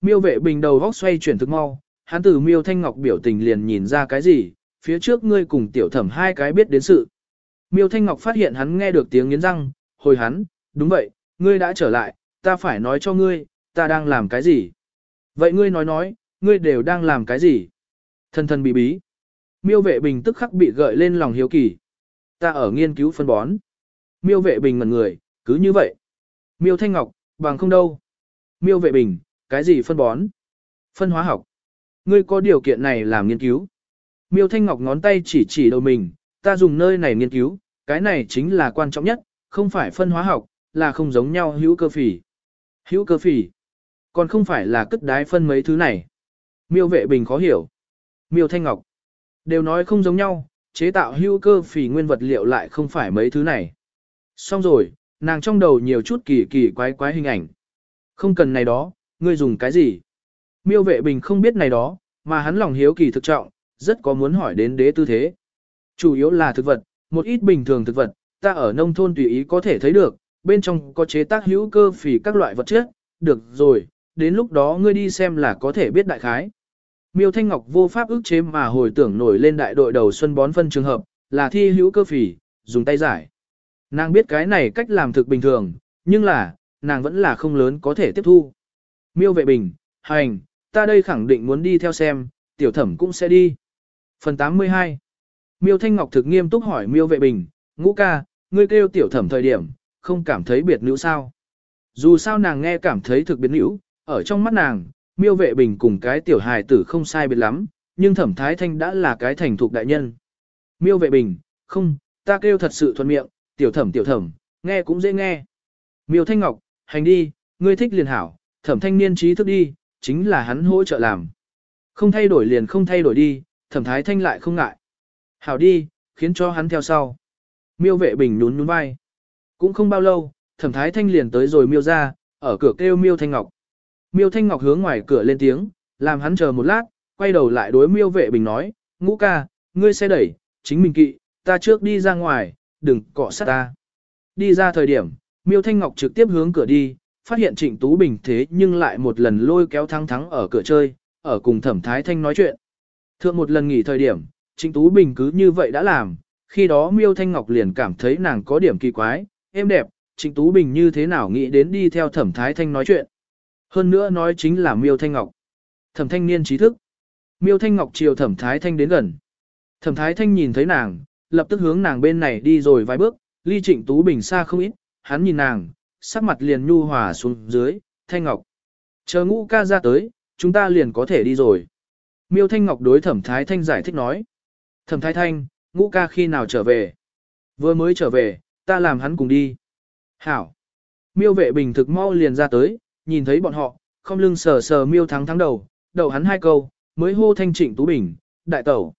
Miêu vệ bình đầu góc xoay chuyển thực mau, hắn từ miêu thanh ngọc biểu tình liền nhìn ra cái gì, phía trước ngươi cùng tiểu thẩm hai cái biết đến sự. Miêu thanh ngọc phát hiện hắn nghe được tiếng nghiến răng, hồi hắn, đúng vậy, ngươi đã trở lại, ta phải nói cho ngươi, ta đang làm cái gì. Vậy ngươi nói nói, ngươi đều đang làm cái gì? Thân thân bí bí. Miêu vệ bình tức khắc bị gợi lên lòng hiếu kỳ. Ta ở nghiên cứu phân bón. Miêu vệ bình ngẩn người, cứ như vậy. Miêu thanh ngọc, bằng không đâu. Miêu vệ bình, cái gì phân bón? Phân hóa học. Ngươi có điều kiện này làm nghiên cứu. Miêu thanh ngọc ngón tay chỉ chỉ đầu mình, ta dùng nơi này nghiên cứu, cái này chính là quan trọng nhất, không phải phân hóa học, là không giống nhau hữu cơ phỉ. Hữu cơ phỉ. Còn không phải là cất đái phân mấy thứ này. Miêu vệ bình khó hiểu. Miêu thanh ngọc. Đều nói không giống nhau, chế tạo hữu cơ phỉ nguyên vật liệu lại không phải mấy thứ này. Xong rồi, nàng trong đầu nhiều chút kỳ kỳ quái quái hình ảnh. Không cần này đó, ngươi dùng cái gì? Miêu vệ bình không biết này đó, mà hắn lòng hiếu kỳ thực trọng, rất có muốn hỏi đến đế tư thế. Chủ yếu là thực vật, một ít bình thường thực vật, ta ở nông thôn tùy ý có thể thấy được, bên trong có chế tác hữu cơ phì các loại vật chất, được rồi, đến lúc đó ngươi đi xem là có thể biết đại khái. Miêu Thanh Ngọc vô pháp ức chế mà hồi tưởng nổi lên đại đội đầu xuân bón phân trường hợp, là thi hữu cơ phỉ, dùng tay giải. Nàng biết cái này cách làm thực bình thường, nhưng là, nàng vẫn là không lớn có thể tiếp thu. Miêu vệ bình, hành, ta đây khẳng định muốn đi theo xem, tiểu thẩm cũng sẽ đi. Phần 82 Miêu Thanh Ngọc thực nghiêm túc hỏi Miêu vệ bình, ngũ ca, ngươi kêu tiểu thẩm thời điểm, không cảm thấy biệt nữ sao? Dù sao nàng nghe cảm thấy thực biệt nữ, ở trong mắt nàng, miêu vệ bình cùng cái tiểu hài tử không sai biệt lắm, nhưng thẩm thái thanh đã là cái thành thục đại nhân. Miêu vệ bình, không, ta kêu thật sự thuận miệng, tiểu thẩm tiểu thẩm, nghe cũng dễ nghe. Miêu thanh ngọc, hành đi, ngươi thích liền hảo, thẩm thanh niên trí thức đi, chính là hắn hỗ trợ làm. Không thay đổi liền không thay đổi đi, thẩm thái thanh lại không ngại. Hảo đi, khiến cho hắn theo sau. Miêu vệ bình nhún nhún vai. Cũng không bao lâu, thẩm thái thanh liền tới rồi miêu ra, ở cửa kêu miêu thanh ngọc. Miêu thanh ngọc hướng ngoài cửa lên tiếng, làm hắn chờ một lát, quay đầu lại đối miêu vệ bình nói, ngũ ca, ngươi xe đẩy, chính mình kỵ, ta trước đi ra ngoài, đừng cọ sát ta. Đi ra thời điểm, miêu thanh ngọc trực tiếp hướng cửa đi, phát hiện trịnh Tú Bình thế nhưng lại một lần lôi kéo thắng thắng ở cửa chơi, ở cùng thẩm thái thanh nói chuyện. Thượng một lần nghỉ thời điểm, trịnh Tú Bình cứ như vậy đã làm, khi đó miêu thanh ngọc liền cảm thấy nàng có điểm kỳ quái, êm đẹp, trịnh Tú Bình như thế nào nghĩ đến đi theo thẩm thái thanh nói chuyện. Hơn nữa nói chính là miêu thanh ngọc. Thẩm thanh niên trí thức. Miêu thanh ngọc chiều thẩm thái thanh đến gần. Thẩm thái thanh nhìn thấy nàng, lập tức hướng nàng bên này đi rồi vài bước, ly trịnh Tú Bình xa không ít, hắn nhìn nàng, sắc mặt liền nhu hòa xuống dưới, thanh ngọc. Chờ ngũ ca ra tới, chúng ta liền có thể đi rồi. Miêu thanh ngọc đối thẩm thái thanh giải thích nói. Thẩm thái thanh, ngũ ca khi nào trở về? Vừa mới trở về, ta làm hắn cùng đi. Hảo. Miêu vệ bình thực mau liền ra tới, nhìn thấy bọn họ, không lưng sờ sờ miêu thắng thắng đầu, đầu hắn hai câu, mới hô thanh trịnh Tú Bình, đại tẩu.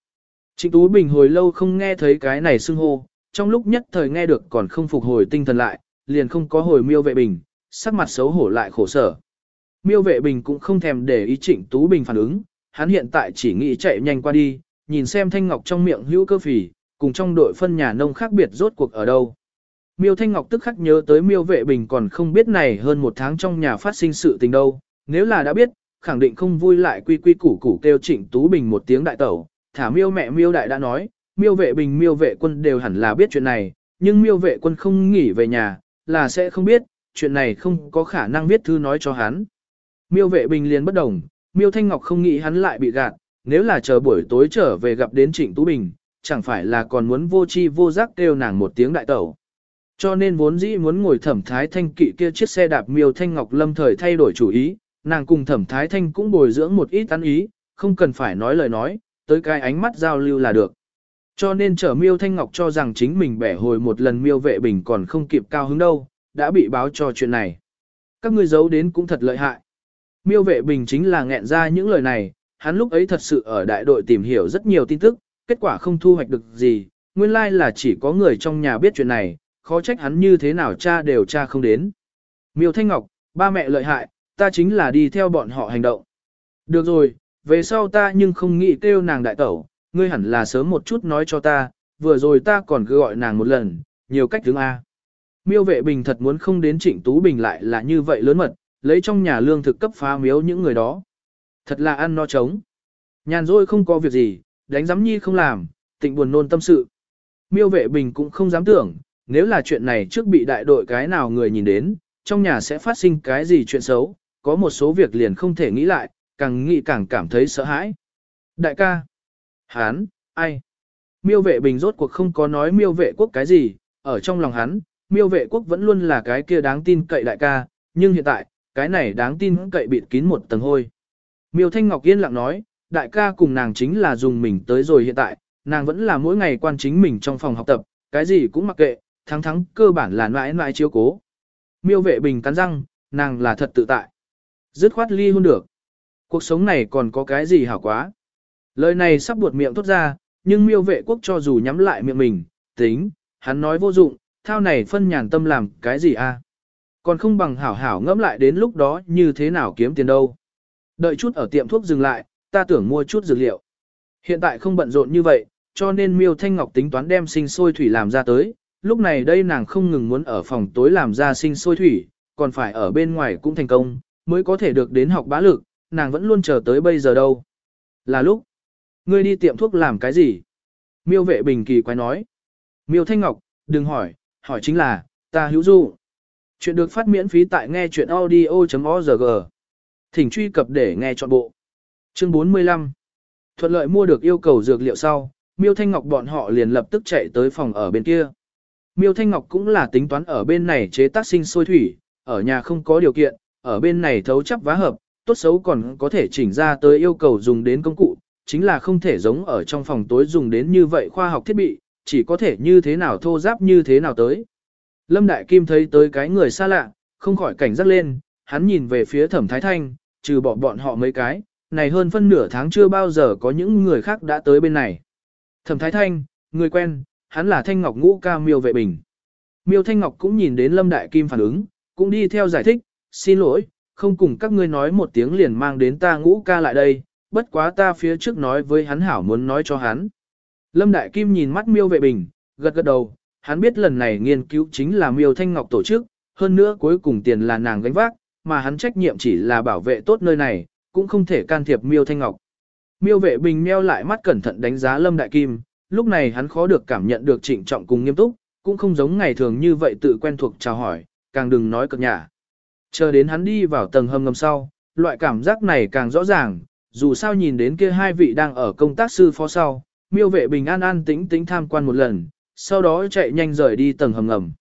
Trịnh Tú Bình hồi lâu không nghe thấy cái này xưng hô, trong lúc nhất thời nghe được còn không phục hồi tinh thần lại, liền không có hồi miêu vệ bình, sắc mặt xấu hổ lại khổ sở. Miêu vệ bình cũng không thèm để ý trịnh Tú Bình phản ứng, hắn hiện tại chỉ nghĩ chạy nhanh qua đi, nhìn xem thanh ngọc trong miệng hữu cơ phỉ, cùng trong đội phân nhà nông khác biệt rốt cuộc ở đâu. Miêu Thanh Ngọc tức khắc nhớ tới miêu vệ bình còn không biết này hơn một tháng trong nhà phát sinh sự tình đâu, nếu là đã biết, khẳng định không vui lại quy quy củ củ kêu trịnh Tú Bình một tiếng đại tẩu, thả miêu mẹ miêu đại đã nói, miêu vệ bình miêu vệ quân đều hẳn là biết chuyện này, nhưng miêu vệ quân không nghỉ về nhà, là sẽ không biết, chuyện này không có khả năng viết thư nói cho hắn. Miêu vệ bình liền bất đồng, miêu Thanh Ngọc không nghĩ hắn lại bị gạt, nếu là chờ buổi tối trở về gặp đến trịnh Tú Bình, chẳng phải là còn muốn vô chi vô giác kêu nàng một tiếng đại tẩu. Cho nên vốn dĩ muốn ngồi thẩm thái thanh kỵ kia chiếc xe đạp miêu thanh ngọc lâm thời thay đổi chủ ý, nàng cùng thẩm thái thanh cũng bồi dưỡng một ít tán ý, không cần phải nói lời nói, tới cái ánh mắt giao lưu là được. Cho nên trở miêu thanh ngọc cho rằng chính mình bẻ hồi một lần miêu vệ bình còn không kịp cao hứng đâu, đã bị báo cho chuyện này. Các ngươi giấu đến cũng thật lợi hại. Miêu vệ bình chính là nghẹn ra những lời này, hắn lúc ấy thật sự ở đại đội tìm hiểu rất nhiều tin tức, kết quả không thu hoạch được gì, nguyên lai là chỉ có người trong nhà biết chuyện này, khó trách hắn như thế nào cha đều cha không đến. Miêu Thanh Ngọc, ba mẹ lợi hại, ta chính là đi theo bọn họ hành động. Được rồi, về sau ta nhưng không nghĩ kêu nàng đại tẩu, ngươi hẳn là sớm một chút nói cho ta, vừa rồi ta còn cứ gọi nàng một lần, nhiều cách thứ A. Miêu vệ bình thật muốn không đến trịnh Tú Bình lại là như vậy lớn mật, lấy trong nhà lương thực cấp phá miếu những người đó. Thật là ăn no trống. Nhàn rỗi không có việc gì, đánh giám nhi không làm, tịnh buồn nôn tâm sự. Miêu vệ bình cũng không dám tưởng, nếu là chuyện này trước bị đại đội cái nào người nhìn đến, trong nhà sẽ phát sinh cái gì chuyện xấu, có một số việc liền không thể nghĩ lại, càng nghĩ càng cảm thấy sợ hãi. Đại ca, hán, ai? Miêu vệ bình rốt cuộc không có nói miêu vệ quốc cái gì, ở trong lòng hắn, miêu vệ quốc vẫn luôn là cái kia đáng tin cậy đại ca, nhưng hiện tại, cái này đáng tin cậy bịt kín một tầng hôi. Miêu Thanh Ngọc yên lặng nói, đại ca cùng nàng chính là dùng mình tới rồi hiện tại, nàng vẫn là mỗi ngày quan chính mình trong phòng học tập, cái gì cũng mặc kệ, thắng thắng cơ bản là mãi mãi chiếu cố. Miêu vệ bình cắn răng, nàng là thật tự tại. Dứt khoát ly hôn được. Cuộc sống này còn có cái gì hảo quá. Lời này sắp buột miệng tốt ra, nhưng miêu vệ quốc cho dù nhắm lại miệng mình, tính, hắn nói vô dụng, thao này phân nhàn tâm làm cái gì a? Còn không bằng hảo hảo ngẫm lại đến lúc đó như thế nào kiếm tiền đâu. Đợi chút ở tiệm thuốc dừng lại, ta tưởng mua chút dược liệu. Hiện tại không bận rộn như vậy, cho nên miêu thanh ngọc tính toán đem sinh sôi thủy làm ra tới. Lúc này đây nàng không ngừng muốn ở phòng tối làm ra sinh sôi thủy, còn phải ở bên ngoài cũng thành công, mới có thể được đến học bá lực, nàng vẫn luôn chờ tới bây giờ đâu. Là lúc, ngươi đi tiệm thuốc làm cái gì? Miêu vệ bình kỳ quái nói. Miêu Thanh Ngọc, đừng hỏi, hỏi chính là, ta hữu du. Chuyện được phát miễn phí tại nghe chuyện audio.org. Thỉnh truy cập để nghe trọn bộ. Chương 45. Thuận lợi mua được yêu cầu dược liệu sau, Miêu Thanh Ngọc bọn họ liền lập tức chạy tới phòng ở bên kia. Miêu Thanh Ngọc cũng là tính toán ở bên này chế tác sinh sôi thủy, ở nhà không có điều kiện, ở bên này thấu chấp vá hợp, tốt xấu còn có thể chỉnh ra tới yêu cầu dùng đến công cụ, chính là không thể giống ở trong phòng tối dùng đến như vậy khoa học thiết bị, chỉ có thể như thế nào thô giáp như thế nào tới. Lâm Đại Kim thấy tới cái người xa lạ, không khỏi cảnh giác lên, hắn nhìn về phía thẩm thái thanh, trừ bỏ bọn họ mấy cái, này hơn phân nửa tháng chưa bao giờ có những người khác đã tới bên này. Thẩm thái thanh, người quen, hắn là thanh ngọc ngũ ca miêu vệ bình. Miêu thanh ngọc cũng nhìn đến Lâm Đại Kim phản ứng, cũng đi theo giải thích, xin lỗi, không cùng các ngươi nói một tiếng liền mang đến ta ngũ ca lại đây, bất quá ta phía trước nói với hắn hảo muốn nói cho hắn. Lâm Đại Kim nhìn mắt miêu vệ bình, gật gật đầu, hắn biết lần này nghiên cứu chính là miêu thanh ngọc tổ chức, hơn nữa cuối cùng tiền là nàng gánh vác, mà hắn trách nhiệm chỉ là bảo vệ tốt nơi này, cũng không thể can thiệp miêu thanh ngọc. Miêu vệ bình meo lại mắt cẩn thận đánh giá Lâm Đại Kim, lúc này hắn khó được cảm nhận được trịnh trọng cùng nghiêm túc, cũng không giống ngày thường như vậy tự quen thuộc chào hỏi, càng đừng nói cực nhả. Chờ đến hắn đi vào tầng hầm ngầm sau, loại cảm giác này càng rõ ràng, dù sao nhìn đến kia hai vị đang ở công tác sư phó sau, miêu vệ bình an an tĩnh tĩnh tham quan một lần, sau đó chạy nhanh rời đi tầng hầm ngầm.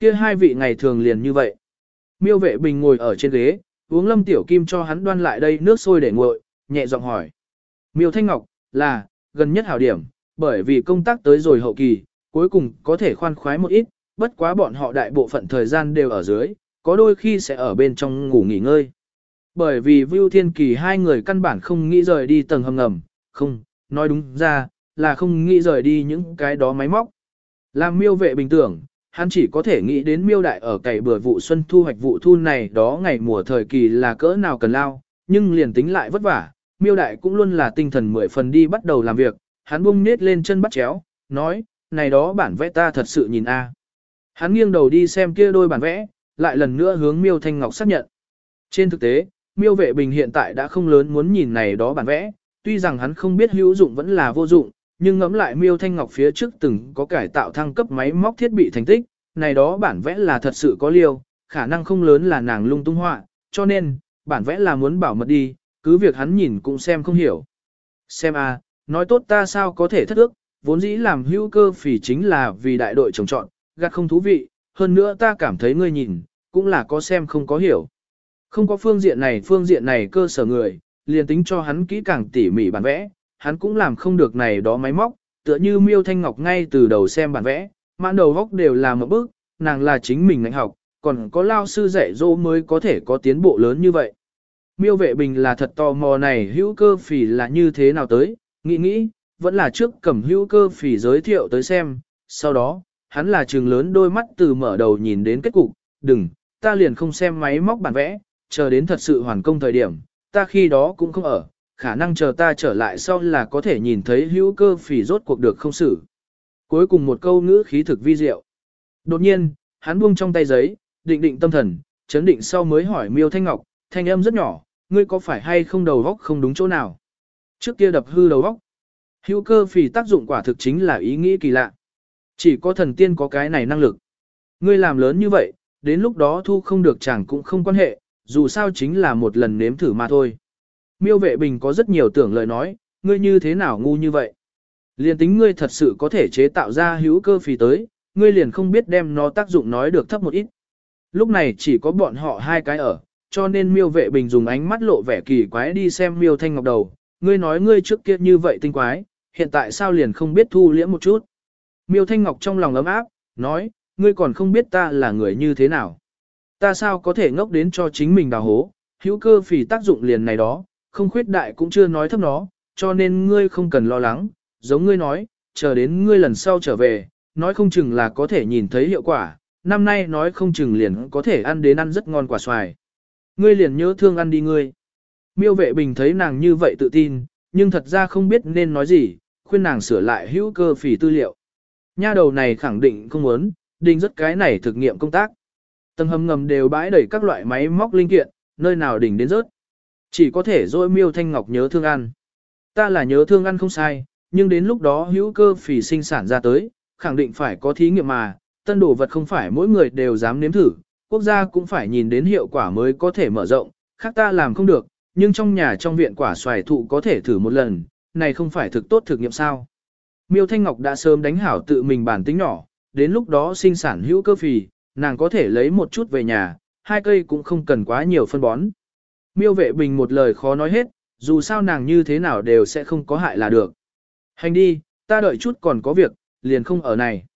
Kia hai vị ngày thường liền như vậy. Miêu vệ bình ngồi ở trên ghế, uống lâm tiểu kim cho hắn đoan lại đây nước sôi để nguội, nhẹ giọng hỏi. Miêu Thanh Ngọc, là, gần nhất hảo điểm, bởi vì công tác tới rồi hậu kỳ, cuối cùng có thể khoan khoái một ít, bất quá bọn họ đại bộ phận thời gian đều ở dưới, có đôi khi sẽ ở bên trong ngủ nghỉ ngơi. Bởi vì Vưu Thiên Kỳ hai người căn bản không nghĩ rời đi tầng hầm ngầm, không, nói đúng ra, là không nghĩ rời đi những cái đó máy móc. Làm miêu vệ bình tưởng, hắn chỉ có thể nghĩ đến miêu đại ở cày bừa vụ xuân thu hoạch vụ thu này đó ngày mùa thời kỳ là cỡ nào cần lao, nhưng liền tính lại vất vả, miêu đại cũng luôn là tinh thần mười phần đi bắt đầu làm việc, hắn bung nết lên chân bắt chéo, nói, này đó bản vẽ ta thật sự nhìn a. Hắn nghiêng đầu đi xem kia đôi bản vẽ, lại lần nữa hướng miêu thanh ngọc xác nhận. Trên thực tế, miêu vệ bình hiện tại đã không lớn muốn nhìn này đó bản vẽ, tuy rằng hắn không biết hữu dụng vẫn là vô dụng, nhưng ngẫm lại miêu thanh ngọc phía trước từng có cải tạo thăng cấp máy móc thiết bị thành tích, này đó bản vẽ là thật sự có liều. khả năng không lớn là nàng lung tung họa, cho nên, bản vẽ là muốn bảo mật đi, cứ việc hắn nhìn cũng xem không hiểu. Xem a, nói tốt ta sao có thể thất ước, vốn dĩ làm hữu cơ phỉ chính là vì đại đội trồng trọn, gạt không thú vị, hơn nữa ta cảm thấy ngươi nhìn, cũng là có xem không có hiểu. Không có phương diện này phương diện này cơ sở người, liền tính cho hắn kỹ càng tỉ mỉ bản vẽ, hắn cũng làm không được này đó máy móc, tựa như miêu thanh ngọc ngay từ đầu xem bản vẽ, mãn đầu góc đều là một bước, nàng là chính mình ngành học, còn có lao sư dạy dỗ mới có thể có tiến bộ lớn như vậy. Miêu vệ bình là thật tò mò này hữu cơ phỉ là như thế nào tới, nghĩ nghĩ, vẫn là trước cầm hữu cơ phỉ giới thiệu tới xem, sau đó, hắn là trường lớn đôi mắt từ mở đầu nhìn đến kết cục, đừng, ta liền không xem máy móc bản vẽ, chờ đến thật sự hoàn công thời điểm, ta khi đó cũng không ở, khả năng chờ ta trở lại sau là có thể nhìn thấy hữu cơ phỉ rốt cuộc được không xử. Cuối cùng một câu ngữ khí thực vi diệu. Đột nhiên, hắn buông trong tay giấy, định định tâm thần, chấn định sau mới hỏi Miêu Thanh Ngọc, thanh âm rất nhỏ, ngươi có phải hay không đầu góc không đúng chỗ nào? Trước kia đập hư đầu góc. Hữu cơ phì tác dụng quả thực chính là ý nghĩ kỳ lạ. Chỉ có thần tiên có cái này năng lực. Ngươi làm lớn như vậy, đến lúc đó thu không được chẳng cũng không quan hệ, dù sao chính là một lần nếm thử mà thôi. Miêu vệ bình có rất nhiều tưởng lời nói, ngươi như thế nào ngu như vậy? Liền tính ngươi thật sự có thể chế tạo ra hữu cơ phì tới, ngươi liền không biết đem nó tác dụng nói được thấp một ít. Lúc này chỉ có bọn họ hai cái ở, cho nên miêu vệ bình dùng ánh mắt lộ vẻ kỳ quái đi xem miêu thanh ngọc đầu. Ngươi nói ngươi trước kia như vậy tinh quái, hiện tại sao liền không biết thu liễm một chút. Miêu thanh ngọc trong lòng ấm áp, nói, ngươi còn không biết ta là người như thế nào. Ta sao có thể ngốc đến cho chính mình đào hố, hữu cơ phì tác dụng liền này đó, không khuyết đại cũng chưa nói thấp nó, cho nên ngươi không cần lo lắng, giống ngươi nói, chờ đến ngươi lần sau trở về, nói không chừng là có thể nhìn thấy hiệu quả, năm nay nói không chừng liền có thể ăn đến ăn rất ngon quả xoài. Ngươi liền nhớ thương ăn đi ngươi. Miêu vệ bình thấy nàng như vậy tự tin, nhưng thật ra không biết nên nói gì, khuyên nàng sửa lại hữu cơ phỉ tư liệu. Nha đầu này khẳng định không muốn, đình rất cái này thực nghiệm công tác. Tầng hầm ngầm đều bãi đầy các loại máy móc linh kiện, nơi nào đỉnh đến rớt. Chỉ có thể dôi miêu thanh ngọc nhớ thương ăn. Ta là nhớ thương ăn không sai, nhưng đến lúc đó hữu cơ phỉ sinh sản ra tới, khẳng định phải có thí nghiệm mà, tân đồ vật không phải mỗi người đều dám nếm thử, quốc gia cũng phải nhìn đến hiệu quả mới có thể mở rộng, khác ta làm không được, nhưng trong nhà trong viện quả xoài thụ có thể thử một lần, này không phải thực tốt thực nghiệm sao. Miêu Thanh Ngọc đã sớm đánh hảo tự mình bản tính nhỏ, đến lúc đó sinh sản hữu cơ phì, nàng có thể lấy một chút về nhà, hai cây cũng không cần quá nhiều phân bón. Miêu vệ bình một lời khó nói hết, dù sao nàng như thế nào đều sẽ không có hại là được. Hành đi, ta đợi chút còn có việc, liền không ở này.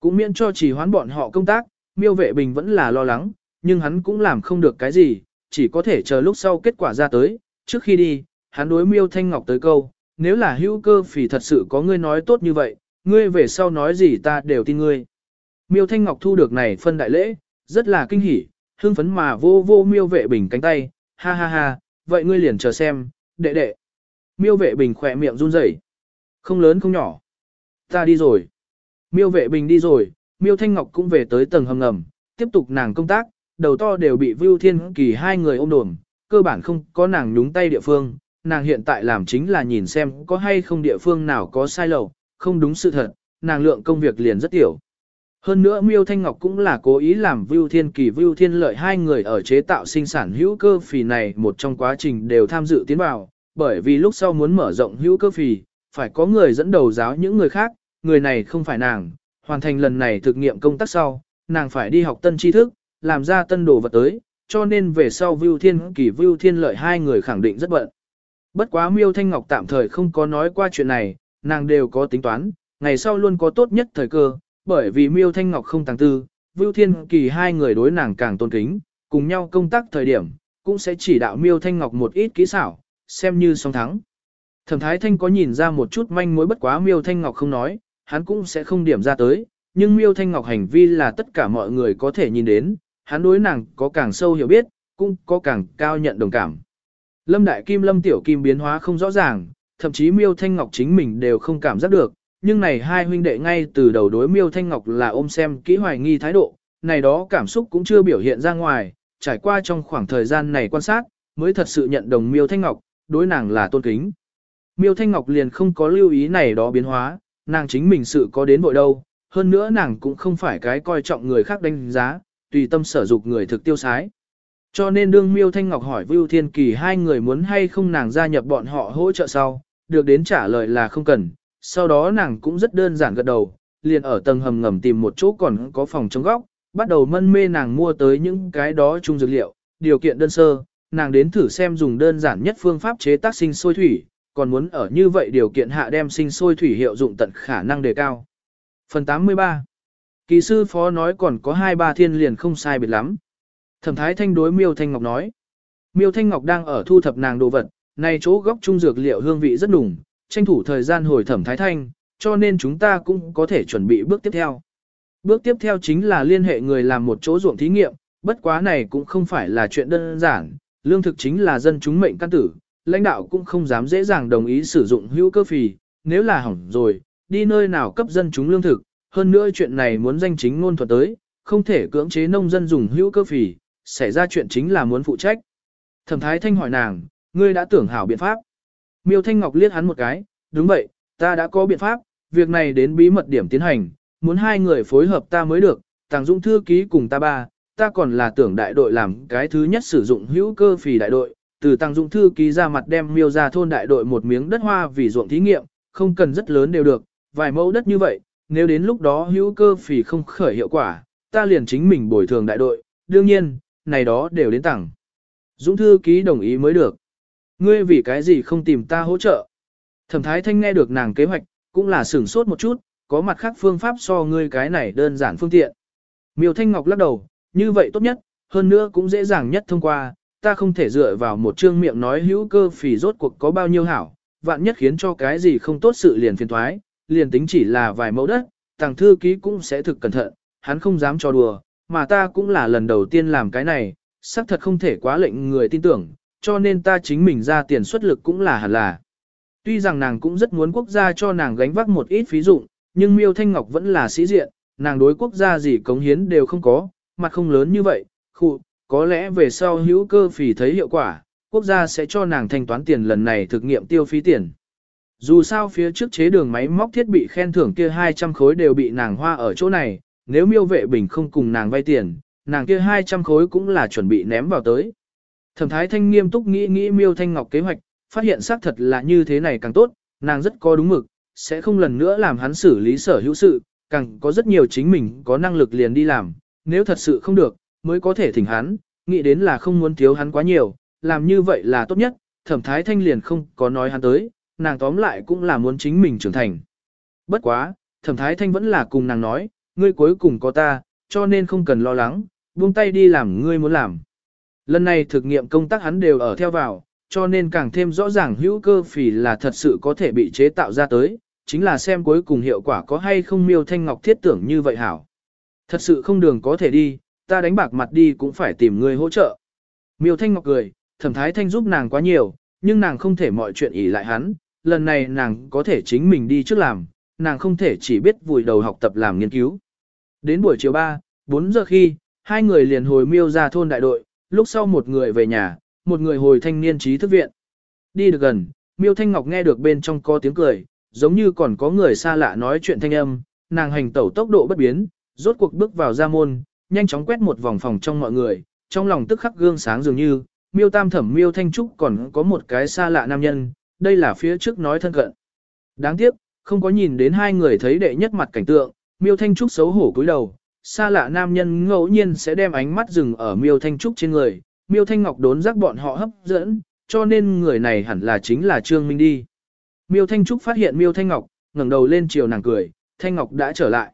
Cũng miễn cho chỉ hoán bọn họ công tác, miêu vệ bình vẫn là lo lắng, nhưng hắn cũng làm không được cái gì, chỉ có thể chờ lúc sau kết quả ra tới. Trước khi đi, hắn đối miêu thanh ngọc tới câu, nếu là hữu cơ phỉ thật sự có ngươi nói tốt như vậy, ngươi về sau nói gì ta đều tin ngươi. Miêu thanh ngọc thu được này phân đại lễ, rất là kinh hỉ, hưng phấn mà vô vô miêu vệ bình cánh tay, ha ha ha, vậy ngươi liền chờ xem, đệ đệ. Miêu vệ bình khỏe miệng run rẩy, không lớn không nhỏ. Ta đi rồi. Miêu vệ bình đi rồi, miêu thanh ngọc cũng về tới tầng hầm ngầm, tiếp tục nàng công tác, đầu to đều bị Vưu Thiên Kỳ hai người ôm đồm, cơ bản không có nàng nhúng tay địa phương, nàng hiện tại làm chính là nhìn xem có hay không địa phương nào có sai lầu, không đúng sự thật, nàng lượng công việc liền rất tiểu. Hơn nữa Miêu Thanh Ngọc cũng là cố ý làm Vưu Thiên Kỳ Vưu Thiên Lợi hai người ở chế tạo sinh sản hữu cơ phì này một trong quá trình đều tham dự tiến vào, bởi vì lúc sau muốn mở rộng hữu cơ phì, phải có người dẫn đầu giáo những người khác, người này không phải nàng, hoàn thành lần này thực nghiệm công tác sau, nàng phải đi học tân tri thức, làm ra tân đồ vật tới, cho nên về sau Vưu Thiên Kỳ Vưu Thiên Lợi hai người khẳng định rất bận. Bất quá Miêu Thanh Ngọc tạm thời không có nói qua chuyện này, nàng đều có tính toán, ngày sau luôn có tốt nhất thời cơ, bởi vì Miêu Thanh Ngọc không tàng tư, Vưu Thiên Kỳ hai người đối nàng càng tôn kính, cùng nhau công tác thời điểm, cũng sẽ chỉ đạo Miêu Thanh Ngọc một ít kỹ xảo, xem như song thắng. Thẩm Thái Thanh có nhìn ra một chút manh mối bất quá Miêu Thanh Ngọc không nói, hắn cũng sẽ không điểm ra tới, nhưng Miêu Thanh Ngọc hành vi là tất cả mọi người có thể nhìn đến, hắn đối nàng có càng sâu hiểu biết, cũng có càng cao nhận đồng cảm. Lâm Đại Kim Lâm Tiểu Kim biến hóa không rõ ràng, thậm chí Miêu Thanh Ngọc chính mình đều không cảm giác được, nhưng này hai huynh đệ ngay từ đầu đối Miêu Thanh Ngọc là ôm xem kỹ hoài nghi thái độ, này đó cảm xúc cũng chưa biểu hiện ra ngoài, trải qua trong khoảng thời gian này quan sát, mới thật sự nhận đồng Miêu Thanh Ngọc, đối nàng là tôn kính. Miêu Thanh Ngọc liền không có lưu ý này đó biến hóa, nàng chính mình sự có đến bội đâu, hơn nữa nàng cũng không phải cái coi trọng người khác đánh giá, tùy tâm sở dục người thực tiêu sái. Cho nên đương Miêu Thanh Ngọc hỏi Vưu Thiên Kỳ hai người muốn hay không nàng gia nhập bọn họ hỗ trợ sau, được đến trả lời là không cần, sau đó nàng cũng rất đơn giản gật đầu, liền ở tầng hầm ngầm tìm một chỗ còn có phòng chống góc, bắt đầu mân mê nàng mua tới những cái đó chung dược liệu, điều kiện đơn sơ, nàng đến thử xem dùng đơn giản nhất phương pháp chế tác sinh sôi thủy, còn muốn ở như vậy điều kiện hạ đem sinh sôi thủy hiệu dụng tận khả năng đề cao. Phần 83 Kỳ sư phó nói còn có hai ba thiên liền không sai biệt lắm. Thẩm thái thanh đối miêu thanh ngọc nói. Miêu thanh ngọc đang ở thu thập nàng đồ vật, này chỗ góc trung dược liệu hương vị rất đủng, tranh thủ thời gian hồi thẩm thái thanh, cho nên chúng ta cũng có thể chuẩn bị bước tiếp theo. Bước tiếp theo chính là liên hệ người làm một chỗ ruộng thí nghiệm, bất quá này cũng không phải là chuyện đơn giản, lương thực chính là dân chúng mệnh căn tử, lãnh đạo cũng không dám dễ dàng đồng ý sử dụng hữu cơ phì, nếu là hỏng rồi, đi nơi nào cấp dân chúng lương thực, hơn nữa chuyện này muốn danh chính ngôn thuật tới, không thể cưỡng chế nông dân dùng hữu cơ phì, xảy ra chuyện chính là muốn phụ trách. Thẩm Thái Thanh hỏi nàng, ngươi đã tưởng hảo biện pháp. Miêu Thanh Ngọc liếc hắn một cái, đúng vậy, ta đã có biện pháp, việc này đến bí mật điểm tiến hành, muốn hai người phối hợp ta mới được, Tàng Dung thư ký cùng ta ba, ta còn là tưởng đại đội làm cái thứ nhất sử dụng hữu cơ phì đại đội, từ Tàng Dung thư ký ra mặt đem miêu ra thôn đại đội một miếng đất hoa vì ruộng thí nghiệm, không cần rất lớn đều được, vài mẫu đất như vậy, nếu đến lúc đó hữu cơ phì không khởi hiệu quả, ta liền chính mình bồi thường đại đội, đương nhiên, này đó đều đến tặng. Dũng thư ký đồng ý mới được. Ngươi vì cái gì không tìm ta hỗ trợ? Thẩm Thái Thanh nghe được nàng kế hoạch, cũng là sửng sốt một chút, có mặt khác phương pháp so ngươi cái này đơn giản phương tiện. Miêu Thanh Ngọc lắc đầu, như vậy tốt nhất, hơn nữa cũng dễ dàng nhất thông qua, ta không thể dựa vào một chương miệng nói hữu cơ phỉ rốt cuộc có bao nhiêu hảo, vạn nhất khiến cho cái gì không tốt sự liền phiền thoái, liền tính chỉ là vài mẫu đất, tàng thư ký cũng sẽ thực cẩn thận, hắn không dám cho đùa, mà ta cũng là lần đầu tiên làm cái này, xác thật không thể quá lệnh người tin tưởng, cho nên ta chính mình ra tiền xuất lực cũng là hẳn là. Tuy rằng nàng cũng rất muốn quốc gia cho nàng gánh vác một ít phí dụng, nhưng Miêu Thanh Ngọc vẫn là sĩ diện, nàng đối quốc gia gì cống hiến đều không có, mặt không lớn như vậy, khu, có lẽ về sau hữu cơ phỉ thấy hiệu quả, quốc gia sẽ cho nàng thanh toán tiền lần này thực nghiệm tiêu phí tiền. Dù sao phía trước chế đường máy móc thiết bị khen thưởng kia 200 khối đều bị nàng hoa ở chỗ này, nếu miêu vệ bình không cùng nàng vay tiền, nàng kia 200 khối cũng là chuẩn bị ném vào tới. Thẩm thái thanh nghiêm túc nghĩ nghĩ miêu thanh ngọc kế hoạch, phát hiện xác thật là như thế này càng tốt, nàng rất có đúng mực, sẽ không lần nữa làm hắn xử lý sở hữu sự, càng có rất nhiều chính mình có năng lực liền đi làm, nếu thật sự không được, mới có thể thỉnh hắn, nghĩ đến là không muốn thiếu hắn quá nhiều, làm như vậy là tốt nhất, thẩm thái thanh liền không có nói hắn tới, nàng tóm lại cũng là muốn chính mình trưởng thành. Bất quá, thẩm thái thanh vẫn là cùng nàng nói, ngươi cuối cùng có ta, cho nên không cần lo lắng, buông tay đi làm ngươi muốn làm. Lần này thực nghiệm công tác hắn đều ở theo vào, cho nên càng thêm rõ ràng hữu cơ phỉ là thật sự có thể bị chế tạo ra tới, chính là xem cuối cùng hiệu quả có hay không miêu thanh ngọc thiết tưởng như vậy hảo. Thật sự không đường có thể đi, ta đánh bạc mặt đi cũng phải tìm người hỗ trợ. Miêu thanh ngọc cười, thẩm thái thanh giúp nàng quá nhiều, nhưng nàng không thể mọi chuyện ỷ lại hắn, lần này nàng có thể chính mình đi trước làm, nàng không thể chỉ biết vùi đầu học tập làm nghiên cứu. Đến buổi chiều 3, 4 giờ khi, hai người liền hồi miêu ra thôn đại đội, lúc sau một người về nhà, một người hồi thanh niên trí thức viện. Đi được gần, miêu thanh ngọc nghe được bên trong có tiếng cười, giống như còn có người xa lạ nói chuyện thanh âm, nàng hành tẩu tốc độ bất biến, rốt cuộc bước vào ra môn, nhanh chóng quét một vòng phòng trong mọi người, trong lòng tức khắc gương sáng dường như, miêu tam thẩm miêu thanh trúc còn có một cái xa lạ nam nhân, đây là phía trước nói thân cận. Đáng tiếc, không có nhìn đến hai người thấy đệ nhất mặt cảnh tượng, miêu thanh trúc xấu hổ cúi đầu, xa lạ nam nhân ngẫu nhiên sẽ đem ánh mắt dừng ở miêu thanh trúc trên người, miêu thanh ngọc đốn giác bọn họ hấp dẫn, cho nên người này hẳn là chính là Trương Minh đi. Miêu Thanh Trúc phát hiện Miêu Thanh Ngọc, ngẩng đầu lên chiều nàng cười, Thanh Ngọc đã trở lại.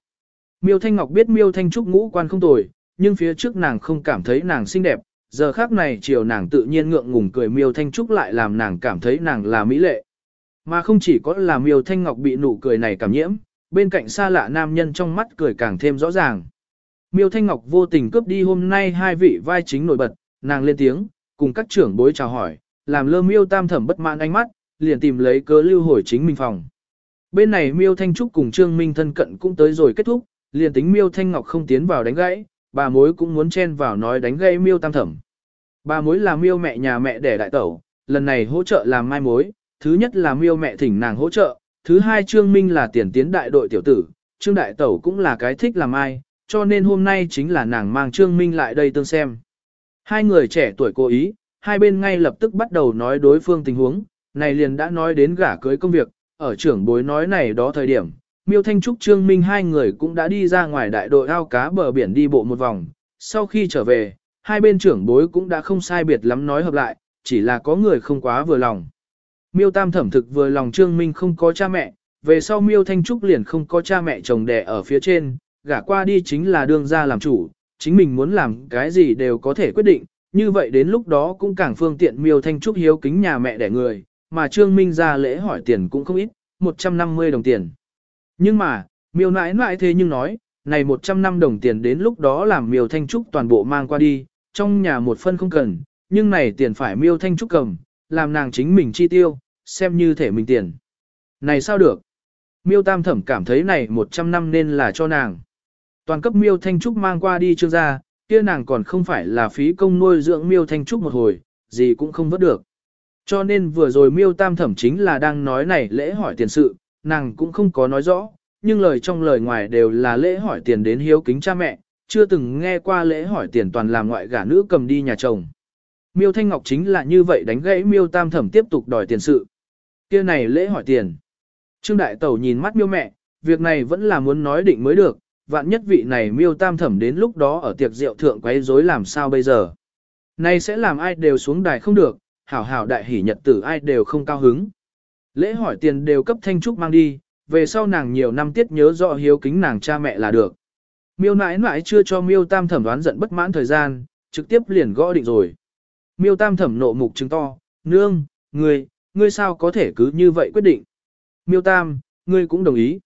Miêu Thanh Ngọc biết Miêu Thanh Trúc ngũ quan không tồi, nhưng phía trước nàng không cảm thấy nàng xinh đẹp, giờ khác này chiều nàng tự nhiên ngượng ngùng cười Miêu Thanh Trúc lại làm nàng cảm thấy nàng là mỹ lệ. Mà không chỉ có là Miêu Thanh Ngọc bị nụ cười này cảm nhiễm, bên cạnh xa lạ nam nhân trong mắt cười càng thêm rõ ràng. Miêu Thanh Ngọc vô tình cướp đi hôm nay hai vị vai chính nổi bật, nàng lên tiếng, cùng các trưởng bối chào hỏi, làm lơ Miêu Tam Thẩm bất mãn ánh mắt, liền tìm lấy cớ lưu hồi chính mình phòng. Bên này Miêu Thanh Trúc cùng Trương Minh thân cận cũng tới rồi kết thúc, liền tính Miêu Thanh Ngọc không tiến vào đánh gãy, bà mối cũng muốn chen vào nói đánh gãy Miêu Tam Thẩm. Bà mối là Miêu mẹ nhà mẹ đẻ đại tẩu, lần này hỗ trợ làm mai mối, thứ nhất là Miêu mẹ thỉnh nàng hỗ trợ, thứ hai Trương Minh là tiền tiến đại đội tiểu tử, Trương đại tẩu cũng là cái thích làm ai, cho nên hôm nay chính là nàng mang Trương Minh lại đây tương xem. Hai người trẻ tuổi cố ý, hai bên ngay lập tức bắt đầu nói đối phương tình huống, này liền đã nói đến gả cưới công việc, ở trưởng bối nói này đó thời điểm, Miêu Thanh Trúc Trương Minh hai người cũng đã đi ra ngoài đại đội ao cá bờ biển đi bộ một vòng, sau khi trở về, hai bên trưởng bối cũng đã không sai biệt lắm nói hợp lại, chỉ là có người không quá vừa lòng. Miêu Tam thẩm thực vừa lòng Trương Minh không có cha mẹ, về sau Miêu Thanh Trúc liền không có cha mẹ chồng đẻ ở phía trên, gả qua đi chính là đương gia làm chủ, chính mình muốn làm cái gì đều có thể quyết định, như vậy đến lúc đó cũng càng phương tiện Miêu Thanh Trúc hiếu kính nhà mẹ đẻ người, mà Trương Minh ra lễ hỏi tiền cũng không ít, 150 đồng tiền. Nhưng mà, miêu nãi nãi thế nhưng nói, này 100 năm đồng tiền đến lúc đó làm miêu thanh trúc toàn bộ mang qua đi, trong nhà một phân không cần, nhưng này tiền phải miêu thanh trúc cầm, làm nàng chính mình chi tiêu, xem như thể mình tiền. Này sao được? Miêu tam thẩm cảm thấy này 100 năm nên là cho nàng. Toàn cấp miêu thanh trúc mang qua đi trương gia, kia nàng còn không phải là phí công nuôi dưỡng miêu thanh trúc một hồi, gì cũng không vớt được. Cho nên vừa rồi miêu tam thẩm chính là đang nói này lễ hỏi tiền sự, nàng cũng không có nói rõ, nhưng lời trong lời ngoài đều là lễ hỏi tiền đến hiếu kính cha mẹ, chưa từng nghe qua lễ hỏi tiền toàn làm ngoại gả nữ cầm đi nhà chồng. Miêu Thanh Ngọc chính là như vậy đánh gãy Miêu Tam Thẩm tiếp tục đòi tiền sự. Kia này lễ hỏi tiền. Trương Đại Tẩu nhìn mắt Miêu mẹ, việc này vẫn là muốn nói định mới được, vạn nhất vị này Miêu Tam Thẩm đến lúc đó ở tiệc rượu thượng quấy rối làm sao bây giờ. Này sẽ làm ai đều xuống đài không được, hảo hảo đại hỷ nhật tử ai đều không cao hứng. Lễ hỏi tiền đều cấp Thanh Trúc mang đi, về sau nàng nhiều năm tiết nhớ rõ hiếu kính nàng cha mẹ là được. Miêu nãi nãi chưa cho Miêu Tam Thẩm đoán giận bất mãn thời gian, trực tiếp liền gõ định rồi. Miêu Tam Thẩm nộ mục chứng to, nương, ngươi, ngươi sao có thể cứ như vậy quyết định. Miêu Tam, ngươi cũng đồng ý.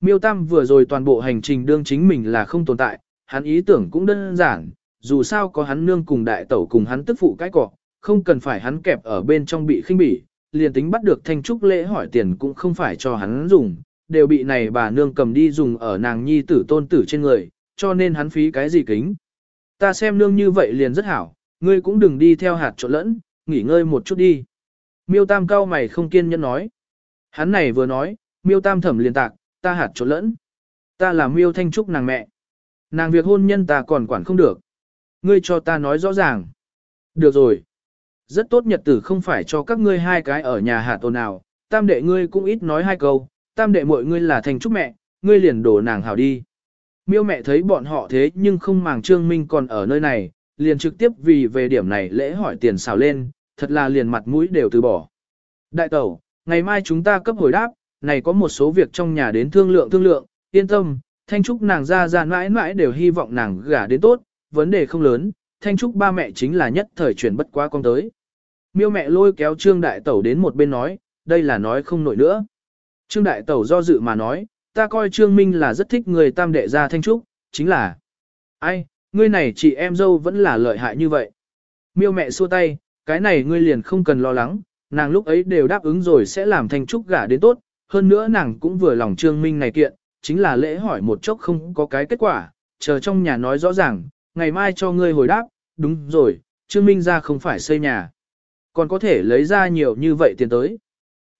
Miêu Tam vừa rồi toàn bộ hành trình đương chính mình là không tồn tại, hắn ý tưởng cũng đơn giản, dù sao có hắn nương cùng đại tẩu cùng hắn tức phụ cái cọ, không cần phải hắn kẹp ở bên trong bị khinh bỉ, liền tính bắt được thanh trúc lễ hỏi tiền cũng không phải cho hắn dùng, đều bị này bà nương cầm đi dùng ở nàng nhi tử tôn tử trên người, cho nên hắn phí cái gì kính. Ta xem nương như vậy liền rất hảo, ngươi cũng đừng đi theo hạt trộn lẫn, nghỉ ngơi một chút đi. Miêu tam cao mày không kiên nhẫn nói. Hắn này vừa nói, miêu tam thẩm liền tạc, ta hạt trộn lẫn. Ta là miêu thanh trúc nàng mẹ. Nàng việc hôn nhân ta còn quản không được. Ngươi cho ta nói rõ ràng. Được rồi. Rất tốt nhật tử không phải cho các ngươi hai cái ở nhà hạt ồn nào, tam đệ ngươi cũng ít nói hai câu, tam đệ mọi ngươi là thanh trúc mẹ, ngươi liền đổ nàng hảo đi. Miêu mẹ thấy bọn họ thế nhưng không màng trương minh còn ở nơi này, liền trực tiếp vì về điểm này lễ hỏi tiền xào lên, thật là liền mặt mũi đều từ bỏ. Đại tẩu, ngày mai chúng ta cấp hồi đáp, này có một số việc trong nhà đến thương lượng thương lượng, yên tâm, thanh trúc nàng ra ra mãi mãi đều hy vọng nàng gả đến tốt, vấn đề không lớn, thanh trúc ba mẹ chính là nhất thời chuyển bất quá con tới. Miêu mẹ lôi kéo trương đại tẩu đến một bên nói, đây là nói không nổi nữa. Trương Đại Tẩu do dự mà nói, ta coi Trương Minh là rất thích người tam đệ gia Thanh Trúc, chính là... Ai, ngươi này chị em dâu vẫn là lợi hại như vậy. Miêu mẹ xua tay, cái này ngươi liền không cần lo lắng, nàng lúc ấy đều đáp ứng rồi sẽ làm Thanh Trúc gả đến tốt, hơn nữa nàng cũng vừa lòng Trương Minh này kiện, chính là lễ hỏi một chốc không có cái kết quả, chờ trong nhà nói rõ ràng, ngày mai cho ngươi hồi đáp, đúng rồi, Trương Minh ra không phải xây nhà, còn có thể lấy ra nhiều như vậy tiền tới.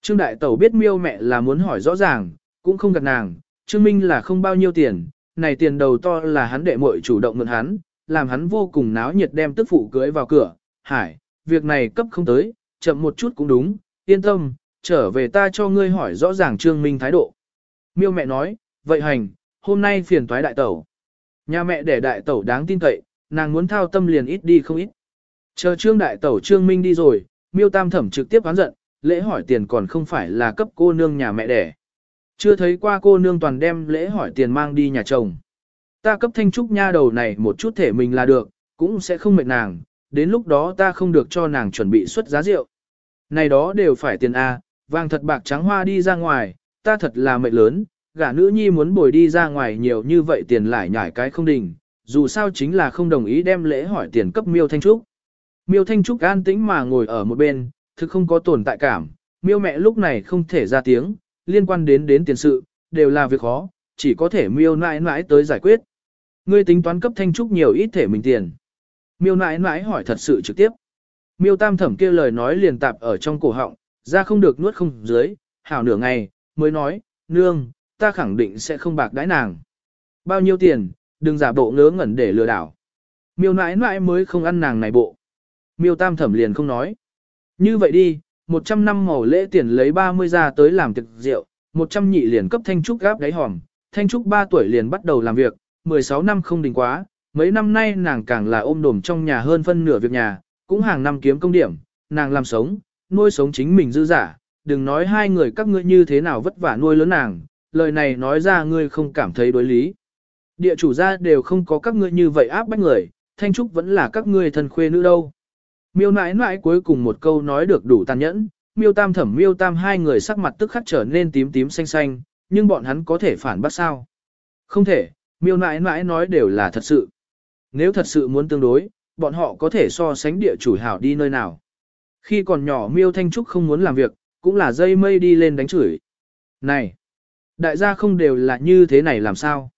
Trương Đại Tẩu biết miêu mẹ là muốn hỏi rõ ràng, cũng không gạt nàng, Trương Minh là không bao nhiêu tiền, này tiền đầu to là hắn đệ muội chủ động mượn hắn, làm hắn vô cùng náo nhiệt đem tức phụ cưới vào cửa, hải, việc này cấp không tới, chậm một chút cũng đúng, yên tâm, trở về ta cho ngươi hỏi rõ ràng Trương Minh thái độ. Miêu mẹ nói, vậy hành, hôm nay phiền toái đại tẩu. Nhà mẹ để đại tẩu đáng tin cậy, nàng muốn thao tâm liền ít đi không ít. Chờ Trương đại tẩu Trương Minh đi rồi, miêu tam thẩm trực tiếp oán giận, lễ hỏi tiền còn không phải là cấp cô nương nhà mẹ đẻ. Chưa thấy qua cô nương toàn đem lễ hỏi tiền mang đi nhà chồng. Ta cấp thanh trúc nha đầu này một chút thể mình là được, cũng sẽ không mệt nàng, đến lúc đó ta không được cho nàng chuẩn bị xuất giá rượu. Này đó đều phải tiền A, vàng thật bạc trắng hoa đi ra ngoài, ta thật là mệt lớn, gả nữ nhi muốn bồi đi ra ngoài nhiều như vậy tiền lại nhảy cái không đình, dù sao chính là không đồng ý đem lễ hỏi tiền cấp miêu thanh trúc. Miêu thanh trúc an tĩnh mà ngồi ở một bên, thực không có tồn tại cảm, miêu mẹ lúc này không thể ra tiếng, liên quan đến đến tiền sự, đều là việc khó, chỉ có thể miêu nãi nãi tới giải quyết. Ngươi tính toán cấp thanh trúc nhiều ít thể mình tiền. Miêu nãi nãi hỏi thật sự trực tiếp. Miêu tam thẩm kia lời nói liền tạp ở trong cổ họng, ra không được nuốt không dưới, hảo nửa ngày, mới nói, nương, ta khẳng định sẽ không bạc đãi nàng. Bao nhiêu tiền, đừng giả bộ ngớ ngẩn để lừa đảo. Miêu nãi nãi mới không ăn nàng này bộ. Miêu tam thẩm liền không nói. Như vậy đi, 100 năm màu lễ tiền lấy 30 ra tới làm thực rượu, 100 nhị liền cấp Thanh Trúc gáp đáy hòm, Thanh Trúc 3 tuổi liền bắt đầu làm việc, 16 năm không đình quá, mấy năm nay nàng càng là ôm đồm trong nhà hơn phân nửa việc nhà, cũng hàng năm kiếm công điểm, nàng làm sống, nuôi sống chính mình dư giả, đừng nói hai người các ngươi như thế nào vất vả nuôi lớn nàng, lời này nói ra ngươi không cảm thấy đối lý. Địa chủ gia đều không có các ngươi như vậy áp bách người, Thanh Trúc vẫn là các ngươi thân khuê nữ đâu. Miêu nãi nãi cuối cùng một câu nói được đủ tàn nhẫn, miêu tam thẩm miêu tam hai người sắc mặt tức khắc trở nên tím tím xanh xanh, nhưng bọn hắn có thể phản bác sao? Không thể, miêu nãi nãi nói đều là thật sự. Nếu thật sự muốn tương đối, bọn họ có thể so sánh địa chủ hảo đi nơi nào. Khi còn nhỏ miêu thanh trúc không muốn làm việc, cũng là dây mây đi lên đánh chửi. Này, đại gia không đều là như thế này làm sao?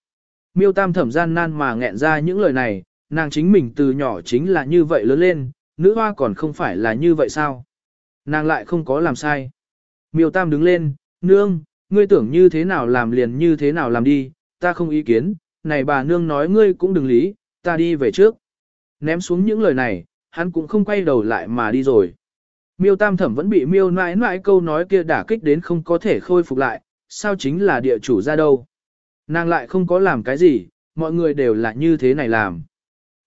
Miêu tam thẩm gian nan mà nghẹn ra những lời này, nàng chính mình từ nhỏ chính là như vậy lớn lên, nữ hoa còn không phải là như vậy sao? Nàng lại không có làm sai. Miêu Tam đứng lên, nương, ngươi tưởng như thế nào làm liền như thế nào làm đi, ta không ý kiến, này bà nương nói ngươi cũng đừng lý, ta đi về trước. Ném xuống những lời này, hắn cũng không quay đầu lại mà đi rồi. Miêu Tam Thẩm vẫn bị miêu nãi nãi câu nói kia đả kích đến không có thể khôi phục lại, sao chính là địa chủ ra đâu. Nàng lại không có làm cái gì, mọi người đều là như thế này làm.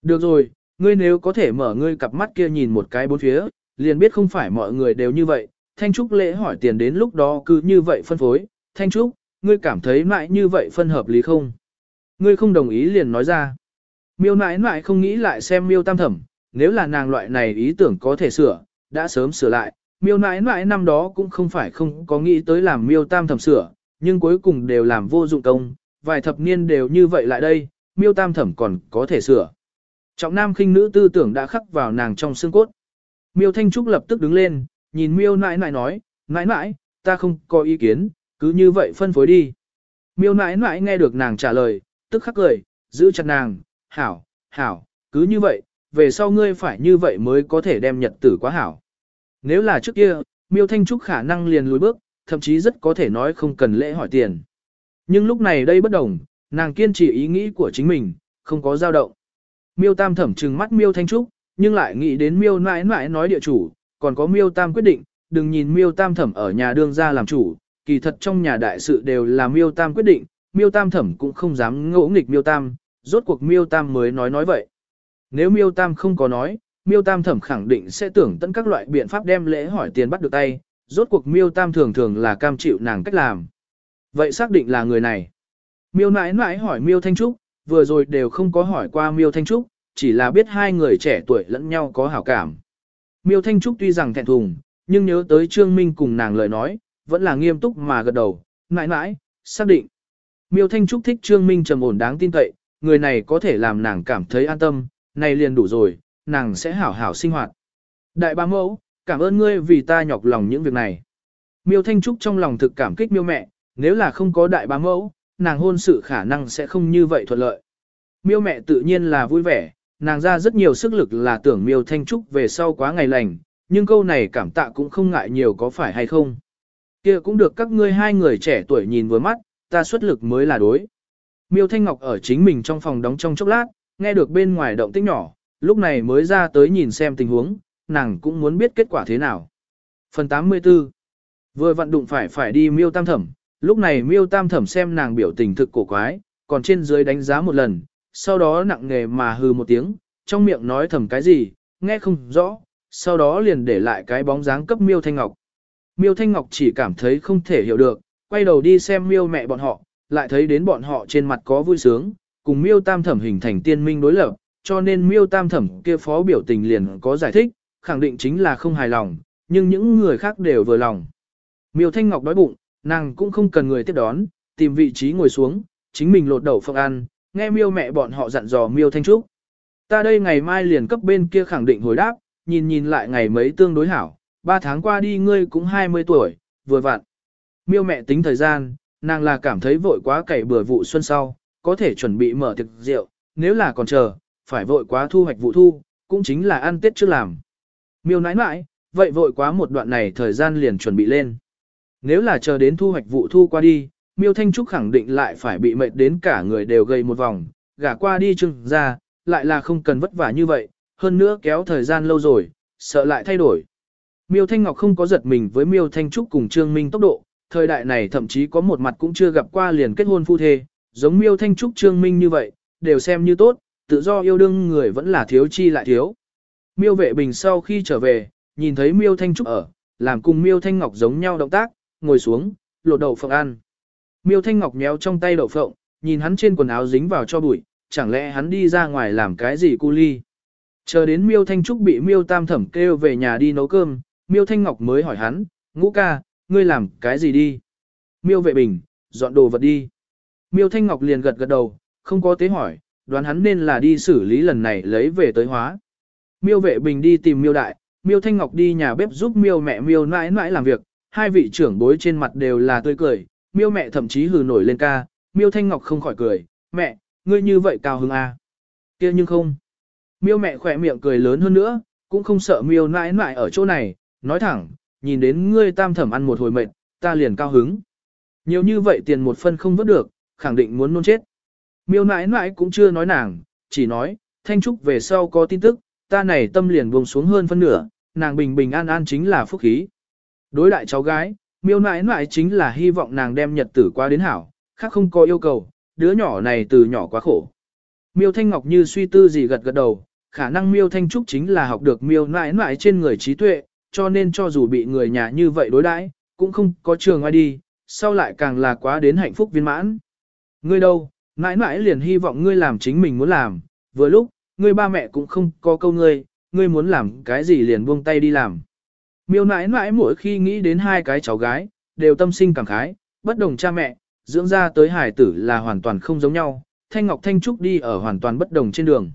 Được rồi, ngươi nếu có thể mở ngươi cặp mắt kia nhìn một cái bốn phía, liền biết không phải mọi người đều như vậy. Thanh Trúc lễ hỏi tiền đến lúc đó cứ như vậy phân phối. Thanh Trúc, ngươi cảm thấy mãi như vậy phân hợp lý không? Ngươi không đồng ý liền nói ra. Miêu nãi nãi không nghĩ lại xem miêu tam thẩm, nếu là nàng loại này ý tưởng có thể sửa, đã sớm sửa lại. Miêu nãi nãi năm đó cũng không phải không có nghĩ tới làm miêu tam thẩm sửa, nhưng cuối cùng đều làm vô dụng công, vài thập niên đều như vậy lại đây, miêu tam thẩm còn có thể sửa. Trọng nam khinh nữ tư tưởng đã khắc vào nàng trong xương cốt. Miêu Thanh Trúc lập tức đứng lên, nhìn miêu nãi nãi nói, nãi nãi, ta không có ý kiến, cứ như vậy phân phối đi. Miêu nãi nãi nghe được nàng trả lời, tức khắc cười, giữ chặt nàng, hảo, hảo, cứ như vậy, về sau ngươi phải như vậy mới có thể đem nhật tử quá hảo. Nếu là trước kia, miêu Thanh Trúc khả năng liền lùi bước, thậm chí rất có thể nói không cần lễ hỏi tiền. Nhưng lúc này đây bất đồng, nàng kiên trì ý nghĩ của chính mình, không có dao động. Miêu Tam thẩm trừng mắt Miêu Thanh Trúc, nhưng lại nghĩ đến Miêu nãi nãi nói địa chủ, còn có Miêu Tam quyết định, đừng nhìn Miêu Tam thẩm ở nhà đương ra làm chủ, kỳ thật trong nhà đại sự đều là Miêu Tam quyết định, Miêu Tam thẩm cũng không dám ngỗ nghịch Miêu Tam, rốt cuộc Miêu Tam mới nói nói vậy. Nếu Miêu Tam không có nói, Miêu Tam thẩm khẳng định sẽ tưởng tận các loại biện pháp đem lễ hỏi tiền bắt được tay, rốt cuộc Miêu Tam thường thường là cam chịu nàng cách làm. Vậy xác định là người này. Miêu nãi nãi hỏi Miêu Thanh Trúc, vừa rồi đều không có hỏi qua Miêu Thanh Trúc, chỉ là biết hai người trẻ tuổi lẫn nhau có hảo cảm. Miêu Thanh Trúc tuy rằng thẹn thùng, nhưng nhớ tới Trương Minh cùng nàng lời nói, vẫn là nghiêm túc mà gật đầu, nãi nãi, xác định. Miêu Thanh Trúc thích Trương Minh trầm ổn đáng tin cậy, người này có thể làm nàng cảm thấy an tâm, này liền đủ rồi, nàng sẽ hảo hảo sinh hoạt. Đại ba mẫu, cảm ơn ngươi vì ta nhọc lòng những việc này. Miêu Thanh Trúc trong lòng thực cảm kích miêu mẹ, nếu là không có đại bá mẫu, nàng hôn sự khả năng sẽ không như vậy thuận lợi. Miêu mẹ tự nhiên là vui vẻ, nàng ra rất nhiều sức lực là tưởng miêu thanh trúc về sau quá ngày lành, nhưng câu này cảm tạ cũng không ngại nhiều có phải hay không. kia cũng được các ngươi hai người trẻ tuổi nhìn vừa mắt, ta xuất lực mới là đối. Miêu Thanh Ngọc ở chính mình trong phòng đóng trong chốc lát, nghe được bên ngoài động tĩnh nhỏ, lúc này mới ra tới nhìn xem tình huống, nàng cũng muốn biết kết quả thế nào. Phần 84 Vừa vận đụng phải phải đi miêu tam thẩm, Lúc này miêu tam thẩm xem nàng biểu tình thực cổ quái, còn trên dưới đánh giá một lần, sau đó nặng nghề mà hừ một tiếng, trong miệng nói thầm cái gì, nghe không rõ, sau đó liền để lại cái bóng dáng cấp miêu thanh ngọc. Miêu thanh ngọc chỉ cảm thấy không thể hiểu được, quay đầu đi xem miêu mẹ bọn họ, lại thấy đến bọn họ trên mặt có vui sướng, cùng miêu tam thẩm hình thành tiên minh đối lập, cho nên miêu tam thẩm kia phó biểu tình liền có giải thích, khẳng định chính là không hài lòng, nhưng những người khác đều vừa lòng. Miêu thanh ngọc đói bụng, Nàng cũng không cần người tiếp đón, tìm vị trí ngồi xuống, chính mình lột đậu phộng ăn, nghe miêu mẹ bọn họ dặn dò miêu thanh trúc. Ta đây ngày mai liền cấp bên kia khẳng định hồi đáp, nhìn nhìn lại ngày mấy tương đối hảo, ba tháng qua đi ngươi cũng 20 tuổi, vừa vặn. Miêu mẹ tính thời gian, nàng là cảm thấy vội quá cày bừa vụ xuân sau, có thể chuẩn bị mở thực rượu, nếu là còn chờ, phải vội quá thu hoạch vụ thu, cũng chính là ăn tết trước làm. Miêu nãi nãi, vậy vội quá một đoạn này thời gian liền chuẩn bị lên. Nếu là chờ đến thu hoạch vụ thu qua đi, Miêu Thanh Trúc khẳng định lại phải bị mệt đến cả người đều gầy một vòng, gả qua đi chừng ra, lại là không cần vất vả như vậy, hơn nữa kéo thời gian lâu rồi, sợ lại thay đổi. Miêu Thanh Ngọc không có giật mình với Miêu Thanh Trúc cùng Trương Minh tốc độ, thời đại này thậm chí có một mặt cũng chưa gặp qua liền kết hôn phu thê, giống Miêu Thanh Trúc Trương Minh như vậy, đều xem như tốt, tự do yêu đương người vẫn là thiếu chi lại thiếu. Miêu Vệ Bình sau khi trở về, nhìn thấy Miêu Thanh Trúc ở, làm cùng Miêu Thanh Ngọc giống nhau động tác, ngồi xuống, lột đậu phộng ăn. Miêu Thanh Ngọc nhéo trong tay đậu phộng, nhìn hắn trên quần áo dính vào cho bụi, chẳng lẽ hắn đi ra ngoài làm cái gì cu ly. Chờ đến Miêu Thanh Trúc bị Miêu Tam Thẩm kêu về nhà đi nấu cơm, Miêu Thanh Ngọc mới hỏi hắn, ngũ ca, ngươi làm cái gì đi? Miêu vệ bình, dọn đồ vật đi. Miêu Thanh Ngọc liền gật gật đầu, không có tế hỏi, đoán hắn nên là đi xử lý lần này lấy về tới hóa. Miêu vệ bình đi tìm Miêu Đại, Miêu Thanh Ngọc đi nhà bếp giúp Miêu mẹ Miêu nãi nãi làm việc, hai vị trưởng bối trên mặt đều là tươi cười, miêu mẹ thậm chí hừ nổi lên ca, miêu thanh ngọc không khỏi cười, mẹ, ngươi như vậy cao hứng à. kia nhưng không. Miêu mẹ khỏe miệng cười lớn hơn nữa, cũng không sợ miêu nãi nãi ở chỗ này, nói thẳng, nhìn đến ngươi tam thẩm ăn một hồi mệt, ta liền cao hứng. Nhiều như vậy tiền một phân không vớt được, khẳng định muốn nôn chết. Miêu nãi nãi cũng chưa nói nàng, chỉ nói, Thanh Trúc về sau có tin tức, ta này tâm liền buông xuống hơn phân nửa, nàng bình bình an an chính là phúc khí. Đối đại cháu gái, miêu nãi nãi chính là hy vọng nàng đem nhật tử qua đến hảo, khác không có yêu cầu, đứa nhỏ này từ nhỏ quá khổ. Miêu Thanh Ngọc như suy tư gì gật gật đầu, khả năng Miêu Thanh Trúc chính là học được miêu nãi nãi trên người trí tuệ, cho nên cho dù bị người nhà như vậy đối đãi, cũng không có trường ai đi, sau lại càng là quá đến hạnh phúc viên mãn. Ngươi đâu, nãi nãi liền hy vọng ngươi làm chính mình muốn làm, vừa lúc, ngươi ba mẹ cũng không có câu ngươi, ngươi muốn làm cái gì liền buông tay đi làm. Miêu nãi nãi mỗi khi nghĩ đến hai cái cháu gái, đều tâm sinh cảm khái, bất đồng cha mẹ, dưỡng ra tới hải tử là hoàn toàn không giống nhau, Thanh Ngọc Thanh Trúc đi ở hoàn toàn bất đồng trên đường.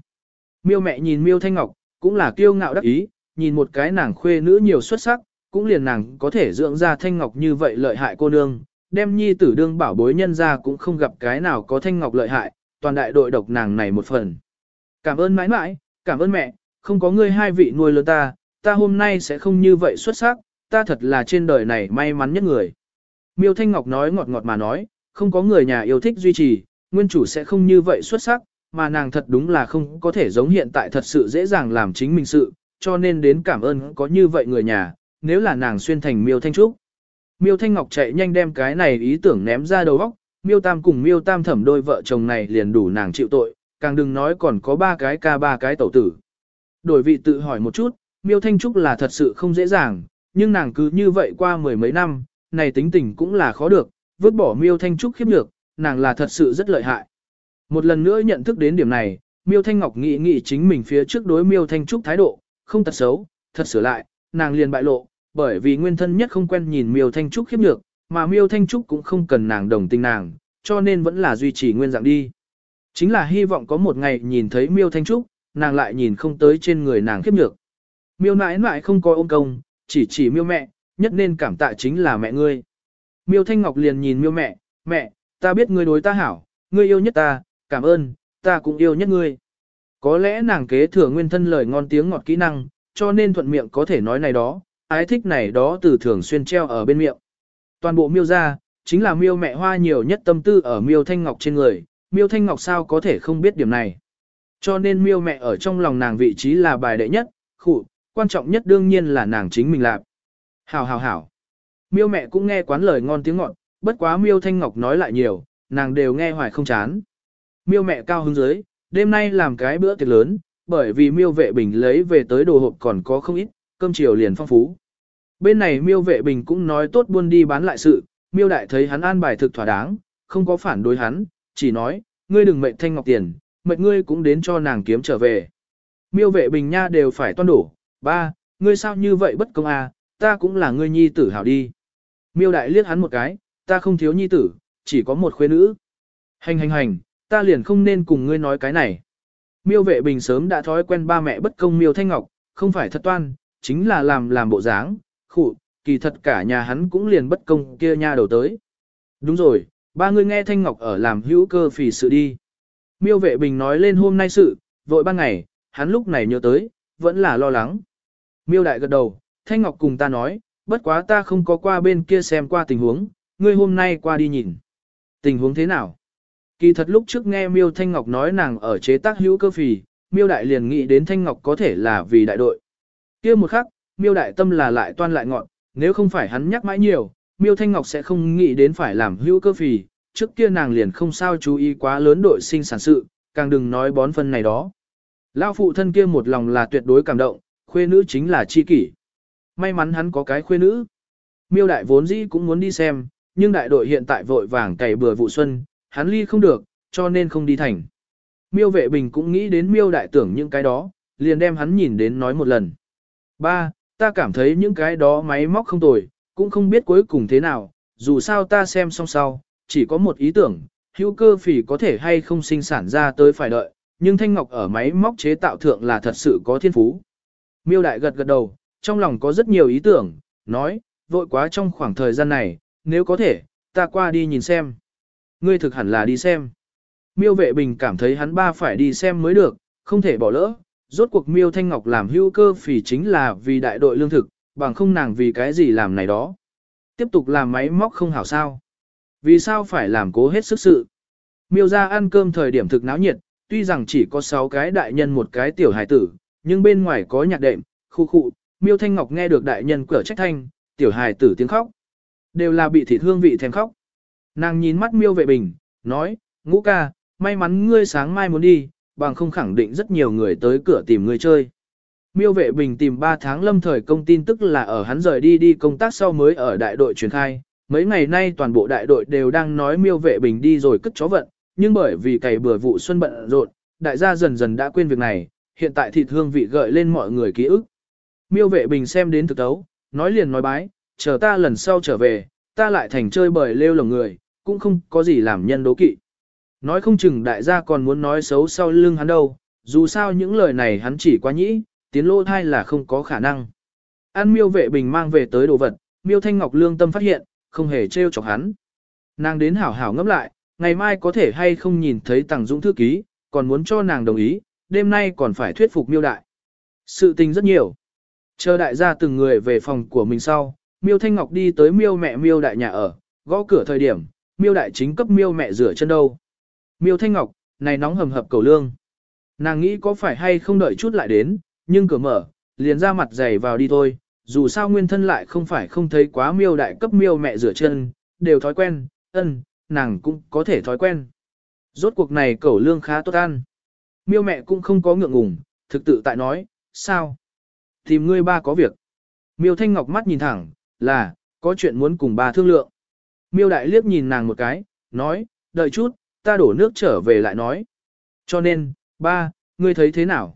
Miêu mẹ nhìn Miêu Thanh Ngọc, cũng là kiêu ngạo đắc ý, nhìn một cái nàng khuê nữ nhiều xuất sắc, cũng liền nàng có thể dưỡng ra Thanh Ngọc như vậy lợi hại cô nương, đem nhi tử đương bảo bối nhân ra cũng không gặp cái nào có Thanh Ngọc lợi hại, toàn đại đội độc nàng này một phần. Cảm ơn mãi mãi, cảm ơn mẹ, không có ngươi hai vị nuôi lớn ta, ta hôm nay sẽ không như vậy xuất sắc, ta thật là trên đời này may mắn nhất người. Miêu Thanh Ngọc nói ngọt ngọt mà nói, không có người nhà yêu thích duy trì, nguyên chủ sẽ không như vậy xuất sắc, mà nàng thật đúng là không có thể giống hiện tại thật sự dễ dàng làm chính mình sự, cho nên đến cảm ơn có như vậy người nhà, nếu là nàng xuyên thành Miêu Thanh Trúc. Miêu Thanh Ngọc chạy nhanh đem cái này ý tưởng ném ra đầu óc, Miêu Tam cùng Miêu Tam thẩm đôi vợ chồng này liền đủ nàng chịu tội, càng đừng nói còn có ba cái ca ba cái tẩu tử. Đổi vị tự hỏi một chút, Miêu Thanh Trúc là thật sự không dễ dàng, nhưng nàng cứ như vậy qua mười mấy năm, này tính tình cũng là khó được, vứt bỏ Miêu Thanh Trúc khiếp nhược, nàng là thật sự rất lợi hại. Một lần nữa nhận thức đến điểm này, Miêu Thanh Ngọc nghĩ nghĩ chính mình phía trước đối Miêu Thanh Trúc thái độ, không thật xấu, thật sửa lại, nàng liền bại lộ, bởi vì nguyên thân nhất không quen nhìn Miêu Thanh Trúc khiếp nhược, mà Miêu Thanh Trúc cũng không cần nàng đồng tình nàng, cho nên vẫn là duy trì nguyên dạng đi. Chính là hy vọng có một ngày nhìn thấy Miêu Thanh Trúc, nàng lại nhìn không tới trên người nàng khiếp nhược. Miêu nãi nãi không có ôm công, chỉ chỉ Miêu mẹ, nhất nên cảm tạ chính là mẹ ngươi. Miêu Thanh Ngọc liền nhìn Miêu mẹ, mẹ, ta biết ngươi đối ta hảo, ngươi yêu nhất ta, cảm ơn, ta cũng yêu nhất ngươi. Có lẽ nàng kế thừa nguyên thân lời ngon tiếng ngọt kỹ năng, cho nên thuận miệng có thể nói này đó, ái thích này đó từ thường xuyên treo ở bên miệng. Toàn bộ miêu ra, chính là miêu mẹ hoa nhiều nhất tâm tư ở miêu thanh ngọc trên người, miêu thanh ngọc sao có thể không biết điểm này. Cho nên miêu mẹ ở trong lòng nàng vị trí là bài đệ nhất, khụ, quan trọng nhất đương nhiên là nàng chính mình làm. Hảo hảo hảo. Miêu mẹ cũng nghe quán lời ngon tiếng ngọt, bất quá miêu thanh ngọc nói lại nhiều, nàng đều nghe hoài không chán. Miêu mẹ cao hứng dưới, đêm nay làm cái bữa tiệc lớn, bởi vì miêu vệ bình lấy về tới đồ hộp còn có không ít, cơm chiều liền phong phú. Bên này miêu vệ bình cũng nói tốt buôn đi bán lại sự, miêu đại thấy hắn an bài thực thỏa đáng, không có phản đối hắn, chỉ nói, ngươi đừng mệnh thanh ngọc tiền, mệnh ngươi cũng đến cho nàng kiếm trở về. Miêu vệ bình nha đều phải toan đổ, ba, ngươi sao như vậy bất công à, ta cũng là ngươi nhi tử hảo đi. Miêu đại liếc hắn một cái, ta không thiếu nhi tử, chỉ có một khuê nữ. Hành hành hành, ta liền không nên cùng ngươi nói cái này. Miêu vệ bình sớm đã thói quen ba mẹ bất công miêu thanh ngọc, không phải thật toan, chính là làm làm bộ dáng, khụ, kỳ thật cả nhà hắn cũng liền bất công kia nha đầu tới. Đúng rồi, ba người nghe thanh ngọc ở làm hữu cơ phì sự đi. Miêu vệ bình nói lên hôm nay sự, vội ban ngày, hắn lúc này nhớ tới, vẫn là lo lắng. Miêu đại gật đầu, thanh ngọc cùng ta nói, bất quá ta không có qua bên kia xem qua tình huống, ngươi hôm nay qua đi nhìn. Tình huống thế nào? Kỳ thật lúc trước nghe Miêu Thanh Ngọc nói nàng ở chế tác hữu cơ phì, Miêu Đại liền nghĩ đến Thanh Ngọc có thể là vì đại đội kia một khắc, Miêu Đại tâm là lại toan lại ngọn, nếu không phải hắn nhắc mãi nhiều, Miêu Thanh Ngọc sẽ không nghĩ đến phải làm hữu cơ phì, trước kia nàng liền không sao chú ý quá lớn đội sinh sản sự, càng đừng nói bón phân này đó. Lao phụ thân kia một lòng là tuyệt đối cảm động, khuê nữ chính là chi kỷ. May mắn hắn có cái khuê nữ. Miêu Đại vốn dĩ cũng muốn đi xem, nhưng đại đội hiện tại vội vàng cày bừa vụ xuân, hắn ly không được, cho nên không đi thành. Miêu vệ bình cũng nghĩ đến miêu đại tưởng những cái đó, liền đem hắn nhìn đến nói một lần. Ba, ta cảm thấy những cái đó máy móc không tồi, cũng không biết cuối cùng thế nào, dù sao ta xem xong sau, chỉ có một ý tưởng, hữu cơ phỉ có thể hay không sinh sản ra tới phải đợi, nhưng Thanh Ngọc ở máy móc chế tạo thượng là thật sự có thiên phú. Miêu đại gật gật đầu, trong lòng có rất nhiều ý tưởng, nói, vội quá trong khoảng thời gian này, nếu có thể, ta qua đi nhìn xem. Ngươi thực hẳn là đi xem. Miêu vệ bình cảm thấy hắn ba phải đi xem mới được, không thể bỏ lỡ, rốt cuộc miêu thanh ngọc làm hữu cơ phỉ chính là vì đại đội lương thực, bằng không nàng vì cái gì làm này đó. Tiếp tục làm máy móc không hảo sao. Vì sao phải làm cố hết sức sự. Miêu ra ăn cơm thời điểm thực náo nhiệt, tuy rằng chỉ có 6 cái đại nhân một cái tiểu hải tử, nhưng bên ngoài có nhạc đệm, khu khu, miêu thanh ngọc nghe được đại nhân cửa trách thanh, tiểu hải tử tiếng khóc. Đều là bị thịt hương vị thèm khóc. Nàng nhìn mắt miêu vệ bình, nói, ngũ ca, may mắn ngươi sáng mai muốn đi, bằng không khẳng định rất nhiều người tới cửa tìm người chơi. Miêu vệ bình tìm 3 tháng lâm thời công tin tức là ở hắn rời đi đi công tác sau mới ở đại đội truyền khai. Mấy ngày nay toàn bộ đại đội đều đang nói miêu vệ bình đi rồi cất chó vận, nhưng bởi vì cày bừa vụ xuân bận rộn, đại gia dần dần đã quên việc này, hiện tại thịt hương vị gợi lên mọi người ký ức. Miêu vệ bình xem đến thực tấu, nói liền nói bái, chờ ta lần sau trở về, ta lại thành chơi bời lêu lồng người, cũng không có gì làm nhân đố kỵ. Nói không chừng đại gia còn muốn nói xấu sau lưng hắn đâu, dù sao những lời này hắn chỉ quá nhĩ, tiến lô thai là không có khả năng. An miêu vệ bình mang về tới đồ vật, miêu thanh ngọc lương tâm phát hiện, không hề trêu chọc hắn. Nàng đến hảo hảo ngẫm lại, ngày mai có thể hay không nhìn thấy tàng dũng thư ký, còn muốn cho nàng đồng ý, đêm nay còn phải thuyết phục miêu đại. Sự tình rất nhiều. Chờ đại gia từng người về phòng của mình sau, miêu thanh ngọc đi tới miêu mẹ miêu đại nhà ở, gõ cửa thời điểm, miêu đại chính cấp miêu mẹ rửa chân đâu. Miêu thanh ngọc, này nóng hầm hập cầu lương. Nàng nghĩ có phải hay không đợi chút lại đến, nhưng cửa mở, liền ra mặt dày vào đi thôi, dù sao nguyên thân lại không phải không thấy quá miêu đại cấp miêu mẹ rửa chân, đều thói quen, ân, nàng cũng có thể thói quen. Rốt cuộc này cẩu lương khá tốt ăn. Miêu mẹ cũng không có ngượng ngùng, thực tự tại nói, sao? Tìm ngươi ba có việc. Miêu Thanh Ngọc mắt nhìn thẳng, là, có chuyện muốn cùng ba thương lượng. Miêu Đại liếc nhìn nàng một cái, nói, đợi chút, ta đổ nước trở về lại nói. Cho nên, ba, ngươi thấy thế nào?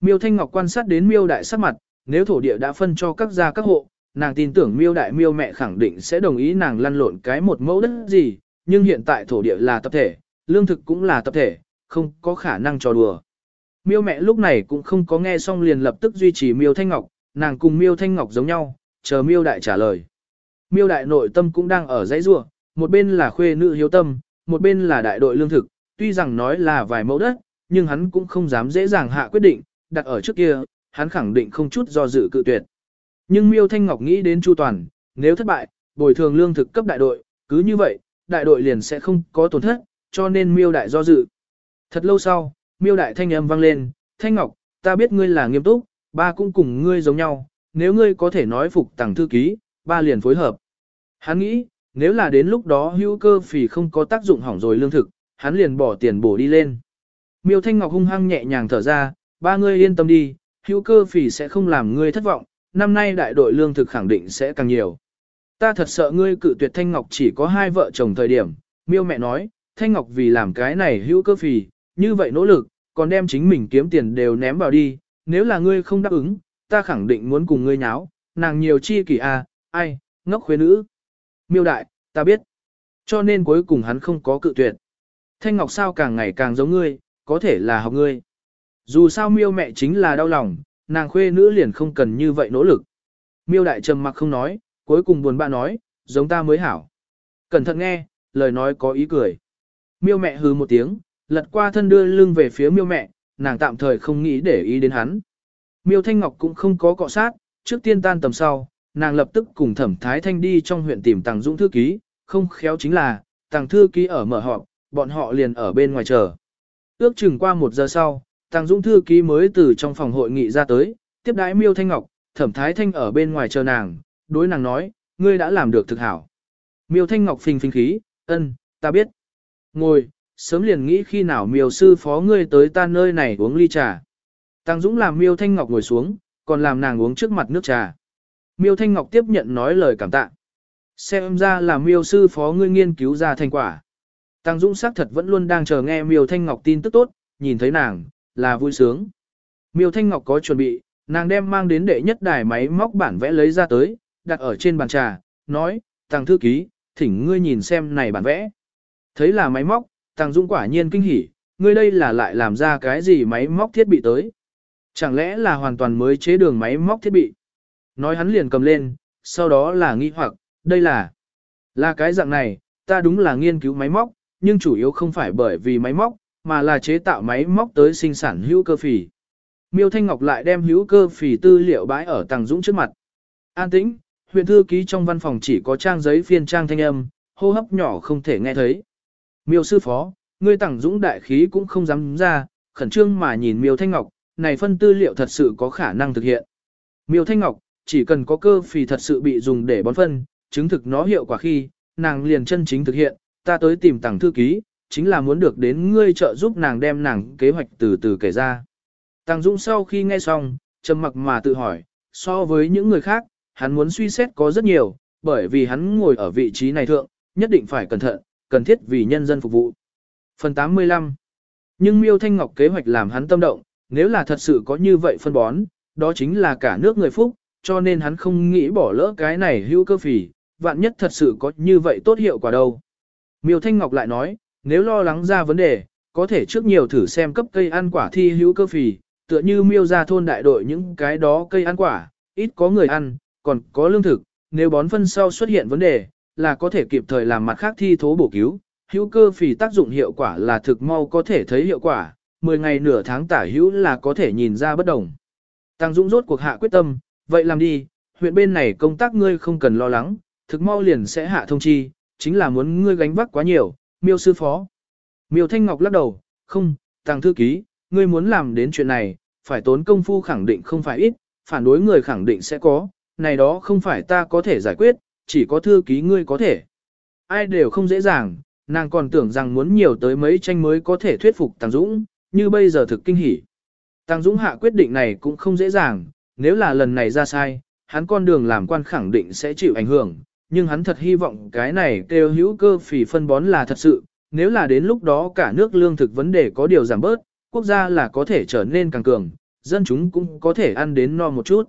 Miêu Thanh Ngọc quan sát đến Miêu Đại sắc mặt, nếu thổ địa đã phân cho các gia các hộ, nàng tin tưởng Miêu Đại Miêu mẹ khẳng định sẽ đồng ý nàng lăn lộn cái một mẫu đất gì, nhưng hiện tại thổ địa là tập thể, lương thực cũng là tập thể, không có khả năng trò đùa. Miêu mẹ lúc này cũng không có nghe xong liền lập tức duy trì Miêu Thanh Ngọc, nàng cùng Miêu Thanh Ngọc giống nhau, chờ Miêu Đại trả lời. Miêu Đại nội tâm cũng đang ở dãy rua, một bên là khuê nữ hiếu tâm, một bên là đại đội lương thực, tuy rằng nói là vài mẫu đất, nhưng hắn cũng không dám dễ dàng hạ quyết định, đặt ở trước kia, hắn khẳng định không chút do dự cự tuyệt. Nhưng Miêu Thanh Ngọc nghĩ đến Chu Toàn, nếu thất bại, bồi thường lương thực cấp đại đội, cứ như vậy, đại đội liền sẽ không có tổn thất, cho nên Miêu Đại do dự. Thật lâu sau, Miêu Đại thanh âm vang lên, Thanh Ngọc, ta biết ngươi là nghiêm túc, ba cũng cùng ngươi giống nhau, nếu ngươi có thể nói phục tàng thư ký, ba liền phối hợp. Hắn nghĩ, nếu là đến lúc đó hữu cơ phì không có tác dụng hỏng rồi lương thực, hắn liền bỏ tiền bổ đi lên. Miêu Thanh Ngọc hung hăng nhẹ nhàng thở ra, ba ngươi yên tâm đi, hữu cơ phì sẽ không làm ngươi thất vọng, năm nay đại đội lương thực khẳng định sẽ càng nhiều. Ta thật sợ ngươi cự tuyệt Thanh Ngọc chỉ có hai vợ chồng thời điểm, miêu mẹ nói, Thanh Ngọc vì làm cái này hữu cơ phì, như vậy nỗ lực, còn đem chính mình kiếm tiền đều ném vào đi, nếu là ngươi không đáp ứng, ta khẳng định muốn cùng ngươi nháo, nàng nhiều chi kỷ a, à, ai, ngốc khuê nữ. Miêu đại, ta biết. Cho nên cuối cùng hắn không có cự tuyệt. Thanh Ngọc sao càng ngày càng giống ngươi, có thể là học ngươi. Dù sao miêu mẹ chính là đau lòng, nàng khuê nữ liền không cần như vậy nỗ lực. Miêu đại trầm mặc không nói, cuối cùng buồn bã nói, giống ta mới hảo. Cẩn thận nghe, lời nói có ý cười. Miêu mẹ hừ một tiếng, lật qua thân đưa lưng về phía miêu mẹ, nàng tạm thời không nghĩ để ý đến hắn. Miêu Thanh Ngọc cũng không có cọ sát, trước tiên tan tầm sau, nàng lập tức cùng thẩm thái thanh đi trong huyện tìm Tàng Dũng thư ký, không khéo chính là, Tàng thư ký ở mở họp, bọn họ liền ở bên ngoài chờ. Ước chừng qua một giờ sau, Tàng Dũng thư ký mới từ trong phòng hội nghị ra tới, tiếp đái Miêu Thanh Ngọc, thẩm thái thanh ở bên ngoài chờ nàng, đối nàng nói, ngươi đã làm được thực hảo. Miêu Thanh Ngọc phình phình khí, ân, ta biết. Ngồi, sớm liền nghĩ khi nào miêu sư phó ngươi tới ta nơi này uống ly trà. Tăng Dũng làm miêu Thanh Ngọc ngồi xuống, còn làm nàng uống trước mặt nước trà. Miêu Thanh Ngọc tiếp nhận nói lời cảm tạ. Xem ra là miêu sư phó ngươi nghiên cứu ra thành quả. Tăng Dũng xác thật vẫn luôn đang chờ nghe miêu Thanh Ngọc tin tức tốt, nhìn thấy nàng, là vui sướng. Miêu Thanh Ngọc có chuẩn bị, nàng đem mang đến đệ nhất đài máy móc bản vẽ lấy ra tới, đặt ở trên bàn trà, nói, Tăng thư ký, thỉnh ngươi nhìn xem này bản vẽ. Thấy là máy móc, Tăng Dung quả nhiên kinh hỉ, ngươi đây là lại làm ra cái gì máy móc thiết bị tới. Chẳng lẽ là hoàn toàn mới chế đường máy móc thiết bị. Nói hắn liền cầm lên, sau đó là nghi hoặc, đây là, là cái dạng này, ta đúng là nghiên cứu máy móc, nhưng chủ yếu không phải bởi vì máy móc, mà là chế tạo máy móc tới sinh sản hữu cơ phì. Miêu Thanh Ngọc lại đem hữu cơ phỉ tư liệu bãi ở Tàng Dũng trước mặt. An tĩnh, huyện thư ký trong văn phòng chỉ có trang giấy phiên trang thanh âm, hô hấp nhỏ không thể nghe thấy. Miêu sư phó, ngươi Tàng Dũng đại khí cũng không dám ra, khẩn trương mà nhìn Miêu Thanh Ngọc, này phân tư liệu thật sự có khả năng thực hiện. Miêu Thanh Ngọc, chỉ cần có cơ phì thật sự bị dùng để bón phân, chứng thực nó hiệu quả khi, nàng liền chân chính thực hiện, ta tới tìm tàng thư ký, chính là muốn được đến ngươi trợ giúp nàng đem nàng kế hoạch từ từ kể ra. Tàng Dũng sau khi nghe xong, trầm mặc mà tự hỏi, so với những người khác, hắn muốn suy xét có rất nhiều, bởi vì hắn ngồi ở vị trí này thượng, nhất định phải cẩn thận, cần thiết vì nhân dân phục vụ. Phần 85 Nhưng Miêu Thanh Ngọc kế hoạch làm hắn tâm động, nếu là thật sự có như vậy phân bón, đó chính là cả nước người phúc, cho nên hắn không nghĩ bỏ lỡ cái này hữu cơ phỉ, vạn nhất thật sự có như vậy tốt hiệu quả đâu. Miêu Thanh Ngọc lại nói, nếu lo lắng ra vấn đề, có thể trước nhiều thử xem cấp cây ăn quả thi hữu cơ phỉ, tựa như miêu ra thôn đại đội những cái đó cây ăn quả, ít có người ăn, còn có lương thực, nếu bón phân sau xuất hiện vấn đề, là có thể kịp thời làm mặt khác thi thố bổ cứu. Hữu cơ phỉ tác dụng hiệu quả là thực mau có thể thấy hiệu quả, 10 ngày nửa tháng tả hữu là có thể nhìn ra bất đồng. Tăng Dũng rốt cuộc hạ quyết tâm, vậy làm đi, huyện bên này công tác ngươi không cần lo lắng, thực mau liền sẽ hạ thông chi, chính là muốn ngươi gánh vác quá nhiều, miêu sư phó. Miêu Thanh Ngọc lắc đầu, không, Tăng thư ký, ngươi muốn làm đến chuyện này, phải tốn công phu khẳng định không phải ít, phản đối người khẳng định sẽ có, này đó không phải ta có thể giải quyết, chỉ có thư ký ngươi có thể. Ai đều không dễ dàng, nàng còn tưởng rằng muốn nhiều tới mấy tranh mới có thể thuyết phục Tăng Dũng, như bây giờ thực kinh hỉ. Tăng Dũng hạ quyết định này cũng không dễ dàng, nếu là lần này ra sai, hắn con đường làm quan khẳng định sẽ chịu ảnh hưởng, nhưng hắn thật hy vọng cái này kêu hữu cơ phỉ phân bón là thật sự, nếu là đến lúc đó cả nước lương thực vấn đề có điều giảm bớt, quốc gia là có thể trở nên càng cường, dân chúng cũng có thể ăn đến no một chút.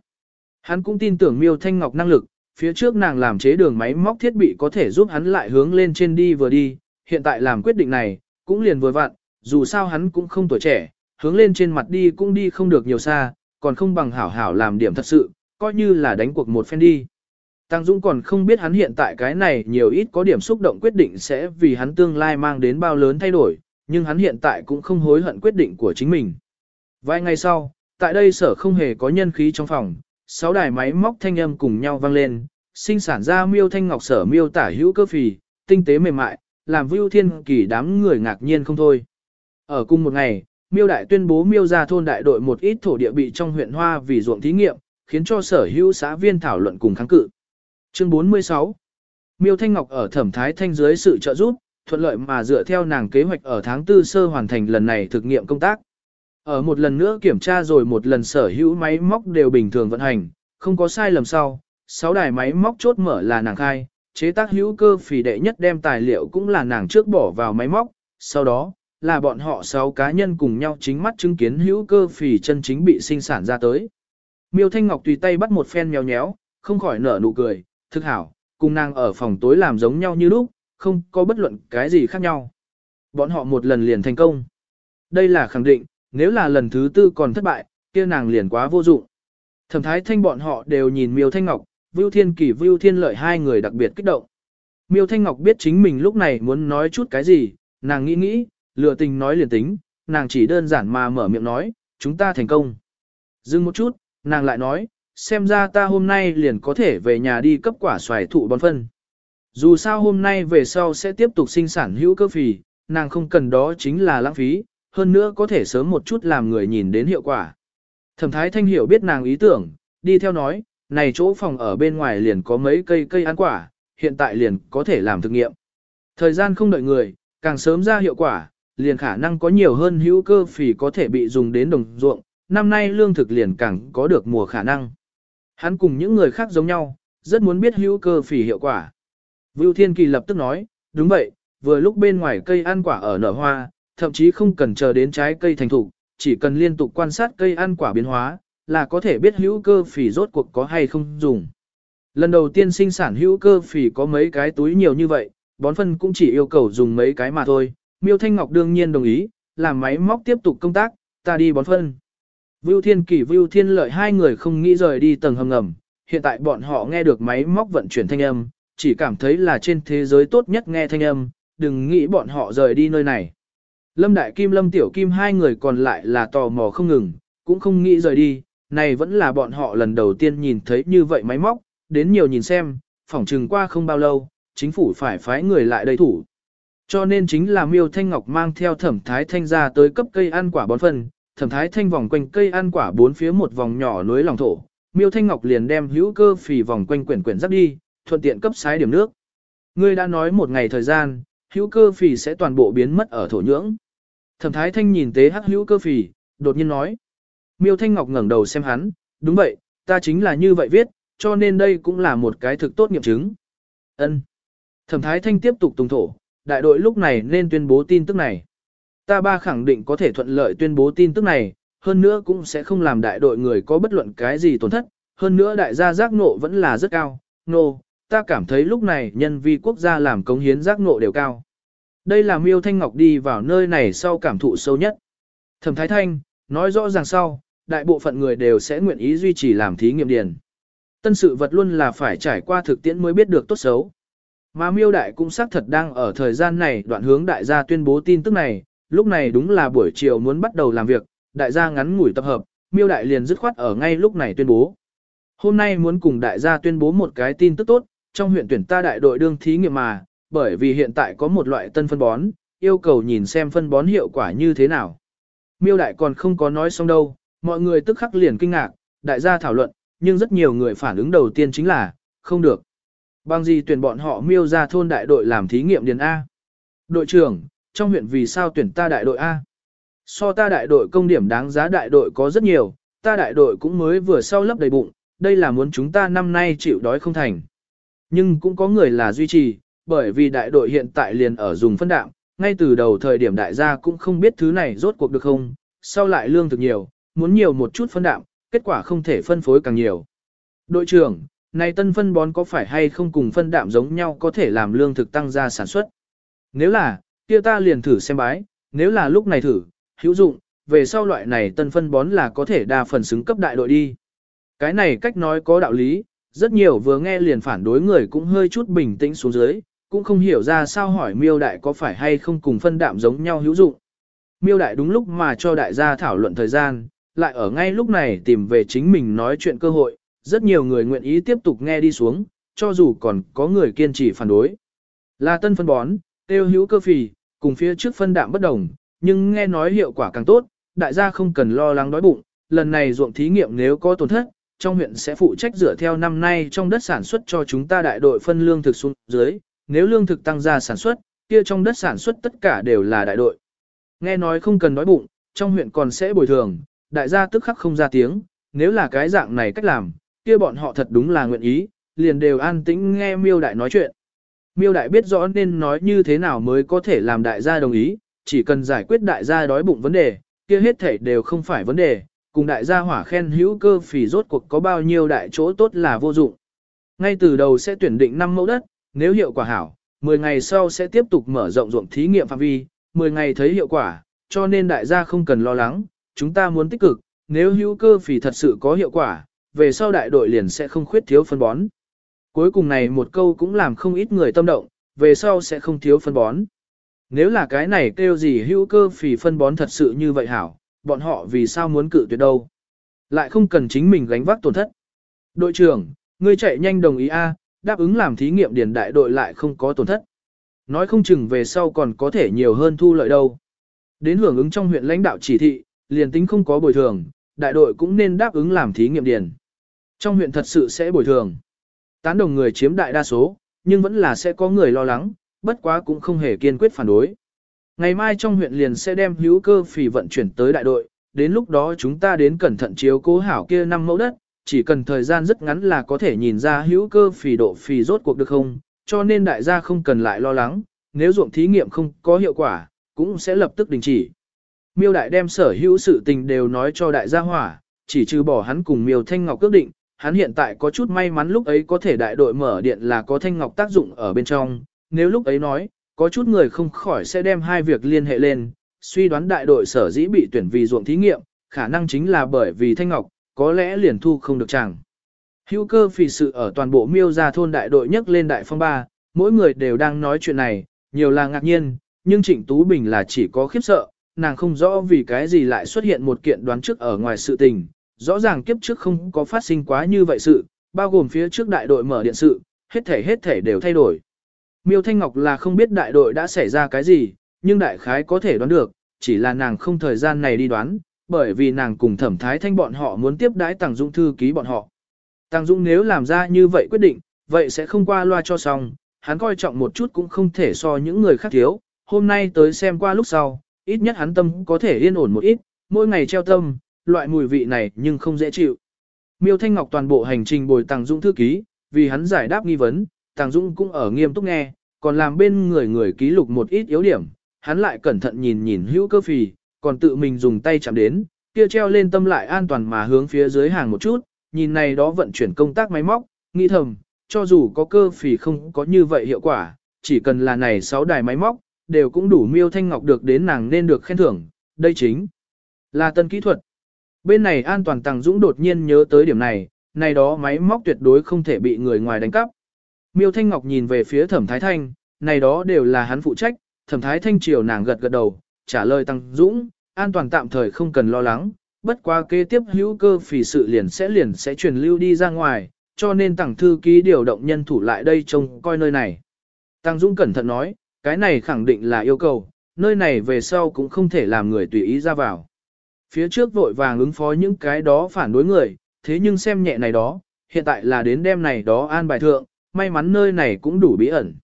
Hắn cũng tin tưởng miêu thanh ngọc năng lực, phía trước nàng làm chế đường máy móc thiết bị có thể giúp hắn lại hướng lên trên đi vừa đi, hiện tại làm quyết định này, cũng liền vừa vặn, dù sao hắn cũng không tuổi trẻ, hướng lên trên mặt đi cũng đi không được nhiều xa, còn không bằng hảo hảo làm điểm thật sự, coi như là đánh cuộc một phen đi. Tăng Dũng còn không biết hắn hiện tại cái này nhiều ít có điểm xúc động quyết định sẽ vì hắn tương lai mang đến bao lớn thay đổi, nhưng hắn hiện tại cũng không hối hận quyết định của chính mình. Vài ngày sau, tại đây sở không hề có nhân khí trong phòng, sáu đài máy móc thanh âm cùng nhau vang lên, sinh sản ra miêu thanh ngọc sở miêu tả hữu cơ phì, tinh tế mềm mại, làm vưu thiên kỳ đám người ngạc nhiên không thôi. Ở cùng một ngày, miêu đại tuyên bố miêu ra thôn đại đội một ít thổ địa bị trong huyện Hoa vì ruộng thí nghiệm, khiến cho sở hữu xã viên thảo luận cùng kháng cự. Chương 46 Miêu Thanh Ngọc ở thẩm thái thanh dưới sự trợ giúp, thuận lợi mà dựa theo nàng kế hoạch ở tháng tư sơ hoàn thành lần này thực nghiệm công tác. Ở một lần nữa kiểm tra rồi một lần sở hữu máy móc đều bình thường vận hành, không có sai lầm sau, sáu đài máy móc chốt mở là nàng khai, chế tác hữu cơ phỉ đệ nhất đem tài liệu cũng là nàng trước bỏ vào máy móc, sau đó, là bọn họ sáu cá nhân cùng nhau chính mắt chứng kiến hữu cơ phì chân chính bị sinh sản ra tới. Miêu Thanh Ngọc tùy tay bắt một phen nhéo nhéo, không khỏi nở nụ cười, thực hảo, cùng nàng ở phòng tối làm giống nhau như lúc, không có bất luận cái gì khác nhau. Bọn họ một lần liền thành công. Đây là khẳng định, nếu là lần thứ tư còn thất bại, kia nàng liền quá vô dụng. Thẩm thái thanh bọn họ đều nhìn Miêu Thanh Ngọc, Vưu Thiên Kỳ Vưu Thiên Lợi hai người đặc biệt kích động. Miêu Thanh Ngọc biết chính mình lúc này muốn nói chút cái gì, nàng nghĩ nghĩ, lựa tình nói liền tính, nàng chỉ đơn giản mà mở miệng nói, chúng ta thành công. Dừng một chút, nàng lại nói, xem ra ta hôm nay liền có thể về nhà đi cấp quả xoài thụ bón phân. Dù sao hôm nay về sau sẽ tiếp tục sinh sản hữu cơ phì, nàng không cần đó chính là lãng phí, hơn nữa có thể sớm một chút làm người nhìn đến hiệu quả. Thẩm thái thanh hiểu biết nàng ý tưởng, đi theo nói, này chỗ phòng ở bên ngoài liền có mấy cây cây ăn quả, hiện tại liền có thể làm thực nghiệm. Thời gian không đợi người, càng sớm ra hiệu quả, liền khả năng có nhiều hơn hữu cơ phì có thể bị dùng đến đồng ruộng, năm nay lương thực liền càng có được mùa khả năng. Hắn cùng những người khác giống nhau, rất muốn biết hữu cơ phì hiệu quả. Vưu Thiên Kỳ lập tức nói, đúng vậy, vừa lúc bên ngoài cây ăn quả ở nở hoa, thậm chí không cần chờ đến trái cây thành thục, chỉ cần liên tục quan sát cây ăn quả biến hóa, là có thể biết hữu cơ phì rốt cuộc có hay không dùng. Lần đầu tiên sinh sản hữu cơ phì có mấy cái túi nhiều như vậy, bón phân cũng chỉ yêu cầu dùng mấy cái mà thôi. Miêu Thanh Ngọc đương nhiên đồng ý, làm máy móc tiếp tục công tác, ta đi bón phân. Vưu Thiên Kỳ Vưu Thiên Lợi hai người không nghĩ rời đi tầng hầm ngầm, hiện tại bọn họ nghe được máy móc vận chuyển thanh âm, chỉ cảm thấy là trên thế giới tốt nhất nghe thanh âm, đừng nghĩ bọn họ rời đi nơi này. Lâm Đại Kim Lâm Tiểu Kim hai người còn lại là tò mò không ngừng, cũng không nghĩ rời đi, này vẫn là bọn họ lần đầu tiên nhìn thấy như vậy máy móc, đến nhiều nhìn xem, phỏng chừng qua không bao lâu, chính phủ phải phái người lại đây thủ. Cho nên chính là Miêu Thanh Ngọc mang theo thẩm thái thanh ra tới cấp cây ăn quả bón phân, thẩm thái thanh vòng quanh cây ăn quả bốn phía một vòng nhỏ núi lòng thổ, Miêu Thanh Ngọc liền đem hữu cơ phì vòng quanh quyển quyển rắc đi, thuận tiện cấp sái điểm nước. Ngươi đã nói một ngày thời gian, hữu cơ phì sẽ toàn bộ biến mất ở thổ nhưỡng. Thẩm thái thanh nhìn tế hắc hữu cơ phì, đột nhiên nói. Miêu Thanh Ngọc ngẩng đầu xem hắn, đúng vậy, ta chính là như vậy viết, cho nên đây cũng là một cái thực tốt nghiệm chứng. Ân. Thẩm Thái Thanh tiếp tục tùng thổ, đại đội lúc này nên tuyên bố tin tức này. Ta ba khẳng định có thể thuận lợi tuyên bố tin tức này, hơn nữa cũng sẽ không làm đại đội người có bất luận cái gì tổn thất, hơn nữa đại gia giác ngộ vẫn là rất cao, nô, no, ta cảm thấy lúc này nhân vi quốc gia làm cống hiến giác ngộ đều cao. Đây là miêu thanh ngọc đi vào nơi này sau cảm thụ sâu nhất. Thẩm Thái Thanh, nói rõ ràng sau, đại bộ phận người đều sẽ nguyện ý duy trì làm thí nghiệm điền. Tân sự vật luôn là phải trải qua thực tiễn mới biết được tốt xấu. Mà miêu đại cũng xác thật đang ở thời gian này đoạn hướng đại gia tuyên bố tin tức này, lúc này đúng là buổi chiều muốn bắt đầu làm việc, đại gia ngắn ngủi tập hợp, miêu đại liền dứt khoát ở ngay lúc này tuyên bố. Hôm nay muốn cùng đại gia tuyên bố một cái tin tức tốt, trong huyện tuyển ta đại đội đương thí nghiệm mà, bởi vì hiện tại có một loại tân phân bón, yêu cầu nhìn xem phân bón hiệu quả như thế nào. Miêu đại còn không có nói xong đâu, mọi người tức khắc liền kinh ngạc, đại gia thảo luận, nhưng rất nhiều người phản ứng đầu tiên chính là, không được. Bằng gì tuyển bọn họ miêu ra thôn đại đội làm thí nghiệm điền A. Đội trưởng, trong huyện vì sao tuyển ta đại đội A? So ta đại đội công điểm đáng giá đại đội có rất nhiều, ta đại đội cũng mới vừa sau lấp đầy bụng, đây là muốn chúng ta năm nay chịu đói không thành. Nhưng cũng có người là duy trì, bởi vì đại đội hiện tại liền ở dùng phân đạm, ngay từ đầu thời điểm đại gia cũng không biết thứ này rốt cuộc được không, sau lại lương thực nhiều, muốn nhiều một chút phân đạm, kết quả không thể phân phối càng nhiều. Đội trưởng, này tân phân bón có phải hay không cùng phân đạm giống nhau có thể làm lương thực tăng ra sản xuất? Nếu là, kia ta liền thử xem bái, nếu là lúc này thử, hữu dụng, về sau loại này tân phân bón là có thể đa phần xứng cấp đại đội đi. Cái này cách nói có đạo lý, rất nhiều vừa nghe liền phản đối người cũng hơi chút bình tĩnh xuống dưới, cũng không hiểu ra sao hỏi miêu đại có phải hay không cùng phân đạm giống nhau hữu dụng. Miêu đại đúng lúc mà cho đại gia thảo luận thời gian, lại ở ngay lúc này tìm về chính mình nói chuyện cơ hội, rất nhiều người nguyện ý tiếp tục nghe đi xuống, cho dù còn có người kiên trì phản đối. Là tân phân bón, tiêu hữu cơ phì, cùng phía trước phân đạm bất đồng, nhưng nghe nói hiệu quả càng tốt, đại gia không cần lo lắng đói bụng, lần này ruộng thí nghiệm nếu có tổn thất, trong huyện sẽ phụ trách dựa theo năm nay trong đất sản xuất cho chúng ta đại đội phân lương thực xuống dưới, nếu lương thực tăng ra sản xuất, kia trong đất sản xuất tất cả đều là đại đội. Nghe nói không cần đói bụng, trong huyện còn sẽ bồi thường, đại gia tức khắc không ra tiếng, nếu là cái dạng này cách làm, kia bọn họ thật đúng là nguyện ý, liền đều an tĩnh nghe miêu đại nói chuyện. Miêu đại biết rõ nên nói như thế nào mới có thể làm đại gia đồng ý, chỉ cần giải quyết đại gia đói bụng vấn đề, kia hết thể đều không phải vấn đề, cùng đại gia hỏa khen hữu cơ phỉ rốt cuộc có bao nhiêu đại chỗ tốt là vô dụng. Ngay từ đầu sẽ tuyển định 5 mẫu đất, nếu hiệu quả hảo, 10 ngày sau sẽ tiếp tục mở rộng ruộng thí nghiệm phạm vi, 10 ngày thấy hiệu quả, cho nên đại gia không cần lo lắng, chúng ta muốn tích cực, nếu hữu cơ phỉ thật sự có hiệu quả, về sau đại đội liền sẽ không khuyết thiếu phân bón. Cuối cùng này một câu cũng làm không ít người tâm động, về sau sẽ không thiếu phân bón. Nếu là cái này kêu gì hữu cơ phì phân bón thật sự như vậy hảo, bọn họ vì sao muốn cự tuyệt đâu. Lại không cần chính mình gánh vác tổn thất. Đội trưởng, ngươi chạy nhanh đồng ý A, đáp ứng làm thí nghiệm điền đại đội lại không có tổn thất. Nói không chừng về sau còn có thể nhiều hơn thu lợi đâu. Đến hưởng ứng trong huyện lãnh đạo chỉ thị, liền tính không có bồi thường, đại đội cũng nên đáp ứng làm thí nghiệm điền. Trong huyện thật sự sẽ bồi thường. Tán đồng người chiếm đại đa số, nhưng vẫn là sẽ có người lo lắng, bất quá cũng không hề kiên quyết phản đối. Ngày mai trong huyện liền sẽ đem hữu cơ phỉ vận chuyển tới đại đội, đến lúc đó chúng ta đến cẩn thận chiếu cố hảo kia năm mẫu đất, chỉ cần thời gian rất ngắn là có thể nhìn ra hữu cơ phỉ độ phỉ rốt cuộc được không, cho nên đại gia không cần lại lo lắng, nếu ruộng thí nghiệm không có hiệu quả, cũng sẽ lập tức đình chỉ. Miêu đại đem sở hữu sự tình đều nói cho đại gia hỏa, chỉ trừ bỏ hắn cùng miêu thanh ngọc quyết định, hắn hiện tại có chút may mắn lúc ấy có thể đại đội mở điện là có thanh ngọc tác dụng ở bên trong, nếu lúc ấy nói, có chút người không khỏi sẽ đem hai việc liên hệ lên, suy đoán đại đội sở dĩ bị tuyển vì ruộng thí nghiệm, khả năng chính là bởi vì thanh ngọc, có lẽ liền thu không được chẳng. Hữu cơ phì sự ở toàn bộ miêu gia thôn đại đội nhất lên đại phong ba, mỗi người đều đang nói chuyện này, nhiều là ngạc nhiên, nhưng Trịnh Tú Bình là chỉ có khiếp sợ, nàng không rõ vì cái gì lại xuất hiện một kiện đoán trước ở ngoài sự tình, rõ ràng kiếp trước không có phát sinh quá như vậy sự, bao gồm phía trước đại đội mở điện sự, hết thể hết thể đều thay đổi. Miêu Thanh Ngọc là không biết đại đội đã xảy ra cái gì, nhưng đại khái có thể đoán được, chỉ là nàng không thời gian này đi đoán, bởi vì nàng cùng thẩm thái thanh bọn họ muốn tiếp đái Tàng Dũng thư ký bọn họ. Tàng Dũng nếu làm ra như vậy quyết định, vậy sẽ không qua loa cho xong, hắn coi trọng một chút cũng không thể so những người khác thiếu, hôm nay tới xem qua lúc sau, ít nhất hắn tâm có thể yên ổn một ít, mỗi ngày treo tâm, loại mùi vị này nhưng không dễ chịu. Miêu Thanh Ngọc toàn bộ hành trình bồi Tàng Dũng thư ký, vì hắn giải đáp nghi vấn, Tàng Dũng cũng ở nghiêm túc nghe, còn làm bên người người ký lục một ít yếu điểm, hắn lại cẩn thận nhìn nhìn hữu cơ phì, còn tự mình dùng tay chạm đến, kia treo lên tâm lại an toàn mà hướng phía dưới hàng một chút, nhìn này đó vận chuyển công tác máy móc, nghĩ thầm, cho dù có cơ phì không có như vậy hiệu quả, chỉ cần là này 6 đài máy móc, đều cũng đủ miêu thanh ngọc được đến nàng nên được khen thưởng, đây chính là tân kỹ thuật. Bên này an toàn Tàng Dũng đột nhiên nhớ tới điểm này, này đó máy móc tuyệt đối không thể bị người ngoài đánh cắp. Miêu Thanh Ngọc nhìn về phía Thẩm Thái Thanh, này đó đều là hắn phụ trách, Thẩm Thái Thanh chiều nàng gật gật đầu, trả lời Tăng Dũng, an toàn tạm thời không cần lo lắng, bất qua kế tiếp hữu cơ phỉ sự liền sẽ liền sẽ truyền lưu đi ra ngoài, cho nên Tăng Thư Ký điều động nhân thủ lại đây trông coi nơi này. Tăng Dũng cẩn thận nói, cái này khẳng định là yêu cầu, nơi này về sau cũng không thể làm người tùy ý ra vào. Phía trước vội vàng ứng phó những cái đó phản đối người, thế nhưng xem nhẹ này đó, hiện tại là đến đêm này đó an bài thượng, may mắn nơi này cũng đủ bí ẩn.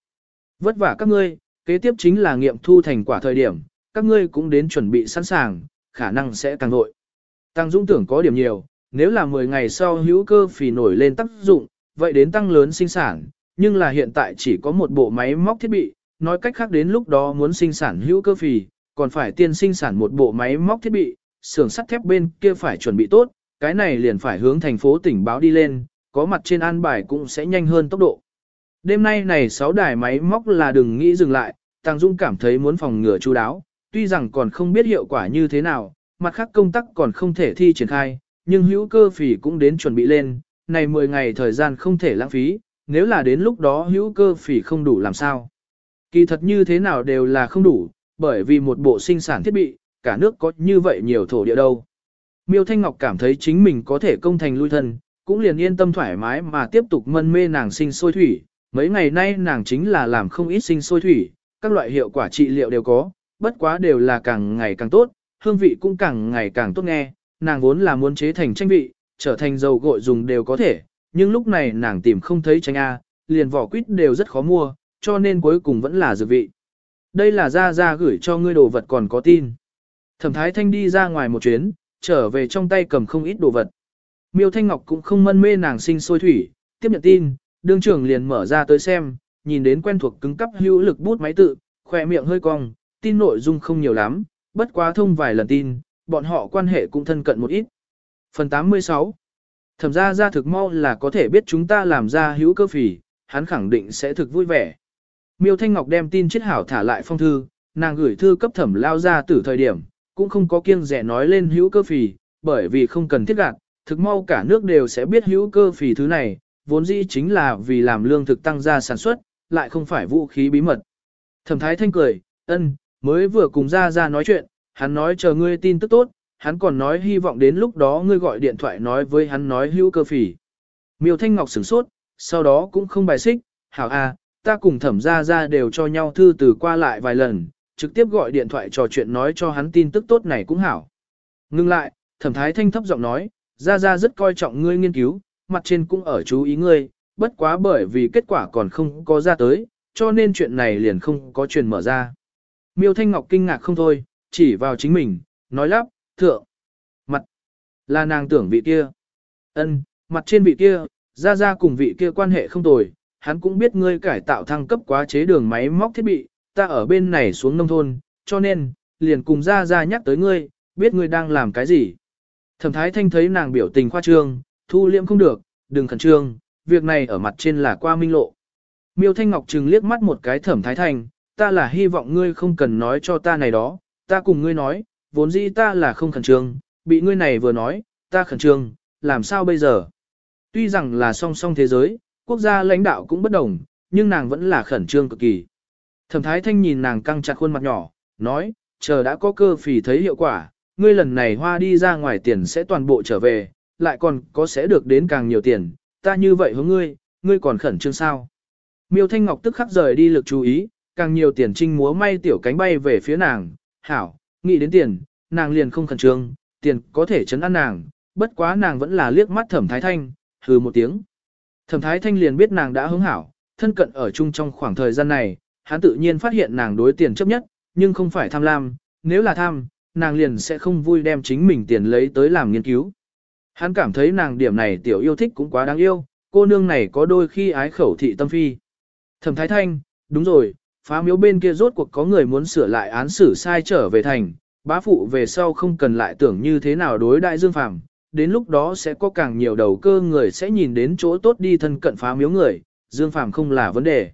Vất vả các ngươi, kế tiếp chính là nghiệm thu thành quả thời điểm, các ngươi cũng đến chuẩn bị sẵn sàng, khả năng sẽ càng vội. Tăng dung tưởng có điểm nhiều, nếu là 10 ngày sau hữu cơ phì nổi lên tác dụng, vậy đến tăng lớn sinh sản, nhưng là hiện tại chỉ có một bộ máy móc thiết bị, nói cách khác đến lúc đó muốn sinh sản hữu cơ phì, còn phải tiên sinh sản một bộ máy móc thiết bị, xưởng sắt thép bên kia phải chuẩn bị tốt, cái này liền phải hướng thành phố tỉnh báo đi lên, có mặt trên an bài cũng sẽ nhanh hơn tốc độ. Đêm nay này 6 đài máy móc là đừng nghĩ dừng lại, Tăng Dung cảm thấy muốn phòng ngừa chú đáo, tuy rằng còn không biết hiệu quả như thế nào, mặt khác công tác còn không thể thi triển khai, nhưng hữu cơ phỉ cũng đến chuẩn bị lên, này 10 ngày thời gian không thể lãng phí, nếu là đến lúc đó hữu cơ phỉ không đủ làm sao. Kỳ thật như thế nào đều là không đủ, bởi vì một bộ sinh sản thiết bị, cả nước có như vậy nhiều thổ địa đâu. Miêu Thanh Ngọc cảm thấy chính mình có thể công thành lui thân, cũng liền yên tâm thoải mái mà tiếp tục mân mê nàng sinh sôi thủy. Mấy ngày nay nàng chính là làm không ít sinh sôi thủy, các loại hiệu quả trị liệu đều có, bất quá đều là càng ngày càng tốt, hương vị cũng càng ngày càng tốt nghe. Nàng vốn là muốn chế thành tranh vị, trở thành dầu gội dùng đều có thể, nhưng lúc này nàng tìm không thấy tranh A, liền vỏ quýt đều rất khó mua, cho nên cuối cùng vẫn là dược vị. Đây là ra ra gửi cho ngươi đồ vật còn có tin. Thẩm Thái Thanh đi ra ngoài một chuyến, trở về trong tay cầm không ít đồ vật. Miêu Thanh Ngọc cũng không mân mê nàng sinh sôi thủy, tiếp nhận tin, đương trưởng liền mở ra tới xem, nhìn đến quen thuộc cứng cắp hữu lực bút máy tự, khỏe miệng hơi cong, tin nội dung không nhiều lắm, bất quá thông vài lần tin, bọn họ quan hệ cũng thân cận một ít. Phần 86 Thẩm ra ra thực mau là có thể biết chúng ta làm ra hữu cơ phỉ, hắn khẳng định sẽ thực vui vẻ. Miêu Thanh Ngọc đem tin chết hảo thả lại phong thư, nàng gửi thư cấp thẩm lao ra từ thời điểm, cũng không có kiêng rẻ nói lên hữu cơ phì, bởi vì không cần thiết gạt, thực mau cả nước đều sẽ biết hữu cơ phì thứ này, vốn dĩ chính là vì làm lương thực tăng gia sản xuất, lại không phải vũ khí bí mật. Thẩm thái thanh cười, ân, mới vừa cùng ra ra nói chuyện, hắn nói chờ ngươi tin tức tốt, hắn còn nói hy vọng đến lúc đó ngươi gọi điện thoại nói với hắn nói hữu cơ phì. Miêu Thanh Ngọc sửng sốt, sau đó cũng không bài xích, hảo a, ta cùng thẩm ra ra đều cho nhau thư từ qua lại vài lần, trực tiếp gọi điện thoại trò chuyện nói cho hắn tin tức tốt này cũng hảo. Ngưng lại, thẩm thái thanh thấp giọng nói, ra ra rất coi trọng ngươi nghiên cứu, mặt trên cũng ở chú ý ngươi, bất quá bởi vì kết quả còn không có ra tới, cho nên chuyện này liền không có truyền mở ra. Miêu Thanh Ngọc kinh ngạc không thôi, chỉ vào chính mình, nói lắp, thượng, mặt, là nàng tưởng vị kia. ân mặt trên vị kia, ra ra cùng vị kia quan hệ không tồi, hắn cũng biết ngươi cải tạo thăng cấp quá chế đường máy móc thiết bị, ta ở bên này xuống nông thôn, cho nên, liền cùng ra ra nhắc tới ngươi, biết ngươi đang làm cái gì. Thẩm thái thanh thấy nàng biểu tình khoa trương, thu liệm không được, đừng khẩn trương, việc này ở mặt trên là qua minh lộ. Miêu Thanh Ngọc trừng liếc mắt một cái thẩm thái thanh, ta là hy vọng ngươi không cần nói cho ta này đó, ta cùng ngươi nói, vốn dĩ ta là không khẩn trương, bị ngươi này vừa nói, ta khẩn trương, làm sao bây giờ? Tuy rằng là song song thế giới, quốc gia lãnh đạo cũng bất đồng, nhưng nàng vẫn là khẩn trương cực kỳ. Thẩm Thái Thanh nhìn nàng căng chặt khuôn mặt nhỏ, nói, chờ đã có cơ phì thấy hiệu quả, ngươi lần này hoa đi ra ngoài tiền sẽ toàn bộ trở về, lại còn có sẽ được đến càng nhiều tiền, ta như vậy hướng ngươi, ngươi còn khẩn trương sao. Miêu Thanh Ngọc tức khắc rời đi lực chú ý, càng nhiều tiền trinh múa may tiểu cánh bay về phía nàng, hảo, nghĩ đến tiền, nàng liền không khẩn trương, tiền có thể chấn an nàng, bất quá nàng vẫn là liếc mắt thẩm thái thanh, hừ một tiếng. Thẩm thái thanh liền biết nàng đã hứng hảo, thân cận ở chung trong khoảng thời gian này, hắn tự nhiên phát hiện nàng đối tiền chấp nhất, nhưng không phải tham lam, nếu là tham, nàng liền sẽ không vui đem chính mình tiền lấy tới làm nghiên cứu. Hắn cảm thấy nàng điểm này tiểu yêu thích cũng quá đáng yêu, cô nương này có đôi khi ái khẩu thị tâm phi. Thẩm thái thanh, đúng rồi, phá miếu bên kia rốt cuộc có người muốn sửa lại án xử sai trở về thành, bá phụ về sau không cần lại tưởng như thế nào đối đại dương phàm, đến lúc đó sẽ có càng nhiều đầu cơ người sẽ nhìn đến chỗ tốt đi thân cận phá miếu người, dương phàm không là vấn đề.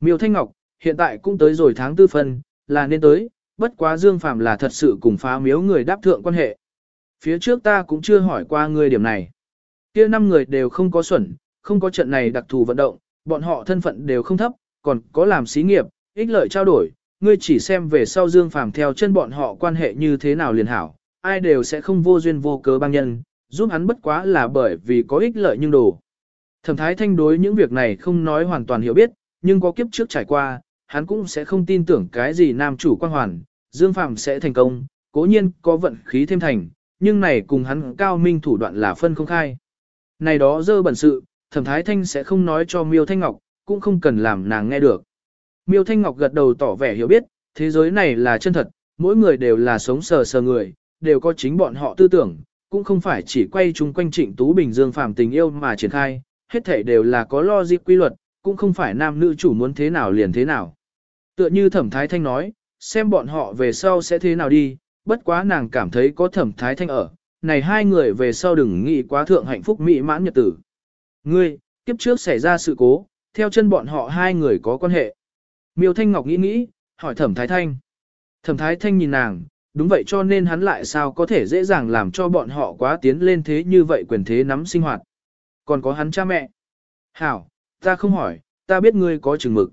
Miêu Thanh Ngọc, hiện tại cũng tới rồi tháng tư phân, là nên tới, bất quá dương Phạm là thật sự cùng phá miếu người đáp thượng quan hệ. Phía trước ta cũng chưa hỏi qua ngươi điểm này. kia năm người đều không có xuẩn, không có trận này đặc thù vận động, bọn họ thân phận đều không thấp, còn có làm xí nghiệp, ích lợi trao đổi, ngươi chỉ xem về sau Dương Phàm theo chân bọn họ quan hệ như thế nào liền hảo, ai đều sẽ không vô duyên vô cớ băng nhân, giúp hắn bất quá là bởi vì có ích lợi nhưng đủ. Thẩm Thái Thanh đối những việc này không nói hoàn toàn hiểu biết, nhưng có kiếp trước trải qua, hắn cũng sẽ không tin tưởng cái gì nam chủ quan hoàn, Dương Phạm sẽ thành công, cố nhiên có vận khí thêm thành, nhưng này cùng hắn cao minh thủ đoạn là phân không khai. Này đó dơ bẩn sự, Thẩm Thái Thanh sẽ không nói cho Miêu Thanh Ngọc, cũng không cần làm nàng nghe được. Miêu Thanh Ngọc gật đầu tỏ vẻ hiểu biết, thế giới này là chân thật, mỗi người đều là sống sờ sờ người, đều có chính bọn họ tư tưởng, cũng không phải chỉ quay chung quanh Trịnh Tú Bình Dương Phạm tình yêu mà triển khai, hết thể đều là có logic quy luật, cũng không phải nam nữ chủ muốn thế nào liền thế nào. Tựa như Thẩm Thái Thanh nói, xem bọn họ về sau sẽ thế nào đi, bất quá nàng cảm thấy có Thẩm Thái Thanh ở, này hai người về sau đừng nghĩ quá thượng hạnh phúc mỹ mãn nhật tử. Ngươi, kiếp trước xảy ra sự cố, theo chân bọn họ hai người có quan hệ. Miêu Thanh Ngọc nghĩ nghĩ, hỏi Thẩm Thái Thanh. Thẩm Thái Thanh nhìn nàng, đúng vậy cho nên hắn lại sao có thể dễ dàng làm cho bọn họ quá tiến lên thế như vậy quyền thế nắm sinh hoạt. Còn có hắn cha mẹ. Hảo, ta không hỏi, ta biết ngươi có chừng mực.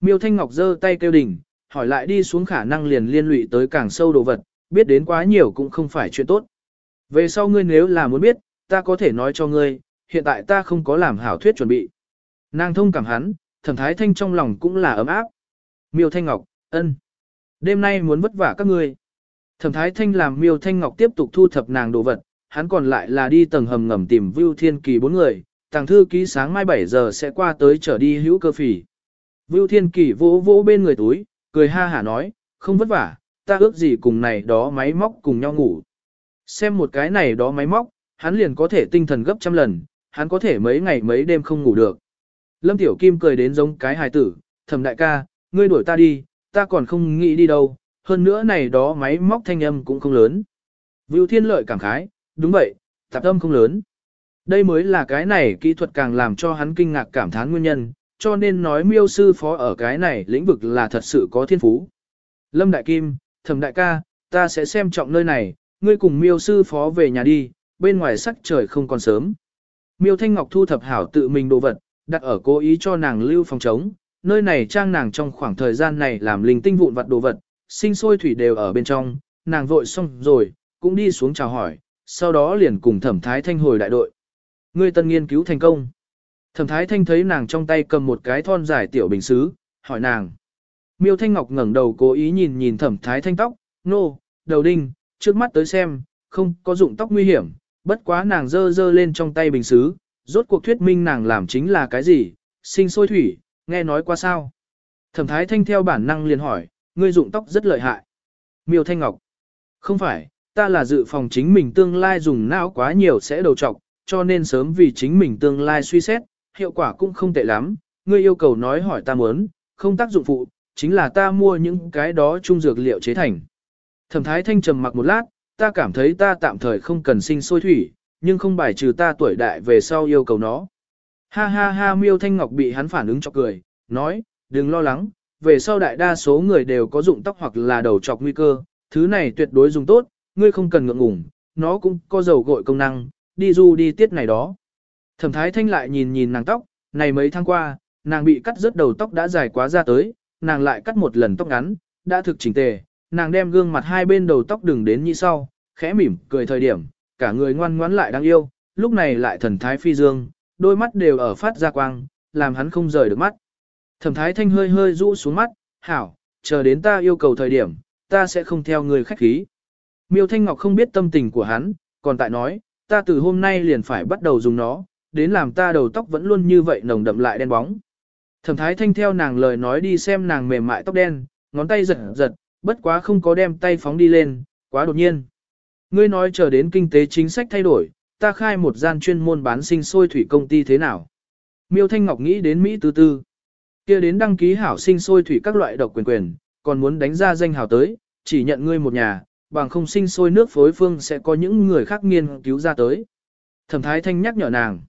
Miêu Thanh Ngọc giơ tay kêu đỉnh, hỏi lại đi xuống khả năng liền liên lụy tới càng sâu đồ vật, biết đến quá nhiều cũng không phải chuyện tốt. Về sau ngươi nếu là muốn biết, ta có thể nói cho ngươi, hiện tại ta không có làm hảo thuyết chuẩn bị. Nàng thông cảm hắn, thẩm thái thanh trong lòng cũng là ấm áp. Miêu Thanh Ngọc, ân. Đêm nay muốn vất vả các ngươi. Thẩm thái thanh làm miêu Thanh Ngọc tiếp tục thu thập nàng đồ vật, hắn còn lại là đi tầng hầm ngầm tìm Vưu Thiên Kỳ bốn người, tàng thư ký sáng mai 7 giờ sẽ qua tới trở đi hữu cơ phỉ. Vưu Thiên Kỳ vỗ vỗ bên người túi, cười ha hả nói, không vất vả, ta ước gì cùng này đó máy móc cùng nhau ngủ. Xem một cái này đó máy móc, hắn liền có thể tinh thần gấp trăm lần, hắn có thể mấy ngày mấy đêm không ngủ được. Lâm Tiểu Kim cười đến giống cái hài tử, thầm đại ca, ngươi đuổi ta đi, ta còn không nghĩ đi đâu, hơn nữa này đó máy móc thanh âm cũng không lớn. Vưu Thiên Lợi cảm khái, đúng vậy, tạp âm không lớn. Đây mới là cái này kỹ thuật càng làm cho hắn kinh ngạc cảm thán nguyên nhân, cho nên nói miêu sư phó ở cái này lĩnh vực là thật sự có thiên phú. Lâm Đại Kim, thầm đại ca, ta sẽ xem trọng nơi này, ngươi cùng miêu sư phó về nhà đi, bên ngoài sắc trời không còn sớm. Miêu Thanh Ngọc thu thập hảo tự mình đồ vật, đặt ở cố ý cho nàng lưu phòng trống, nơi này trang nàng trong khoảng thời gian này làm linh tinh vụn vặt đồ vật, sinh sôi thủy đều ở bên trong, nàng vội xong rồi, cũng đi xuống chào hỏi, sau đó liền cùng thẩm thái thanh hồi đại đội. Ngươi tân nghiên cứu thành công. Thẩm thái thanh thấy nàng trong tay cầm một cái thon dài tiểu bình xứ, hỏi nàng. Miêu Thanh Ngọc ngẩng đầu cố ý nhìn nhìn thẩm thái thanh tóc, nô, đầu đinh, trước mắt tới xem, không có dụng tóc nguy hiểm, bất quá nàng dơ dơ lên trong tay bình xứ, rốt cuộc thuyết minh nàng làm chính là cái gì, sinh sôi thủy, nghe nói qua sao. Thẩm thái thanh theo bản năng liền hỏi, ngươi dụng tóc rất lợi hại. Miêu Thanh Ngọc, không phải, ta là dự phòng chính mình tương lai dùng não quá nhiều sẽ đầu trọc, cho nên sớm vì chính mình tương lai suy xét, hiệu quả cũng không tệ lắm, ngươi yêu cầu nói hỏi ta muốn, không tác dụng phụ, chính là ta mua những cái đó trung dược liệu chế thành. Thẩm thái thanh trầm mặc một lát, ta cảm thấy ta tạm thời không cần sinh sôi thủy, nhưng không bài trừ ta tuổi đại về sau yêu cầu nó. Ha ha ha miêu thanh ngọc bị hắn phản ứng cho cười, nói, đừng lo lắng, về sau đại đa số người đều có dụng tóc hoặc là đầu chọc nguy cơ, thứ này tuyệt đối dùng tốt, ngươi không cần ngượng ngùng, nó cũng có dầu gội công năng, đi du đi tiết này đó. Thẩm thái thanh lại nhìn nhìn nàng tóc, này mấy tháng qua, nàng bị cắt rớt đầu tóc đã dài quá ra tới, nàng lại cắt một lần tóc ngắn, đã thực chỉnh tề, nàng đem gương mặt hai bên đầu tóc đừng đến như sau, khẽ mỉm cười thời điểm, cả người ngoan ngoãn lại đáng yêu, lúc này lại thần thái phi dương, đôi mắt đều ở phát ra quang, làm hắn không rời được mắt. Thẩm thái thanh hơi hơi rũ xuống mắt, hảo, chờ đến ta yêu cầu thời điểm, ta sẽ không theo người khách khí. Miêu Thanh Ngọc không biết tâm tình của hắn, còn tại nói, ta từ hôm nay liền phải bắt đầu dùng nó, đến làm ta đầu tóc vẫn luôn như vậy nồng đậm lại đen bóng. Thẩm thái thanh theo nàng lời nói đi xem nàng mềm mại tóc đen, ngón tay giật giật, bất quá không có đem tay phóng đi lên, quá đột nhiên. Ngươi nói chờ đến kinh tế chính sách thay đổi, ta khai một gian chuyên môn bán sinh sôi thủy công ty thế nào. Miêu Thanh Ngọc nghĩ đến Mỹ tư tư. kia đến đăng ký hảo sinh sôi thủy các loại độc quyền quyền, còn muốn đánh ra danh hào tới, chỉ nhận ngươi một nhà, bằng không sinh sôi nước phối phương sẽ có những người khác nghiên cứu ra tới. Thẩm Thái Thanh nhắc nhở nàng.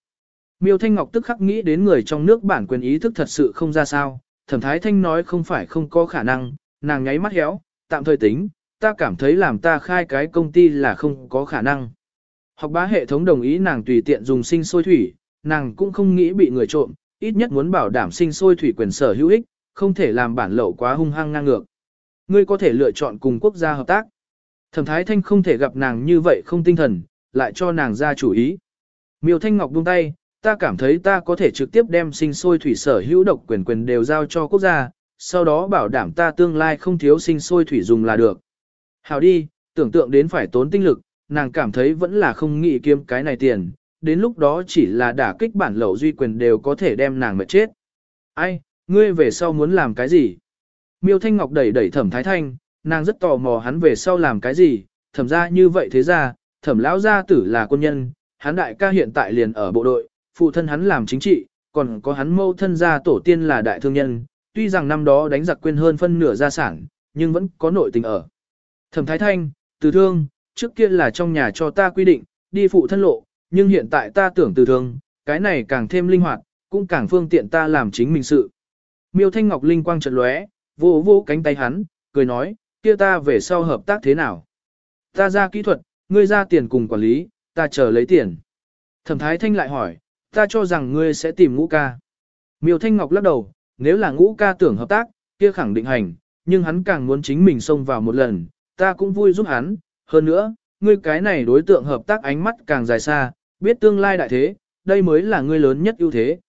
Miêu Thanh Ngọc tức khắc nghĩ đến người trong nước bản quyền ý thức thật sự không ra sao, Thẩm Thái Thanh nói không phải không có khả năng, nàng nháy mắt héo, tạm thời tính, ta cảm thấy làm ta khai cái công ty là không có khả năng. Học bá hệ thống đồng ý nàng tùy tiện dùng sinh sôi thủy, nàng cũng không nghĩ bị người trộm, ít nhất muốn bảo đảm sinh sôi thủy quyền sở hữu ích, không thể làm bản lậu quá hung hăng ngang ngược. Ngươi có thể lựa chọn cùng quốc gia hợp tác. Thẩm Thái Thanh không thể gặp nàng như vậy không tinh thần, lại cho nàng ra chủ ý. Miêu Thanh Ngọc buông tay, ta cảm thấy ta có thể trực tiếp đem sinh sôi thủy sở hữu độc quyền quyền đều giao cho quốc gia, sau đó bảo đảm ta tương lai không thiếu sinh sôi thủy dùng là được. Hảo đi, tưởng tượng đến phải tốn tinh lực, nàng cảm thấy vẫn là không nghĩ kiếm cái này tiền, đến lúc đó chỉ là đả kích bản lậu duy quyền đều có thể đem nàng mệt chết. Ai, ngươi về sau muốn làm cái gì? Miêu Thanh Ngọc đẩy đẩy thẩm thái thanh, nàng rất tò mò hắn về sau làm cái gì, thẩm ra như vậy thế ra, thẩm lão gia tử là quân nhân, hắn đại ca hiện tại liền ở bộ đội, phụ thân hắn làm chính trị, còn có hắn mâu thân gia tổ tiên là đại thương nhân, tuy rằng năm đó đánh giặc quên hơn phân nửa gia sản, nhưng vẫn có nội tình ở. Thẩm Thái Thanh, từ thương, trước kia là trong nhà cho ta quy định, đi phụ thân lộ, nhưng hiện tại ta tưởng từ thương, cái này càng thêm linh hoạt, cũng càng phương tiện ta làm chính mình sự. Miêu Thanh Ngọc linh quang trật lóe, vô vô cánh tay hắn, cười nói, kia ta về sau hợp tác thế nào? Ta ra kỹ thuật, ngươi ra tiền cùng quản lý, ta chờ lấy tiền. Thẩm Thái Thanh lại hỏi, ta cho rằng ngươi sẽ tìm ngũ ca. Miêu Thanh Ngọc lắc đầu, nếu là ngũ ca tưởng hợp tác, kia khẳng định hành, nhưng hắn càng muốn chính mình xông vào một lần, ta cũng vui giúp hắn, hơn nữa, ngươi cái này đối tượng hợp tác ánh mắt càng dài xa, biết tương lai đại thế, đây mới là ngươi lớn nhất ưu thế.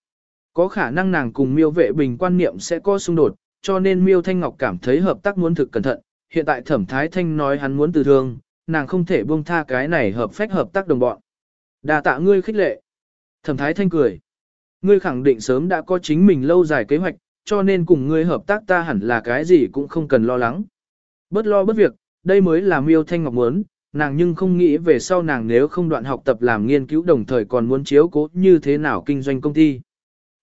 Có khả năng nàng cùng miêu vệ bình quan niệm sẽ có xung đột, cho nên miêu Thanh Ngọc cảm thấy hợp tác muốn thực cẩn thận, hiện tại thẩm thái thanh nói hắn muốn từ thương, nàng không thể buông tha cái này hợp phách hợp tác đồng bọn. đa tạ ngươi khích lệ. Thẩm thái thanh cười. Ngươi khẳng định sớm đã có chính mình lâu dài kế hoạch, cho nên cùng ngươi hợp tác ta hẳn là cái gì cũng không cần lo lắng. Bớt lo bớt việc, đây mới là miêu thanh ngọc muốn, nàng nhưng không nghĩ về sau nàng nếu không đoạn học tập làm nghiên cứu đồng thời còn muốn chiếu cố như thế nào kinh doanh công ty.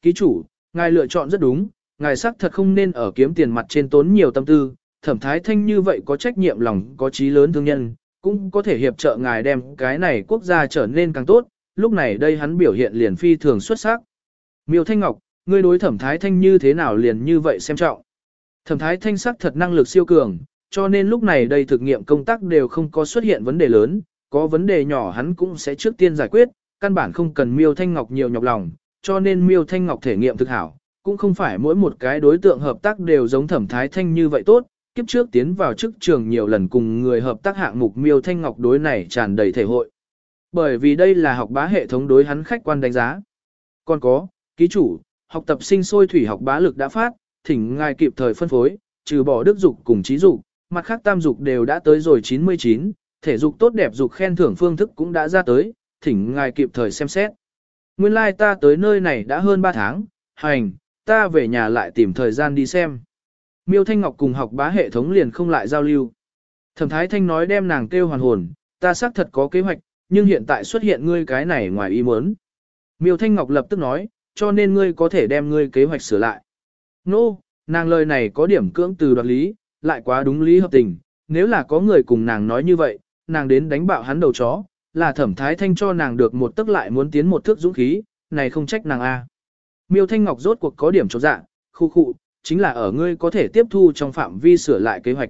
Ký chủ, ngài lựa chọn rất đúng, ngài xác thật không nên ở kiếm tiền mặt trên tốn nhiều tâm tư, thẩm thái thanh như vậy có trách nhiệm lòng có trí lớn thương nhân, cũng có thể hiệp trợ ngài đem cái này quốc gia trở nên càng tốt, lúc này đây hắn biểu hiện liền phi thường xuất sắc. Miêu Thanh Ngọc, ngươi đối thẩm thái thanh như thế nào liền như vậy xem trọng. Thẩm thái thanh sắc thật năng lực siêu cường, cho nên lúc này đây thực nghiệm công tác đều không có xuất hiện vấn đề lớn, có vấn đề nhỏ hắn cũng sẽ trước tiên giải quyết, căn bản không cần Miêu Thanh Ngọc nhiều nhọc lòng, cho nên Miêu Thanh Ngọc thể nghiệm thực hảo, cũng không phải mỗi một cái đối tượng hợp tác đều giống thẩm thái thanh như vậy tốt, kiếp trước tiến vào chức trường nhiều lần cùng người hợp tác hạng mục Miêu Thanh Ngọc đối này tràn đầy thể hội. Bởi vì đây là học bá hệ thống đối hắn khách quan đánh giá. Còn có, ký chủ, học tập sinh sôi thủy học bá lực đã phát, thỉnh ngài kịp thời phân phối, trừ bỏ đức dục cùng trí dục, mặt khác tam dục đều đã tới rồi 99, thể dục tốt đẹp dục khen thưởng phương thức cũng đã ra tới, thỉnh ngài kịp thời xem xét. Nguyên lai like ta tới nơi này đã hơn 3 tháng, hành, ta về nhà lại tìm thời gian đi xem. Miêu Thanh Ngọc cùng học bá hệ thống liền không lại giao lưu. Thẩm Thái Thanh nói đem nàng kêu hoàn hồn, ta xác thật có kế hoạch, nhưng hiện tại xuất hiện ngươi cái này ngoài ý muốn. Miêu Thanh Ngọc lập tức nói, cho nên ngươi có thể đem ngươi kế hoạch sửa lại. Nô, no, nàng lời này có điểm cưỡng từ đoạt lý, lại quá đúng lý hợp tình, nếu là có người cùng nàng nói như vậy, nàng đến đánh bạo hắn đầu chó, là thẩm thái thanh cho nàng được một tức lại muốn tiến một thước dũng khí, này không trách nàng a. Miêu Thanh Ngọc rốt cuộc có điểm chỗ dạ, khu khu, chính là ở ngươi có thể tiếp thu trong phạm vi sửa lại kế hoạch.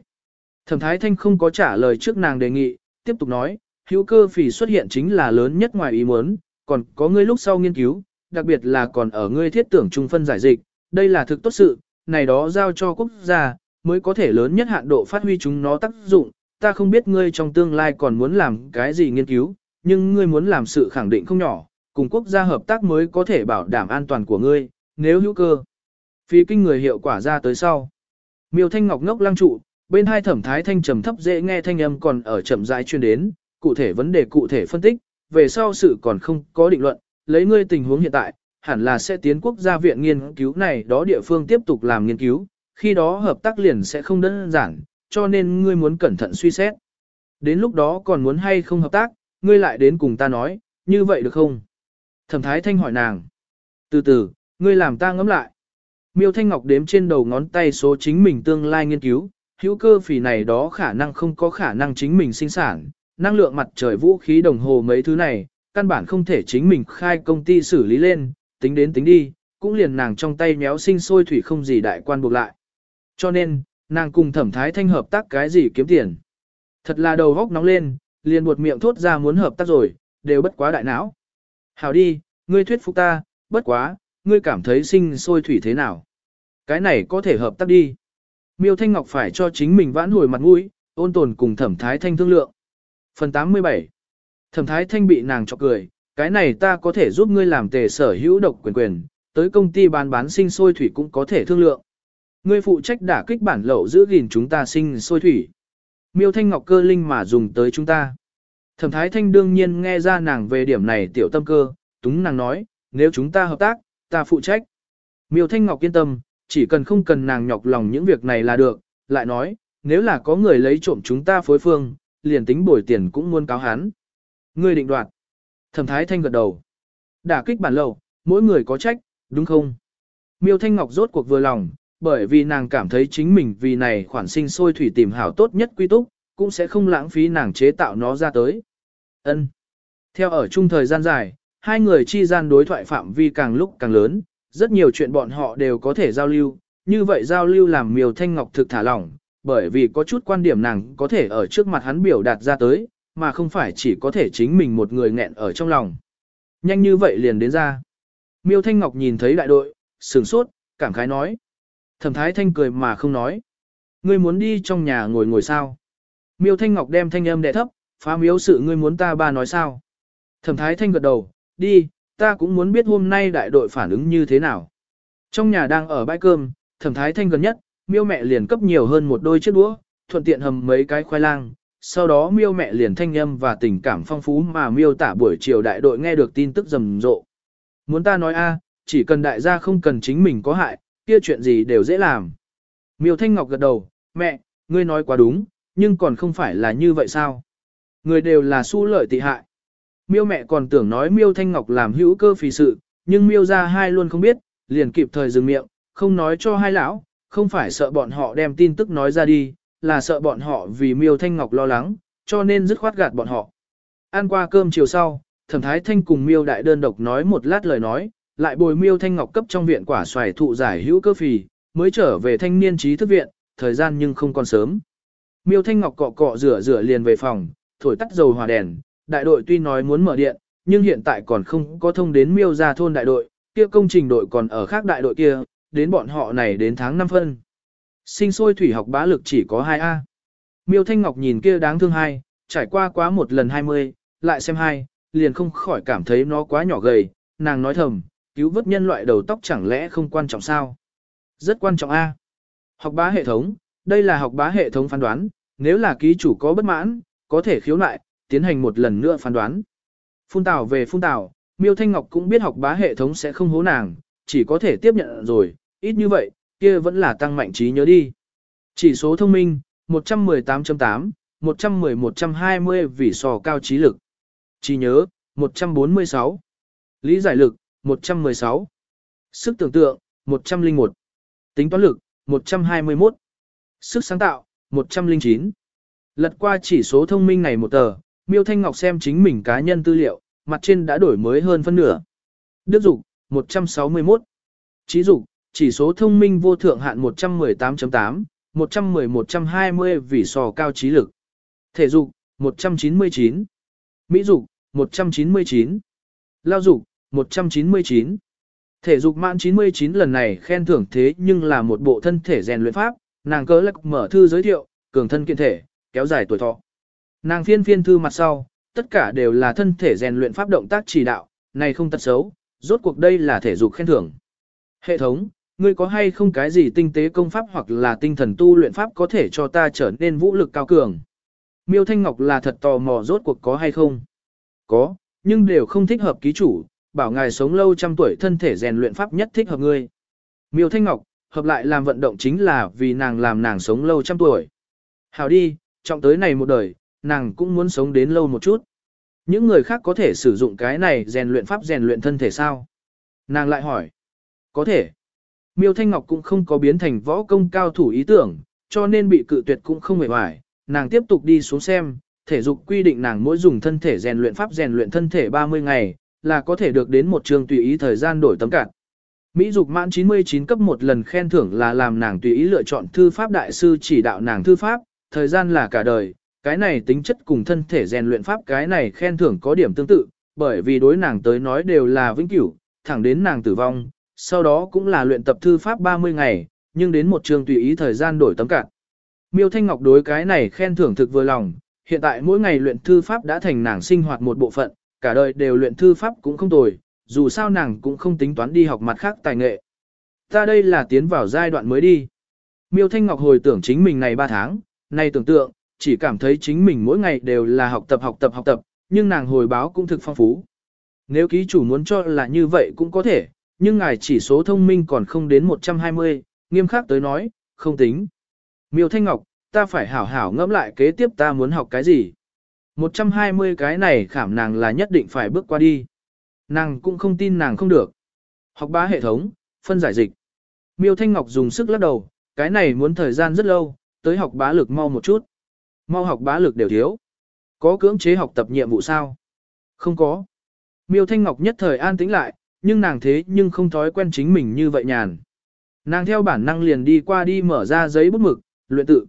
Thẩm Thái Thanh không có trả lời trước nàng đề nghị, tiếp tục nói, hữu cơ phỉ xuất hiện chính là lớn nhất ngoài ý muốn, còn có ngươi lúc sau nghiên cứu, đặc biệt là còn ở ngươi thiết tưởng trung phân giải dịch, đây là thực tốt sự, này đó giao cho quốc gia, mới có thể lớn nhất hạn độ phát huy chúng nó tác dụng. Ta không biết ngươi trong tương lai còn muốn làm cái gì nghiên cứu, nhưng ngươi muốn làm sự khẳng định không nhỏ, cùng quốc gia hợp tác mới có thể bảo đảm an toàn của ngươi, nếu hữu cơ. Phi kinh người hiệu quả ra tới sau. Miêu Thanh Ngọc ngốc lăng trụ, bên hai thẩm thái thanh trầm thấp dễ nghe thanh âm còn ở chậm rãi truyền đến, cụ thể vấn đề cụ thể phân tích, về sau sự còn không có định luận, lấy ngươi tình huống hiện tại, hẳn là sẽ tiến quốc gia viện nghiên cứu này đó địa phương tiếp tục làm nghiên cứu, khi đó hợp tác liền sẽ không đơn giản, cho nên ngươi muốn cẩn thận suy xét. Đến lúc đó còn muốn hay không hợp tác, ngươi lại đến cùng ta nói, như vậy được không? Thẩm Thái Thanh hỏi nàng. Từ từ, ngươi làm ta ngẫm lại. Miêu Thanh Ngọc đếm trên đầu ngón tay số chính mình tương lai nghiên cứu, hữu cơ phỉ này đó khả năng không có khả năng chính mình sinh sản, năng lượng mặt trời vũ khí đồng hồ mấy thứ này, căn bản không thể chính mình khai công ty xử lý lên, tính đến tính đi, cũng liền nàng trong tay méo sinh sôi thủy không gì đại quan buộc lại. Cho nên, nàng cùng thẩm thái thanh hợp tác cái gì kiếm tiền. Thật là đầu góc nóng lên, liền buột miệng thốt ra muốn hợp tác rồi, đều bất quá đại não. Hảo đi, ngươi thuyết phục ta, bất quá, ngươi cảm thấy sinh sôi thủy thế nào? Cái này có thể hợp tác đi. Miêu Thanh Ngọc phải cho chính mình vãn hồi mặt mũi, ôn tồn cùng thẩm thái thanh thương lượng. Phần 87 Thẩm thái thanh bị nàng chọc cười, cái này ta có thể giúp ngươi làm tề sở hữu độc quyền quyền, tới công ty bán bán sinh sôi thủy cũng có thể thương lượng. Ngươi phụ trách đả kích bản lậu giữ gìn chúng ta sinh sôi thủy. Miêu Thanh Ngọc cơ linh mà dùng tới chúng ta. Thẩm Thái Thanh đương nhiên nghe ra nàng về điểm này tiểu tâm cơ, túng nàng nói, nếu chúng ta hợp tác, ta phụ trách. Miêu Thanh Ngọc yên tâm, chỉ cần không cần nàng nhọc lòng những việc này là được, lại nói, nếu là có người lấy trộm chúng ta phối phương, liền tính bồi tiền cũng muốn cáo hắn. Ngươi định đoạt. Thẩm Thái Thanh gật đầu. Đả kích bản lầu, mỗi người có trách, đúng không? Miêu Thanh Ngọc rốt cuộc vừa lòng, bởi vì nàng cảm thấy chính mình vì này khoản sinh sôi thủy tìm hảo tốt nhất quy túc, cũng sẽ không lãng phí nàng chế tạo nó ra tới. Ân. Theo ở chung thời gian dài, hai người chi gian đối thoại phạm vi càng lúc càng lớn, rất nhiều chuyện bọn họ đều có thể giao lưu, như vậy giao lưu làm Miêu Thanh Ngọc thực thả lỏng, bởi vì có chút quan điểm nàng có thể ở trước mặt hắn biểu đạt ra tới, mà không phải chỉ có thể chính mình một người nghẹn ở trong lòng. Nhanh như vậy liền đến ra. Miêu Thanh Ngọc nhìn thấy đại đội, sửng sốt, cảm khái nói. Thẩm Thái Thanh cười mà không nói. Ngươi muốn đi trong nhà ngồi ngồi sao? Miêu Thanh Ngọc đem thanh âm đè thấp, phá miếu sự ngươi muốn ta ba nói sao? Thẩm Thái Thanh gật đầu, đi, ta cũng muốn biết hôm nay đại đội phản ứng như thế nào. Trong nhà đang ở bãi cơm, Thẩm Thái Thanh gần nhất, miêu mẹ liền cấp nhiều hơn một đôi chiếc đũa, thuận tiện hầm mấy cái khoai lang. Sau đó miêu mẹ liền thanh âm và tình cảm phong phú mà miêu tả buổi chiều đại đội nghe được tin tức rầm rộ. Muốn ta nói a, chỉ cần đại gia không cần chính mình có hại, kia chuyện gì đều dễ làm. Miêu Thanh Ngọc gật đầu, mẹ, ngươi nói quá đúng, nhưng còn không phải là như vậy sao? Người đều là su lợi tị hại. Miêu mẹ còn tưởng nói Miêu Thanh Ngọc làm hữu cơ phì sự, nhưng Miêu ra hai luôn không biết, liền kịp thời dừng miệng, không nói cho hai lão, không phải sợ bọn họ đem tin tức nói ra đi, là sợ bọn họ vì Miêu Thanh Ngọc lo lắng, cho nên dứt khoát gạt bọn họ. Ăn qua cơm chiều sau, Thẩm Thái Thanh cùng Miêu Đại đơn độc nói một lát lời nói, lại bồi Miêu Thanh Ngọc cấp trong viện quả xoài thụ giải hữu cơ phì, mới trở về thanh niên trí thức viện, thời gian nhưng không còn sớm. Miêu Thanh Ngọc cọ cọ rửa rửa liền về phòng, thổi tắt dầu hỏa đèn, đại đội tuy nói muốn mở điện, nhưng hiện tại còn không có thông đến Miêu ra thôn đại đội, kia công trình đội còn ở khác đại đội kia, đến bọn họ này đến tháng 5 phân. Sinh sôi thủy học bá lực chỉ có 2A. Miêu Thanh Ngọc nhìn kia đáng thương hai, trải qua quá một lần 20, lại xem hai, liền không khỏi cảm thấy nó quá nhỏ gầy, nàng nói thầm, cứu vớt nhân loại đầu tóc chẳng lẽ không quan trọng sao? Rất quan trọng A. Học bá hệ thống, đây là học bá hệ thống phán đoán, nếu là ký chủ có bất mãn, có thể khiếu nại, tiến hành một lần nữa phán đoán. Phun tảo về phun tảo, Miêu Thanh Ngọc cũng biết học bá hệ thống sẽ không hố nàng, chỉ có thể tiếp nhận rồi, ít như vậy, kia vẫn là tăng mạnh trí nhớ đi. Chỉ số thông minh, 118.8, 110-120 vì sò cao trí lực. Trí nhớ, 146. Lý giải lực, 116. Sức tưởng tượng, 101. Tính toán lực, 121. Sức sáng tạo, 109. Lật qua chỉ số thông minh này một tờ, Miêu Thanh Ngọc xem chính mình cá nhân tư liệu, mặt trên đã đổi mới hơn phân nửa. Đức dục, 161. Trí dục, chỉ số thông minh vô thượng hạn 118.8, 110-120 vì sò cao trí lực. Thể dục, 199. Mỹ dục, 199. Lao dục, 199. Thể dục mãn 99 lần này khen thưởng thế nhưng là một bộ thân thể rèn luyện pháp, nàng cớ lắc mở thư giới thiệu, cường thân kiện thể, kéo dài tuổi thọ. Nàng phiên phiên thư mặt sau, tất cả đều là thân thể rèn luyện pháp động tác chỉ đạo, này không tật xấu, rốt cuộc đây là thể dục khen thưởng. Hệ thống, ngươi có hay không cái gì tinh tế công pháp hoặc là tinh thần tu luyện pháp có thể cho ta trở nên vũ lực cao cường? Miêu Thanh Ngọc là thật tò mò rốt cuộc có hay không? Có, nhưng đều không thích hợp ký chủ, bảo ngài sống lâu trăm tuổi thân thể rèn luyện pháp nhất thích hợp ngươi. Miêu Thanh Ngọc, hợp lại làm vận động chính là vì nàng làm nàng sống lâu trăm tuổi. Hảo đi, trọng tới này một đời, nàng cũng muốn sống đến lâu một chút. Những người khác có thể sử dụng cái này rèn luyện pháp rèn luyện thân thể sao? Nàng lại hỏi. Có thể. Miêu Thanh Ngọc cũng không có biến thành võ công cao thủ ý tưởng, cho nên bị cự tuyệt cũng không hề hoài. Nàng tiếp tục đi xuống xem, thể dục quy định nàng mỗi dùng thân thể rèn luyện pháp rèn luyện thân thể 30 ngày, là có thể được đến một trường tùy ý thời gian đổi tấm cạn. Mỹ dục mãn 99 cấp một lần khen thưởng là làm nàng tùy ý lựa chọn thư pháp đại sư chỉ đạo nàng thư pháp, thời gian là cả đời, cái này tính chất cùng thân thể rèn luyện pháp cái này khen thưởng có điểm tương tự, bởi vì đối nàng tới nói đều là vĩnh cửu, thẳng đến nàng tử vong, sau đó cũng là luyện tập thư pháp 30 ngày, nhưng đến một trường tùy ý thời gian đổi tấm cạn. Miêu Thanh Ngọc đối cái này khen thưởng thực vừa lòng, hiện tại mỗi ngày luyện thư pháp đã thành nàng sinh hoạt một bộ phận, cả đời đều luyện thư pháp cũng không tồi, dù sao nàng cũng không tính toán đi học mặt khác tài nghệ. Ta đây là tiến vào giai đoạn mới đi. Miêu Thanh Ngọc hồi tưởng chính mình này 3 tháng, này tưởng tượng, chỉ cảm thấy chính mình mỗi ngày đều là học tập học tập học tập, nhưng nàng hồi báo cũng thực phong phú. Nếu ký chủ muốn cho là như vậy cũng có thể, nhưng ngài chỉ số thông minh còn không đến 120, nghiêm khắc tới nói, không tính. Miêu Thanh Ngọc, ta phải hảo hảo ngẫm lại kế tiếp ta muốn học cái gì. 120 cái này khảm nàng là nhất định phải bước qua đi. Nàng cũng không tin nàng không được. Học bá hệ thống, phân giải dịch. Miêu Thanh Ngọc dùng sức lắc đầu, cái này muốn thời gian rất lâu, tới học bá lực mau một chút. Mau học bá lực đều thiếu. Có cưỡng chế học tập nhiệm vụ sao? Không có. Miêu Thanh Ngọc nhất thời an tĩnh lại, nhưng nàng thế nhưng không thói quen chính mình như vậy nhàn. Nàng theo bản năng liền đi qua đi mở ra giấy bút mực, luyện tự.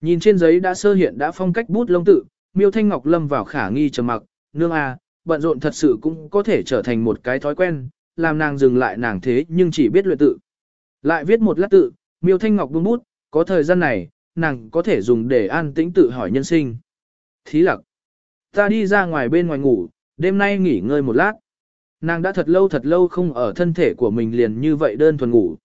Nhìn trên giấy đã sơ hiện đã phong cách bút lông tự, Miêu Thanh Ngọc lâm vào khả nghi trầm mặc, nương a, à, bận rộn thật sự cũng có thể trở thành một cái thói quen, làm nàng dừng lại nàng thế nhưng chỉ biết luyện tự. Lại viết một lát tự, Miêu Thanh Ngọc buông bút, có thời gian này, nàng có thể dùng để an tĩnh tự hỏi nhân sinh. Thí lặc. Ta đi ra ngoài bên ngoài ngủ, đêm nay nghỉ ngơi một lát. Nàng đã thật lâu thật lâu không ở thân thể của mình liền như vậy đơn thuần ngủ.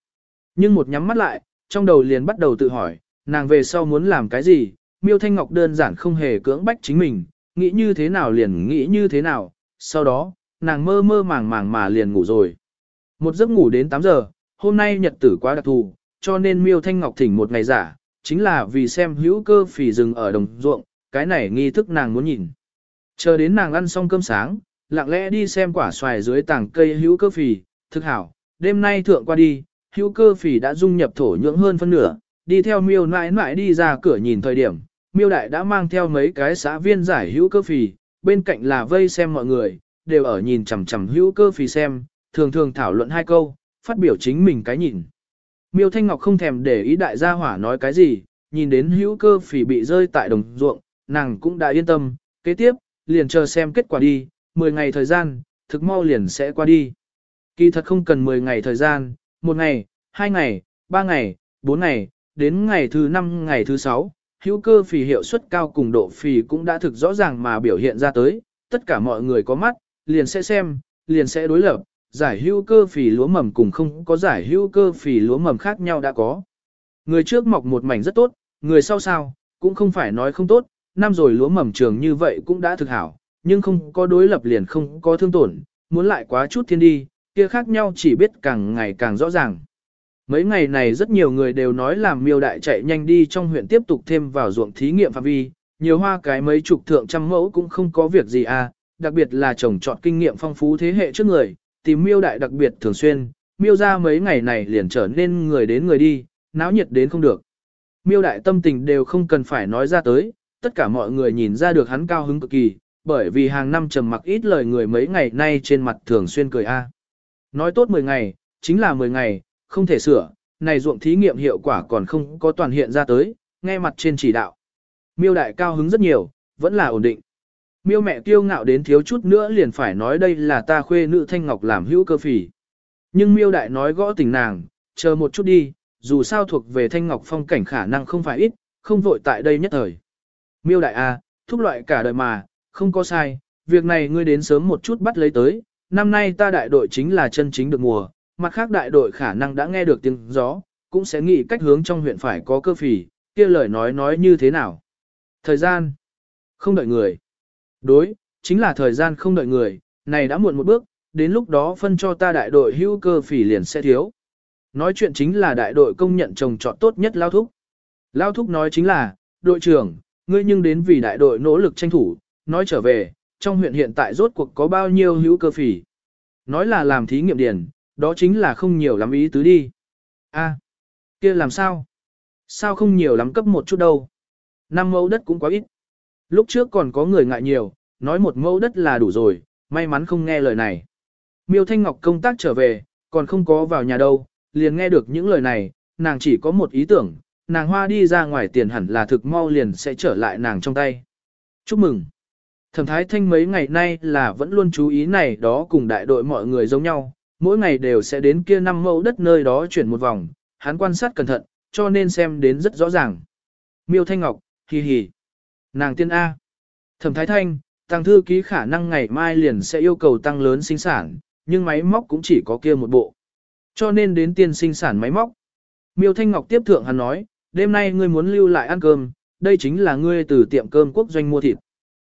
Nhưng một nhắm mắt lại, trong đầu liền bắt đầu tự hỏi, nàng về sau muốn làm cái gì, miêu thanh ngọc đơn giản không hề cưỡng bách chính mình, nghĩ như thế nào liền nghĩ như thế nào, sau đó, nàng mơ mơ màng màng mà liền ngủ rồi. Một giấc ngủ đến 8 giờ, hôm nay nhật tử quá đặc thù, cho nên miêu thanh ngọc thỉnh một ngày giả, chính là vì xem hữu cơ phỉ rừng ở đồng ruộng, cái này nghi thức nàng muốn nhìn. Chờ đến nàng ăn xong cơm sáng, lặng lẽ đi xem quả xoài dưới tảng cây hữu cơ phỉ, thực hảo, đêm nay thượng qua đi, hữu cơ phỉ đã dung nhập thổ nhưỡng hơn phân nửa, đi theo miêu nãi nãi đi ra cửa nhìn thời điểm, miêu đại đã mang theo mấy cái xã viên giải hữu cơ phỉ, bên cạnh là vây xem mọi người, đều ở nhìn chằm chằm hữu cơ phỉ xem, thường thường thảo luận hai câu, phát biểu chính mình cái nhìn. Miêu Thanh Ngọc không thèm để ý đại gia hỏa nói cái gì, nhìn đến hữu cơ phỉ bị rơi tại đồng ruộng, nàng cũng đã yên tâm, kế tiếp, liền chờ xem kết quả đi, 10 ngày thời gian, thực mau liền sẽ qua đi. Kỳ thật không cần 10 ngày thời gian, một ngày, hai ngày, ba ngày, bốn ngày, đến ngày thứ năm ngày thứ sáu, hữu cơ Phỉ hiệu suất cao cùng độ phỉ cũng đã thực rõ ràng mà biểu hiện ra tới, tất cả mọi người có mắt, liền sẽ xem, liền sẽ đối lập, giải hữu cơ phì lúa mầm cùng không có giải hữu cơ phì lúa mầm khác nhau đã có. Người trước mọc một mảnh rất tốt, người sau sao, cũng không phải nói không tốt, năm rồi lúa mầm trường như vậy cũng đã thực hảo, nhưng không có đối lập liền không có thương tổn, muốn lại quá chút thiên đi, kia khác nhau chỉ biết càng ngày càng rõ ràng. Mấy ngày này rất nhiều người đều nói làm miêu đại chạy nhanh đi trong huyện tiếp tục thêm vào ruộng thí nghiệm phạm vi, nhiều hoa cái mấy chục thượng trăm mẫu cũng không có việc gì à, đặc biệt là trồng trọt kinh nghiệm phong phú thế hệ trước người, tìm miêu đại đặc biệt thường xuyên, miêu ra mấy ngày này liền trở nên người đến người đi, náo nhiệt đến không được. Miêu đại tâm tình đều không cần phải nói ra tới, tất cả mọi người nhìn ra được hắn cao hứng cực kỳ, bởi vì hàng năm trầm mặc ít lời người mấy ngày nay trên mặt thường xuyên cười a. À. Nói tốt 10 ngày, chính là 10 ngày, không thể sửa, này ruộng thí nghiệm hiệu quả còn không có toàn hiện ra tới, nghe mặt trên chỉ đạo. Miêu đại cao hứng rất nhiều, vẫn là ổn định. Miêu mẹ kiêu ngạo đến thiếu chút nữa liền phải nói đây là ta khuê nữ thanh ngọc làm hữu cơ phỉ. Nhưng miêu đại nói gõ tình nàng, chờ một chút đi, dù sao thuộc về Thanh Ngọc phong cảnh khả năng không phải ít, không vội tại đây nhất thời. Miêu đại A, thúc loại cả đời mà, không có sai, việc này ngươi đến sớm một chút bắt lấy tới, năm nay ta đại đội chính là chân chính được mùa, mặt khác đại đội khả năng đã nghe được tiếng gió, cũng sẽ nghĩ cách hướng trong huyện phải có cơ phỉ, kia lời nói nói như thế nào. Thời gian, không đợi người. Đối, chính là thời gian không đợi người, này đã muộn một bước, đến lúc đó phân cho ta đại đội hữu cơ phỉ liền sẽ thiếu. Nói chuyện chính là đại đội công nhận trồng trọt tốt nhất Lao Thúc. Lao Thúc nói chính là, đội trưởng, ngươi nhưng đến vì đại đội nỗ lực tranh thủ, nói trở về, trong huyện hiện tại rốt cuộc có bao nhiêu hữu cơ phỉ. Nói là làm thí nghiệm điển, đó chính là không nhiều lắm ý tứ đi. a kia làm sao? Sao không nhiều lắm cấp một chút đâu? Năm mẫu đất cũng quá ít. Lúc trước còn có người ngại nhiều, nói một mẫu đất là đủ rồi, may mắn không nghe lời này. Miêu Thanh Ngọc công tác trở về, còn không có vào nhà đâu, liền nghe được những lời này, nàng chỉ có một ý tưởng, nàng hoa đi ra ngoài tiền hẳn là thực mau liền sẽ trở lại nàng trong tay. Chúc mừng! Thẩm Thái Thanh mấy ngày nay là vẫn luôn chú ý này đó cùng đại đội mọi người giống nhau, mỗi ngày đều sẽ đến kia năm mẫu đất nơi đó chuyển một vòng, hắn quan sát cẩn thận, cho nên xem đến rất rõ ràng. Miêu Thanh Ngọc, hì hì. Nàng tiên A. Thẩm Thái Thanh, tăng thư ký khả năng ngày mai liền sẽ yêu cầu tăng lớn sinh sản, nhưng máy móc cũng chỉ có kia một bộ. Cho nên đến tiên sinh sản máy móc. Miêu Thanh Ngọc tiếp thượng hắn nói, đêm nay ngươi muốn lưu lại ăn cơm, đây chính là ngươi từ tiệm cơm quốc doanh mua thịt.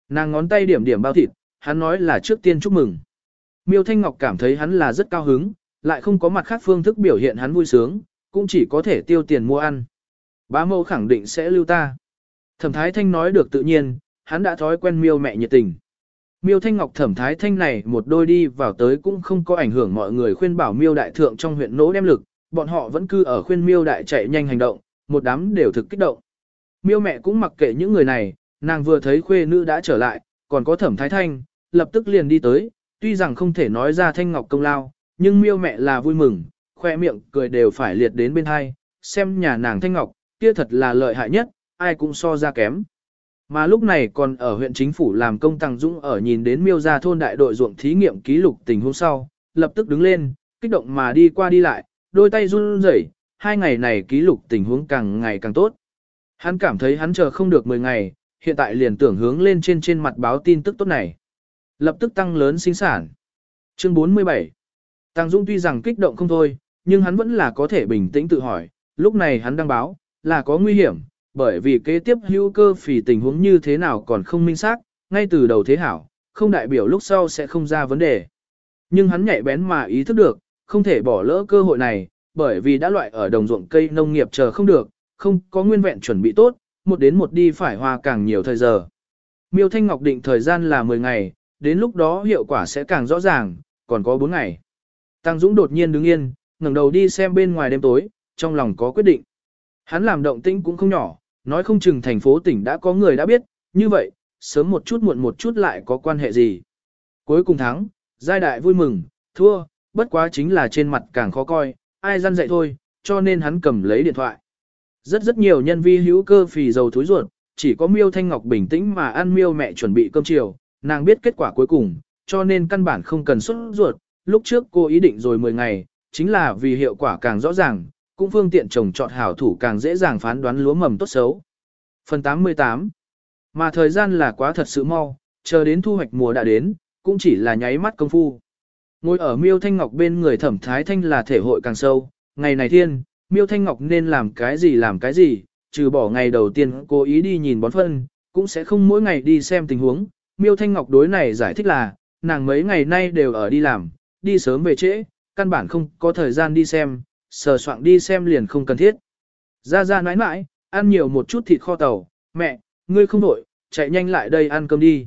Nàng ngón tay điểm điểm bao thịt, hắn nói là trước tiên chúc mừng. Miêu Thanh Ngọc cảm thấy hắn là rất cao hứng, lại không có mặt khác phương thức biểu hiện hắn vui sướng, cũng chỉ có thể tiêu tiền mua ăn. Bá mẫu khẳng định sẽ lưu ta. Thẩm Thái Thanh nói được tự nhiên, hắn đã thói quen miêu mẹ nhiệt tình. Miêu Thanh Ngọc thẩm thái thanh này một đôi đi vào tới cũng không có ảnh hưởng mọi người khuyên bảo miêu đại thượng trong huyện nỗ đem lực, bọn họ vẫn cứ ở khuyên miêu đại chạy nhanh hành động, một đám đều thực kích động. Miêu mẹ cũng mặc kệ những người này, nàng vừa thấy khuê nữ đã trở lại, còn có thẩm thái thanh, lập tức liền đi tới, tuy rằng không thể nói ra thanh ngọc công lao, nhưng miêu mẹ là vui mừng, khoe miệng cười đều phải liệt đến bên hai, xem nhà nàng thanh ngọc, kia thật là lợi hại nhất, ai cũng so ra kém. Mà lúc này còn ở huyện chính phủ làm công Tăng Dũng ở nhìn đến miêu gia thôn đại đội ruộng thí nghiệm ký lục tình huống sau, lập tức đứng lên, kích động mà đi qua đi lại, đôi tay run rẩy, hai ngày này ký lục tình huống càng ngày càng tốt. Hắn cảm thấy hắn chờ không được 10 ngày, hiện tại liền tưởng hướng lên trên trên mặt báo tin tức tốt này. Lập tức tăng lớn sinh sản. Chương 47 Tăng Dũng tuy rằng kích động không thôi, nhưng hắn vẫn là có thể bình tĩnh tự hỏi, lúc này hắn đăng báo, là có nguy hiểm, bởi vì kế tiếp hữu cơ phì tình huống như thế nào còn không minh xác, ngay từ đầu thế hảo, không đại biểu lúc sau sẽ không ra vấn đề. Nhưng hắn nhạy bén mà ý thức được, không thể bỏ lỡ cơ hội này, bởi vì đã loại ở đồng ruộng cây nông nghiệp chờ không được, không có nguyên vẹn chuẩn bị tốt, một đến một đi phải hoa càng nhiều thời giờ. Miêu Thanh Ngọc định thời gian là 10 ngày, đến lúc đó hiệu quả sẽ càng rõ ràng, còn có 4 ngày. Tăng Dũng đột nhiên đứng yên, ngẩng đầu đi xem bên ngoài đêm tối, trong lòng có quyết định. Hắn làm động tĩnh cũng không nhỏ, nói không chừng thành phố tỉnh đã có người đã biết, như vậy, sớm một chút muộn một chút lại có quan hệ gì. Cuối cùng thắng, giai đại vui mừng, thua, bất quá chính là trên mặt càng khó coi, ai răn dạy thôi, cho nên hắn cầm lấy điện thoại. Rất rất nhiều nhân vi hữu cơ phì dầu thối ruột, chỉ có miêu thanh ngọc bình tĩnh mà ăn miêu mẹ chuẩn bị cơm chiều, nàng biết kết quả cuối cùng, cho nên căn bản không cần xuất ruột, lúc trước cô ý định rồi 10 ngày, chính là vì hiệu quả càng rõ ràng, cũng phương tiện trồng trọt hảo thủ càng dễ dàng phán đoán lúa mầm tốt xấu. Phần 88 Mà thời gian là quá thật sự mau, chờ đến thu hoạch mùa đã đến, cũng chỉ là nháy mắt công phu. Ngồi ở Miêu Thanh Ngọc bên người Thẩm Thái Thanh là thể hội càng sâu, ngày này thiên, Miêu Thanh Ngọc nên làm cái gì làm cái gì, trừ bỏ ngày đầu tiên cố ý đi nhìn bón phân, cũng sẽ không mỗi ngày đi xem tình huống. Miêu Thanh Ngọc đối này giải thích là, nàng mấy ngày nay đều ở đi làm, đi sớm về trễ, căn bản không có thời gian đi xem, sờ soạng đi xem liền không cần thiết. Ra ra nãi nãi, ăn nhiều một chút thịt kho tàu, mẹ, ngươi không đổi, chạy nhanh lại đây ăn cơm đi.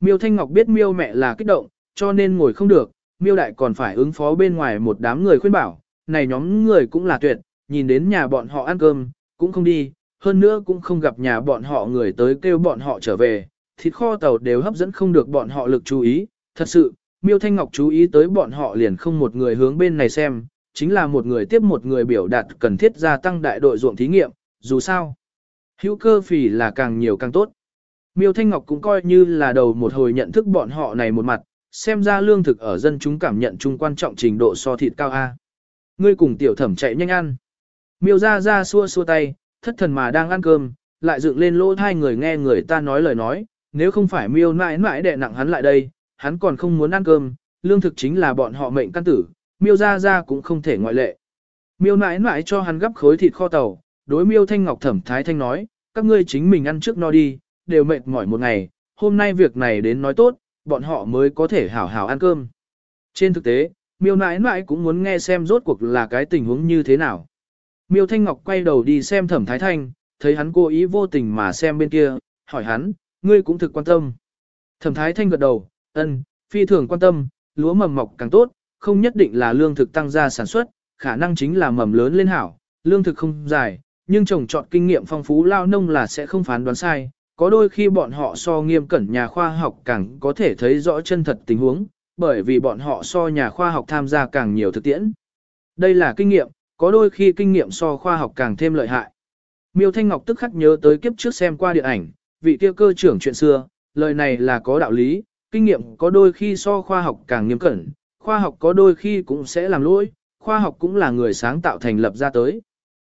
Miêu Thanh Ngọc biết miêu mẹ là kích động, cho nên ngồi không được, miêu đại còn phải ứng phó bên ngoài một đám người khuyên bảo, này nhóm người cũng là tuyệt, nhìn đến nhà bọn họ ăn cơm, cũng không đi, hơn nữa cũng không gặp nhà bọn họ người tới kêu bọn họ trở về, thịt kho tàu đều hấp dẫn không được bọn họ lực chú ý, thật sự, miêu Thanh Ngọc chú ý tới bọn họ liền không một người hướng bên này xem, chính là một người tiếp một người biểu đạt cần thiết gia tăng đại đội ruộng thí nghiệm, dù sao. Hữu cơ phì là càng nhiều càng tốt. Miêu Thanh Ngọc cũng coi như là đầu một hồi nhận thức bọn họ này một mặt, xem ra lương thực ở dân chúng cảm nhận chung quan trọng trình độ so thịt cao A. Ngươi cùng tiểu thẩm chạy nhanh ăn. Miêu ra ra xua xua tay, thất thần mà đang ăn cơm, lại dựng lên lỗ hai người nghe người ta nói lời nói, nếu không phải miêu mãi mãi đè nặng hắn lại đây, hắn còn không muốn ăn cơm, lương thực chính là bọn họ mệnh căn tử, miêu ra ra cũng không thể ngoại lệ. Miêu mãi mãi cho hắn gấp khối thịt kho tàu, đối miêu thanh ngọc thẩm thái thanh nói, các ngươi chính mình ăn trước no đi, đều mệt mỏi một ngày, hôm nay việc này đến nói tốt, bọn họ mới có thể hảo hảo ăn cơm. Trên thực tế, miêu nãi nãi cũng muốn nghe xem rốt cuộc là cái tình huống như thế nào. Miêu Thanh Ngọc quay đầu đi xem thẩm thái thanh, thấy hắn cố ý vô tình mà xem bên kia, hỏi hắn, ngươi cũng thực quan tâm. Thẩm thái thanh gật đầu, ân, phi thường quan tâm, lúa mầm mọc càng tốt, không nhất định là lương thực tăng gia sản xuất, khả năng chính là mầm lớn lên hảo, lương thực không dài, nhưng trồng trọt kinh nghiệm phong phú lao nông là sẽ không phán đoán sai, có đôi khi bọn họ so nghiêm cẩn nhà khoa học càng có thể thấy rõ chân thật tình huống, bởi vì bọn họ so nhà khoa học tham gia càng nhiều thực tiễn. Đây là kinh nghiệm, có đôi khi kinh nghiệm so khoa học càng thêm lợi hại. Miêu Thanh Ngọc tức khắc nhớ tới kiếp trước xem qua điện ảnh, vị kia cơ trưởng chuyện xưa, lời này là có đạo lý, kinh nghiệm có đôi khi so khoa học càng nghiêm cẩn, khoa học có đôi khi cũng sẽ làm lỗi, khoa học cũng là người sáng tạo thành lập ra tới.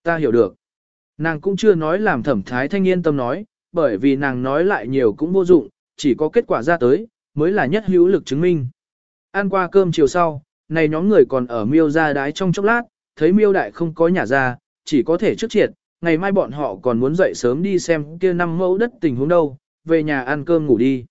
Ta hiểu được. Nàng cũng chưa nói làm thẩm thái thanh niên tâm nói, bởi vì nàng nói lại nhiều cũng vô dụng, chỉ có kết quả ra tới, mới là nhất hữu lực chứng minh. Ăn qua cơm chiều sau, này nhóm người còn ở miêu ra đái trong chốc lát, thấy miêu đại không có nhà ra, chỉ có thể trước triệt, ngày mai bọn họ còn muốn dậy sớm đi xem kia năm mẫu đất tình huống đâu, về nhà ăn cơm ngủ đi.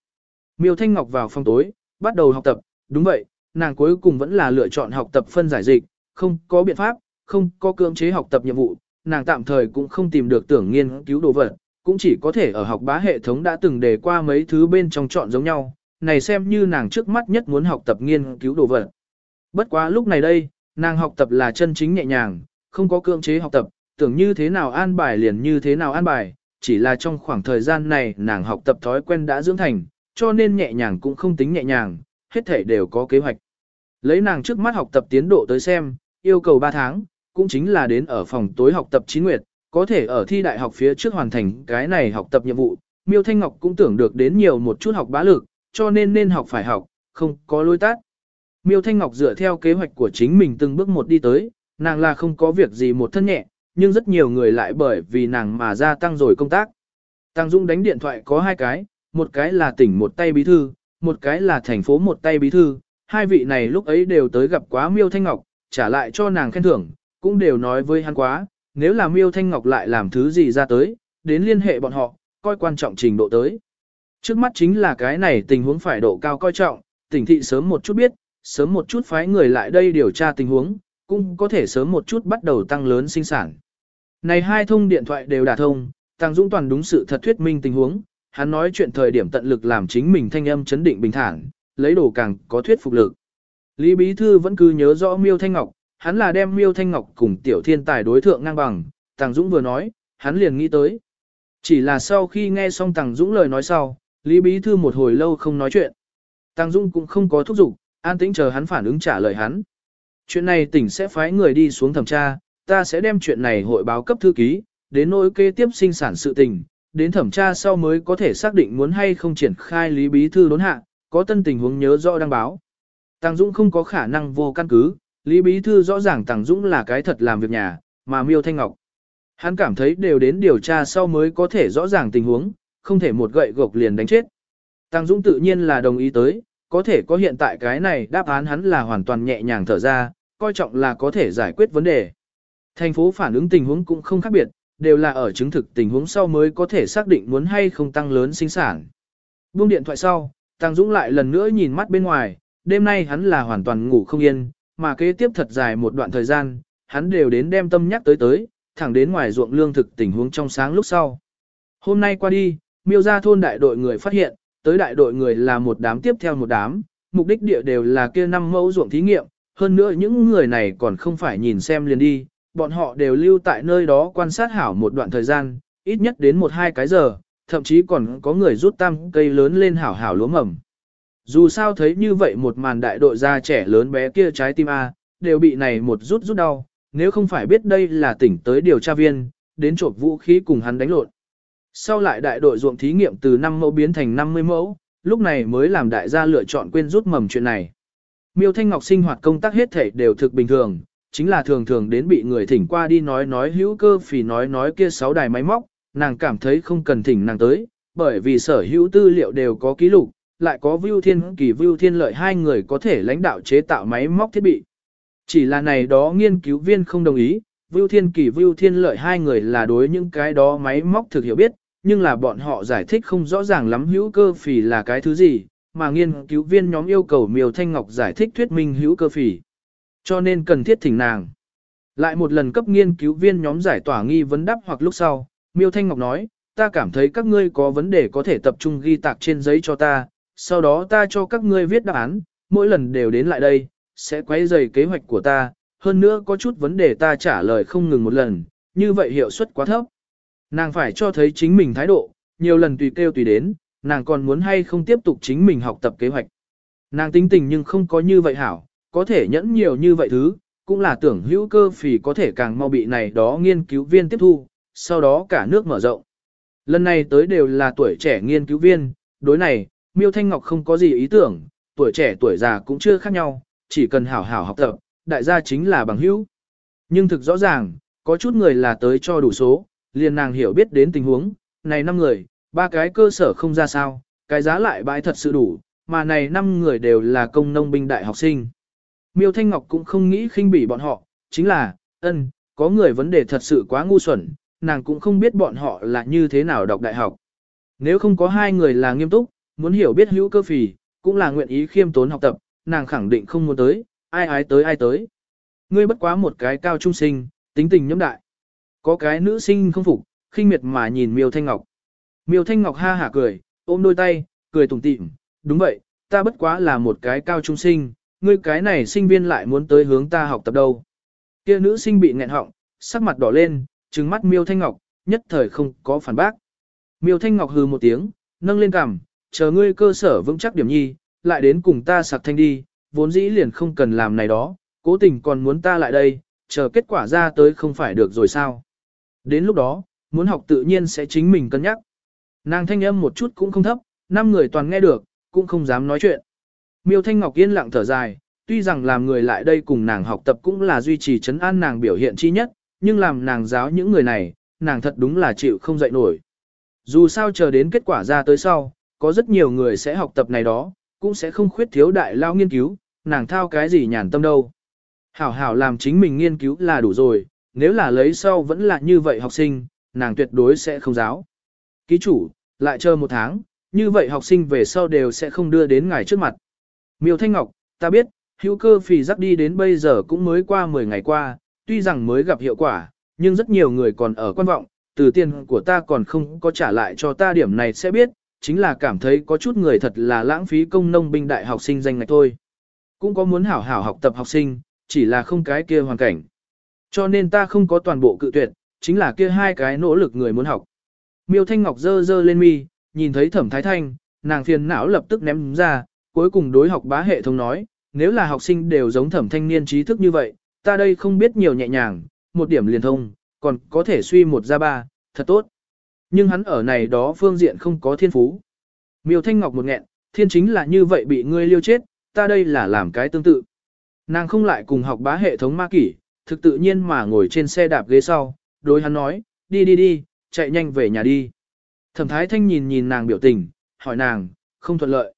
Miêu Thanh Ngọc vào phòng tối, bắt đầu học tập, đúng vậy, nàng cuối cùng vẫn là lựa chọn học tập phân giải dịch, không có biện pháp, không có cưỡng chế học tập nhiệm vụ, nàng tạm thời cũng không tìm được tưởng nghiên cứu đồ vật, cũng chỉ có thể ở học bá hệ thống đã từng đề qua mấy thứ bên trong chọn giống nhau, này xem như nàng trước mắt nhất muốn học tập nghiên cứu đồ vật. Bất quá lúc này đây, nàng học tập là chân chính nhẹ nhàng, không có cưỡng chế học tập, tưởng như thế nào an bài liền như thế nào an bài, chỉ là trong khoảng thời gian này nàng học tập thói quen đã dưỡng thành, cho nên nhẹ nhàng cũng không tính nhẹ nhàng, hết thể đều có kế hoạch. Lấy nàng trước mắt học tập tiến độ tới xem, yêu cầu 3 tháng, cũng chính là đến ở phòng tối học tập chín nguyệt, có thể ở thi đại học phía trước hoàn thành cái này học tập nhiệm vụ. Miêu Thanh Ngọc cũng tưởng được đến nhiều một chút học bá lực, cho nên nên học phải học, không có lối tắt. Miêu Thanh Ngọc dựa theo kế hoạch của chính mình từng bước một đi tới, nàng là không có việc gì một thân nhẹ, nhưng rất nhiều người lại bởi vì nàng mà gia tăng rồi công tác. Tăng Dung đánh điện thoại có hai cái, một cái là tỉnh một tay bí thư, một cái là thành phố một tay bí thư, hai vị này lúc ấy đều tới gặp quá Miêu Thanh Ngọc, trả lại cho nàng khen thưởng, cũng đều nói với hắn quá, nếu là Miêu Thanh Ngọc lại làm thứ gì ra tới, đến liên hệ bọn họ, coi quan trọng trình độ tới. Trước mắt chính là cái này tình huống phải độ cao coi trọng, tỉnh thị sớm một chút biết, sớm một chút phái người lại đây điều tra tình huống, cũng có thể sớm một chút bắt đầu tăng lớn sinh sản. Này hai thông điện thoại đều đả thông, Tăng Dũng toàn đúng sự thật thuyết minh tình huống, hắn nói chuyện thời điểm tận lực làm chính mình thanh âm chấn định bình thản, lấy đồ càng có thuyết phục lực. Lý Bí Thư vẫn cứ nhớ rõ Miêu Thanh Ngọc, hắn là đem Miêu Thanh Ngọc cùng tiểu thiên tài đối thượng ngang bằng, Tàng Dũng vừa nói, hắn liền nghĩ tới. Chỉ là sau khi nghe xong Tàng Dũng lời nói sau, Lý Bí Thư một hồi lâu không nói chuyện. Tàng Dũng cũng không có thúc giục, an tĩnh chờ hắn phản ứng trả lời hắn. Chuyện này tỉnh sẽ phái người đi xuống thẩm tra, ta sẽ đem chuyện này hội báo cấp thư ký, đến nỗi kế tiếp sinh sản sự tình, đến thẩm tra sau mới có thể xác định muốn hay không triển khai Lý Bí Thư đốn hạ, có tân tình huống nhớ rõ đăng báo. Tàng Dũng không có khả năng vô căn cứ, Lý Bí Thư rõ ràng Tàng Dũng là cái thật làm việc nhà, mà Miêu Thanh Ngọc. Hắn cảm thấy đều đến điều tra sau mới có thể rõ ràng tình huống, không thể một gậy gộc liền đánh chết. Tàng Dũng tự nhiên là đồng ý tới, có thể có hiện tại cái này đáp án hắn là hoàn toàn nhẹ nhàng thở ra, coi trọng là có thể giải quyết vấn đề. Thành phố phản ứng tình huống cũng không khác biệt, đều là ở chứng thực tình huống sau mới có thể xác định muốn hay không tăng lớn sinh sản. Buông điện thoại sau, Tăng Dũng lại lần nữa nhìn mắt bên ngoài, đêm nay hắn là hoàn toàn ngủ không yên, mà kế tiếp thật dài một đoạn thời gian, hắn đều đến đem tâm nhắc tới tới, thẳng đến ngoài ruộng lương thực tình huống trong sáng lúc sau. Hôm nay qua đi, miêu ra thôn đại đội người phát hiện, tới đại đội người là một đám tiếp theo một đám, mục đích địa đều là kia năm mẫu ruộng thí nghiệm, hơn nữa những người này còn không phải nhìn xem liền đi, bọn họ đều lưu tại nơi đó quan sát hảo một đoạn thời gian, ít nhất đến một hai cái giờ, thậm chí còn có người rút tam cây lớn lên hảo hảo lúa mầm. Dù sao thấy như vậy một màn đại đội gia trẻ lớn bé kia trái tim A, đều bị này một rút rút đau, nếu không phải biết đây là tỉnh tới điều tra viên, đến trộm vũ khí cùng hắn đánh lộn. Sau lại đại đội ruộng thí nghiệm từ 5 mẫu biến thành 50 mẫu, lúc này mới làm đại gia lựa chọn quên rút mầm chuyện này. Miêu Thanh Ngọc sinh hoạt công tác hết thể đều thực bình thường, chính là thường thường đến bị người thỉnh qua đi nói nói hữu cơ phì nói nói kia sáu đài máy móc, nàng cảm thấy không cần thỉnh nàng tới, bởi vì sở hữu tư liệu đều có ký lục, lại có Vưu Thiên Kỳ Vưu Thiên Lợi hai người có thể lãnh đạo chế tạo máy móc thiết bị. Chỉ là này đó nghiên cứu viên không đồng ý, Vưu Thiên Kỳ Vưu Thiên Lợi hai người là đối những cái đó máy móc thực hiểu biết, nhưng là bọn họ giải thích không rõ ràng lắm hữu cơ phì là cái thứ gì, mà nghiên cứu viên nhóm yêu cầu Miêu Thanh Ngọc giải thích thuyết minh hữu cơ phì. Cho nên cần thiết thỉnh nàng. Lại một lần cấp nghiên cứu viên nhóm giải tỏa nghi vấn đáp hoặc lúc sau, Miêu Thanh Ngọc nói, ta cảm thấy các ngươi có vấn đề có thể tập trung ghi tạc trên giấy cho ta, sau đó ta cho các ngươi viết đáp án, mỗi lần đều đến lại đây, sẽ quấy rầy kế hoạch của ta, hơn nữa có chút vấn đề ta trả lời không ngừng một lần, như vậy hiệu suất quá thấp. Nàng phải cho thấy chính mình thái độ, nhiều lần tùy kêu tùy đến, nàng còn muốn hay không tiếp tục chính mình học tập kế hoạch. Nàng tính tình nhưng không có như vậy hảo, có thể nhẫn nhiều như vậy thứ, cũng là tưởng hữu cơ phì có thể càng mau bị này đó nghiên cứu viên tiếp thu, sau đó cả nước mở rộng. Lần này tới đều là tuổi trẻ nghiên cứu viên, đối này, Miêu Thanh Ngọc không có gì ý tưởng, tuổi trẻ tuổi già cũng chưa khác nhau, chỉ cần hảo hảo học tập, đại gia chính là bằng hữu. Nhưng thực rõ ràng, có chút người là tới cho đủ số, liền nàng hiểu biết đến tình huống, này năm người, ba cái cơ sở không ra sao, cái giá lại bãi thật sự đủ, mà này năm người đều là công nông binh đại học sinh. Miêu Thanh Ngọc cũng không nghĩ khinh bỉ bọn họ, chính là, ân, có người vấn đề thật sự quá ngu xuẩn, nàng cũng không biết bọn họ là như thế nào đọc đại học. Nếu không có hai người là nghiêm túc, muốn hiểu biết hữu cơ phì, cũng là nguyện ý khiêm tốn học tập, nàng khẳng định không muốn tới, ai ái tới ai tới. Ngươi bất quá một cái cao trung sinh, tính tình nhâm đại. Có cái nữ sinh không phục, khinh miệt mà nhìn Miêu Thanh Ngọc. Miêu Thanh Ngọc ha hả cười, ôm đôi tay, cười tủm tỉm, đúng vậy, ta bất quá là một cái cao trung sinh, ngươi cái này sinh viên lại muốn tới hướng ta học tập đâu. Kia nữ sinh bị nghẹn họng, sắc mặt đỏ lên, trừng mắt Miêu Thanh Ngọc, nhất thời không có phản bác. Miêu Thanh Ngọc hừ một tiếng, nâng lên cằm, chờ ngươi cơ sở vững chắc điểm nhi, lại đến cùng ta sạc thanh đi, vốn dĩ liền không cần làm này đó, cố tình còn muốn ta lại đây, chờ kết quả ra tới không phải được rồi sao. Đến lúc đó, muốn học tự nhiên sẽ chính mình cân nhắc. Nàng thanh âm một chút cũng không thấp, năm người toàn nghe được, cũng không dám nói chuyện. Miêu Thanh Ngọc yên lặng thở dài, tuy rằng làm người lại đây cùng nàng học tập cũng là duy trì chấn an nàng biểu hiện chi nhất, nhưng làm nàng giáo những người này, nàng thật đúng là chịu không dậy nổi. Dù sao chờ đến kết quả ra tới sau, có rất nhiều người sẽ học tập này đó, cũng sẽ không khuyết thiếu đại lao nghiên cứu, nàng thao cái gì nhàn tâm đâu. Hảo hảo làm chính mình nghiên cứu là đủ rồi, nếu là lấy sau vẫn là như vậy học sinh, nàng tuyệt đối sẽ không giáo. Ký chủ, lại chờ một tháng, như vậy học sinh về sau đều sẽ không đưa đến ngài trước mặt. Miêu Thanh Ngọc, ta biết, hữu cơ phì rắc đi đến bây giờ cũng mới qua 10 ngày qua, tuy rằng mới gặp hiệu quả, nhưng rất nhiều người còn ở quan vọng, từ tiền của ta còn không có trả lại cho ta điểm này sẽ biết, chính là cảm thấy có chút người thật là lãng phí công nông binh đại học sinh danh ngạch thôi. Cũng có muốn hảo hảo học tập học sinh, chỉ là không cái kia hoàn cảnh. Cho nên ta không có toàn bộ cự tuyệt, chính là kia hai cái nỗ lực người muốn học. Miêu Thanh Ngọc dơ dơ lên mi, nhìn thấy thẩm thái thanh, nàng phiền não lập tức ném ra, cuối cùng đối học bá hệ thống nói, nếu là học sinh đều giống thẩm thanh niên trí thức như vậy, ta đây không biết nhiều nhẹ nhàng, một điểm liền thông, còn có thể suy một ra ba, thật tốt. Nhưng hắn ở này đó phương diện không có thiên phú. Miêu Thanh Ngọc một nghẹn, thiên chính là như vậy bị ngươi liêu chết, ta đây là làm cái tương tự. Nàng không lại cùng học bá hệ thống ma kỷ, thực tự nhiên mà ngồi trên xe đạp ghế sau, đối hắn nói, đi đi đi, chạy nhanh về nhà đi. Thẩm Thái Thanh nhìn nhìn nàng biểu tình, hỏi nàng, không thuận lợi.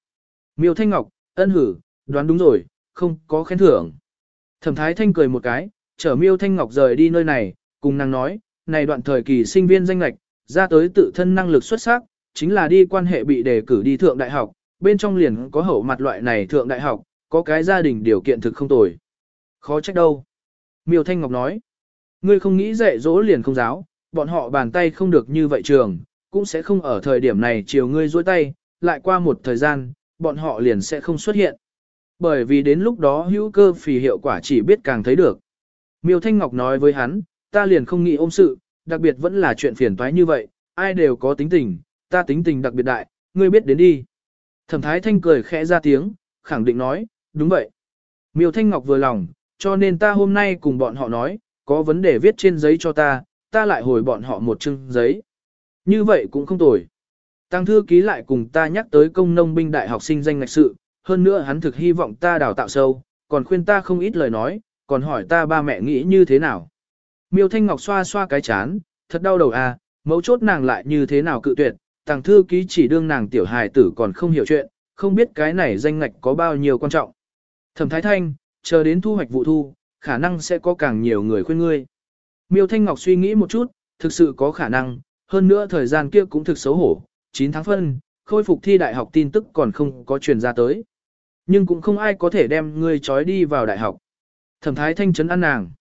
Miêu Thanh Ngọc, ân hử, đoán đúng rồi, không có khen thưởng. Thẩm Thái Thanh cười một cái, chở Miêu Thanh Ngọc rời đi nơi này, cùng nàng nói, này đoạn thời kỳ sinh viên danh lạch, ra tới tự thân năng lực xuất sắc, chính là đi quan hệ bị đề cử đi thượng đại học, bên trong liền có hậu mặt loại này thượng đại học, có cái gia đình điều kiện thực không tồi. Khó trách đâu. Miêu Thanh Ngọc nói, ngươi không nghĩ dạy dỗ liền không giáo, bọn họ bàn tay không được như vậy trường, cũng sẽ không ở thời điểm này chiều ngươi dối tay, lại qua một thời gian, bọn họ liền sẽ không xuất hiện. Bởi vì đến lúc đó hữu cơ phì hiệu quả chỉ biết càng thấy được. Miêu Thanh Ngọc nói với hắn, ta liền không nghĩ ôm sự, đặc biệt vẫn là chuyện phiền toái như vậy, ai đều có tính tình, ta tính tình đặc biệt đại, ngươi biết đến đi. Thẩm Thái Thanh cười khẽ ra tiếng, khẳng định nói, đúng vậy. Miêu Thanh Ngọc vừa lòng, cho nên ta hôm nay cùng bọn họ nói, có vấn đề viết trên giấy cho ta, ta lại hồi bọn họ một chương giấy. Như vậy cũng không tồi. Tăng thư ký lại cùng ta nhắc tới công nông binh đại học sinh danh ngạch sự, hơn nữa hắn thực hy vọng ta đào tạo sâu, còn khuyên ta không ít lời nói, còn hỏi ta ba mẹ nghĩ như thế nào. Miêu Thanh Ngọc xoa xoa cái chán, thật đau đầu à, mấu chốt nàng lại như thế nào cự tuyệt, tàng thư ký chỉ đương nàng tiểu hài tử còn không hiểu chuyện, không biết cái này danh ngạch có bao nhiêu quan trọng. Thẩm Thái Thanh, chờ đến thu hoạch vụ thu, khả năng sẽ có càng nhiều người khuyên ngươi. Miêu Thanh Ngọc suy nghĩ một chút, thực sự có khả năng, hơn nữa thời gian kia cũng thực xấu hổ, 9 tháng phân, khôi phục thi đại học tin tức còn không có truyền ra tới. Nhưng cũng không ai có thể đem ngươi trói đi vào đại học. Thẩm Thái Thanh chấn an nàng.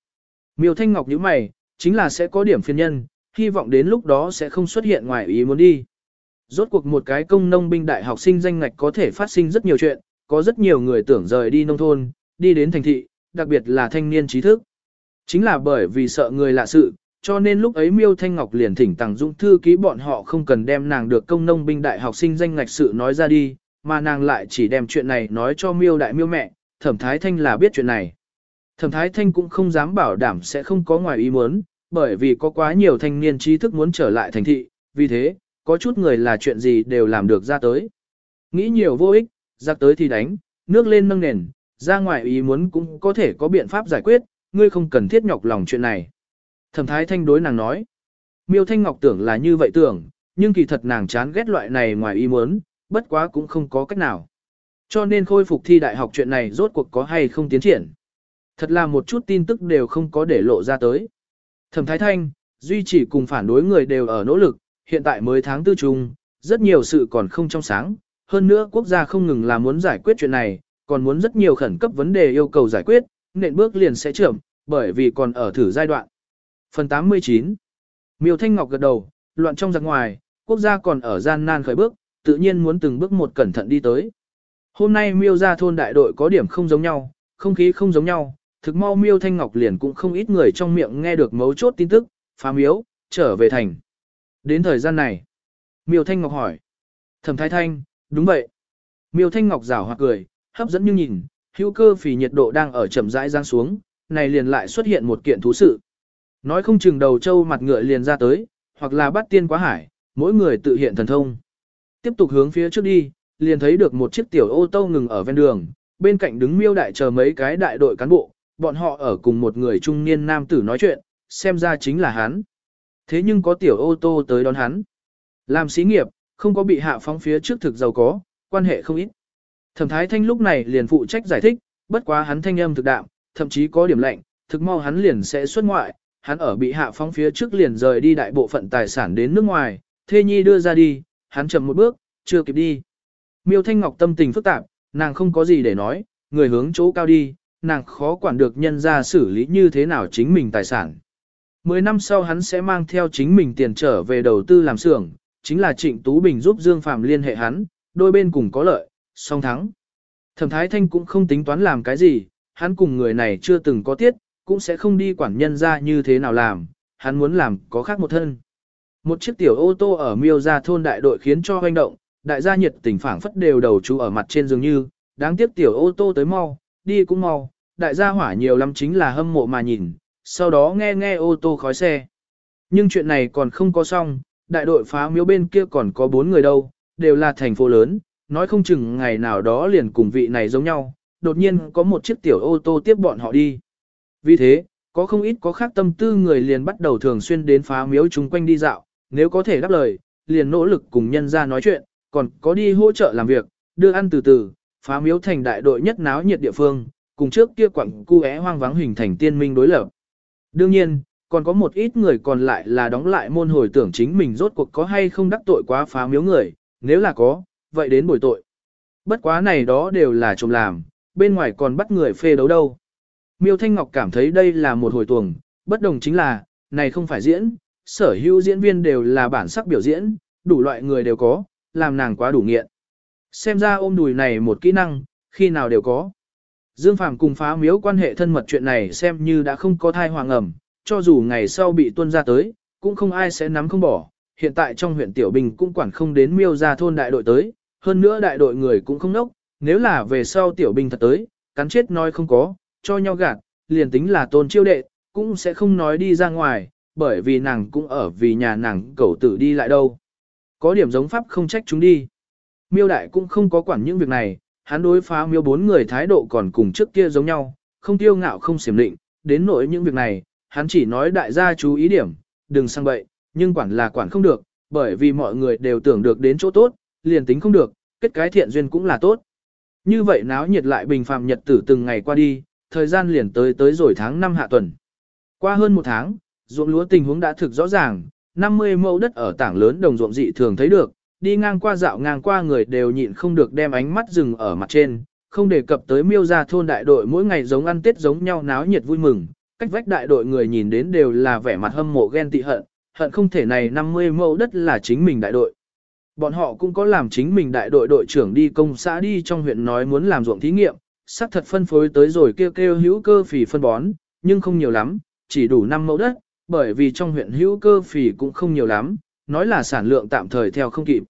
Miêu Thanh Ngọc như mày, chính là sẽ có điểm phiền nhân, hy vọng đến lúc đó sẽ không xuất hiện ngoài ý muốn đi. Rốt cuộc một cái công nông binh đại học sinh danh ngạch có thể phát sinh rất nhiều chuyện, có rất nhiều người tưởng rời đi nông thôn, đi đến thành thị, đặc biệt là thanh niên trí thức. Chính là bởi vì sợ người lạ sự, cho nên lúc ấy Miêu Thanh Ngọc liền thỉnh Tằng Dung thư ký bọn họ không cần đem nàng được công nông binh đại học sinh danh ngạch sự nói ra đi, mà nàng lại chỉ đem chuyện này nói cho Miêu đại Miêu mẹ, Thẩm Thái Thanh là biết chuyện này. Thẩm Thái Thanh cũng không dám bảo đảm sẽ không có ngoài ý muốn, bởi vì có quá nhiều thanh niên trí thức muốn trở lại thành thị, vì thế, có chút người là chuyện gì đều làm được ra tới. Nghĩ nhiều vô ích, giặc tới thì đánh, nước lên nâng nền, ra ngoài ý muốn cũng có thể có biện pháp giải quyết, ngươi không cần thiết nhọc lòng chuyện này. Thẩm Thái Thanh đối nàng nói, Miêu Thanh Ngọc tưởng là như vậy tưởng, nhưng kỳ thật nàng chán ghét loại này ngoài ý muốn, bất quá cũng không có cách nào. Cho nên khôi phục thi đại học chuyện này rốt cuộc có hay không tiến triển. Thật là một chút tin tức đều không có để lộ ra tới. Thẩm Thái Thanh, duy chỉ cùng phản đối người đều ở nỗ lực, hiện tại mới tháng tư chung, rất nhiều sự còn không trong sáng, hơn nữa quốc gia không ngừng là muốn giải quyết chuyện này, còn muốn rất nhiều khẩn cấp vấn đề yêu cầu giải quyết, nện bước liền sẽ trưởng, bởi vì còn ở thử giai đoạn. Phần 89 Miêu Thanh Ngọc gật đầu, loạn trong giặc ngoài, quốc gia còn ở gian nan khởi bước, tự nhiên muốn từng bước một cẩn thận đi tới. Hôm nay miêu ra thôn đại đội có điểm không giống nhau, không khí không giống nhau, thực mau miêu Thanh Ngọc liền cũng không ít người trong miệng nghe được mấu chốt tin tức, phá miếu, trở về thành. Đến thời gian này, miêu Thanh Ngọc hỏi. Thẩm Thái Thanh, đúng vậy. Miêu Thanh Ngọc rảo hoặc cười, hấp dẫn như nhìn, hữu cơ phì nhiệt độ đang ở chậm rãi giáng xuống, này liền lại xuất hiện một kiện thú sự. Nói không chừng đầu châu mặt ngựa liền ra tới, hoặc là bắt tiên quá hải, mỗi người tự hiện thần thông. Tiếp tục hướng phía trước đi, liền thấy được một chiếc tiểu ô tô ngừng ở ven đường, bên cạnh đứng miêu đại chờ mấy cái đại đội cán bộ, bọn họ ở cùng một người trung niên nam tử nói chuyện, xem ra chính là hắn. Thế nhưng có tiểu ô tô tới đón hắn. Làm xí nghiệp, không có bị hạ phóng phía trước thực giàu có, quan hệ không ít. Thẩm Thái Thanh lúc này liền phụ trách giải thích, bất quá hắn thanh âm thực đạm, thậm chí có điểm lạnh, thực mau hắn liền sẽ xuất ngoại, hắn ở bị hạ phóng phía trước liền rời đi đại bộ phận tài sản đến nước ngoài, thê nhi đưa ra đi, hắn chậm một bước, chưa kịp đi. Miêu Thanh Ngọc tâm tình phức tạp, nàng không có gì để nói, người hướng chỗ cao đi, nàng khó quản được nhân ra xử lý như thế nào chính mình tài sản. Mười năm sau hắn sẽ mang theo chính mình tiền trở về đầu tư làm xưởng, chính là Trịnh Tú Bình giúp Dương Phạm liên hệ hắn, đôi bên cùng có lợi, song thắng. Thẩm Thái Thanh cũng không tính toán làm cái gì, hắn cùng người này chưa từng có tiết, cũng sẽ không đi quản nhân ra như thế nào làm, hắn muốn làm có khác một thân. Một chiếc tiểu ô tô ở miêu ra thôn đại đội khiến cho hoành động, đại gia nhiệt tình phảng phất đều đầu chú ở mặt trên dường như, đáng tiếc tiểu ô tô tới mau, đi cũng mau, đại gia hỏa nhiều lắm chính là hâm mộ mà nhìn, sau đó nghe nghe ô tô khói xe. Nhưng chuyện này còn không có xong, đại đội phá miếu bên kia còn có bốn người đâu, đều là thành phố lớn, nói không chừng ngày nào đó liền cùng vị này giống nhau, đột nhiên có một chiếc tiểu ô tô tiếp bọn họ đi. Vì thế, có không ít có khác tâm tư người liền bắt đầu thường xuyên đến phá miếu chung quanh đi dạo, nếu có thể đáp lời, liền nỗ lực cùng nhân ra nói chuyện, còn có đi hỗ trợ làm việc, đưa ăn từ từ, phá miếu thành đại đội nhất náo nhiệt địa phương, cùng trước kia quặng cu é hoang vắng hình thành tiên minh đối lập. Đương nhiên, còn có một ít người còn lại là đóng lại môn hồi tưởng chính mình rốt cuộc có hay không đắc tội quá phá miếu người, nếu là có, vậy đến bồi tội. Bất quá này đó đều là trộm làm, bên ngoài còn bắt người phê đấu đâu. Miêu Thanh Ngọc cảm thấy đây là một hồi tuồng, bất đồng chính là, này không phải diễn, sở hữu diễn viên đều là bản sắc biểu diễn, đủ loại người đều có, làm nàng quá đủ nghiện. Xem ra ôm đùi này một kỹ năng, khi nào đều có. Dương Phàm cùng phá miếu quan hệ thân mật chuyện này xem như đã không có thai hoàng ẩm, cho dù ngày sau bị tuân ra tới, cũng không ai sẽ nắm không bỏ. Hiện tại trong huyện Tiểu Bình cũng quản không đến miêu ra thôn đại đội tới, hơn nữa đại đội người cũng không nốc, nếu là về sau Tiểu Bình thật tới, cắn chết nói không có, cho nhau gạt, liền tính là tôn chiêu đệ, cũng sẽ không nói đi ra ngoài, bởi vì nàng cũng ở vì nhà nàng cậu tử đi lại đâu. Có điểm giống pháp không trách chúng đi. Miêu đại cũng không có quản những việc này, hắn đối phá miêu bốn người thái độ còn cùng trước kia giống nhau, không tiêu ngạo không xiểm định, đến nỗi những việc này, hắn chỉ nói đại gia chú ý điểm, đừng sang bậy, nhưng quản là quản không được, bởi vì mọi người đều tưởng được đến chỗ tốt, liền tính không được, kết cái thiện duyên cũng là tốt. Như vậy náo nhiệt lại bình phàm nhật tử từng ngày qua đi, thời gian liền tới tới rồi tháng 5 hạ tuần. Qua hơn một tháng, ruộng lúa tình huống đã thực rõ ràng, 50 mẫu đất ở tảng lớn đồng ruộng dị thường thấy được, đi ngang qua dạo ngang qua người đều nhịn không được đem ánh mắt dừng ở mặt trên, không đề cập tới miêu ra thôn đại đội mỗi ngày giống ăn tết giống nhau náo nhiệt vui mừng, cách vách đại đội người nhìn đến đều là vẻ mặt hâm mộ ghen tị hận, hận không thể này 50 mẫu đất là chính mình đại đội. Bọn họ cũng có làm chính mình đại đội đội trưởng đi công xã đi trong huyện nói muốn làm ruộng thí nghiệm, xác thật phân phối tới rồi kêu kêu hữu cơ phì phân bón, nhưng không nhiều lắm, chỉ đủ 5 mẫu đất, bởi vì trong huyện hữu cơ phì cũng không nhiều lắm, nói là sản lượng tạm thời theo không kịp.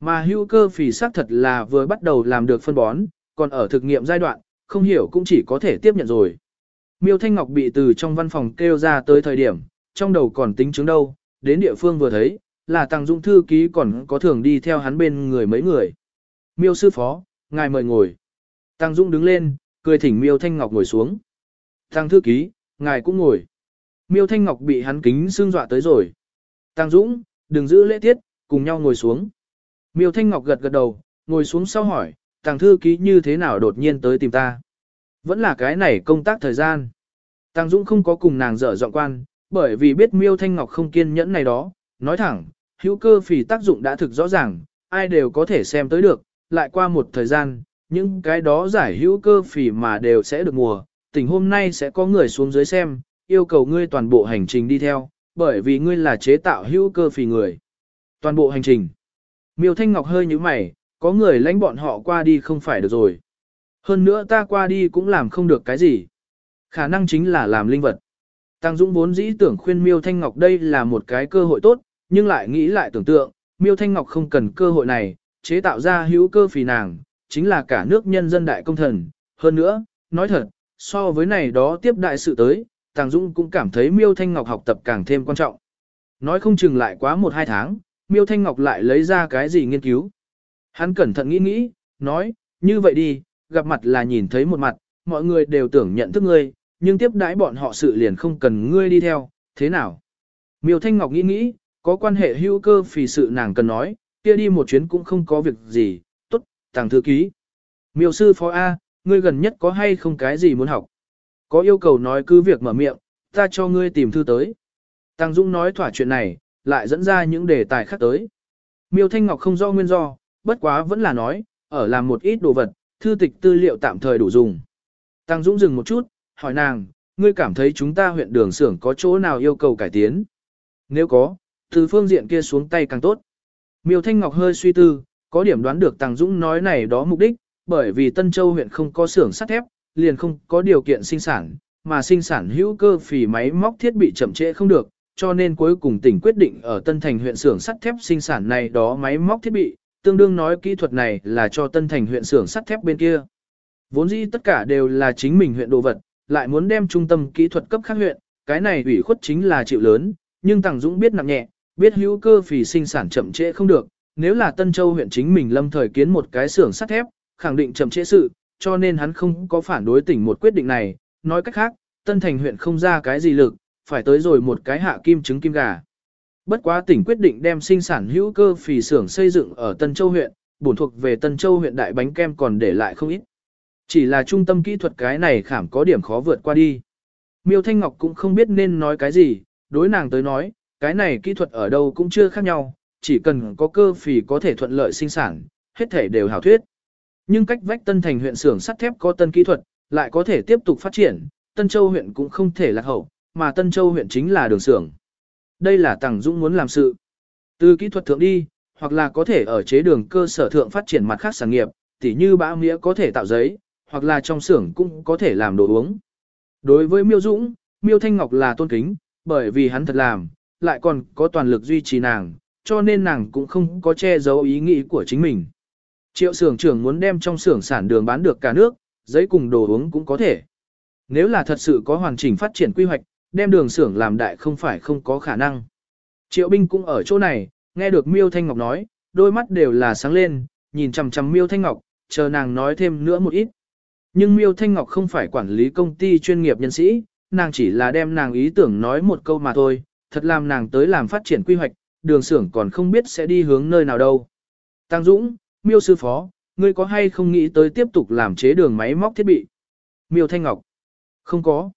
Mà hữu cơ phì xác thật là vừa bắt đầu làm được phân bón, còn ở thực nghiệm giai đoạn, không hiểu cũng chỉ có thể tiếp nhận rồi. Miêu Thanh Ngọc bị từ trong văn phòng kêu ra tới thời điểm, trong đầu còn tính chứng đâu, đến địa phương vừa thấy, là Tăng Dung thư ký còn có thường đi theo hắn bên người mấy người. Miêu sư phó, ngài mời ngồi. Tăng Dung đứng lên, cười thỉnh Miêu Thanh Ngọc ngồi xuống. Tăng thư ký, ngài cũng ngồi. Miêu Thanh Ngọc bị hắn kính xương dọa tới rồi. Tăng Dũng, đừng giữ lễ tiết, cùng nhau ngồi xuống. Miêu Thanh Ngọc gật gật đầu, ngồi xuống sau hỏi, Tăng thư ký như thế nào đột nhiên tới tìm ta. Vẫn là cái này công tác thời gian. Tăng Dũng không có cùng nàng dở dọn quan, bởi vì biết Miêu Thanh Ngọc không kiên nhẫn này đó, nói thẳng, hữu cơ phì tác dụng đã thực rõ ràng, ai đều có thể xem tới được, lại qua một thời gian, những cái đó giải hữu cơ phỉ mà đều sẽ được mùa, tỉnh hôm nay sẽ có người xuống dưới xem, yêu cầu ngươi toàn bộ hành trình đi theo, bởi vì ngươi là chế tạo hữu cơ phỉ người. Toàn bộ hành trình. Miêu Thanh Ngọc hơi như mày, có người lãnh bọn họ qua đi không phải được rồi. Hơn nữa ta qua đi cũng làm không được cái gì. Khả năng chính là làm linh vật. Tăng Dũng vốn dĩ tưởng khuyên Miêu Thanh Ngọc đây là một cái cơ hội tốt, nhưng lại nghĩ lại tưởng tượng, Miêu Thanh Ngọc không cần cơ hội này, chế tạo ra hữu cơ phì nàng, chính là cả nước nhân dân đại công thần. Hơn nữa, nói thật, so với này đó tiếp đại sự tới, Tàng Dũng cũng cảm thấy Miêu Thanh Ngọc học tập càng thêm quan trọng. Nói không chừng lại quá một hai tháng, Miêu Thanh Ngọc lại lấy ra cái gì nghiên cứu. Hắn cẩn thận nghĩ nghĩ, nói, như vậy đi, gặp mặt là nhìn thấy một mặt, mọi người đều tưởng nhận thức ngươi, nhưng tiếp đãi bọn họ sự liền không cần ngươi đi theo, thế nào? Miêu Thanh Ngọc nghĩ nghĩ, có quan hệ hữu cơ phì sự nàng cần nói, kia đi một chuyến cũng không có việc gì, tàng thư ký. Miêu sư phó A, ngươi gần nhất có hay không cái gì muốn học? Có yêu cầu nói cứ việc mở miệng, ta cho ngươi tìm thư tới. Tăng Dũng nói thỏa chuyện này, lại dẫn ra những đề tài khác tới. Miêu Thanh Ngọc không do nguyên do, bất quá vẫn là nói, ở làm một ít đồ vật, thư tịch tư liệu tạm thời đủ dùng. Tăng Dũng dừng một chút, hỏi nàng, ngươi cảm thấy chúng ta huyện đường xưởng có chỗ nào yêu cầu cải tiến? Nếu có, từ phương diện kia xuống tay càng tốt. Miêu Thanh Ngọc hơi suy tư, có điểm đoán được Tàng Dũng nói này đó mục đích, bởi vì Tân Châu huyện không có xưởng sắt thép, liền không có điều kiện sinh sản, mà sinh sản hữu cơ phì máy móc thiết bị chậm trễ không được, cho nên cuối cùng tỉnh quyết định ở Tân Thành huyện xưởng sắt thép sinh sản này đó máy móc thiết bị, tương đương nói kỹ thuật này là cho Tân Thành huyện xưởng sắt thép bên kia. Vốn dĩ tất cả đều là chính mình huyện đồ vật, lại muốn đem trung tâm kỹ thuật cấp khác huyện, cái này ủy khuất chính là chịu lớn, nhưng Tàng Dũng biết nặng nhẹ, biết hữu cơ phì sinh sản chậm trễ không được, nếu là Tân Châu huyện chính mình lâm thời kiến một cái xưởng sắt thép, khẳng định chậm trễ sự, cho nên hắn không có phản đối tỉnh một quyết định này, nói cách khác, Tân Thành huyện không ra cái gì lực, phải tới rồi một cái hạ kim trứng kim gà. Bất quá tỉnh quyết định đem sinh sản hữu cơ phì xưởng xây dựng ở Tân Châu huyện, bổn thuộc về Tân Châu huyện đại bánh kem còn để lại không ít. Chỉ là trung tâm kỹ thuật cái này khảm có điểm khó vượt qua đi. Miêu Thanh Ngọc cũng không biết nên nói cái gì, đối nàng tới nói, cái này kỹ thuật ở đâu cũng chưa khác nhau, chỉ cần có cơ phì có thể thuận lợi sinh sản, hết thể đều hảo thuyết. Nhưng cách vách Tân Thành huyện xưởng sắt thép có tân kỹ thuật, lại có thể tiếp tục phát triển, Tân Châu huyện cũng không thể lạc hậu, mà Tân Châu huyện chính là đường xưởng. Đây là Tằng Dũng muốn làm sự. Từ kỹ thuật thượng đi, hoặc là có thể ở chế đường cơ sở thượng phát triển mặt khác sản nghiệp, tỉ như bã mía có thể tạo giấy, hoặc là trong xưởng cũng có thể làm đồ uống. Đối với Miêu Dũng, Miêu Thanh Ngọc là tôn kính, bởi vì hắn thật làm, lại còn có toàn lực duy trì nàng, cho nên nàng cũng không có che giấu ý nghĩ của chính mình. Triệu xưởng trưởng muốn đem trong xưởng sản đường bán được cả nước, giấy cùng đồ uống cũng có thể. Nếu là thật sự có hoàn chỉnh phát triển quy hoạch, đem đường xưởng làm đại không phải không có khả năng. Triệu binh cũng ở chỗ này, nghe được Miêu Thanh Ngọc nói, đôi mắt đều là sáng lên, nhìn chằm chằm Miêu Thanh Ngọc, chờ nàng nói thêm nữa một ít. Nhưng Miêu Thanh Ngọc không phải quản lý công ty chuyên nghiệp nhân sĩ, nàng chỉ là đem nàng ý tưởng nói một câu mà thôi, thật làm nàng tới làm phát triển quy hoạch, đường xưởng còn không biết sẽ đi hướng nơi nào đâu. Tăng Dũng, Miêu sư phó, ngươi có hay không nghĩ tới tiếp tục làm chế đường máy móc thiết bị? Miêu Thanh Ngọc, không có.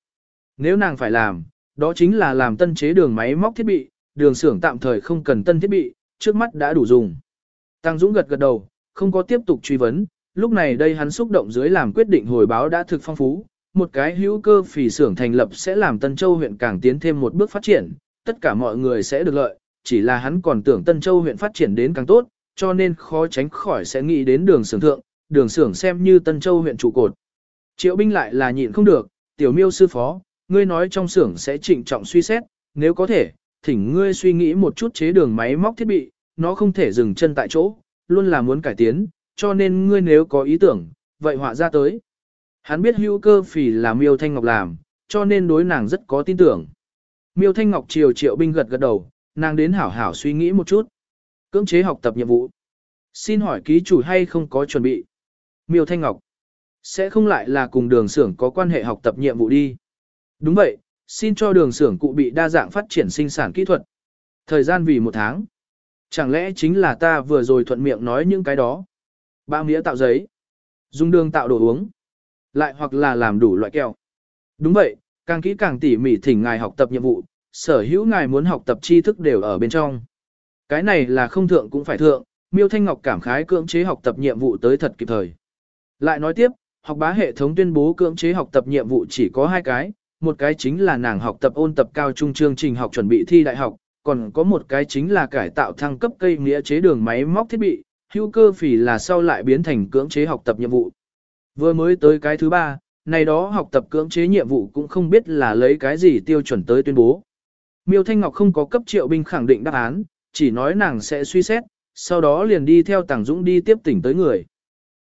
Nếu nàng phải làm, đó chính là làm tân chế đường máy móc thiết bị, đường xưởng tạm thời không cần tân thiết bị, trước mắt đã đủ dùng. Tăng Dũng gật gật đầu, không có tiếp tục truy vấn, lúc này đây hắn xúc động dưới làm quyết định hồi báo đã thực phong phú, một cái hữu cơ phỉ xưởng thành lập sẽ làm Tân Châu huyện càng tiến thêm một bước phát triển, tất cả mọi người sẽ được lợi, chỉ là hắn còn tưởng Tân Châu huyện phát triển đến càng tốt, cho nên khó tránh khỏi sẽ nghĩ đến đường xưởng thượng, đường xưởng xem như Tân Châu huyện trụ cột. Triệu binh lại là nhịn không được, tiểu miêu sư phó, ngươi nói trong xưởng sẽ trịnh trọng suy xét, nếu có thể, thỉnh ngươi suy nghĩ một chút chế đường máy móc thiết bị, nó không thể dừng chân tại chỗ, luôn là muốn cải tiến, cho nên ngươi nếu có ý tưởng, vậy họa ra tới. Hắn biết hữu cơ phỉ là miêu thanh ngọc làm, cho nên đối nàng rất có tin tưởng. Miêu thanh ngọc chiều triệu binh gật gật đầu, nàng đến hảo hảo suy nghĩ một chút. Cưỡng chế học tập nhiệm vụ. Xin hỏi ký chủ hay không có chuẩn bị? Miêu thanh ngọc. Sẽ không lại là cùng đường xưởng có quan hệ học tập nhiệm vụ đi. Đúng vậy, xin cho đường xưởng cụ bị đa dạng phát triển sinh sản kỹ thuật. Thời gian vì một tháng. Chẳng lẽ chính là ta vừa rồi thuận miệng nói những cái đó? Ba mía tạo giấy. Dùng đường tạo đồ uống. Lại hoặc là làm đủ loại keo. Đúng vậy, càng kỹ càng tỉ mỉ thỉnh ngài học tập nhiệm vụ, sở hữu ngài muốn học tập tri thức đều ở bên trong. Cái này là không thượng cũng phải thượng, Miêu Thanh Ngọc cảm khái cưỡng chế học tập nhiệm vụ tới thật kịp thời. Lại nói tiếp, học bá hệ thống tuyên bố cưỡng chế học tập nhiệm vụ chỉ có hai cái, một cái chính là nàng học tập ôn tập cao trung chương trình học chuẩn bị thi đại học, còn có một cái chính là cải tạo thăng cấp cây nghĩa chế đường máy móc thiết bị, hữu cơ phỉ là sau lại biến thành cưỡng chế học tập nhiệm vụ. Vừa mới tới cái thứ ba, này đó học tập cưỡng chế nhiệm vụ cũng không biết là lấy cái gì tiêu chuẩn tới tuyên bố. Miêu Thanh Ngọc không có cấp triệu binh khẳng định đáp án, chỉ nói nàng sẽ suy xét, sau đó liền đi theo Tàng Dũng đi tiếp tỉnh tới người.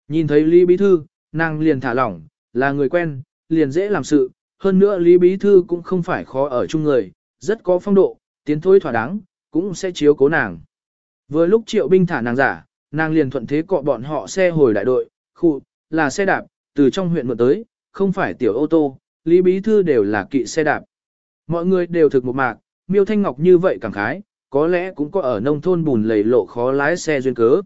Nhìn thấy Lý Bí Thư, nàng liền thả lỏng, là người quen, liền dễ làm sự, hơn nữa Lý Bí Thư cũng không phải khó ở chung người, rất có phong độ, tiến thối thỏa đáng, cũng sẽ chiếu cố nàng. Vừa lúc triệu binh thả nàng giả, nàng liền thuận thế cọ bọn họ xe hồi đại đội, khu, là xe đạp, từ trong huyện mượn tới, không phải tiểu ô tô, Lý Bí Thư đều là kỵ xe đạp. Mọi người đều thực một mạc, miêu thanh ngọc như vậy cảm khái, có lẽ cũng có ở nông thôn bùn lầy lộ khó lái xe duyên cớ.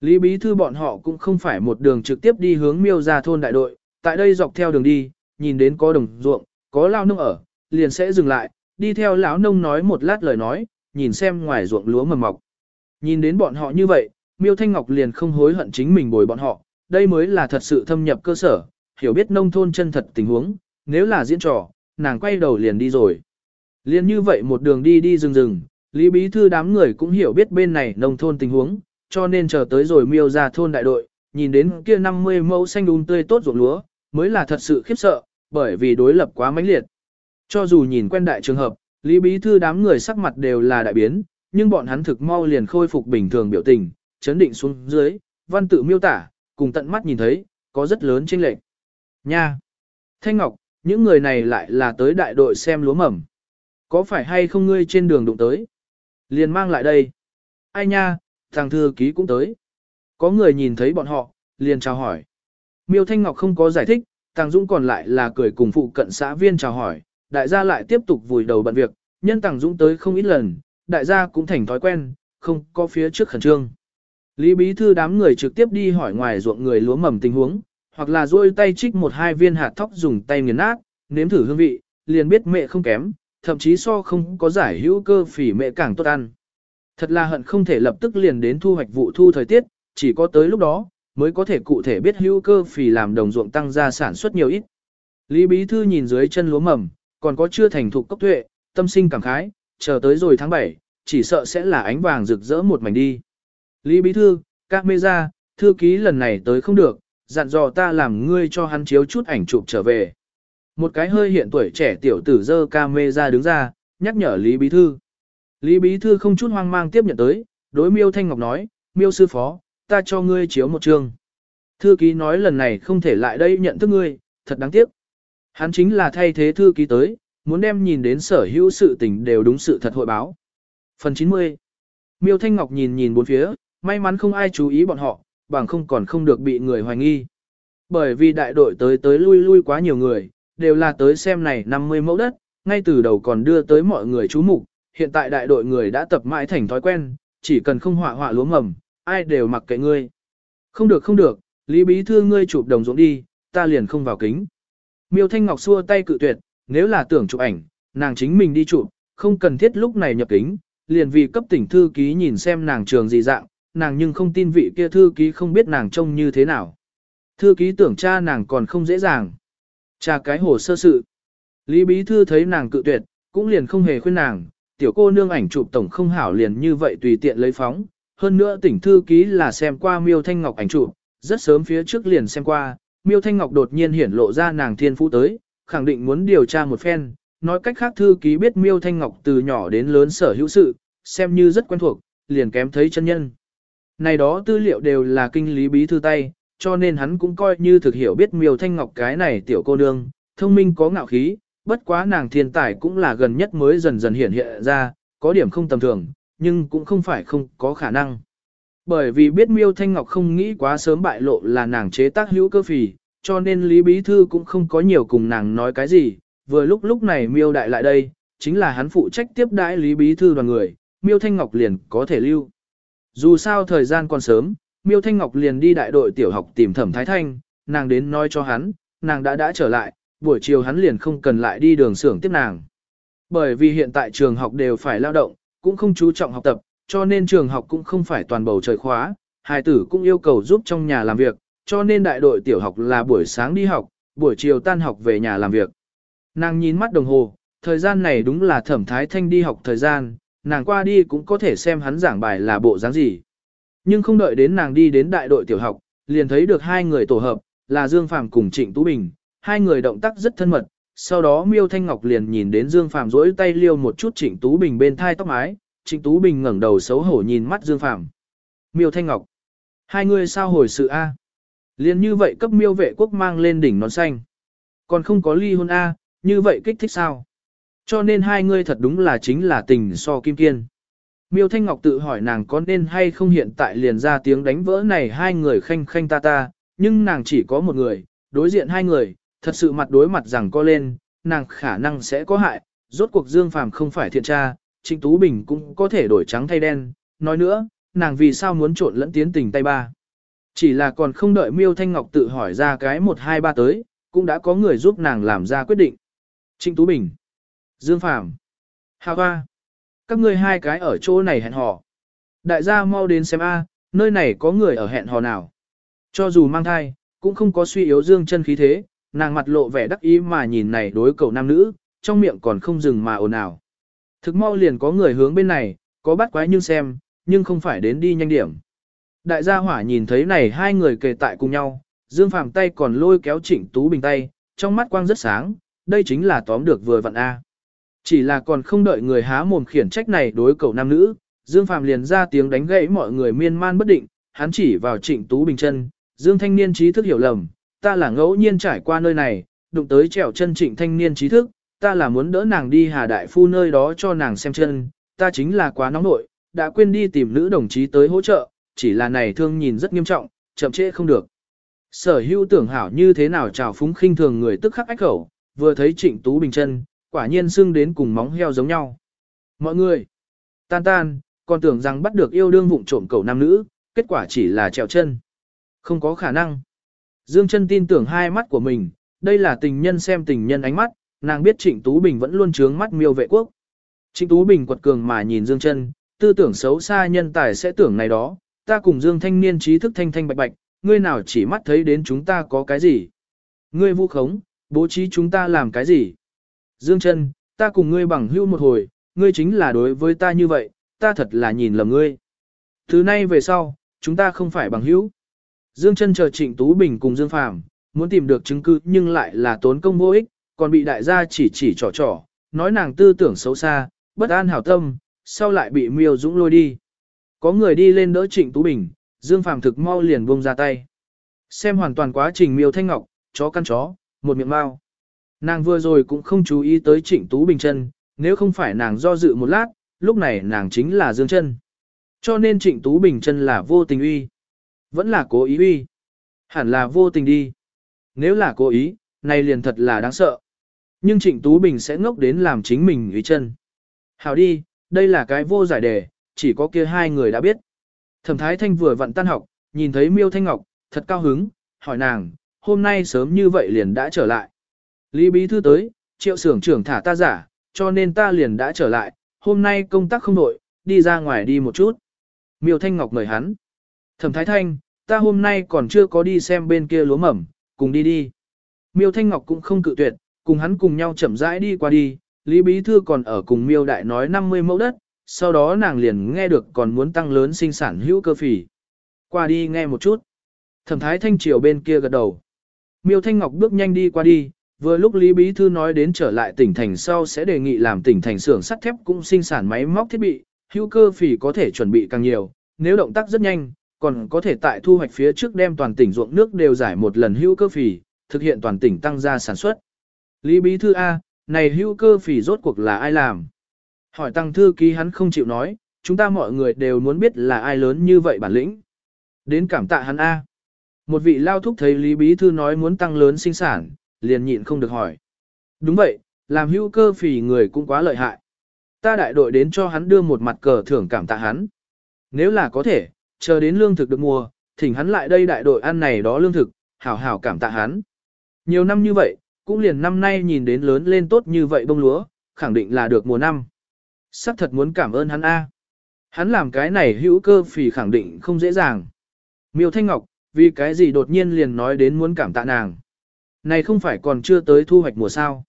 Lý Bí Thư bọn họ cũng không phải một đường trực tiếp đi hướng miêu ra thôn đại đội, tại đây dọc theo đường đi, nhìn đến có đồng ruộng, có lao nông ở, liền sẽ dừng lại, đi theo lão nông nói một lát lời nói, nhìn xem ngoài ruộng lúa mầm mọc. Nhìn đến bọn họ như vậy, Miêu Thanh Ngọc liền không hối hận chính mình bồi bọn họ, đây mới là thật sự thâm nhập cơ sở, hiểu biết nông thôn chân thật tình huống, nếu là diễn trò, nàng quay đầu liền đi rồi. Liên như vậy một đường đi đi rừng rừng, Lý Bí Thư đám người cũng hiểu biết bên này nông thôn tình huống, cho nên chờ tới rồi miêu ra thôn đại đội, nhìn đến kia 50 mẫu xanh đun tươi tốt ruộng lúa, mới là thật sự khiếp sợ, bởi vì đối lập quá mãnh liệt. Cho dù nhìn quen đại trường hợp, Lý Bí Thư đám người sắc mặt đều là đại biến, nhưng bọn hắn thực mau liền khôi phục bình thường biểu tình, chấn định xuống dưới, văn tự miêu tả, cùng tận mắt nhìn thấy, có rất lớn chênh lệch. Nha! Thanh Ngọc, những người này lại là tới đại đội xem lúa mầm. Có phải hay không ngươi trên đường đụng tới? Liền mang lại đây. Ai nha, thằng thư ký cũng tới. Có người nhìn thấy bọn họ, liền chào hỏi. Miêu Thanh Ngọc không có giải thích, Tàng Dũng còn lại là cười cùng phụ cận xã viên chào hỏi, đại gia lại tiếp tục vùi đầu bận việc, nhân Tàng Dũng tới không ít lần, đại gia cũng thành thói quen, không có phía trước khẩn trương. Lý Bí Thư đám người trực tiếp đi hỏi ngoài ruộng người lúa mầm tình huống, hoặc là rôi tay trích một hai viên hạt thóc dùng tay nghiền nát, nếm thử hương vị, liền biết mẹ không kém, thậm chí so không có giải hữu cơ phỉ mẹ càng tốt ăn. Thật là hận không thể lập tức liền đến thu hoạch vụ thu thời tiết, chỉ có tới lúc đó, mới có thể cụ thể biết hữu cơ phỉ làm đồng ruộng tăng ra sản xuất nhiều ít. Lý Bí Thư nhìn dưới chân lúa mầm, còn có chưa thành thục cốc tuệ, tâm sinh cảm khái, chờ tới rồi tháng 7, chỉ sợ sẽ là ánh vàng rực rỡ một mảnh đi. Lý Bí Thư, các mê ra, thư ký lần này tới không được, dặn dò ta làm ngươi cho hắn chiếu chút ảnh chụp trở về. Một cái hơi hiện tuổi trẻ tiểu tử dơ ca mê ra đứng ra, nhắc nhở Lý Bí Thư. Lý Bí Thư không chút hoang mang tiếp nhận tới, đối miêu Thanh Ngọc nói, miêu sư phó, ta cho ngươi chiếu một trường Thư ký nói lần này không thể lại đây nhận thức ngươi, thật đáng tiếc. Hắn chính là thay thế thư ký tới, muốn đem nhìn đến sở hữu sự tình đều đúng sự thật hội báo. Phần 90 Miêu Thanh Ngọc nhìn nhìn bốn phía, may mắn không ai chú ý bọn họ, bằng không còn không được bị người hoài nghi. Bởi vì đại đội tới tới lui lui quá nhiều người, đều là tới xem này 50 mẫu đất, ngay từ đầu còn đưa tới mọi người chú mục, hiện tại đại đội người đã tập mãi thành thói quen, chỉ cần không họa họa lúa mầm, ai đều mặc kệ ngươi. Không được không được, Lý Bí Thư ngươi chụp đồng ruộng đi, ta liền không vào kính. Miêu Thanh Ngọc xua tay cự tuyệt, nếu là tưởng chụp ảnh, nàng chính mình đi chụp, không cần thiết lúc này nhập kính, liền vì cấp tỉnh thư ký nhìn xem nàng trường gì dạng, nàng nhưng không tin vị kia thư ký không biết nàng trông như thế nào. Thư ký tưởng cha nàng còn không dễ dàng. Cha cái hồ sơ sự. Lý Bí Thư thấy nàng cự tuyệt, cũng liền không hề khuyên nàng, tiểu cô nương ảnh chụp tổng không hảo liền như vậy tùy tiện lấy phóng. Hơn nữa tỉnh thư ký là xem qua miêu thanh ngọc ảnh chụp, rất sớm phía trước liền xem qua, miêu thanh ngọc đột nhiên hiển lộ ra nàng thiên phú tới, khẳng định muốn điều tra một phen, nói cách khác thư ký biết miêu thanh ngọc từ nhỏ đến lớn sở hữu sự, xem như rất quen thuộc, liền kém thấy chân nhân. Này đó tư liệu đều là kinh lý bí thư tay, cho nên hắn cũng coi như thực hiểu biết miêu thanh ngọc cái này tiểu cô nương, thông minh có ngạo khí, bất quá nàng thiên tài cũng là gần nhất mới dần dần hiện hiện ra, có điểm không tầm thường, nhưng cũng không phải không có khả năng. Bởi vì biết miêu thanh ngọc không nghĩ quá sớm bại lộ là nàng chế tác hữu cơ phì, cho nên Lý Bí Thư cũng không có nhiều cùng nàng nói cái gì, vừa lúc lúc này miêu đại lại đây, chính là hắn phụ trách tiếp đãi Lý Bí Thư đoàn người, miêu thanh ngọc liền có thể lưu. Dù sao thời gian còn sớm, miêu thanh ngọc liền đi đại đội tiểu học tìm thẩm thái thanh, nàng đến nói cho hắn, nàng đã đã trở lại, buổi chiều hắn liền không cần lại đi đường xưởng tiếp nàng. Bởi vì hiện tại trường học đều phải lao động, cũng không chú trọng học tập, cho nên trường học cũng không phải toàn bầu trời khóa, hài tử cũng yêu cầu giúp trong nhà làm việc, cho nên đại đội tiểu học là buổi sáng đi học, buổi chiều tan học về nhà làm việc. Nàng nhìn mắt đồng hồ, thời gian này đúng là thẩm thái thanh đi học thời gian, nàng qua đi cũng có thể xem hắn giảng bài là bộ dáng gì. Nhưng không đợi đến nàng đi đến đại đội tiểu học, liền thấy được hai người tổ hợp, là Dương Phàm cùng Trịnh Tú Bình, hai người động tác rất thân mật, sau đó Miêu Thanh Ngọc liền nhìn đến Dương Phàm rỗi tay liêu một chút Trịnh Tú Bình bên thai tóc mái, Trịnh Tú Bình ngẩng đầu xấu hổ nhìn mắt Dương Phàm. Miêu Thanh Ngọc, hai người sao hồi sự a? Liền như vậy cấp Miêu vệ quốc mang lên đỉnh nón xanh. Còn không có ly hôn a, như vậy kích thích sao? Cho nên hai người thật đúng là chính là tình so kim kiên. Miêu Thanh Ngọc tự hỏi nàng có nên hay không hiện tại liền ra tiếng đánh vỡ này hai người khanh khanh ta ta, nhưng nàng chỉ có một người, đối diện hai người, thật sự mặt đối mặt rằng co lên, nàng khả năng sẽ có hại, rốt cuộc Dương Phàm không phải thiện tra, Trịnh Tú Bình cũng có thể đổi trắng thay đen, nói nữa, nàng vì sao muốn trộn lẫn tiến tình tay ba. Chỉ là còn không đợi Miêu Thanh Ngọc tự hỏi ra cái 1 2 3 tới, cũng đã có người giúp nàng làm ra quyết định. Trịnh Tú Bình, Dương Phàm, Hà Hoa, các ngươi hai cái ở chỗ này hẹn hò. Đại gia mau đến xem a, nơi này có người ở hẹn hò nào. Cho dù mang thai, cũng không có suy yếu dương chân khí thế, nàng mặt lộ vẻ đắc ý mà nhìn này đối cầu nam nữ, trong miệng còn không dừng mà ồn ào. Thực mau liền có người hướng bên này, có bắt quái nhưng xem, nhưng không phải đến đi nhanh điểm. Đại gia hỏa nhìn thấy này hai người kề tại cùng nhau, Dương Phàm tay còn lôi kéo Trịnh Tú Bình tay, trong mắt quang rất sáng, đây chính là tóm được vừa vặn A. Chỉ là còn không đợi người há mồm khiển trách này đối cầu nam nữ, Dương Phạm liền ra tiếng đánh gãy mọi người miên man bất định, hắn chỉ vào Trịnh Tú Bình chân, Dương thanh niên trí thức hiểu lầm, ta là ngẫu nhiên trải qua nơi này, đụng tới trèo chân Trịnh thanh niên trí thức, ta là muốn đỡ nàng đi Hà Đại Phu nơi đó cho nàng xem chân, ta chính là quá nóng nội, đã quên đi tìm nữ đồng chí tới hỗ trợ, chỉ là này thương nhìn rất nghiêm trọng, chậm trễ không được. Sở hữu tưởng hảo như thế nào chào phúng khinh thường người tức khắc ách khẩu, vừa thấy Trịnh Tú Bình chân, quả nhiên xưng đến cùng móng heo giống nhau. Mọi người, tan tan, còn tưởng rằng bắt được yêu đương vụng trộm cầu nam nữ, kết quả chỉ là trèo chân. Không có khả năng. Dương chân tin tưởng hai mắt của mình, đây là tình nhân xem tình nhân ánh mắt, nàng biết Trịnh Tú Bình vẫn luôn trướng mắt miêu vệ quốc. Trịnh Tú Bình quật cường mà nhìn Dương chân, tư tưởng xấu xa nhân tài sẽ tưởng này đó, ta cùng Dương thanh niên trí thức thanh thanh bạch bạch, ngươi nào chỉ mắt thấy đến chúng ta có cái gì. Ngươi vu khống, bố trí chúng ta làm cái gì. Dương chân, ta cùng ngươi bằng hữu một hồi, ngươi chính là đối với ta như vậy, ta thật là nhìn lầm ngươi. Từ nay về sau, chúng ta không phải bằng hữu. Dương chân chờ Trịnh Tú Bình cùng Dương Phàm muốn tìm được chứng cứ nhưng lại là tốn công vô ích, còn bị đại gia chỉ chỉ trò trò, nói nàng tư tưởng xấu xa, bất an hảo tâm, sau lại bị miêu dũng lôi đi. Có người đi lên đỡ Trịnh Tú Bình, Dương Phàm thực mau liền buông ra tay. Xem hoàn toàn quá trình miêu thanh ngọc, chó căn chó, một miệng mau. Nàng vừa rồi cũng không chú ý tới Trịnh Tú Bình chân, nếu không phải nàng do dự một lát, lúc này nàng chính là Dương chân. Cho nên Trịnh Tú Bình chân là vô tình uy. Vẫn là cố ý uy. Hẳn là vô tình đi. Nếu là cố ý, này liền thật là đáng sợ. Nhưng Trịnh Tú Bình sẽ ngốc đến làm chính mình ý chân. Hảo đi, đây là cái vô giải đề, chỉ có kia hai người đã biết. Thẩm Thái Thanh vừa vặn tan học, nhìn thấy Miêu Thanh Ngọc, thật cao hứng, hỏi nàng, hôm nay sớm như vậy liền đã trở lại. Lý Bí Thư tới, triệu sưởng trưởng thả ta giả, cho nên ta liền đã trở lại, hôm nay công tác không nội, đi ra ngoài đi một chút. Miêu Thanh Ngọc mời hắn. Thẩm Thái Thanh, ta hôm nay còn chưa có đi xem bên kia lúa mầm, cùng đi đi. Miêu Thanh Ngọc cũng không cự tuyệt, cùng hắn cùng nhau chậm rãi đi qua đi, Lý Bí Thư còn ở cùng Miêu Đại nói 50 mẫu đất, sau đó nàng liền nghe được còn muốn tăng lớn sinh sản hữu cơ phỉ. Qua đi nghe một chút. Thẩm Thái Thanh chiều bên kia gật đầu. Miêu Thanh Ngọc bước nhanh đi qua đi, vừa lúc Lý Bí Thư nói đến trở lại tỉnh thành sau sẽ đề nghị làm tỉnh thành xưởng sắt thép cũng sinh sản máy móc thiết bị, hữu cơ phỉ có thể chuẩn bị càng nhiều, nếu động tác rất nhanh, còn có thể tại thu hoạch phía trước đem toàn tỉnh ruộng nước đều giải một lần hữu cơ phỉ, thực hiện toàn tỉnh tăng gia sản xuất. Lý Bí Thư A, này hữu cơ phỉ rốt cuộc là ai làm? Hỏi tăng thư ký hắn không chịu nói, chúng ta mọi người đều muốn biết là ai lớn như vậy bản lĩnh. Đến cảm tạ hắn A. Một vị lao thúc thấy Lý Bí Thư nói muốn tăng lớn sinh sản, liền nhịn không được hỏi. Đúng vậy, làm hữu cơ phỉ người cũng quá lợi hại. Ta đại đội đến cho hắn đưa một mặt cờ thưởng cảm tạ hắn. Nếu là có thể, chờ đến lương thực được mua, thỉnh hắn lại đây đại đội ăn này đó lương thực, hảo hảo cảm tạ hắn. Nhiều năm như vậy, cũng liền năm nay nhìn đến lớn lên tốt như vậy bông lúa, khẳng định là được mùa năm. Sắc thật muốn cảm ơn hắn A. Hắn làm cái này hữu cơ phỉ khẳng định không dễ dàng. Miêu Thanh Ngọc, vì cái gì đột nhiên liền nói đến muốn cảm tạ nàng. Này không phải còn chưa tới thu hoạch mùa sao.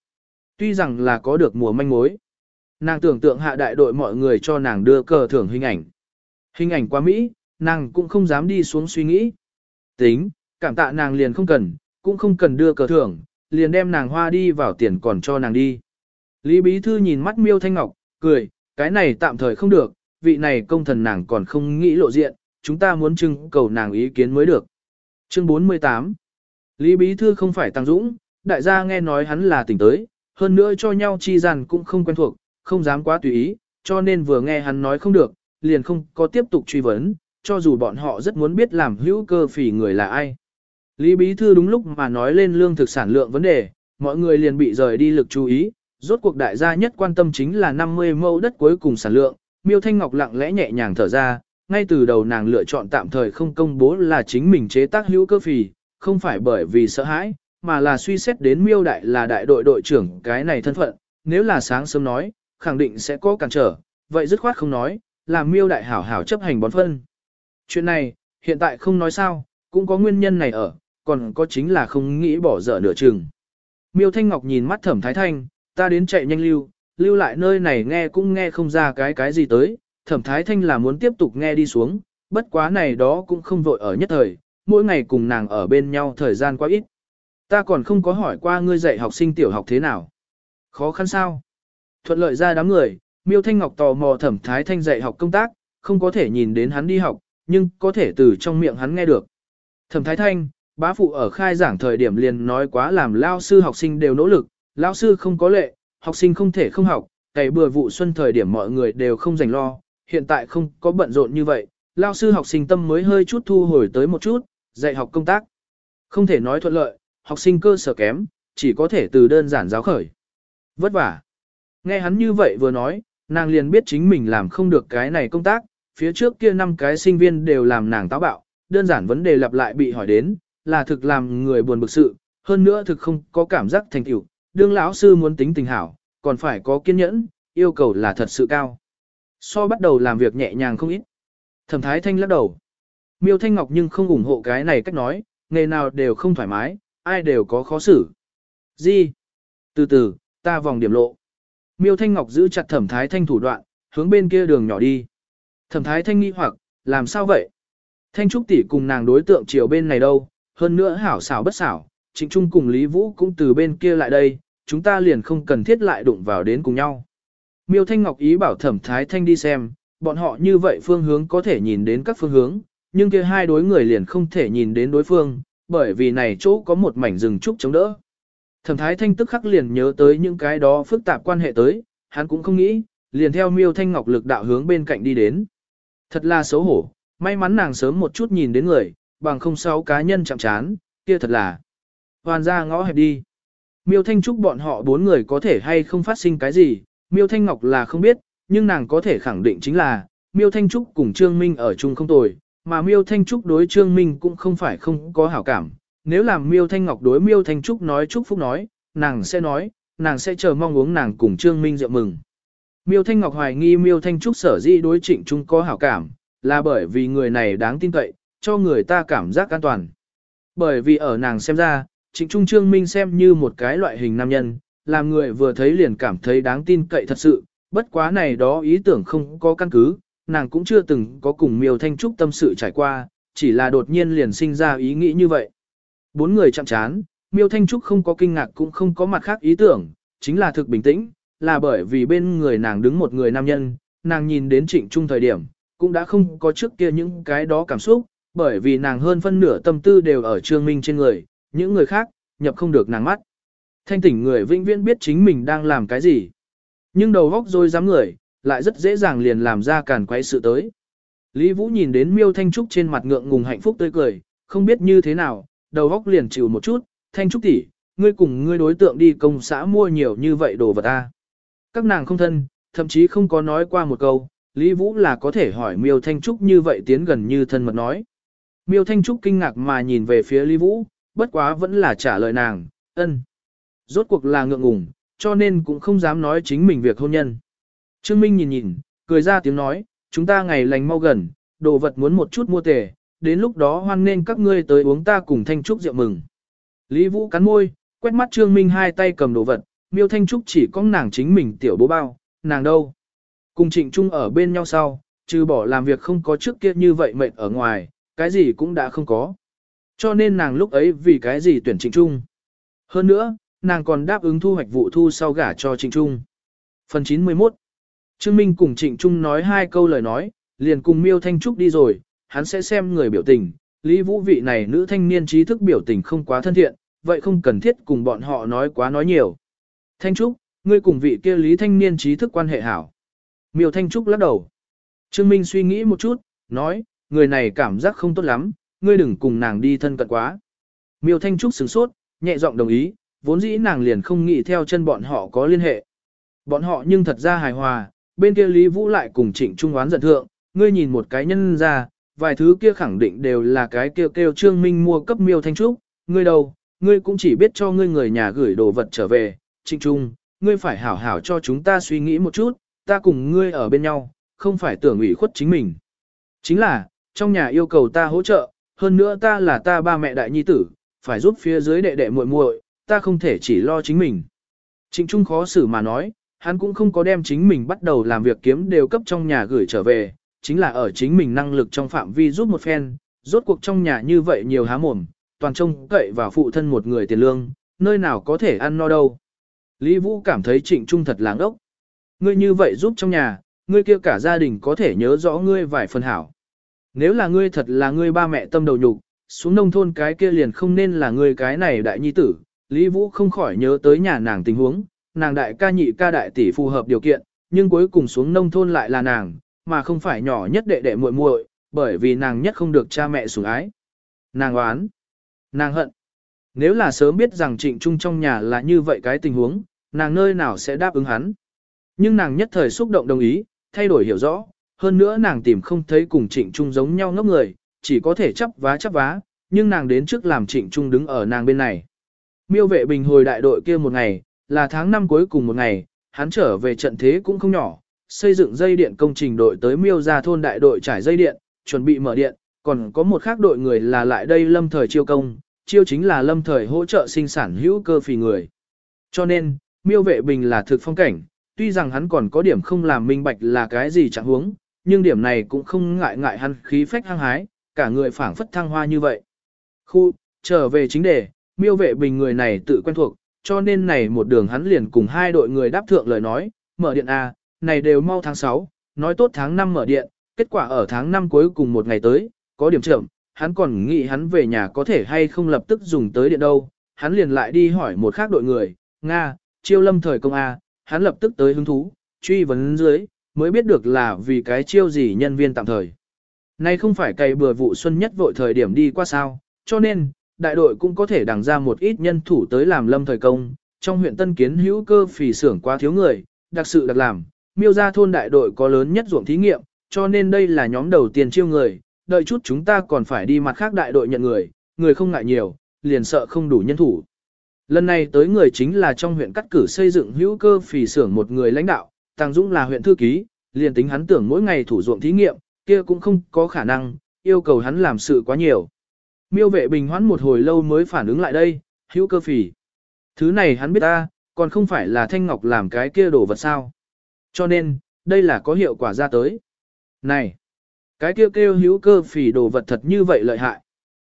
Tuy rằng là có được mùa manh mối. Nàng tưởng tượng hạ đại đội mọi người cho nàng đưa cờ thưởng hình ảnh. Hình ảnh quá Mỹ, nàng cũng không dám đi xuống suy nghĩ. Tính, cảm tạ nàng liền không cần, cũng không cần đưa cờ thưởng, liền đem nàng hoa đi vào tiền còn cho nàng đi. Lý Bí Thư nhìn mắt miêu thanh ngọc, cười, cái này tạm thời không được, vị này công thần nàng còn không nghĩ lộ diện, chúng ta muốn trưng cầu nàng ý kiến mới được. Chương 48 Lý Bí Thư không phải Tăng Dũng, đại gia nghe nói hắn là tỉnh tới, hơn nữa cho nhau chi rằng cũng không quen thuộc, không dám quá tùy ý, cho nên vừa nghe hắn nói không được, liền không có tiếp tục truy vấn, cho dù bọn họ rất muốn biết làm hữu cơ phỉ người là ai. Lý Bí Thư đúng lúc mà nói lên lương thực sản lượng vấn đề, mọi người liền bị rời đi lực chú ý, rốt cuộc đại gia nhất quan tâm chính là 50 mẫu đất cuối cùng sản lượng, Miêu Thanh Ngọc lặng lẽ nhẹ nhàng thở ra, ngay từ đầu nàng lựa chọn tạm thời không công bố là chính mình chế tác hữu cơ phì, không phải bởi vì sợ hãi, mà là suy xét đến Miêu Đại là đại đội đội trưởng cái này thân phận, nếu là sáng sớm nói, khẳng định sẽ có cản trở, vậy dứt khoát không nói, làm Miêu Đại hảo hảo chấp hành bón phân. Chuyện này, hiện tại không nói sao, cũng có nguyên nhân này ở, còn có chính là không nghĩ bỏ dở nửa chừng. Miêu Thanh Ngọc nhìn mắt Thẩm Thái Thanh, ta đến chạy nhanh lưu, lưu lại nơi này nghe cũng nghe không ra cái cái gì tới, Thẩm Thái Thanh là muốn tiếp tục nghe đi xuống, bất quá này đó cũng không vội ở nhất thời, mỗi ngày cùng nàng ở bên nhau thời gian quá ít. Ta còn không có hỏi qua ngươi dạy học sinh tiểu học thế nào. Khó khăn sao? Thuận lợi ra đám người, Miêu Thanh Ngọc tò mò Thẩm Thái Thanh dạy học công tác, không có thể nhìn đến hắn đi học, nhưng có thể từ trong miệng hắn nghe được. Thẩm Thái Thanh, bá phụ ở khai giảng thời điểm liền nói quá làm lao sư học sinh đều nỗ lực, lao sư không có lệ, học sinh không thể không học, cày bừa vụ xuân thời điểm mọi người đều không dành lo, hiện tại không có bận rộn như vậy, lao sư học sinh tâm mới hơi chút thu hồi tới một chút, dạy học công tác. Không thể nói thuận lợi, học sinh cơ sở kém, chỉ có thể từ đơn giản giáo khởi. Vất vả. Nghe hắn như vậy vừa nói, nàng liền biết chính mình làm không được cái này công tác, phía trước kia năm cái sinh viên đều làm nàng táo bạo, đơn giản vấn đề lặp lại bị hỏi đến, là thực làm người buồn bực sự, hơn nữa thực không có cảm giác thành tựu, đương lão sư muốn tính tình hảo, còn phải có kiên nhẫn, yêu cầu là thật sự cao. So bắt đầu làm việc nhẹ nhàng không ít. Thẩm Thái Thanh lắc đầu. Miêu Thanh Ngọc nhưng không ủng hộ cái này cách nói, nghề nào đều không thoải mái, ai đều có khó xử. Gì? Từ từ, ta vòng điểm lộ. Miêu Thanh Ngọc giữ chặt Thẩm Thái Thanh thủ đoạn, hướng bên kia đường nhỏ đi. Thẩm Thái Thanh nghi hoặc, làm sao vậy? Thanh Trúc tỷ cùng nàng đối tượng chiều bên này đâu, hơn nữa hảo xảo bất xảo, Trịnh Trung cùng Lý Vũ cũng từ bên kia lại đây, chúng ta liền không cần thiết lại đụng vào đến cùng nhau. Miêu Thanh Ngọc ý bảo Thẩm Thái Thanh đi xem, bọn họ như vậy phương hướng có thể nhìn đến các phương hướng, nhưng kia hai đối người liền không thể nhìn đến đối phương, bởi vì này chỗ có một mảnh rừng trúc chống đỡ. Thẩm Thái Thanh tức khắc liền nhớ tới những cái đó phức tạp quan hệ tới, hắn cũng không nghĩ, liền theo Miêu Thanh Ngọc lực đạo hướng bên cạnh đi đến. Thật là xấu hổ, may mắn nàng sớm một chút nhìn đến người, bằng không sáu cá nhân chạm chán, kia thật là. Hoàn ra ngõ hẹp đi. Miêu Thanh Trúc bọn họ bốn người có thể hay không phát sinh cái gì, Miêu Thanh Ngọc là không biết, nhưng nàng có thể khẳng định chính là, Miêu Thanh Trúc cùng Trương Minh ở chung không tồi, mà Miêu Thanh Trúc đối Trương Minh cũng không phải không có hảo cảm. Nếu làm Miêu Thanh Ngọc đối Miêu Thanh Trúc nói chúc phúc nói, nàng sẽ nói, nàng sẽ chờ mong uống nàng cùng Trương Minh rượu mừng. Miêu Thanh Ngọc hoài nghi Miêu Thanh Trúc sở dĩ đối Trịnh Trung có hảo cảm, là bởi vì người này đáng tin cậy, cho người ta cảm giác an toàn. Bởi vì ở nàng xem ra, Trịnh Trung Trương Minh xem như một cái loại hình nam nhân, làm người vừa thấy liền cảm thấy đáng tin cậy thật sự, bất quá này đó ý tưởng không có căn cứ, nàng cũng chưa từng có cùng Miêu Thanh Trúc tâm sự trải qua, chỉ là đột nhiên liền sinh ra ý nghĩ như vậy. Bốn người chạm chán, Miêu Thanh Trúc không có kinh ngạc cũng không có mặt khác ý tưởng, chính là thực bình tĩnh, là bởi vì bên người nàng đứng một người nam nhân, nàng nhìn đến trịnh trung thời điểm, cũng đã không có trước kia những cái đó cảm xúc, bởi vì nàng hơn phân nửa tâm tư đều ở Trương Minh trên người, những người khác, nhập không được nàng mắt. Thanh tỉnh người vĩnh viễn biết chính mình đang làm cái gì. Nhưng đầu góc rồi dám người, lại rất dễ dàng liền làm ra càn quấy sự tới. Lý Vũ nhìn đến Miêu Thanh Trúc trên mặt ngượng ngùng hạnh phúc tươi cười, không biết như thế nào, đầu góc liền chịu một chút, Thanh Trúc tỷ, ngươi cùng ngươi đối tượng đi công xã mua nhiều như vậy đồ vật ta. Các nàng không thân, thậm chí không có nói qua một câu, Lý Vũ là có thể hỏi Miêu Thanh Trúc như vậy tiến gần như thân mật nói. Miêu Thanh Trúc kinh ngạc mà nhìn về phía Lý Vũ, bất quá vẫn là trả lời nàng, ân. Rốt cuộc là ngượng ngùng, cho nên cũng không dám nói chính mình việc hôn nhân. Trương Minh nhìn nhìn, cười ra tiếng nói, chúng ta ngày lành mau gần, đồ vật muốn một chút mua tề, đến lúc đó hoan nên các ngươi tới uống ta cùng Thanh Trúc rượu mừng. Lý Vũ cắn môi, quét mắt Trương Minh hai tay cầm đồ vật, Miêu Thanh Trúc chỉ có nàng chính mình tiểu bố bao, nàng đâu. Cùng Trịnh Trung ở bên nhau sau, trừ bỏ làm việc không có trước kia như vậy mệt ở ngoài, cái gì cũng đã không có. Cho nên nàng lúc ấy vì cái gì tuyển Trịnh Trung. Hơn nữa, nàng còn đáp ứng thu hoạch vụ thu sau gả cho Trịnh Trung. Phần 91 Trương Minh cùng Trịnh Trung nói hai câu lời nói, liền cùng Miêu Thanh Trúc đi rồi, hắn sẽ xem người biểu tình. Lý Vũ vị này nữ thanh niên trí thức biểu tình không quá thân thiện, vậy không cần thiết cùng bọn họ nói quá nói nhiều. Thanh Trúc, ngươi cùng vị kia Lý thanh niên trí thức quan hệ hảo. Miêu Thanh Trúc lắc đầu. Trương Minh suy nghĩ một chút, nói, người này cảm giác không tốt lắm, ngươi đừng cùng nàng đi thân cận quá. Miêu Thanh Trúc sửng sốt, nhẹ giọng đồng ý, vốn dĩ nàng liền không nghĩ theo chân bọn họ có liên hệ. Bọn họ nhưng thật ra hài hòa, bên kia Lý Vũ lại cùng trịnh trung oán giận thượng, ngươi nhìn một cái nhân ra, vài thứ kia khẳng định đều là cái kêu kêu Trương Minh mua cấp miêu Thanh Trúc, ngươi đâu, ngươi cũng chỉ biết cho ngươi người nhà gửi đồ vật trở về, trịnh trung, ngươi phải hảo hảo cho chúng ta suy nghĩ một chút, ta cùng ngươi ở bên nhau, không phải tưởng ủy khuất chính mình. Chính là, trong nhà yêu cầu ta hỗ trợ, hơn nữa ta là ta ba mẹ đại nhi tử, phải giúp phía dưới đệ đệ muội muội, ta không thể chỉ lo chính mình. Trịnh Trung khó xử mà nói, hắn cũng không có đem chính mình bắt đầu làm việc kiếm đều cấp trong nhà gửi trở về, chính là ở chính mình năng lực trong phạm vi giúp một phen, rốt cuộc trong nhà như vậy nhiều há mồm, toàn trông cậy vào phụ thân một người tiền lương, nơi nào có thể ăn no đâu. Lý Vũ cảm thấy trịnh trung thật láng ốc. Ngươi như vậy giúp trong nhà, ngươi kia cả gia đình có thể nhớ rõ ngươi vài phần hảo. Nếu là ngươi thật là ngươi ba mẹ tâm đầu nhục, xuống nông thôn cái kia liền không nên là ngươi cái này đại nhi tử. Lý Vũ không khỏi nhớ tới nhà nàng tình huống, nàng đại ca nhị ca đại tỷ phù hợp điều kiện, nhưng cuối cùng xuống nông thôn lại là nàng, mà không phải nhỏ nhất đệ đệ muội muội, bởi vì nàng nhất không được cha mẹ sủng ái. Nàng oán, nàng hận. Nếu là sớm biết rằng trịnh trung trong nhà là như vậy cái tình huống, nàng nơi nào sẽ đáp ứng hắn. Nhưng nàng nhất thời xúc động đồng ý, thay đổi hiểu rõ, hơn nữa nàng tìm không thấy cùng trịnh trung giống nhau ngốc người, chỉ có thể chấp vá chấp vá, nhưng nàng đến trước làm trịnh trung đứng ở nàng bên này. Miêu vệ bình hồi đại đội kia một ngày, là tháng năm cuối cùng một ngày, hắn trở về trận thế cũng không nhỏ, xây dựng dây điện công trình đội tới miêu ra thôn đại đội trải dây điện, chuẩn bị mở điện, còn có một khác đội người là lại đây lâm thời chiêu công, chiêu chính là lâm thời hỗ trợ sinh sản hữu cơ phì người. Cho nên, miêu vệ bình là thực phong cảnh, tuy rằng hắn còn có điểm không làm minh bạch là cái gì chẳng huống, nhưng điểm này cũng không ngại ngại hắn khí phách hăng hái, cả người phảng phất thăng hoa như vậy. Khu, trở về chính đề, miêu vệ bình người này tự quen thuộc, cho nên này một đường hắn liền cùng hai đội người đáp thượng lời nói, mở điện A, này đều mau tháng 6, nói tốt tháng 5 mở điện, kết quả ở tháng 5 cuối cùng một ngày tới, có điểm chậm, hắn còn nghĩ hắn về nhà có thể hay không lập tức dùng tới điện đâu, hắn liền lại đi hỏi một khác đội người, Nga, chiêu lâm thời công A, hắn lập tức tới hứng thú, truy vấn dưới, mới biết được là vì cái chiêu gì nhân viên tạm thời. Nay không phải cày bừa vụ xuân nhất vội thời điểm đi qua sao, cho nên, đại đội cũng có thể đằng ra một ít nhân thủ tới làm lâm thời công. Trong huyện Tân Kiến hữu cơ phỉ xưởng quá thiếu người, đặc sự đặc làm, miêu ra thôn đại đội có lớn nhất ruộng thí nghiệm, cho nên đây là nhóm đầu tiên chiêu người, đợi chút chúng ta còn phải đi mặt khác đại đội nhận người, người không ngại nhiều, liền sợ không đủ nhân thủ. Lần này tới người chính là trong huyện cắt cử xây dựng hữu cơ phỉ xưởng một người lãnh đạo, Tăng Dũng là huyện thư ký, liền tính hắn tưởng mỗi ngày thủ ruộng thí nghiệm, kia cũng không có khả năng, yêu cầu hắn làm sự quá nhiều. Miêu vệ bình hoãn một hồi lâu mới phản ứng lại đây, hữu cơ phỉ. Thứ này hắn biết ta, còn không phải là Thanh Ngọc làm cái kia đồ vật sao. Cho nên, đây là có hiệu quả ra tới. Này, cái kia kêu hữu cơ phỉ đồ vật thật như vậy lợi hại.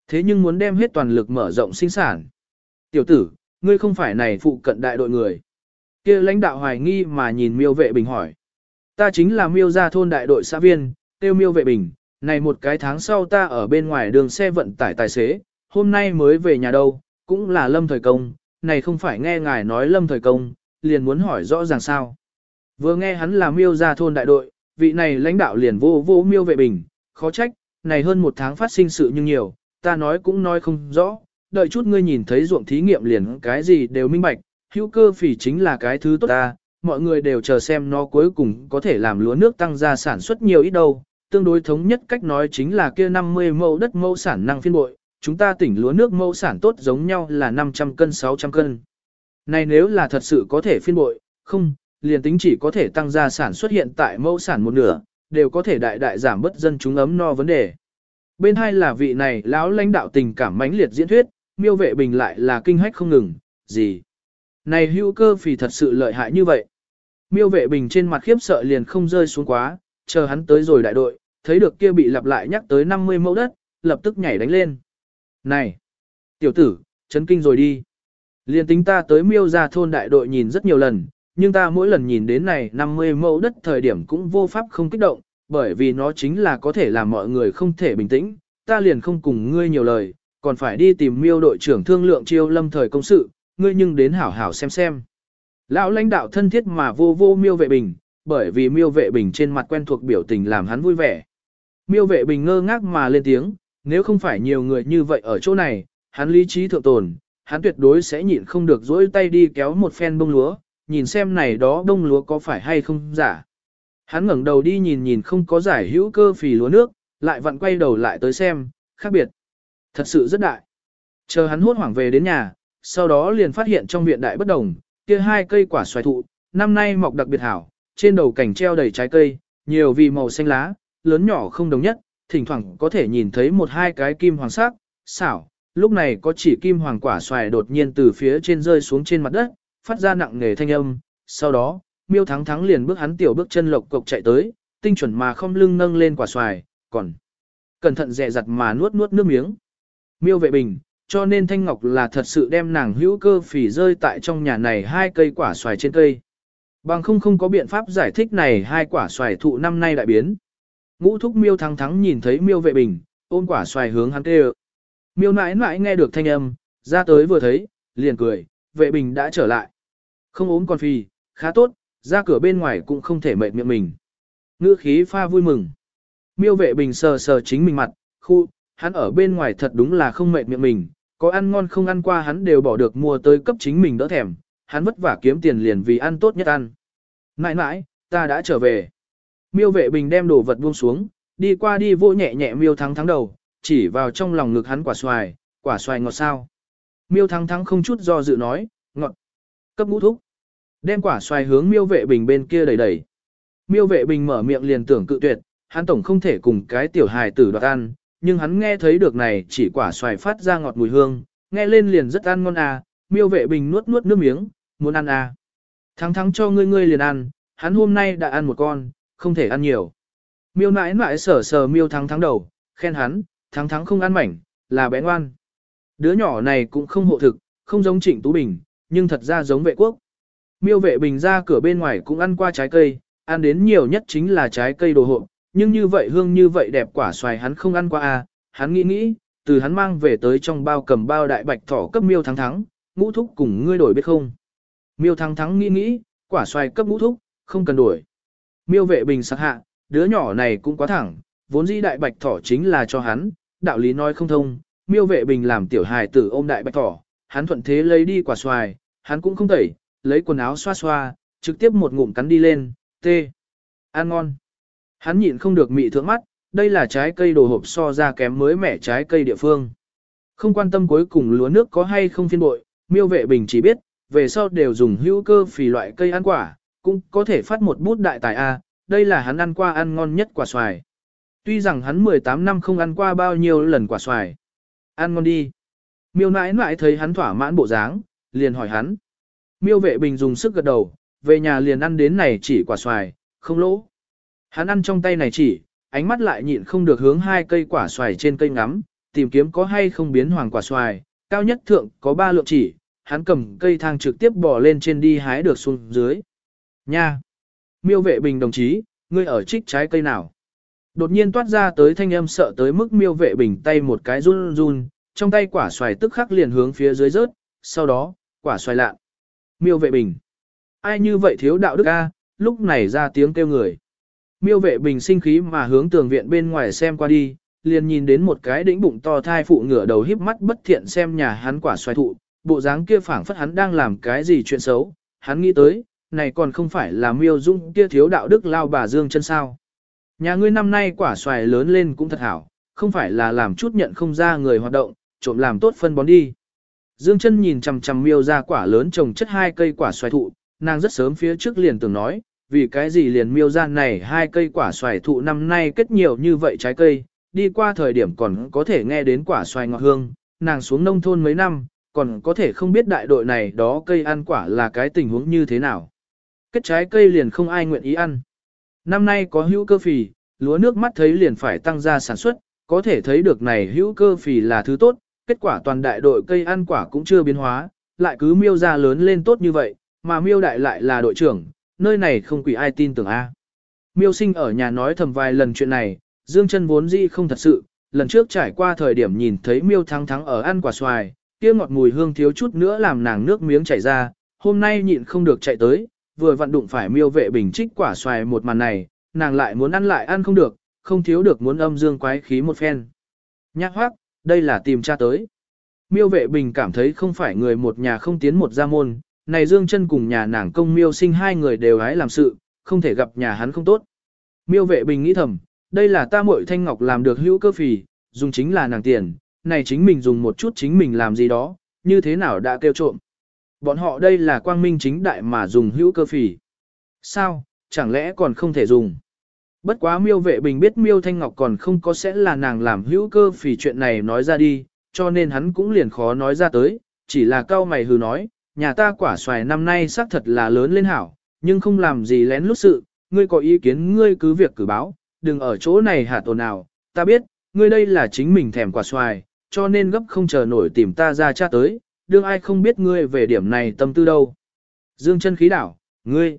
Thế nhưng muốn đem hết toàn lực mở rộng sinh sản. Tiểu tử, ngươi không phải này phụ cận đại đội người. Kia lãnh đạo hoài nghi mà nhìn miêu vệ bình hỏi. Ta chính là miêu gia thôn đại đội xã viên, tiêu miêu vệ bình, này một cái tháng sau ta ở bên ngoài đường xe vận tải tài xế, hôm nay mới về nhà đâu, cũng là lâm thời công, này không phải nghe ngài nói lâm thời công, liền muốn hỏi rõ ràng sao. Vừa nghe hắn là miêu ra thôn đại đội, vị này lãnh đạo liền vô vô miêu vệ bình, khó trách, này hơn một tháng phát sinh sự nhưng nhiều, ta nói cũng nói không rõ, đợi chút ngươi nhìn thấy ruộng thí nghiệm liền cái gì đều minh bạch, hữu cơ phỉ chính là cái thứ tốt ta, mọi người đều chờ xem nó cuối cùng có thể làm lúa nước tăng ra sản xuất nhiều ít đâu, tương đối thống nhất cách nói chính là kia 50 mẫu đất mẫu sản năng phiên bội, chúng ta tỉnh lúa nước mẫu sản tốt giống nhau là 500 cân 600 cân. Này nếu là thật sự có thể phiên bội, không, liền tính chỉ có thể tăng ra sản xuất hiện tại mẫu sản một nửa, đều có thể đại đại giảm bất dân chúng ấm no vấn đề. Bên hai là vị này lão lãnh đạo tình cảm mãnh liệt diễn thuyết, miêu vệ bình lại là kinh hách không ngừng, gì? Này hữu cơ phì thật sự lợi hại như vậy. Miêu vệ bình trên mặt khiếp sợ liền không rơi xuống quá, chờ hắn tới rồi đại đội, thấy được kia bị lặp lại nhắc tới 50 mẫu đất, lập tức nhảy đánh lên. Này! Tiểu tử, chấn kinh rồi đi. Liên tính ta tới miêu ra thôn đại đội nhìn rất nhiều lần, nhưng ta mỗi lần nhìn đến này 50 mẫu đất thời điểm cũng vô pháp không kích động, bởi vì nó chính là có thể làm mọi người không thể bình tĩnh, ta liền không cùng ngươi nhiều lời, còn phải đi tìm miêu đội trưởng thương lượng chiêu lâm thời công sự, ngươi nhưng đến hảo hảo xem xem. Lão lãnh đạo thân thiết mà vô vô miêu vệ bình, bởi vì miêu vệ bình trên mặt quen thuộc biểu tình làm hắn vui vẻ. Miêu vệ bình ngơ ngác mà lên tiếng, nếu không phải nhiều người như vậy ở chỗ này, hắn lý trí thượng tồn, hắn tuyệt đối sẽ nhịn không được dỗi tay đi kéo một phen bông lúa, nhìn xem này đó bông lúa có phải hay không giả. Hắn ngẩng đầu đi nhìn nhìn không có giải hữu cơ phì lúa nước, lại vặn quay đầu lại tới xem, khác biệt. Thật sự rất đại. Chờ hắn hốt hoảng về đến nhà, sau đó liền phát hiện trong viện đại bất đồng, kia hai cây quả xoài thụ, năm nay mọc đặc biệt hảo, trên đầu cảnh treo đầy trái cây, nhiều vì màu xanh lá, lớn nhỏ không đồng nhất, thỉnh thoảng có thể nhìn thấy một hai cái kim hoàng sắc, xảo. Lúc này có chỉ kim hoàng quả xoài đột nhiên từ phía trên rơi xuống trên mặt đất, phát ra nặng nề thanh âm. Sau đó, miêu thắng thắng liền bước hắn tiểu bước chân lộc cộc chạy tới, tinh chuẩn mà không lưng nâng lên quả xoài, còn cẩn thận dè dặt mà nuốt nuốt nước miếng. Miêu vệ bình, cho nên Thanh Ngọc là thật sự đem nàng hữu cơ phỉ rơi tại trong nhà này hai cây quả xoài trên cây. Bằng không không có biện pháp giải thích này hai quả xoài thụ năm nay đại biến. Ngũ thúc miêu thắng thắng nhìn thấy miêu vệ bình, ôm quả xoài hướng hắn kêu. Miêu nãi nãi nghe được thanh âm, ra tới vừa thấy, liền cười, vệ bình đã trở lại. Không ốm con phi, khá tốt, ra cửa bên ngoài cũng không thể mệt miệng mình. Ngữ khí pha vui mừng. Miêu vệ bình sờ sờ chính mình mặt, khu, hắn ở bên ngoài thật đúng là không mệt miệng mình, có ăn ngon không ăn qua hắn đều bỏ được mua tới cấp chính mình đỡ thèm, hắn vất vả kiếm tiền liền vì ăn tốt nhất ăn. Nãi nãi, ta đã trở về. Miêu vệ bình đem đồ vật buông xuống, đi qua đi vô nhẹ nhẹ miêu thắng thắng đầu, chỉ vào trong lòng ngực hắn quả xoài, quả xoài ngọt sao. Miêu thắng thắng không chút do dự nói, ngọt. Cấp ngũ thúc. Đem quả xoài hướng miêu vệ bình bên kia đẩy đẩy. Miêu vệ bình mở miệng liền tưởng cự tuyệt, hắn tổng không thể cùng cái tiểu hài tử đoạt ăn, nhưng hắn nghe thấy được này chỉ quả xoài phát ra ngọt mùi hương, nghe lên liền rất ăn ngon à, miêu vệ bình nuốt nuốt nước miếng, muốn ăn à. Thắng thắng cho ngươi ngươi liền ăn, hắn hôm nay đã ăn một con, không thể ăn nhiều. Miêu nãi nãi sờ sờ miêu thắng thắng đầu, khen hắn, thắng thắng không ăn mảnh, là bé ngoan. Đứa nhỏ này cũng không hộ thực, không giống trịnh Tú Bình, nhưng thật ra giống vệ quốc. Miêu vệ bình ra cửa bên ngoài cũng ăn qua trái cây, ăn đến nhiều nhất chính là trái cây đồ hộ, nhưng như vậy hương như vậy đẹp quả xoài hắn không ăn qua à, hắn nghĩ nghĩ, từ hắn mang về tới trong bao cầm bao đại bạch thỏ cấp miêu thắng thắng, ngũ thúc cùng ngươi đổi biết không. Miêu thắng thắng nghĩ nghĩ, quả xoài cấp ngũ thúc, không cần đổi. Miêu vệ bình sắc hạ, đứa nhỏ này cũng quá thẳng, vốn dĩ đại bạch thỏ chính là cho hắn, đạo lý nói không thông, miêu vệ bình làm tiểu hài tử ôm đại bạch thỏ, hắn thuận thế lấy đi quả xoài, hắn cũng không tẩy, lấy quần áo xoa xoa, trực tiếp một ngụm cắn đi lên, tê. Ăn ngon. Hắn nhịn không được mị thượng mắt, đây là trái cây đồ hộp so ra kém mới mẻ trái cây địa phương. Không quan tâm cuối cùng lúa nước có hay không phiên bội, miêu vệ bình chỉ biết, về sau đều dùng hữu cơ phì loại cây ăn quả, cũng có thể phát một bút đại tài A, đây là hắn ăn qua ăn ngon nhất quả xoài. Tuy rằng hắn 18 năm không ăn qua bao nhiêu lần quả xoài. Ăn ngon đi. Miêu nãi nãi thấy hắn thỏa mãn bộ dáng, liền hỏi hắn. Miêu vệ bình dùng sức gật đầu, về nhà liền ăn đến này chỉ quả xoài, không lỗ. Hắn ăn trong tay này chỉ, ánh mắt lại nhịn không được hướng hai cây quả xoài trên cây ngắm, tìm kiếm có hay không biến hoàng quả xoài, cao nhất thượng có ba lượng chỉ, hắn cầm cây thang trực tiếp bỏ lên trên đi hái được xuống dưới. Nha! Miêu vệ bình đồng chí, ngươi ở trích trái cây nào? Đột nhiên toát ra tới thanh âm sợ tới mức miêu vệ bình tay một cái run run, trong tay quả xoài tức khắc liền hướng phía dưới rớt, sau đó, quả xoài lạ. Miêu vệ bình. Ai như vậy thiếu đạo đức a? lúc này ra tiếng kêu người. Miêu vệ bình sinh khí mà hướng tường viện bên ngoài xem qua đi, liền nhìn đến một cái đĩnh bụng to thai phụ ngửa đầu híp mắt bất thiện xem nhà hắn quả xoài thụ, bộ dáng kia phảng phất hắn đang làm cái gì chuyện xấu, hắn nghĩ tới, này còn không phải là miêu dung kia thiếu đạo đức lao bà dương chân sao. Nhà ngươi năm nay quả xoài lớn lên cũng thật hảo, không phải là làm chút nhận không ra người hoạt động, trộm làm tốt phân bón đi. Dương chân nhìn chằm chằm miêu ra quả lớn trồng chất hai cây quả xoài thụ, nàng rất sớm phía trước liền tưởng nói, vì cái gì liền miêu ra này hai cây quả xoài thụ năm nay kết nhiều như vậy trái cây, đi qua thời điểm còn có thể nghe đến quả xoài ngọt hương, nàng xuống nông thôn mấy năm, còn có thể không biết đại đội này đó cây ăn quả là cái tình huống như thế nào. Kết trái cây liền không ai nguyện ý ăn. Năm nay có hữu cơ phì, lúa nước mắt thấy liền phải tăng ra sản xuất, có thể thấy được này hữu cơ phì là thứ tốt, kết quả toàn đại đội cây ăn quả cũng chưa biến hóa, lại cứ miêu ra lớn lên tốt như vậy, mà miêu đại lại là đội trưởng, nơi này không quỷ ai tin tưởng a. Miêu sinh ở nhà nói thầm vài lần chuyện này, Dương chân vốn dĩ không thật sự, lần trước trải qua thời điểm nhìn thấy miêu thắng thắng ở ăn quả xoài, kia ngọt mùi hương thiếu chút nữa làm nàng nước miếng chảy ra, hôm nay nhịn không được chạy tới, vừa vặn đụng phải miêu vệ bình trích quả xoài một màn này, nàng lại muốn ăn lại ăn không được, không thiếu được muốn âm dương quái khí một phen. Nhắc hoác, đây là tìm cha tới. Miêu vệ bình cảm thấy không phải người một nhà không tiến một gia môn, này dương chân cùng nhà nàng công miêu sinh hai người đều hái làm sự, không thể gặp nhà hắn không tốt. Miêu vệ bình nghĩ thầm, đây là ta muội thanh ngọc làm được hữu cơ phì, dùng chính là nàng tiền, này chính mình dùng một chút chính mình làm gì đó, như thế nào đã kêu trộm. Bọn họ đây là quang minh chính đại mà dùng hữu cơ phỉ Sao, chẳng lẽ còn không thể dùng? Bất quá miêu vệ bình biết miêu thanh ngọc còn không có sẽ là nàng làm hữu cơ phỉ chuyện này nói ra đi, cho nên hắn cũng liền khó nói ra tới, chỉ là cao mày hừ nói, nhà ta quả xoài năm nay xác thật là lớn lên hảo, nhưng không làm gì lén lút sự, ngươi có ý kiến ngươi cứ việc cử báo, đừng ở chỗ này hạ tồn nào, ta biết, ngươi đây là chính mình thèm quả xoài, cho nên gấp không chờ nổi tìm ta ra cha tới, đương ai không biết ngươi về điểm này tâm tư đâu. Dương chân khí đảo, ngươi,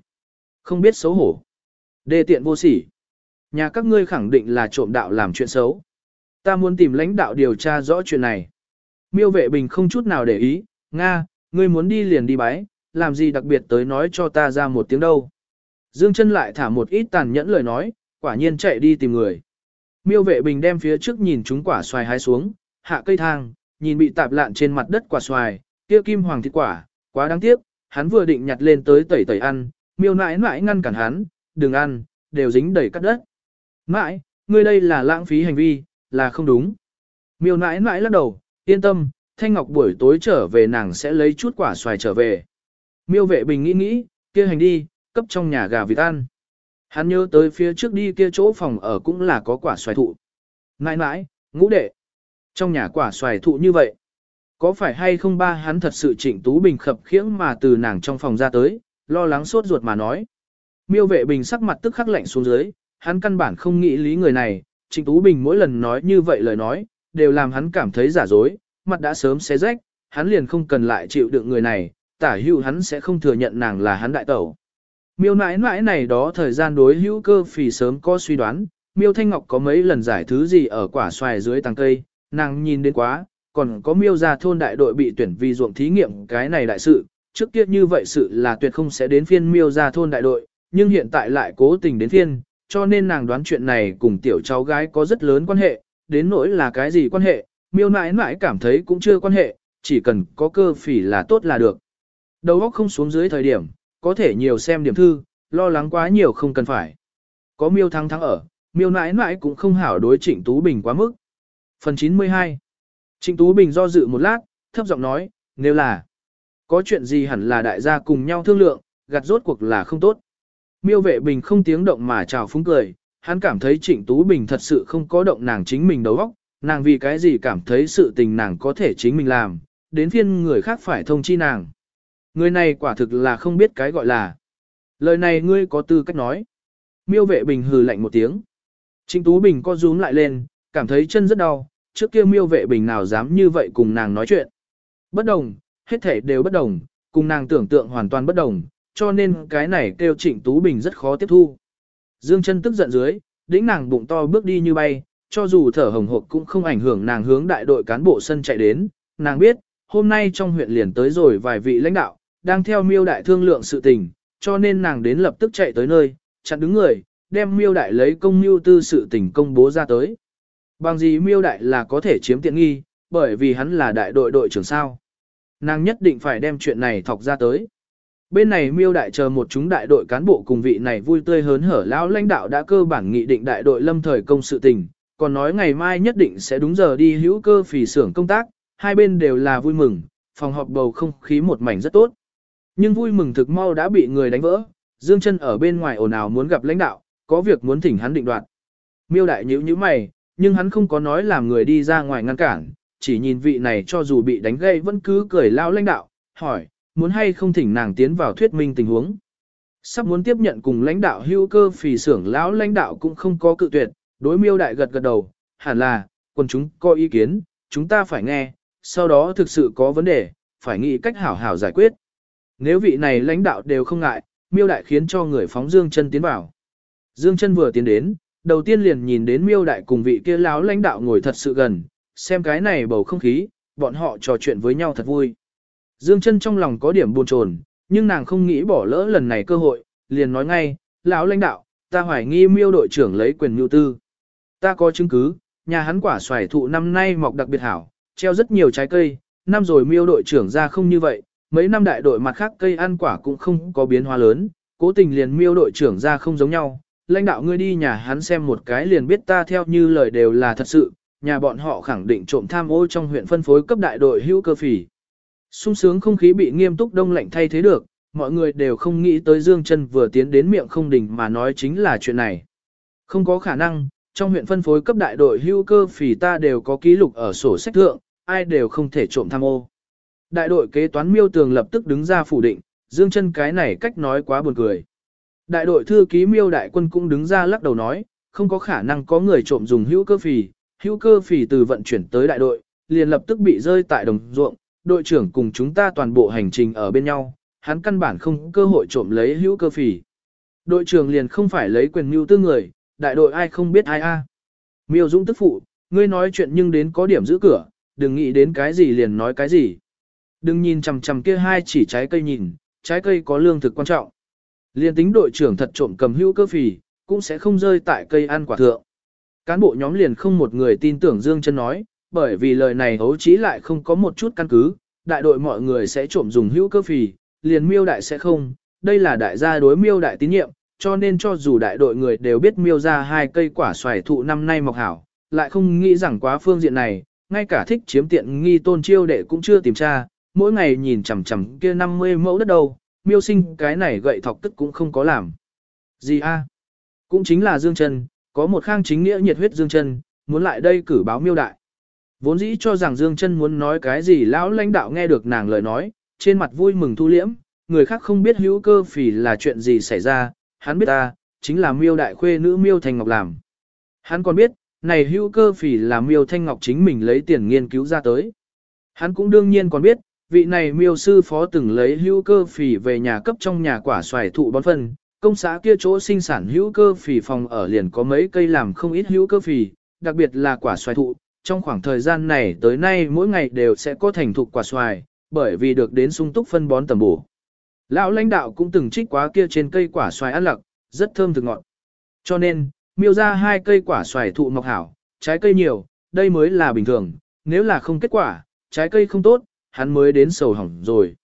không biết xấu hổ. Đề tiện vô sỉ. Nhà các ngươi khẳng định là trộm đạo làm chuyện xấu. Ta muốn tìm lãnh đạo điều tra rõ chuyện này. Miêu vệ bình không chút nào để ý, Nga, ngươi muốn đi liền đi bái, làm gì đặc biệt tới nói cho ta ra một tiếng đâu. Dương chân lại thả một ít tàn nhẫn lời nói, quả nhiên chạy đi tìm người. Miêu vệ bình đem phía trước nhìn chúng quả xoài hái xuống, hạ cây thang, nhìn bị tạp lạn trên mặt đất quả xoài, kia kim hoàng thịt quả, quá đáng tiếc, hắn vừa định nhặt lên tới tẩy tẩy ăn, miêu nãi nãi ngăn cản hắn, đừng ăn, đều dính đầy cắt đất. Nãi, ngươi đây là lãng phí hành vi, là không đúng. Miêu nãi nãi lắc đầu, yên tâm, Thanh Ngọc buổi tối trở về nàng sẽ lấy chút quả xoài trở về. Miêu vệ bình nghĩ nghĩ, kia hành đi, cấp trong nhà gà vịt ăn. Hắn nhớ tới phía trước đi kia chỗ phòng ở cũng là có quả xoài thụ. Nãi nãi, ngũ đệ. Trong nhà quả xoài thụ như vậy. Có phải hay không ba hắn thật sự trịnh Tú Bình khập khiễng mà từ nàng trong phòng ra tới, lo lắng sốt ruột mà nói. Miêu vệ bình sắc mặt tức khắc lạnh xuống dưới, hắn căn bản không nghĩ lý người này, trịnh Tú Bình mỗi lần nói như vậy lời nói, đều làm hắn cảm thấy giả dối, mặt đã sớm xé rách, hắn liền không cần lại chịu đựng người này, tả hữu hắn sẽ không thừa nhận nàng là hắn đại tẩu. Miêu nãi nãi này đó thời gian đối hữu cơ phì sớm có suy đoán, miêu thanh ngọc có mấy lần giải thứ gì ở quả xoài dưới tàng cây, nàng nhìn đến quá, còn có miêu ra thôn đại đội bị tuyển vì ruộng thí nghiệm cái này đại sự, trước kia như vậy sự là tuyệt không sẽ đến phiên miêu ra thôn đại đội, nhưng hiện tại lại cố tình đến phiên, cho nên nàng đoán chuyện này cùng tiểu cháu gái có rất lớn quan hệ, đến nỗi là cái gì quan hệ, Miêu nãi nãi cảm thấy cũng chưa quan hệ, chỉ cần có cơ phỉ là tốt là được. Đầu óc không xuống dưới thời điểm, có thể nhiều xem điểm thư, lo lắng quá nhiều không cần phải. Có miêu thắng thắng ở, miêu nãi nãi cũng không hảo đối Trịnh Tú Bình quá mức. Phần 92 Trịnh Tú Bình do dự một lát, thấp giọng nói, nếu là có chuyện gì hẳn là đại gia cùng nhau thương lượng, gặt rốt cuộc là không tốt. Miêu vệ bình không tiếng động mà chào phúng cười, hắn cảm thấy Trịnh Tú Bình thật sự không có động nàng chính mình đầu óc, nàng vì cái gì cảm thấy sự tình nàng có thể chính mình làm, đến phiên người khác phải thông chi nàng. Người này quả thực là không biết cái gọi là. Lời này ngươi có tư cách nói. Miêu vệ bình hừ lạnh một tiếng. Trịnh Tú Bình co rúm lại lên, cảm thấy chân rất đau, trước kia miêu vệ bình nào dám như vậy cùng nàng nói chuyện. Bất đồng, hết thể đều bất đồng, cùng nàng tưởng tượng hoàn toàn bất đồng, cho nên cái này kêu Trịnh Tú Bình rất khó tiếp thu. Dương chân tức giận dưới, đĩnh nàng bụng to bước đi như bay, cho dù thở hồng hộc cũng không ảnh hưởng nàng hướng đại đội cán bộ sân chạy đến, nàng biết, hôm nay trong huyện liền tới rồi vài vị lãnh đạo, đang theo miêu đại thương lượng sự tình, cho nên nàng đến lập tức chạy tới nơi, chặn đứng người, đem miêu đại lấy công miêu tư sự tình công bố ra tới. Bằng gì miêu đại là có thể chiếm tiện nghi, bởi vì hắn là đại đội đội trưởng sao. Nàng nhất định phải đem chuyện này thọc ra tới. Bên này miêu đại chờ một chúng đại đội cán bộ cùng vị này vui tươi hớn hở lão lãnh đạo đã cơ bản nghị định đại đội lâm thời công sự tình, còn nói ngày mai nhất định sẽ đúng giờ đi hữu cơ phỉ xưởng công tác, hai bên đều là vui mừng, phòng họp bầu không khí một mảnh rất tốt. Nhưng vui mừng thực mau đã bị người đánh vỡ, Dương chân ở bên ngoài ồn ào muốn gặp lãnh đạo, có việc muốn thỉnh hắn định đoạt. Miêu đại nhíu nhíu mày, nhưng hắn không có nói làm người đi ra ngoài ngăn cản, chỉ nhìn vị này cho dù bị đánh gây vẫn cứ cười lao lãnh đạo, hỏi, muốn hay không thỉnh nàng tiến vào thuyết minh tình huống. Sắp muốn tiếp nhận cùng lãnh đạo hưu cơ phì xưởng lão lãnh đạo cũng không có cự tuyệt, đối miêu đại gật gật đầu, hẳn là, quân chúng có ý kiến, chúng ta phải nghe, sau đó thực sự có vấn đề, phải nghĩ cách hảo hảo giải quyết. Nếu vị này lãnh đạo đều không ngại, miêu đại khiến cho người phóng Dương chân tiến vào. Dương chân vừa tiến đến, đầu tiên liền nhìn đến miêu đại cùng vị kia láo lãnh đạo ngồi thật sự gần, xem cái này bầu không khí, bọn họ trò chuyện với nhau thật vui. Dương chân trong lòng có điểm buồn chồn, nhưng nàng không nghĩ bỏ lỡ lần này cơ hội, liền nói ngay, lão lãnh đạo, ta hoài nghi miêu đội trưởng lấy quyền mưu tư. Ta có chứng cứ, nhà hắn quả xoài thụ năm nay mọc đặc biệt hảo, treo rất nhiều trái cây, năm rồi miêu đội trưởng ra không như vậy, mấy năm đại đội mặt khác cây ăn quả cũng không có biến hóa lớn, cố tình liền miêu đội trưởng ra không giống nhau. Lãnh đạo ngươi đi nhà hắn xem một cái liền biết ta theo như lời đều là thật sự, nhà bọn họ khẳng định trộm tham ô trong huyện phân phối cấp đại đội hữu cơ phỉ. sung sướng không khí bị nghiêm túc đông lạnh thay thế được, mọi người đều không nghĩ tới Dương chân vừa tiến đến miệng không đỉnh mà nói chính là chuyện này. Không có khả năng, trong huyện phân phối cấp đại đội hữu cơ phỉ ta đều có ký lục ở sổ sách thượng, ai đều không thể trộm tham ô. Đại đội kế toán miêu tường lập tức đứng ra phủ định, Dương chân cái này cách nói quá buồn cười. Đại đội thư ký miêu đại quân cũng đứng ra lắc đầu nói, không có khả năng có người trộm dùng hữu cơ phì. hữu cơ phì từ vận chuyển tới đại đội, liền lập tức bị rơi tại đồng ruộng, đội trưởng cùng chúng ta toàn bộ hành trình ở bên nhau, hắn căn bản không cơ hội trộm lấy hữu cơ phì. Đội trưởng liền không phải lấy quyền mưu tư người, đại đội ai không biết ai a. Miêu Dũng tức phụ, ngươi nói chuyện nhưng đến có điểm giữ cửa, đừng nghĩ đến cái gì liền nói cái gì. Đừng nhìn chằm chằm kia hai chỉ trái cây nhìn, trái cây có lương thực quan trọng. Liên tính đội trưởng thật trộm cầm hữu cơ phì cũng sẽ không rơi tại cây ăn quả thượng. Cán bộ nhóm liền không một người tin tưởng Dương chân nói, bởi vì lời này hấu trí lại không có một chút căn cứ, đại đội mọi người sẽ trộm dùng hữu cơ phì, liền miêu đại sẽ không, đây là đại gia đối miêu đại tín nhiệm, cho nên cho dù đại đội người đều biết miêu ra hai cây quả xoài thụ năm nay mọc hảo, lại không nghĩ rằng quá phương diện này, ngay cả thích chiếm tiện nghi tôn chiêu đệ cũng chưa tìm tra, mỗi ngày nhìn chằm chằm kia 50 mẫu đất đâu, miêu sinh cái này gậy thọc tức cũng không có làm. Gì a? Cũng chính là Dương Trần, có một khang chính nghĩa nhiệt huyết Dương Trần, muốn lại đây cử báo miêu đại. Vốn dĩ cho rằng Dương Trân muốn nói cái gì lão lãnh đạo nghe được nàng lời nói, trên mặt vui mừng thu liễm, người khác không biết hữu cơ phỉ là chuyện gì xảy ra, hắn biết ta, chính là miêu đại khuê nữ miêu thanh ngọc làm. Hắn còn biết, này hữu cơ phỉ là miêu thanh ngọc chính mình lấy tiền nghiên cứu ra tới. Hắn cũng đương nhiên còn biết, vị này miêu sư phó từng lấy hữu cơ phỉ về nhà cấp trong nhà quả xoài thụ bón phân, công xã kia chỗ sinh sản hữu cơ phỉ phòng ở liền có mấy cây làm không ít hữu cơ phỉ, đặc biệt là quả xoài thụ, trong khoảng thời gian này tới nay mỗi ngày đều sẽ có thành thục quả xoài, bởi vì được đến sung túc phân bón tầm bổ. Lão lãnh đạo cũng từng trích quá kia trên cây quả xoài ăn lặc, rất thơm thực ngọt. Cho nên, miêu ra hai cây quả xoài thụ mọc hảo, trái cây nhiều, đây mới là bình thường, nếu là không kết quả, trái cây không tốt, hắn mới đến sầu hỏng rồi.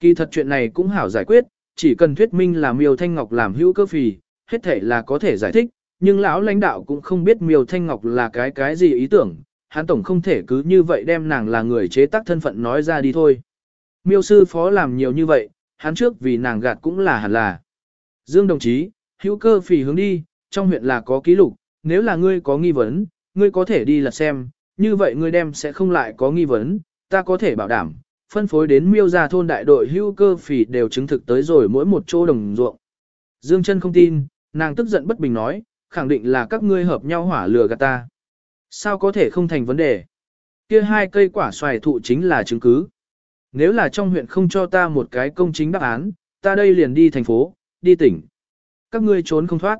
Kỳ thật chuyện này cũng hảo giải quyết, chỉ cần thuyết minh là Miêu Thanh Ngọc làm hữu cơ phì, hết thể là có thể giải thích, nhưng lão lãnh đạo cũng không biết Miêu Thanh Ngọc là cái cái gì ý tưởng, hắn tổng không thể cứ như vậy đem nàng là người chế tác thân phận nói ra đi thôi. Miêu sư phó làm nhiều như vậy, hắn trước vì nàng gạt cũng là hẳn là. Dương đồng chí, hữu cơ phì hướng đi, trong huyện là có ký lục, nếu là ngươi có nghi vấn, ngươi có thể đi lật xem, như vậy ngươi đem sẽ không lại có nghi vấn, ta có thể bảo đảm, phân phối đến miêu gia thôn đại đội Hưu cơ phỉ đều chứng thực tới rồi mỗi một chỗ đồng ruộng. Dương chân không tin, nàng tức giận bất bình nói, khẳng định là các ngươi hợp nhau hỏa lừa gạt ta. Sao có thể không thành vấn đề? Kia hai cây quả xoài thụ chính là chứng cứ. Nếu là trong huyện không cho ta một cái công chính đáp án, ta đây liền đi thành phố, đi tỉnh. Các ngươi trốn không thoát.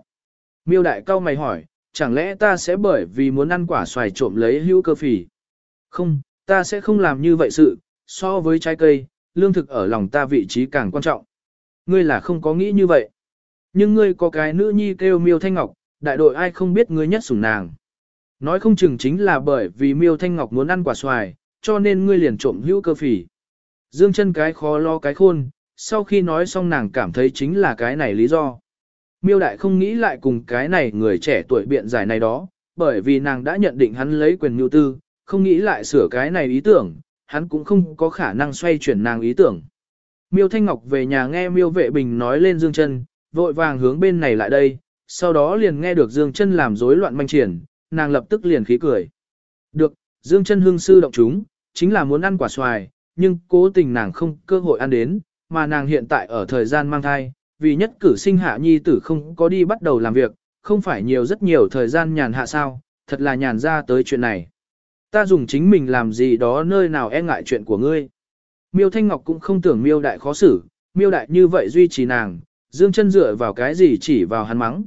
Miêu đại cao mày hỏi, chẳng lẽ ta sẽ bởi vì muốn ăn quả xoài trộm lấy hữu cơ phỉ? Không, ta sẽ không làm như vậy sự, so với trái cây, lương thực ở lòng ta vị trí càng quan trọng. Ngươi là không có nghĩ như vậy. Nhưng ngươi có cái nữ nhi kêu miêu thanh ngọc, đại đội ai không biết ngươi nhất sủng nàng. Nói không chừng chính là bởi vì miêu thanh ngọc muốn ăn quả xoài, cho nên ngươi liền trộm hữu cơ phỉ. Dương chân cái khó lo cái khôn, sau khi nói xong nàng cảm thấy chính là cái này lý do. Miêu đại không nghĩ lại cùng cái này người trẻ tuổi biện giải này đó, bởi vì nàng đã nhận định hắn lấy quyền mưu tư, không nghĩ lại sửa cái này ý tưởng, hắn cũng không có khả năng xoay chuyển nàng ý tưởng. Miêu Thanh Ngọc về nhà nghe Miêu Vệ Bình nói lên Dương Chân, vội vàng hướng bên này lại đây, sau đó liền nghe được Dương Chân làm rối loạn manh triển, nàng lập tức liền khí cười. Được, Dương Chân hương sư động chúng, chính là muốn ăn quả xoài, nhưng cố tình nàng không cơ hội ăn đến, mà nàng hiện tại ở thời gian mang thai, vì nhất cử sinh hạ nhi tử không có đi bắt đầu làm việc, không phải nhiều rất nhiều thời gian nhàn hạ sao, thật là nhàn ra tới chuyện này. Ta dùng chính mình làm gì đó nơi nào e ngại chuyện của ngươi. Miêu Thanh Ngọc cũng không tưởng miêu đại khó xử, miêu đại như vậy duy trì nàng, dương chân dựa vào cái gì chỉ vào hắn mắng.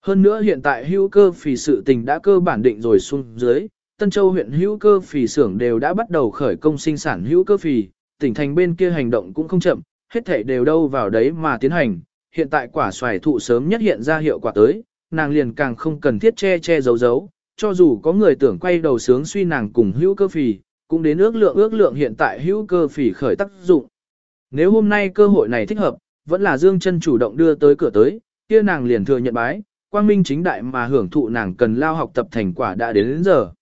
Hơn nữa hiện tại hữu cơ phì sự tình đã cơ bản định rồi xuống dưới, Tân Châu huyện hữu cơ phì xưởng đều đã bắt đầu khởi công sinh sản hữu cơ phì, tỉnh thành bên kia hành động cũng không chậm, hết thảy đều đâu vào đấy mà tiến hành. Hiện tại quả xoài thụ sớm nhất hiện ra hiệu quả tới, nàng liền càng không cần thiết che che giấu giấu, cho dù có người tưởng quay đầu sướng suy nàng cùng hữu cơ phì, cũng đến ước lượng ước lượng hiện tại hữu cơ phì khởi tác dụng. Nếu hôm nay cơ hội này thích hợp, vẫn là Dương chân chủ động đưa tới cửa tới, kia nàng liền thừa nhận bái, quang minh chính đại mà hưởng thụ nàng cần lao học tập thành quả đã đến, đến giờ.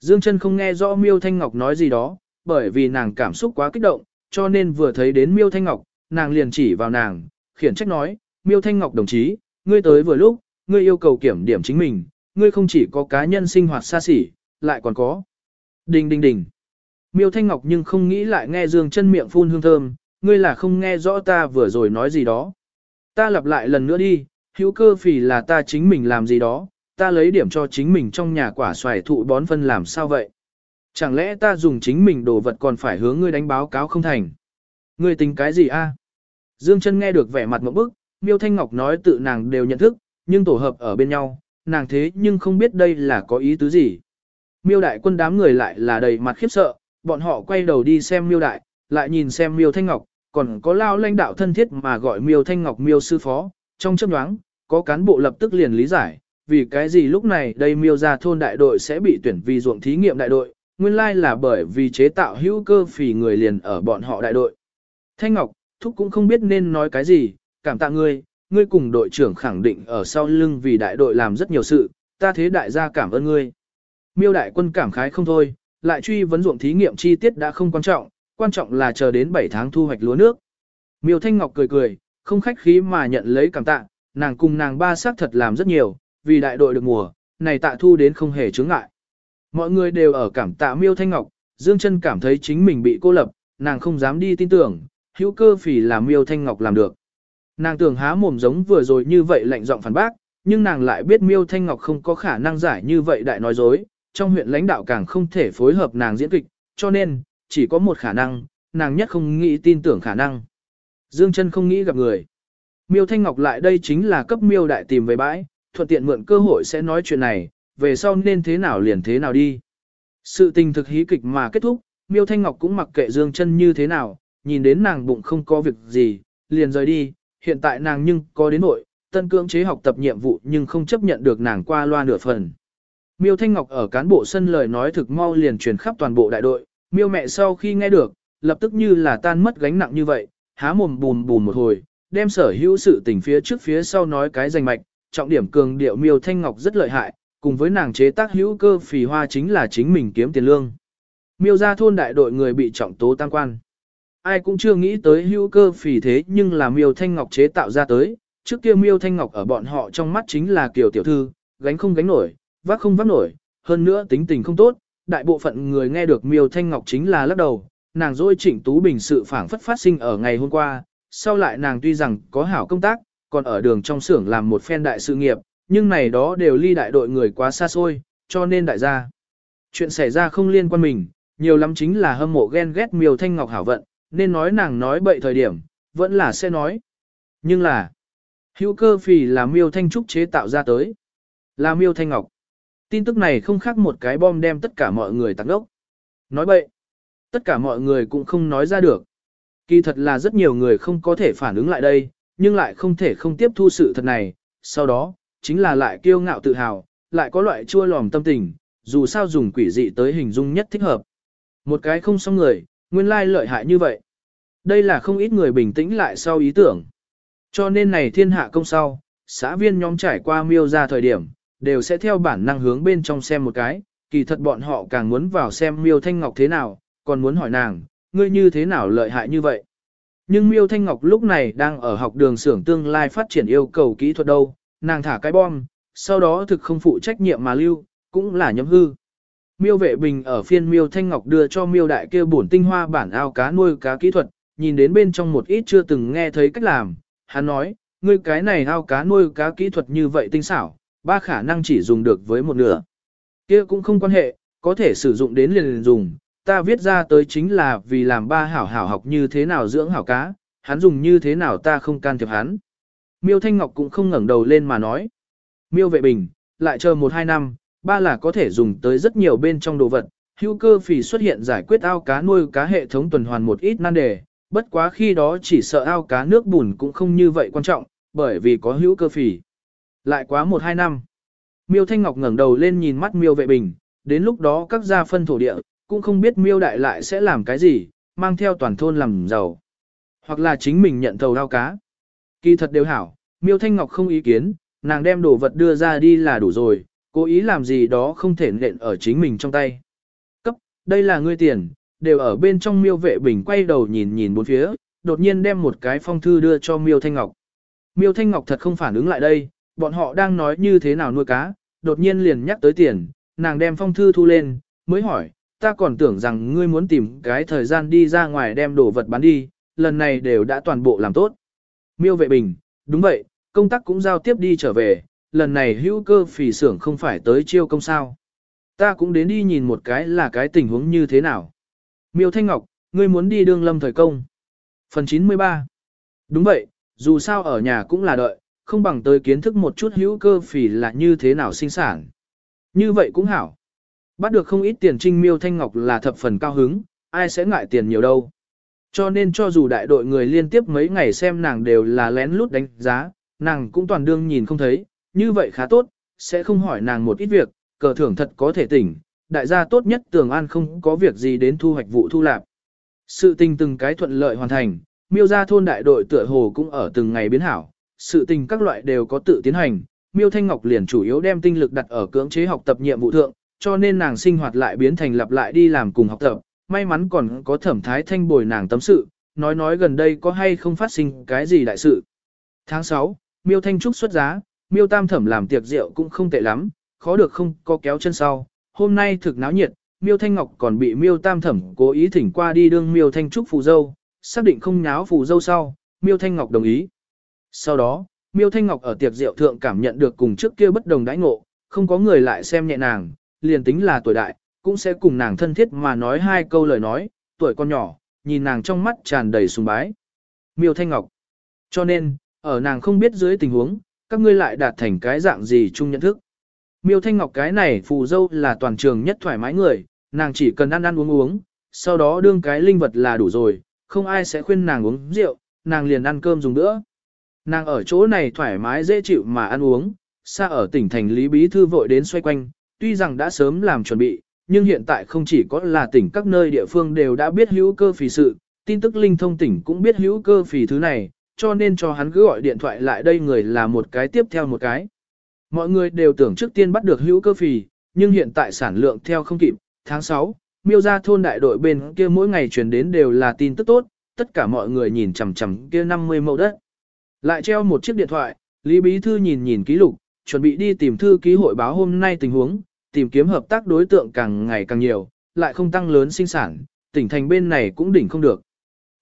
Dương chân không nghe rõ Miêu Thanh Ngọc nói gì đó, bởi vì nàng cảm xúc quá kích động, cho nên vừa thấy đến Miêu Thanh Ngọc, nàng liền chỉ vào nàng, khiển trách nói, Miêu Thanh Ngọc đồng chí, ngươi tới vừa lúc, ngươi yêu cầu kiểm điểm chính mình, ngươi không chỉ có cá nhân sinh hoạt xa xỉ, lại còn có. Đình đình đình. Miêu Thanh Ngọc nhưng không nghĩ lại nghe Dương chân miệng phun hương thơm, ngươi là không nghe rõ ta vừa rồi nói gì đó. Ta lặp lại lần nữa đi, hữu cơ phỉ là ta chính mình làm gì đó, ta lấy điểm cho chính mình trong nhà quả xoài thụ bón phân làm sao vậy? Chẳng lẽ ta dùng chính mình đồ vật còn phải hướng ngươi đánh báo cáo không thành? Ngươi tính cái gì a? Dương chân nghe được vẻ mặt một bức, Miêu Thanh Ngọc nói tự nàng đều nhận thức, nhưng tổ hợp ở bên nhau, nàng thế nhưng không biết đây là có ý tứ gì. Miêu đại quân đám người lại là đầy mặt khiếp sợ, bọn họ quay đầu đi xem miêu đại, lại nhìn xem miêu thanh ngọc, còn có lao lãnh đạo thân thiết mà gọi miêu thanh ngọc miêu sư phó, trong chấp nhoáng, có cán bộ lập tức liền lý giải, vì cái gì lúc này đây miêu ra thôn đại đội sẽ bị tuyển vì ruộng thí nghiệm đại đội, nguyên lai là bởi vì chế tạo hữu cơ phì người liền ở bọn họ đại đội. Thanh Ngọc, Thúc cũng không biết nên nói cái gì, cảm tạ ngươi, ngươi cùng đội trưởng khẳng định ở sau lưng vì đại đội làm rất nhiều sự, ta thế đại gia cảm ơn ngươi. Miêu đại quân cảm khái không thôi, lại truy vấn ruộng thí nghiệm chi tiết đã không quan trọng, quan trọng là chờ đến 7 tháng thu hoạch lúa nước. Miêu Thanh Ngọc cười cười, không khách khí mà nhận lấy cảm tạ, nàng cùng nàng ba xác thật làm rất nhiều, vì đại đội được mùa, này tạ thu đến không hề chướng ngại. Mọi người đều ở cảm tạ Miêu Thanh Ngọc, Dương chân cảm thấy chính mình bị cô lập, nàng không dám đi tin tưởng, hữu cơ phỉ là Miêu Thanh Ngọc làm được. Nàng tưởng há mồm giống vừa rồi như vậy lạnh giọng phản bác, nhưng nàng lại biết Miêu Thanh Ngọc không có khả năng giải như vậy đại nói dối, trong huyện lãnh đạo càng không thể phối hợp nàng diễn kịch, cho nên, chỉ có một khả năng, nàng nhất không nghĩ tin tưởng khả năng. Dương chân không nghĩ gặp người. Miêu Thanh Ngọc lại đây chính là cấp Miêu đại tìm về bãi, thuận tiện mượn cơ hội sẽ nói chuyện này, về sau nên thế nào liền thế nào đi. Sự tình thực hí kịch mà kết thúc, Miêu Thanh Ngọc cũng mặc kệ Dương chân như thế nào, nhìn đến nàng bụng không có việc gì, liền rời đi, hiện tại nàng nhưng có đến nội, tân cưỡng chế học tập nhiệm vụ nhưng không chấp nhận được nàng qua loa nửa phần. Miêu Thanh Ngọc ở cán bộ sân lời nói thực mau liền truyền khắp toàn bộ đại đội, Miêu mẹ sau khi nghe được, lập tức như là tan mất gánh nặng như vậy, há mồm bùn bùn một hồi, đem sở hữu sự tình phía trước phía sau nói cái danh mạch, trọng điểm cường điệu Miêu Thanh Ngọc rất lợi hại, cùng với nàng chế tác hữu cơ phì hoa chính là chính mình kiếm tiền lương. Miêu ra thôn đại đội người bị trọng tố tăng quan. Ai cũng chưa nghĩ tới hữu cơ phì thế nhưng là Miêu Thanh Ngọc chế tạo ra tới, trước kia Miêu Thanh Ngọc ở bọn họ trong mắt chính là kiểu tiểu thư, gánh không gánh nổi, vác không vác nổi, hơn nữa tính tình không tốt, đại bộ phận người nghe được Miêu Thanh Ngọc chính là lắc đầu, nàng dôi chỉnh Tú Bình sự phản phất phát sinh ở ngày hôm qua, sau lại nàng tuy rằng có hảo công tác, còn ở đường trong xưởng làm một phen đại sự nghiệp, nhưng này đó đều ly đại đội người quá xa xôi, cho nên đại gia. Chuyện xảy ra không liên quan mình, nhiều lắm chính là hâm mộ ghen ghét Miêu Thanh Ngọc hảo vận, nên nói nàng nói bậy thời điểm, vẫn là sẽ nói. Nhưng là, hữu cơ phì là Miêu Thanh Trúc chế tạo ra tới, là Miêu Thanh Ngọc. Tin tức này không khác một cái bom đem tất cả mọi người tặng ốc. Nói bậy, tất cả mọi người cũng không nói ra được. Kỳ thật là rất nhiều người không có thể phản ứng lại đây, nhưng lại không thể không tiếp thu sự thật này. Sau đó, chính là lại kiêu ngạo tự hào, lại có loại chua lòm tâm tình, dù sao dùng quỷ dị tới hình dung nhất thích hợp. Một cái không xong người, nguyên lai lợi hại như vậy. Đây là không ít người bình tĩnh lại sau ý tưởng. Cho nên này thiên hạ công sau, xã viên nhóm trải qua miêu ra thời điểm, đều sẽ theo bản năng hướng bên trong xem một cái, kỳ thật bọn họ càng muốn vào xem miêu thanh ngọc thế nào, còn muốn hỏi nàng, ngươi như thế nào lợi hại như vậy. Nhưng miêu thanh ngọc lúc này đang ở học đường xưởng tương lai phát triển yêu cầu kỹ thuật đâu, nàng thả cái bom, sau đó thực không phụ trách nhiệm mà lưu, cũng là nhấm hư. Miêu vệ bình ở phiên miêu thanh ngọc đưa cho miêu đại kia bổn tinh hoa bản ao cá nuôi cá kỹ thuật, nhìn đến bên trong một ít chưa từng nghe thấy cách làm, hắn nói, ngươi cái này ao cá nuôi cá kỹ thuật như vậy tinh xảo, ba khả năng chỉ dùng được với một nửa. Kia cũng không quan hệ, có thể sử dụng đến liền, liền dùng, ta viết ra tới chính là vì làm ba hảo hảo học như thế nào dưỡng hảo cá, hắn dùng như thế nào ta không can thiệp hắn. Miêu Thanh Ngọc cũng không ngẩng đầu lên mà nói. Miêu vệ bình, lại chờ một hai năm, ba là có thể dùng tới rất nhiều bên trong đồ vật. Hữu cơ phì xuất hiện giải quyết ao cá nuôi cá hệ thống tuần hoàn một ít nan đề, bất quá khi đó chỉ sợ ao cá nước bùn cũng không như vậy quan trọng, bởi vì có hữu cơ phì. Lại quá một hai năm. Miêu Thanh Ngọc ngẩng đầu lên nhìn mắt Miêu Vệ Bình, đến lúc đó các gia phân thổ địa, cũng không biết Miêu Đại lại sẽ làm cái gì, mang theo toàn thôn làm giàu. Hoặc là chính mình nhận thầu ao cá. Kỳ thật đều hảo, Miêu Thanh Ngọc không ý kiến, nàng đem đồ vật đưa ra đi là đủ rồi, cố ý làm gì đó không thể nện ở chính mình trong tay. Cấp, đây là ngươi tiền, đều ở bên trong Miêu Vệ Bình quay đầu nhìn nhìn bốn phía, đột nhiên đem một cái phong thư đưa cho Miêu Thanh Ngọc. Miêu Thanh Ngọc thật không phản ứng lại đây, bọn họ đang nói như thế nào nuôi cá, đột nhiên liền nhắc tới tiền, nàng đem phong thư thu lên, mới hỏi, ta còn tưởng rằng ngươi muốn tìm cái thời gian đi ra ngoài đem đồ vật bán đi, lần này đều đã toàn bộ làm tốt. Miêu vệ bình, đúng vậy, công tác cũng giao tiếp đi trở về, lần này hữu cơ phỉ xưởng không phải tới chiêu công sao. Ta cũng đến đi nhìn một cái là cái tình huống như thế nào. Miêu Thanh Ngọc, ngươi muốn đi đương lâm thời công. Phần 93 Đúng vậy, dù sao ở nhà cũng là đợi, không bằng tới kiến thức một chút hữu cơ phỉ là như thế nào sinh sản. Như vậy cũng hảo. Bắt được không ít tiền trinh miêu thanh ngọc là thập phần cao hứng, ai sẽ ngại tiền nhiều đâu. Cho nên cho dù đại đội người liên tiếp mấy ngày xem nàng đều là lén lút đánh giá, nàng cũng toàn đương nhìn không thấy, như vậy khá tốt, sẽ không hỏi nàng một ít việc, cờ thưởng thật có thể tỉnh, đại gia tốt nhất tường an không có việc gì đến thu hoạch vụ thu lạp. Sự tình từng cái thuận lợi hoàn thành, miêu gia thôn đại đội tựa hồ cũng ở từng ngày biến hảo, sự tình các loại đều có tự tiến hành, Miêu Thanh Ngọc liền chủ yếu đem tinh lực đặt ở cưỡng chế học tập nhiệm vụ thượng, cho nên nàng sinh hoạt lại biến thành lặp lại đi làm cùng học tập, may mắn còn có thẩm thái thanh bồi nàng tâm sự, nói nói gần đây có hay không phát sinh cái gì đại sự. Tháng 6, Miêu Thanh Trúc xuất giá, Miêu Tam Thẩm làm tiệc rượu cũng không tệ lắm, khó được không có kéo chân sau, hôm nay thực náo nhiệt, Miêu Thanh Ngọc còn bị Miêu Tam Thẩm cố ý thỉnh qua đi đương Miêu Thanh Trúc phù dâu, xác định không nháo phù dâu sau, Miêu Thanh Ngọc đồng ý. Sau đó, Miêu Thanh Ngọc ở tiệc rượu thượng cảm nhận được cùng trước kia bất đồng đãi ngộ, không có người lại xem nhẹ nàng, liền tính là tuổi đại, cũng sẽ cùng nàng thân thiết mà nói hai câu lời nói, tuổi con nhỏ, nhìn nàng trong mắt tràn đầy sùng bái. Miêu Thanh Ngọc. Cho nên, ở nàng không biết dưới tình huống, các ngươi lại đạt thành cái dạng gì chung nhận thức. Miêu Thanh Ngọc cái này phù dâu là toàn trường nhất thoải mái người, nàng chỉ cần ăn ăn uống uống, sau đó đương cái linh vật là đủ rồi, không ai sẽ khuyên nàng uống rượu, nàng liền ăn cơm dùng nữa. Nàng ở chỗ này thoải mái dễ chịu mà ăn uống, xa ở tỉnh thành Lý Bí Thư vội đến xoay quanh, tuy rằng đã sớm làm chuẩn bị, nhưng hiện tại không chỉ có là tỉnh các nơi địa phương đều đã biết hữu cơ phì sự, tin tức linh thông tỉnh cũng biết hữu cơ phì thứ này, cho nên cho hắn cứ gọi điện thoại lại đây người là một cái tiếp theo một cái. Mọi người đều tưởng trước tiên bắt được hữu cơ phì, nhưng hiện tại sản lượng theo không kịp, tháng 6, miêu ra thôn đại đội bên kia mỗi ngày truyền đến đều là tin tức tốt, tất cả mọi người nhìn chằm chằm kia 50 mẫu đất. Lại treo một chiếc điện thoại, Lý Bí Thư nhìn nhìn ký lục, chuẩn bị đi tìm thư ký hội báo hôm nay tình huống, tìm kiếm hợp tác đối tượng càng ngày càng nhiều, lại không tăng lớn sinh sản, tỉnh thành bên này cũng đỉnh không được.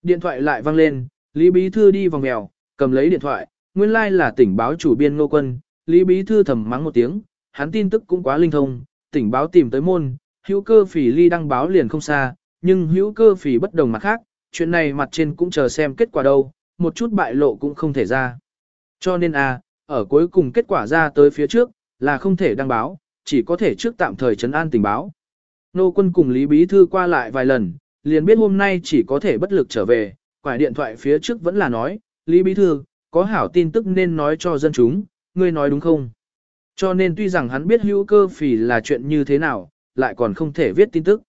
Điện thoại lại vang lên, Lý Bí Thư đi vòng mèo, cầm lấy điện thoại, nguyên lai like là tỉnh báo chủ biên ngô quân, Lý Bí Thư thầm mắng một tiếng, hắn tin tức cũng quá linh thông, tỉnh báo tìm tới môn, hữu cơ phỉ ly đăng báo liền không xa, nhưng hữu cơ phỉ bất đồng mặt khác, chuyện này mặt trên cũng chờ xem kết quả đâu, một chút bại lộ cũng không thể ra. Cho nên a, à, ở cuối cùng kết quả ra tới phía trước, là không thể đăng báo, chỉ có thể trước tạm thời chấn an tình báo. Nô quân cùng Lý Bí Thư qua lại vài lần, liền biết hôm nay chỉ có thể bất lực trở về, quải điện thoại phía trước vẫn là nói, Lý Bí Thư, có hảo tin tức nên nói cho dân chúng, ngươi nói đúng không? Cho nên tuy rằng hắn biết hữu cơ phỉ là chuyện như thế nào, lại còn không thể viết tin tức.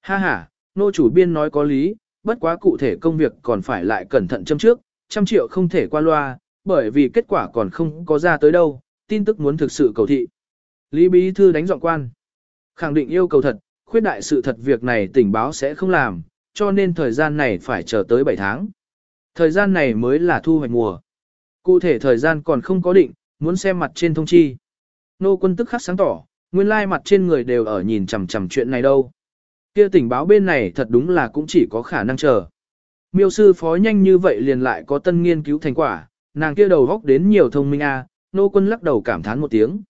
Ha ha, nô chủ biên nói có lý, bất quá cụ thể công việc còn phải lại cẩn thận châm trước, trăm triệu không thể qua loa, bởi vì kết quả còn không có ra tới đâu, tin tức muốn thực sự cầu thị. Lý Bí Thư đánh giọng quan. Khẳng định yêu cầu thật, khuyết đại sự thật việc này tỉnh báo sẽ không làm, cho nên thời gian này phải chờ tới 7 tháng. Thời gian này mới là thu hoạch mùa. Cụ thể thời gian còn không có định, muốn xem mặt trên thông chi. Nô quân tức khắc sáng tỏ, nguyên lai mặt trên người đều ở nhìn chằm chằm chuyện này đâu. Kia tỉnh báo bên này thật đúng là cũng chỉ có khả năng chờ. Miêu sư phó nhanh như vậy liền lại có tân nghiên cứu thành quả, nàng kia đầu góc đến nhiều thông minh a, nô quân lắc đầu cảm thán một tiếng.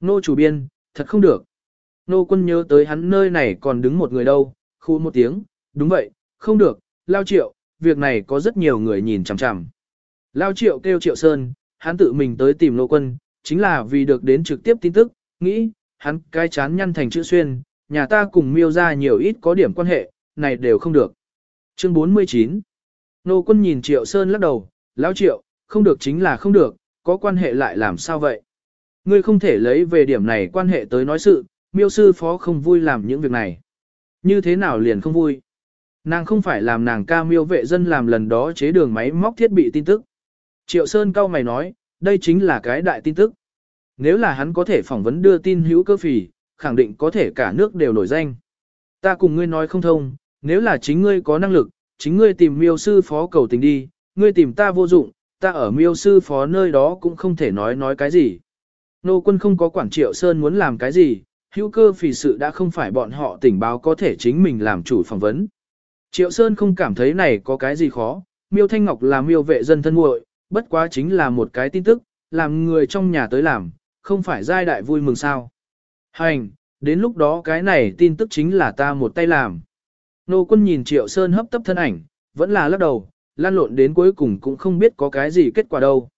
Nô chủ biên, thật không được. Nô quân nhớ tới hắn nơi này còn đứng một người đâu, khu một tiếng, đúng vậy, không được, lao triệu, việc này có rất nhiều người nhìn chằm chằm. Lao triệu kêu triệu sơn, hắn tự mình tới tìm nô quân, chính là vì được đến trực tiếp tin tức, nghĩ, hắn cái chán nhăn thành chữ xuyên, nhà ta cùng miêu ra nhiều ít có điểm quan hệ, này đều không được. Chương 49 Nô quân nhìn triệu sơn lắc đầu, lão triệu, không được chính là không được, có quan hệ lại làm sao vậy? Ngươi không thể lấy về điểm này quan hệ tới nói sự, miêu sư phó không vui làm những việc này. Như thế nào liền không vui? Nàng không phải làm nàng ca miêu vệ dân làm lần đó chế đường máy móc thiết bị tin tức. Triệu Sơn cao mày nói, đây chính là cái đại tin tức. Nếu là hắn có thể phỏng vấn đưa tin hữu cơ phì, khẳng định có thể cả nước đều nổi danh. Ta cùng ngươi nói không thông, nếu là chính ngươi có năng lực, chính ngươi tìm miêu sư phó cầu tình đi, ngươi tìm ta vô dụng, ta ở miêu sư phó nơi đó cũng không thể nói nói cái gì. Nô quân không có quản triệu sơn muốn làm cái gì, hữu cơ phì sự đã không phải bọn họ tỉnh báo có thể chính mình làm chủ phỏng vấn. Triệu sơn không cảm thấy này có cái gì khó, miêu thanh ngọc là miêu vệ dân thân muội, bất quá chính là một cái tin tức, làm người trong nhà tới làm, không phải giai đại vui mừng sao. Hành, đến lúc đó cái này tin tức chính là ta một tay làm. Nô quân nhìn triệu sơn hấp tấp thân ảnh, vẫn là lắc đầu, lan lộn đến cuối cùng cũng không biết có cái gì kết quả đâu.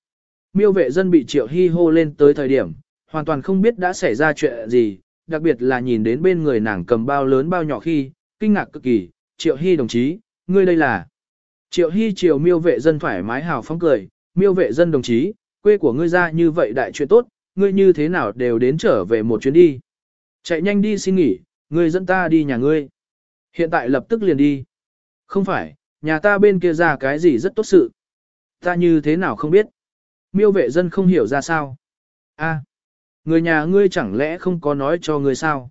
Miêu vệ dân bị triệu hy hô lên tới thời điểm, hoàn toàn không biết đã xảy ra chuyện gì, đặc biệt là nhìn đến bên người nàng cầm bao lớn bao nhỏ khi, kinh ngạc cực kỳ, triệu hy đồng chí, ngươi đây là. Triệu hy triều miêu vệ dân thoải mái hào phóng cười, miêu vệ dân đồng chí, quê của ngươi ra như vậy đại chuyện tốt, ngươi như thế nào đều đến trở về một chuyến đi. Chạy nhanh đi xin nghỉ, ngươi dẫn ta đi nhà ngươi. Hiện tại lập tức liền đi. Không phải, nhà ta bên kia ra cái gì rất tốt sự. Ta như thế nào không biết. Miêu vệ dân không hiểu ra sao. a người nhà ngươi chẳng lẽ không có nói cho ngươi sao?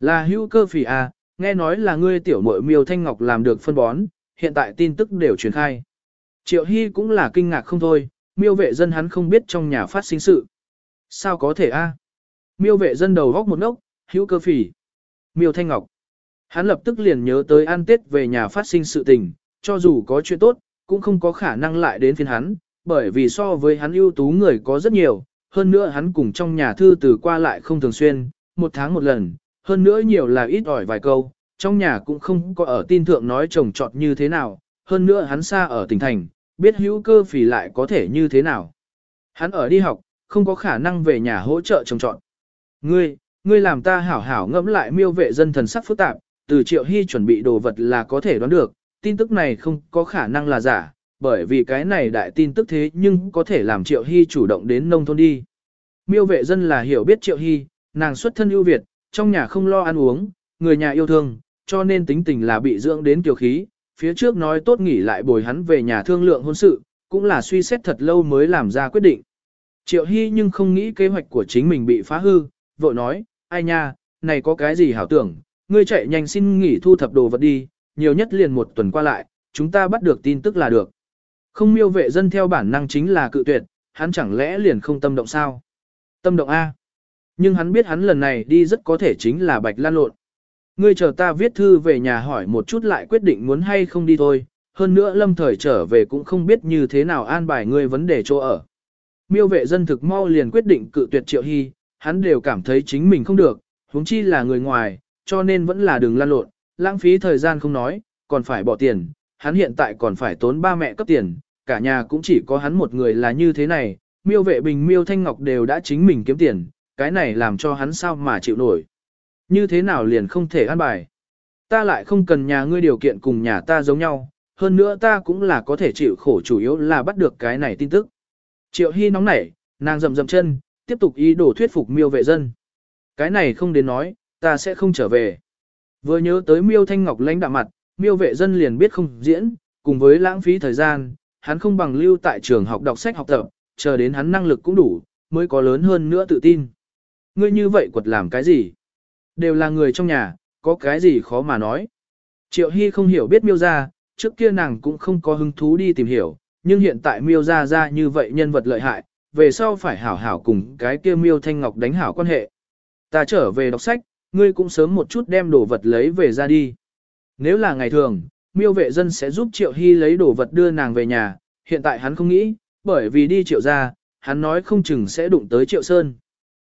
Là hữu cơ phỉ à, nghe nói là ngươi tiểu muội miêu thanh ngọc làm được phân bón, hiện tại tin tức đều truyền khai. Triệu Hy cũng là kinh ngạc không thôi, miêu vệ dân hắn không biết trong nhà phát sinh sự. Sao có thể a? Miêu vệ dân đầu góc một ngốc, hữu cơ phỉ. Miêu thanh ngọc. Hắn lập tức liền nhớ tới ăn tết về nhà phát sinh sự tình, cho dù có chuyện tốt, cũng không có khả năng lại đến phiên hắn, bởi vì so với hắn ưu tú người có rất nhiều, hơn nữa hắn cùng trong nhà thư từ qua lại không thường xuyên, một tháng một lần, hơn nữa nhiều là ít ỏi vài câu, trong nhà cũng không có ở tin thượng nói chồng trọt như thế nào, hơn nữa hắn xa ở tỉnh thành, biết hữu cơ phì lại có thể như thế nào. Hắn ở đi học, không có khả năng về nhà hỗ trợ trồng trọt. Ngươi, ngươi làm ta hảo hảo ngẫm lại miêu vệ dân thần sắc phức tạp, từ triệu hy chuẩn bị đồ vật là có thể đoán được, tin tức này không có khả năng là giả, bởi vì cái này đại tin tức thế nhưng có thể làm triệu hy chủ động đến nông thôn đi. Miêu vệ dân là hiểu biết triệu hy, nàng xuất thân ưu việt, trong nhà không lo ăn uống, người nhà yêu thương, cho nên tính tình là bị dưỡng đến kiều khí, phía trước nói tốt nghỉ lại bồi hắn về nhà thương lượng hôn sự, cũng là suy xét thật lâu mới làm ra quyết định. Triệu Hy nhưng không nghĩ kế hoạch của chính mình bị phá hư, vội nói, ai nha, này có cái gì hảo tưởng, ngươi chạy nhanh xin nghỉ thu thập đồ vật đi, nhiều nhất liền một tuần qua lại, chúng ta bắt được tin tức là được. Không miêu vệ dân theo bản năng chính là cự tuyệt, hắn chẳng lẽ liền không tâm động sao? Tâm động A. Nhưng hắn biết hắn lần này đi rất có thể chính là bạch lan lộn. Ngươi chờ ta viết thư về nhà hỏi một chút lại quyết định muốn hay không đi thôi, hơn nữa lâm thời trở về cũng không biết như thế nào an bài ngươi vấn đề chỗ ở. Miêu vệ dân thực mau liền quyết định cự tuyệt triệu hy, hắn đều cảm thấy chính mình không được, huống chi là người ngoài, cho nên vẫn là đừng lan lộn, lãng phí thời gian không nói, còn phải bỏ tiền, hắn hiện tại còn phải tốn ba mẹ cấp tiền, cả nhà cũng chỉ có hắn một người là như thế này, miêu vệ bình miêu thanh ngọc đều đã chính mình kiếm tiền, cái này làm cho hắn sao mà chịu nổi. Như thế nào liền không thể an bài. Ta lại không cần nhà ngươi điều kiện cùng nhà ta giống nhau, hơn nữa ta cũng là có thể chịu khổ chủ yếu là bắt được cái này tin tức. Triệu Hy nóng nảy, nàng rầm rầm chân, tiếp tục ý đồ thuyết phục miêu vệ dân. Cái này không đến nói, ta sẽ không trở về. Vừa nhớ tới miêu thanh ngọc lãnh đạm mặt, miêu vệ dân liền biết không diễn, cùng với lãng phí thời gian, hắn không bằng lưu tại trường học đọc sách học tập, chờ đến hắn năng lực cũng đủ, mới có lớn hơn nữa tự tin. Ngươi như vậy quật làm cái gì? Đều là người trong nhà, có cái gì khó mà nói. Triệu Hy không hiểu biết miêu ra, trước kia nàng cũng không có hứng thú đi tìm hiểu, nhưng hiện tại miêu ra ra như vậy nhân vật lợi hại, về sau phải hảo hảo cùng cái kia miêu thanh ngọc đánh hảo quan hệ. Ta trở về đọc sách, ngươi cũng sớm một chút đem đồ vật lấy về ra đi. Nếu là ngày thường, miêu vệ dân sẽ giúp Triệu Hy lấy đồ vật đưa nàng về nhà, hiện tại hắn không nghĩ, bởi vì đi Triệu ra, hắn nói không chừng sẽ đụng tới Triệu Sơn.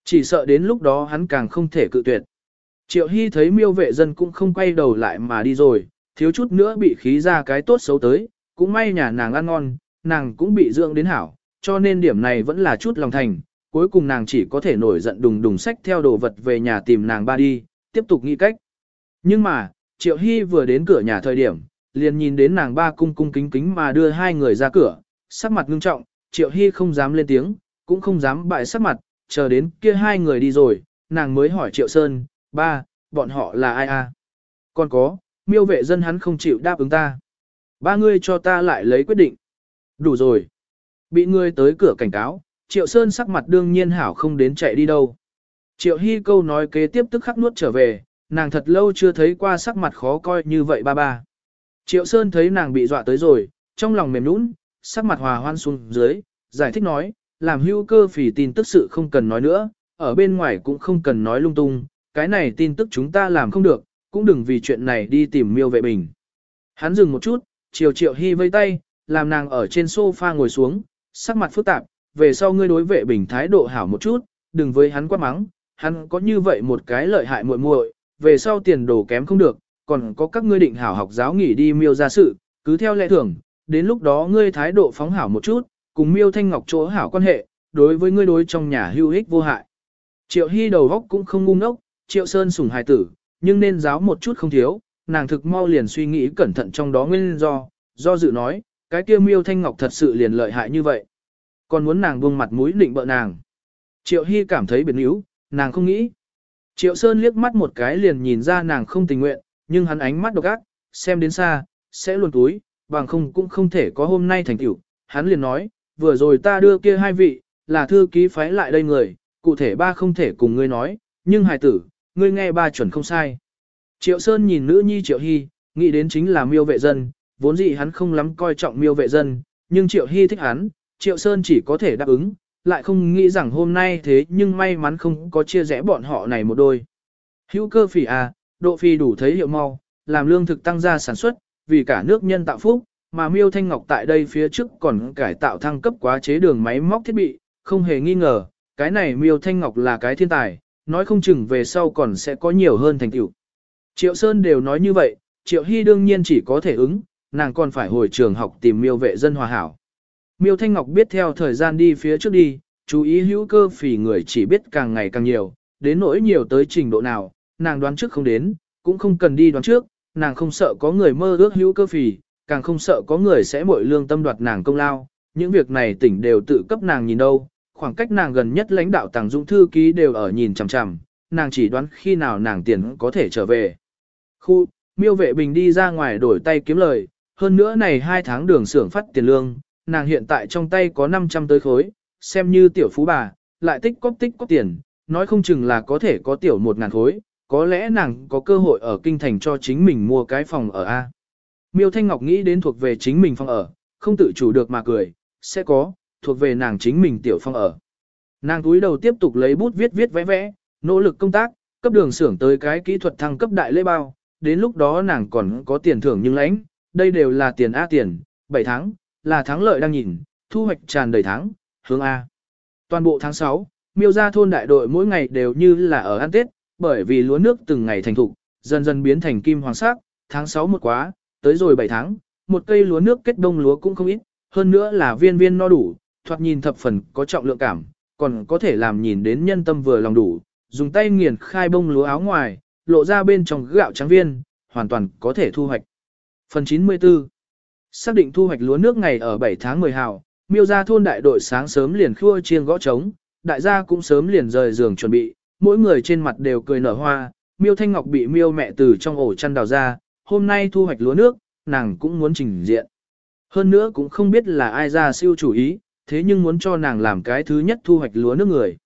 Chỉ sợ đến lúc đó hắn càng không thể cự tuyệt. Triệu Hy thấy miêu vệ dân cũng không quay đầu lại mà đi rồi, thiếu chút nữa bị khí ra cái tốt xấu tới, cũng may nhà nàng ăn ngon, nàng cũng bị dưỡng đến hảo, cho nên điểm này vẫn là chút lòng thành, cuối cùng nàng chỉ có thể nổi giận đùng đùng sách theo đồ vật về nhà tìm nàng ba đi, tiếp tục nghĩ cách. Nhưng mà, Triệu Hy vừa đến cửa nhà thời điểm, liền nhìn đến nàng ba cung cung kính kính mà đưa hai người ra cửa, sắc mặt ngưng trọng, Triệu Hy không dám lên tiếng, cũng không dám bại sắc mặt, chờ đến kia hai người đi rồi, nàng mới hỏi Triệu Sơn, ba, bọn họ là ai a? Còn có, miêu vệ dân hắn không chịu đáp ứng ta. Ba ngươi cho ta lại lấy quyết định. Đủ rồi. Bị ngươi tới cửa cảnh cáo, Triệu Sơn sắc mặt đương nhiên hảo không đến chạy đi đâu. Triệu Hy câu nói kế tiếp tức khắc nuốt trở về, nàng thật lâu chưa thấy qua sắc mặt khó coi như vậy ba ba. Triệu Sơn thấy nàng bị dọa tới rồi, trong lòng mềm nũng, sắc mặt hòa hoan xuống dưới, giải thích nói, làm hữu cơ phỉ tin tức sự không cần nói nữa, ở bên ngoài cũng không cần nói lung tung, cái này tin tức chúng ta làm không được, cũng đừng vì chuyện này đi tìm miêu vệ bình. Hắn dừng một chút, chiều triệu hy vây tay, làm nàng ở trên sofa ngồi xuống, sắc mặt phức tạp, về sau ngươi đối vệ bình thái độ hảo một chút, đừng với hắn quá mắng, hắn có như vậy một cái lợi hại muội muội, về sau tiền đồ kém không được, còn có các ngươi định hảo học giáo nghỉ đi miêu ra sự, cứ theo lệ thường, đến lúc đó ngươi thái độ phóng hảo một chút, cùng miêu thanh ngọc chỗ hảo quan hệ, đối với ngươi đối trong nhà hưu ích vô hại. Triệu Hy đầu góc cũng không ngu ngốc, Triệu Sơn sủng hài tử, nhưng nên giáo một chút không thiếu, nàng thực mau liền suy nghĩ cẩn thận trong đó nguyên do, do dự nói, cái kia miêu thanh ngọc thật sự liền lợi hại như vậy. Còn muốn nàng buông mặt mũi định bợ nàng. Triệu Hy cảm thấy biệt níu, nàng không nghĩ. Triệu Sơn liếc mắt một cái liền nhìn ra nàng không tình nguyện, nhưng hắn ánh mắt độc ác, xem đến xa, sẽ luôn túi, bằng không cũng không thể có hôm nay thành tựu. Hắn liền nói, vừa rồi ta đưa kia hai vị, là thư ký phái lại đây người, cụ thể ba không thể cùng ngươi nói, nhưng hài tử, ngươi nghe ba chuẩn không sai. Triệu Sơn nhìn nữ nhi Triệu Hy, nghĩ đến chính là miêu vệ dân, vốn dĩ hắn không lắm coi trọng miêu vệ dân, nhưng Triệu Hy thích hắn, Triệu Sơn chỉ có thể đáp ứng, lại không nghĩ rằng hôm nay thế nhưng may mắn không có chia rẽ bọn họ này một đôi. Hữu cơ phỉ à, độ phi đủ thấy hiệu mau, làm lương thực tăng gia sản xuất, vì cả nước nhân tạo phúc, mà miêu thanh ngọc tại đây phía trước còn cải tạo thăng cấp quá chế đường máy móc thiết bị, không hề nghi ngờ, cái này miêu thanh ngọc là cái thiên tài, nói không chừng về sau còn sẽ có nhiều hơn thành tựu. Triệu Sơn đều nói như vậy, Triệu Hy đương nhiên chỉ có thể ứng, nàng còn phải hồi trường học tìm miêu vệ dân hòa hảo. Miêu Thanh Ngọc biết theo thời gian đi phía trước đi, chú ý hữu cơ phỉ người chỉ biết càng ngày càng nhiều, đến nỗi nhiều tới trình độ nào, nàng đoán trước không đến, cũng không cần đi đoán trước, nàng không sợ có người mơ ước hữu cơ phỉ, càng không sợ có người sẽ bội lương tâm đoạt nàng công lao, những việc này tỉnh đều tự cấp nàng nhìn đâu, khoảng cách nàng gần nhất lãnh đạo tàng dũng thư ký đều ở nhìn chằm chằm, nàng chỉ đoán khi nào nàng tiền có thể trở về. Khu, miêu vệ bình đi ra ngoài đổi tay kiếm lời, hơn nữa này hai tháng đường xưởng phát tiền lương, nàng hiện tại trong tay có 500 tới khối, xem như tiểu phú bà, lại tích cóp tích cóp tiền, nói không chừng là có thể có tiểu một ngàn khối, có lẽ nàng có cơ hội ở kinh thành cho chính mình mua cái phòng ở A. Miêu Thanh Ngọc nghĩ đến thuộc về chính mình phòng ở, không tự chủ được mà cười, sẽ có, thuộc về nàng chính mình tiểu phòng ở. Nàng túi đầu tiếp tục lấy bút viết viết vẽ vẽ, nỗ lực công tác, cấp đường xưởng tới cái kỹ thuật thăng cấp đại lễ bao, đến lúc đó nàng còn có tiền thưởng nhưng lãnh, đây đều là tiền A tiền, 7 tháng, là thắng lợi đang nhìn, thu hoạch tràn đầy tháng, hướng A. Toàn bộ tháng 6, miêu ra thôn đại đội mỗi ngày đều như là ở ăn Tết, bởi vì lúa nước từng ngày thành thục, dần dần biến thành kim hoàng sắc, tháng 6 một quá, tới rồi 7 tháng, một cây lúa nước kết đông lúa cũng không ít, hơn nữa là viên viên no đủ, thoạt nhìn thập phần có trọng lượng cảm, còn có thể làm nhìn đến nhân tâm vừa lòng đủ, dùng tay nghiền khai bông lúa áo ngoài, lộ ra bên trong gạo trắng viên, hoàn toàn có thể thu hoạch. Phần 94 Xác định thu hoạch lúa nước ngày ở 7 tháng 10 hào, miêu ra thôn đại đội sáng sớm liền khua chiêng gõ trống, đại gia cũng sớm liền rời giường chuẩn bị, mỗi người trên mặt đều cười nở hoa, miêu thanh ngọc bị miêu mẹ từ trong ổ chăn đào ra, hôm nay thu hoạch lúa nước, nàng cũng muốn trình diện. Hơn nữa cũng không biết là ai ra siêu chủ ý, thế nhưng muốn cho nàng làm cái thứ nhất thu hoạch lúa nước người.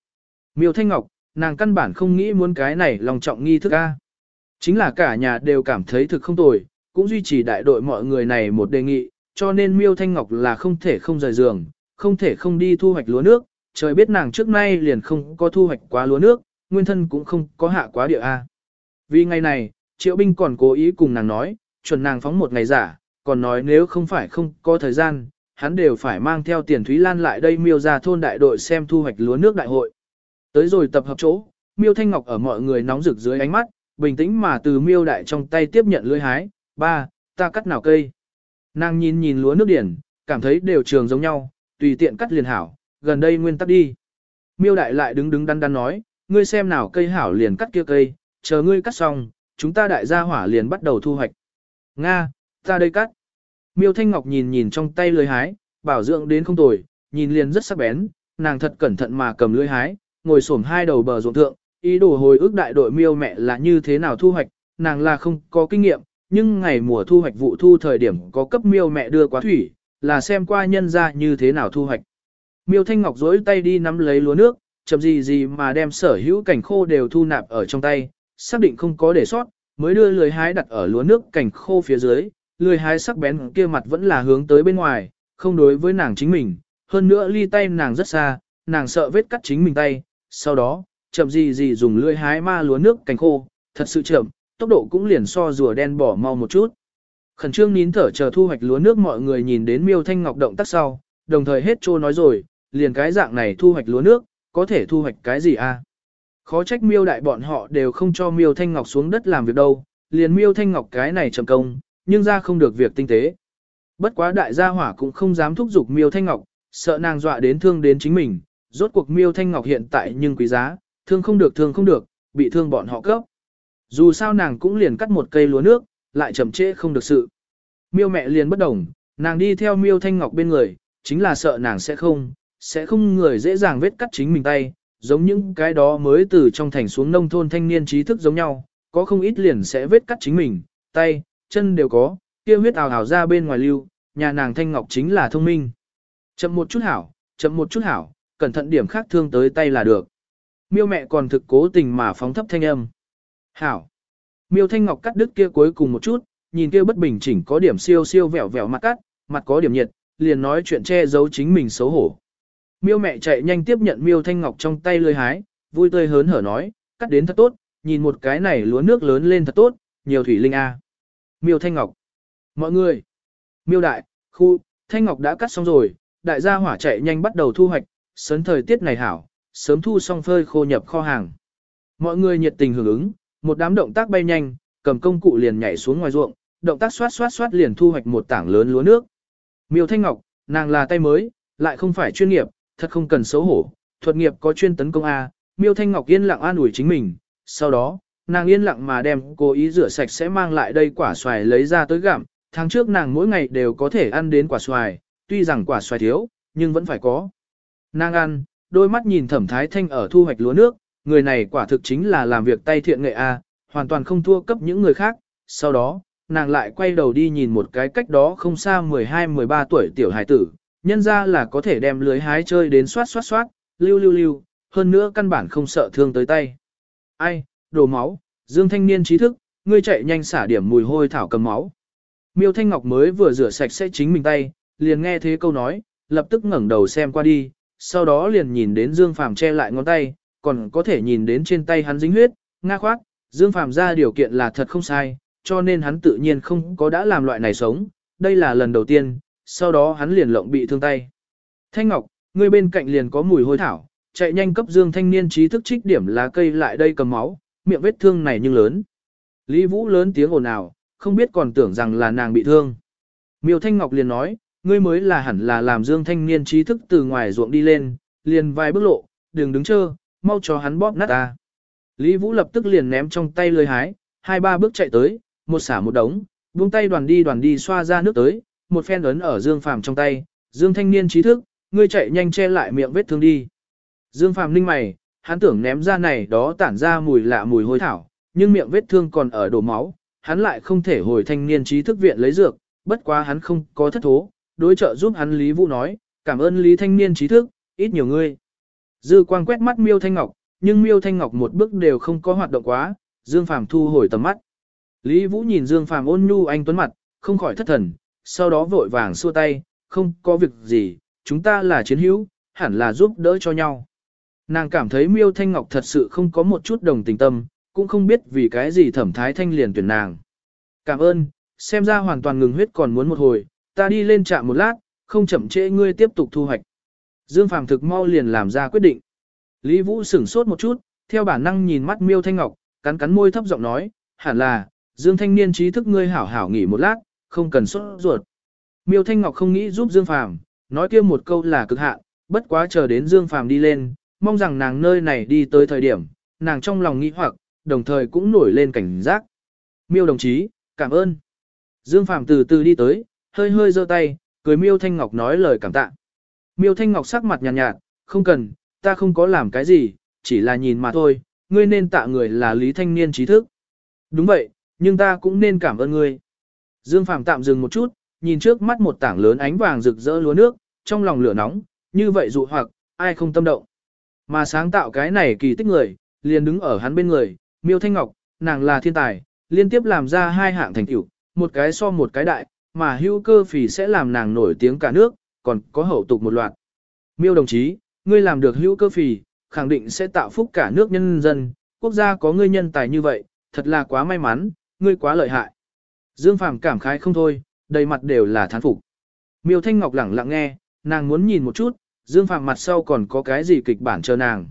Miêu Thanh Ngọc, nàng căn bản không nghĩ muốn cái này lòng trọng nghi thức A. Chính là cả nhà đều cảm thấy thực không tồi, cũng duy trì đại đội mọi người này một đề nghị, cho nên Miêu Thanh Ngọc là không thể không rời giường, không thể không đi thu hoạch lúa nước, trời biết nàng trước nay liền không có thu hoạch quá lúa nước, nguyên thân cũng không có hạ quá địa A. Vì ngày này, Triệu Binh còn cố ý cùng nàng nói, chuẩn nàng phóng một ngày giả, còn nói nếu không phải không có thời gian, hắn đều phải mang theo tiền Thúy Lan lại đây miêu ra thôn đại đội xem thu hoạch lúa nước đại hội. Tới rồi tập hợp chỗ, miêu thanh ngọc ở mọi người nóng rực dưới ánh mắt, bình tĩnh mà từ miêu đại trong tay tiếp nhận lưới hái, ba, ta cắt nào cây. Nàng nhìn nhìn lúa nước điển, cảm thấy đều trường giống nhau, tùy tiện cắt liền hảo, gần đây nguyên tắc đi. Miêu đại lại đứng đứng đắn đắn nói, ngươi xem nào cây hảo liền cắt kia cây, chờ ngươi cắt xong, chúng ta đại gia hỏa liền bắt đầu thu hoạch. Nga, ta đây cắt. Miêu Thanh Ngọc nhìn nhìn trong tay lưới hái, bảo dưỡng đến không tồi, nhìn liền rất sắc bén, nàng thật cẩn thận mà cầm lưới hái, ngồi xổm hai đầu bờ ruộng thượng, ý đồ hồi ức đại đội miêu mẹ là như thế nào thu hoạch, nàng là không có kinh nghiệm, nhưng ngày mùa thu hoạch vụ thu thời điểm có cấp miêu mẹ đưa quá thủy, là xem qua nhân ra như thế nào thu hoạch. Miêu Thanh Ngọc dối tay đi nắm lấy lúa nước, chậm gì gì mà đem sở hữu cảnh khô đều thu nạp ở trong tay, xác định không có để sót, mới đưa lưới hái đặt ở lúa nước cảnh khô phía dưới, lưới hái sắc bén kia mặt vẫn là hướng tới bên ngoài, không đối với nàng chính mình, hơn nữa ly tay nàng rất xa, nàng sợ vết cắt chính mình tay, sau đó, chậm gì gì dùng lưỡi hái ma lúa nước cảnh khô, thật sự chậm, tốc độ cũng liền so rùa đen bỏ mau một chút. Khẩn trương nín thở chờ thu hoạch lúa nước mọi người nhìn đến miêu thanh ngọc động tác sau, đồng thời hết trô nói rồi, liền cái dạng này thu hoạch lúa nước, có thể thu hoạch cái gì a? À? Khó trách miêu đại bọn họ đều không cho miêu thanh ngọc xuống đất làm việc đâu, liền miêu thanh ngọc cái này chậm công, nhưng ra không được việc tinh tế. Bất quá đại gia hỏa cũng không dám thúc giục miêu thanh ngọc, sợ nàng dọa đến thương đến chính mình, rốt cuộc miêu thanh ngọc hiện tại nhưng quý giá, thương không được thương không được, bị thương bọn họ cấp. Dù sao nàng cũng liền cắt một cây lúa nước, lại chậm trễ không được sự. Miêu mẹ liền bất đồng, nàng đi theo miêu thanh ngọc bên người, chính là sợ nàng sẽ không, sẽ không người dễ dàng vết cắt chính mình tay, giống những cái đó mới từ trong thành xuống nông thôn thanh niên trí thức giống nhau, có không ít liền sẽ vết cắt chính mình, tay, chân đều có, kia huyết ào ào ra bên ngoài lưu, nhà nàng thanh ngọc chính là thông minh. Chậm một chút hảo, chậm một chút hảo, cẩn thận điểm khác thương tới tay là được. Miêu mẹ còn thực cố tình mà phóng thấp thanh âm. Hảo. Miêu thanh ngọc cắt đứt kia cuối cùng một chút, nhìn kia bất bình chỉnh có điểm siêu siêu vẹo vẹo mặt cắt, mặt có điểm nhiệt, liền nói chuyện che giấu chính mình xấu hổ. Miêu mẹ chạy nhanh tiếp nhận miêu thanh ngọc trong tay lươi hái, vui tươi hớn hở nói, cắt đến thật tốt, nhìn một cái này lúa nước lớn lên thật tốt, nhiều thủy linh a. Miêu Thanh Ngọc. Mọi người. Miêu Đại, khu, Thanh Ngọc đã cắt xong rồi, đại gia hỏa chạy nhanh bắt đầu thu hoạch, sớm thời tiết này hảo, sớm thu xong phơi khô nhập kho hàng. Mọi người nhiệt tình hưởng ứng, một đám động tác bay nhanh, cầm công cụ liền nhảy xuống ngoài ruộng, động tác xoát xoát xoát liền thu hoạch một tảng lớn lúa nước. Miêu Thanh Ngọc, nàng là tay mới, lại không phải chuyên nghiệp, thật không cần xấu hổ, thuật nghiệp có chuyên tấn công A, Miêu Thanh Ngọc yên lặng an ủi chính mình, sau đó, nàng yên lặng mà đem cố ý rửa sạch sẽ mang lại đây quả xoài lấy ra tới gặm, tháng trước nàng mỗi ngày đều có thể ăn đến quả xoài, tuy rằng quả xoài thiếu, nhưng vẫn phải có. Nàng ăn, đôi mắt nhìn thẩm thái thanh ở thu hoạch lúa nước, người này quả thực chính là làm việc tay thiện nghệ A, hoàn toàn không thua cấp những người khác. Sau đó, nàng lại quay đầu đi nhìn một cái cách đó không xa 12-13 tuổi tiểu hải tử, nhân ra là có thể đem lưới hái chơi đến xoát xoát xoát, lưu lưu lưu, hơn nữa căn bản không sợ thương tới tay. Ai, đồ máu, Dương thanh niên trí thức, ngươi chạy nhanh xả điểm mùi hôi thảo cầm máu. Miêu Thanh Ngọc mới vừa rửa sạch sẽ chính mình tay, liền nghe thế câu nói, lập tức ngẩng đầu xem qua đi, sau đó liền nhìn đến Dương Phàm che lại ngón tay, còn có thể nhìn đến trên tay hắn dính huyết, nga khoát, Dương Phàm ra điều kiện là thật không sai, cho nên hắn tự nhiên không có đã làm loại này sống, đây là lần đầu tiên, sau đó hắn liền lộng bị thương tay. Thanh Ngọc, ngươi bên cạnh liền có mùi hôi thảo, chạy nhanh cấp Dương thanh niên trí thức trích điểm lá cây lại đây cầm máu, miệng vết thương này nhưng lớn. Lý Vũ lớn tiếng ồn ào, không biết còn tưởng rằng là nàng bị thương. Miêu Thanh Ngọc liền nói, ngươi mới là hẳn là làm Dương thanh niên trí thức từ ngoài ruộng đi lên, liền vài bước lộ, đừng đứng chơ, mau cho hắn bóp nát ta. Lý Vũ lập tức liền ném trong tay lưới hái, hai ba bước chạy tới, một xả một đống, buông tay đoàn đi đoàn đi xoa ra nước tới, một phen ấn ở Dương Phàm trong tay, Dương thanh niên trí thức, ngươi chạy nhanh che lại miệng vết thương đi. Dương Phàm ninh mày, hắn tưởng ném ra này đó tản ra mùi lạ mùi hôi thảo, nhưng miệng vết thương còn ở đổ máu, hắn lại không thể hồi thanh niên trí thức viện lấy dược, bất quá hắn không có thất thố, đối trợ giúp hắn Lý Vũ nói, cảm ơn Lý thanh niên trí thức, ít nhiều ngươi. Dư quang quét mắt Miêu Thanh Ngọc, nhưng Miêu Thanh Ngọc một bước đều không có hoạt động quá, Dương Phàm thu hồi tầm mắt. Lý Vũ nhìn Dương Phàm ôn nhu anh tuấn mặt, không khỏi thất thần, sau đó vội vàng xua tay, không có việc gì, chúng ta là chiến hữu, hẳn là giúp đỡ cho nhau. Nàng cảm thấy Miêu Thanh Ngọc thật sự không có một chút đồng tình tâm, cũng không biết vì cái gì thẩm thái thanh liền tuyển nàng. Cảm ơn, xem ra hoàn toàn ngừng huyết còn muốn một hồi, ta đi lên trạm một lát, không chậm trễ ngươi tiếp tục thu hoạch. Dương Phàm thực mau liền làm ra quyết định. Lý Vũ sửng sốt một chút, theo bản năng nhìn mắt Miêu Thanh Ngọc, cắn cắn môi thấp giọng nói, hẳn là, Dương Thanh Niên trí thức ngươi hảo hảo nghỉ một lát, không cần sốt ruột. Miêu Thanh Ngọc không nghĩ giúp Dương Phàm, nói kia một câu là cực hạn, bất quá chờ đến Dương Phàm đi lên, mong rằng nàng nơi này đi tới thời điểm, nàng trong lòng nghĩ hoặc, đồng thời cũng nổi lên cảnh giác. Miêu đồng chí, cảm ơn. Dương Phàm từ từ đi tới, hơi hơi giơ tay, cười Miêu Thanh Ngọc nói lời cảm tạ. Miêu Thanh Ngọc sắc mặt nhàn nhạt, nhạt, không cần, ta không có làm cái gì, chỉ là nhìn mà thôi, ngươi nên tạ người là Lý Thanh Niên trí thức. Đúng vậy, nhưng ta cũng nên cảm ơn ngươi. Dương Phàm tạm dừng một chút, nhìn trước mắt một tảng lớn ánh vàng rực rỡ lúa nước, trong lòng lửa nóng, như vậy dụ hoặc, ai không tâm động. Mà sáng tạo cái này kỳ tích người, liền đứng ở hắn bên người, Miêu Thanh Ngọc, nàng là thiên tài, liên tiếp làm ra hai hạng thành tựu, một cái so một cái đại, mà hữu cơ phỉ sẽ làm nàng nổi tiếng cả nước, còn có hậu tục một loạt. Miêu đồng chí, ngươi làm được hữu cơ phỉ, khẳng định sẽ tạo phúc cả nước nhân dân, quốc gia có ngươi nhân tài như vậy, thật là quá may mắn, ngươi quá lợi hại. Dương Phàm cảm khái không thôi, đầy mặt đều là thán phục. Miêu Thanh Ngọc lẳng lặng nghe, nàng muốn nhìn một chút, Dương Phàm mặt sau còn có cái gì kịch bản chờ nàng.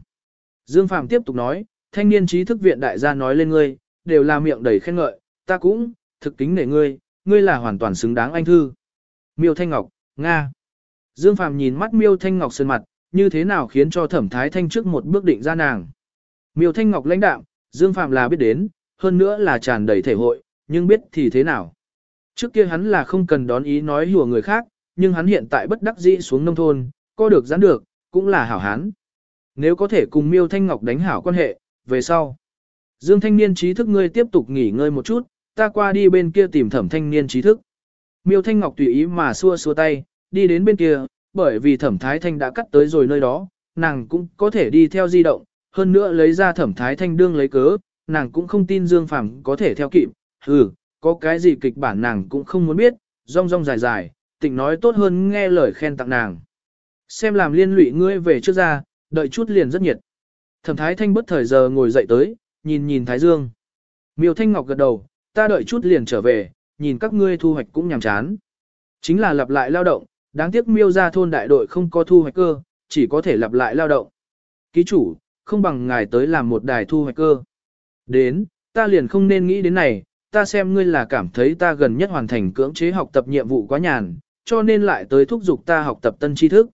Dương Phàm tiếp tục nói, thanh niên trí thức viện đại gia nói lên ngươi, đều là miệng đầy khen ngợi, ta cũng, thực kính nể ngươi, ngươi là hoàn toàn xứng đáng anh thư. Miêu Thanh Ngọc, Nga. Dương Phàm nhìn mắt Miêu Thanh Ngọc sơn mặt, như thế nào khiến cho thẩm thái thanh trước một bước định ra nàng. Miêu Thanh Ngọc lãnh đạm, Dương Phàm là biết đến, hơn nữa là tràn đầy thể hội, nhưng biết thì thế nào. Trước kia hắn là không cần đón ý nói hùa người khác, nhưng hắn hiện tại bất đắc dĩ xuống nông thôn, có được giãn được, cũng là hảo hán. Nếu có thể cùng Miêu Thanh Ngọc đánh hảo quan hệ, về sau. Dương thanh niên trí thức ngươi tiếp tục nghỉ ngơi một chút, ta qua đi bên kia tìm thẩm thanh niên trí thức. Miêu Thanh Ngọc tùy ý mà xua xua tay, đi đến bên kia, bởi vì thẩm thái thanh đã cắt tới rồi nơi đó, nàng cũng có thể đi theo di động, hơn nữa lấy ra thẩm thái thanh đương lấy cớ, nàng cũng không tin Dương Phàm có thể theo kịp, ừ, có cái gì kịch bản nàng cũng không muốn biết, rong rong dài dài, tịnh nói tốt hơn nghe lời khen tặng nàng. Xem làm liên lụy ngươi về trước ra, đợi chút liền rất nhiệt. Thẩm Thái Thanh bất thời giờ ngồi dậy tới, nhìn nhìn Thái Dương. Miêu Thanh Ngọc gật đầu, ta đợi chút liền trở về, nhìn các ngươi thu hoạch cũng nhàm chán. Chính là lặp lại lao động, đáng tiếc miêu ra thôn đại đội không có thu hoạch cơ, chỉ có thể lặp lại lao động. Ký chủ, không bằng ngài tới làm một đài thu hoạch cơ. Đến, ta liền không nên nghĩ đến này, ta xem ngươi là cảm thấy ta gần nhất hoàn thành cưỡng chế học tập nhiệm vụ quá nhàn, cho nên lại tới thúc giục ta học tập tân tri thức.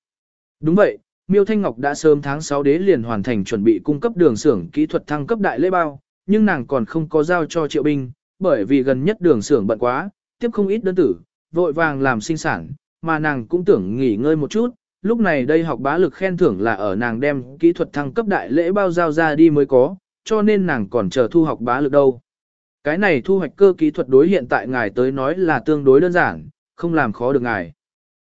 Đúng vậy, Miêu Thanh Ngọc đã sớm tháng 6 đế liền hoàn thành chuẩn bị cung cấp đường xưởng kỹ thuật thăng cấp đại lễ bao, nhưng nàng còn không có giao cho triệu binh, bởi vì gần nhất đường xưởng bận quá, tiếp không ít đơn tử, vội vàng làm sinh sản, mà nàng cũng tưởng nghỉ ngơi một chút, lúc này đây học bá lực khen thưởng là ở nàng đem kỹ thuật thăng cấp đại lễ bao giao ra đi mới có, cho nên nàng còn chờ thu học bá lực đâu. Cái này thu hoạch cơ kỹ thuật đối hiện tại ngài tới nói là tương đối đơn giản, không làm khó được ngài.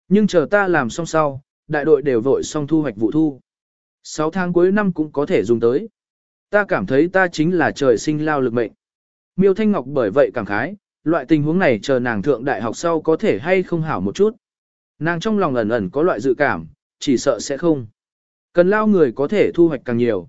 Nhưng chờ ta làm xong sau, đại đội đều vội xong thu hoạch vụ thu. 6 tháng cuối năm cũng có thể dùng tới. Ta cảm thấy ta chính là trời sinh lao lực mệnh. Miêu Thanh Ngọc bởi vậy cảm khái, loại tình huống này chờ nàng thượng đại học sau có thể hay không hảo một chút. Nàng trong lòng ẩn ẩn có loại dự cảm, chỉ sợ sẽ không. Cần lao người có thể thu hoạch càng nhiều.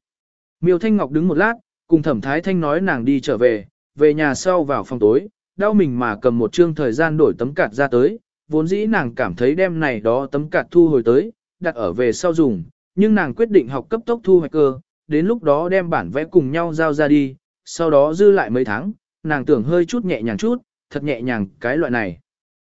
Miêu Thanh Ngọc đứng một lát, cùng thẩm thái thanh nói nàng đi trở về, về nhà sau vào phòng tối, đau mình mà cầm một chương thời gian đổi tấm cạt ra tới, vốn dĩ nàng cảm thấy đem này đó tấm cạt thu hồi tới, đặt ở về sau dùng, nhưng nàng quyết định học cấp tốc thu hoạch cơ, đến lúc đó đem bản vẽ cùng nhau giao ra đi, sau đó dư lại mấy tháng, nàng tưởng hơi chút nhẹ nhàng chút, thật nhẹ nhàng cái loại này.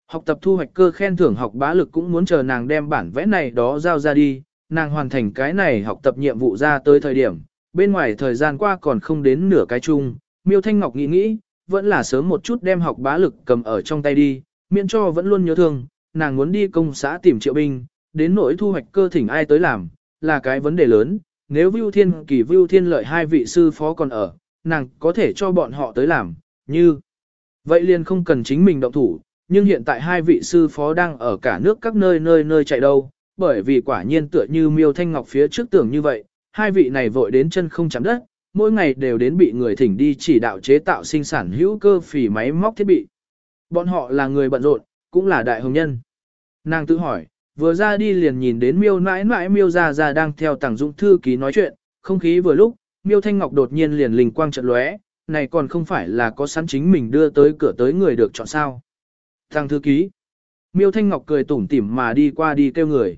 Học tập thu hoạch cơ khen thưởng học bá lực cũng muốn chờ nàng đem bản vẽ này đó giao ra đi, nàng hoàn thành cái này học tập nhiệm vụ ra tới thời điểm, bên ngoài thời gian qua còn không đến nửa cái chung, Miêu Thanh Ngọc nghĩ nghĩ, vẫn là sớm một chút đem học bá lực cầm ở trong tay đi, miễn cho vẫn luôn nhớ thương, nàng muốn đi công xã tìm triệu binh, đến nỗi thu hoạch cơ thỉnh ai tới làm, là cái vấn đề lớn, nếu Vưu Thiên Kỳ Vưu Thiên lợi hai vị sư phó còn ở, nàng có thể cho bọn họ tới làm, như vậy liền không cần chính mình động thủ, nhưng hiện tại hai vị sư phó đang ở cả nước các nơi nơi nơi chạy đâu, bởi vì quả nhiên tựa như Miêu Thanh Ngọc phía trước tưởng như vậy, hai vị này vội đến chân không chạm đất, mỗi ngày đều đến bị người thỉnh đi chỉ đạo chế tạo sinh sản hữu cơ phỉ máy móc thiết bị. Bọn họ là người bận rộn, cũng là đại hồng nhân. Nàng tự hỏi, vừa ra đi liền nhìn đến miêu nãi nãi miêu ra ra đang theo tàng dũng thư ký nói chuyện, không khí vừa lúc, miêu thanh ngọc đột nhiên liền linh quang trận lóe, này còn không phải là có sẵn chính mình đưa tới cửa tới người được chọn sao. Tàng thư ký, miêu thanh ngọc cười tủm tỉm mà đi qua đi kêu người.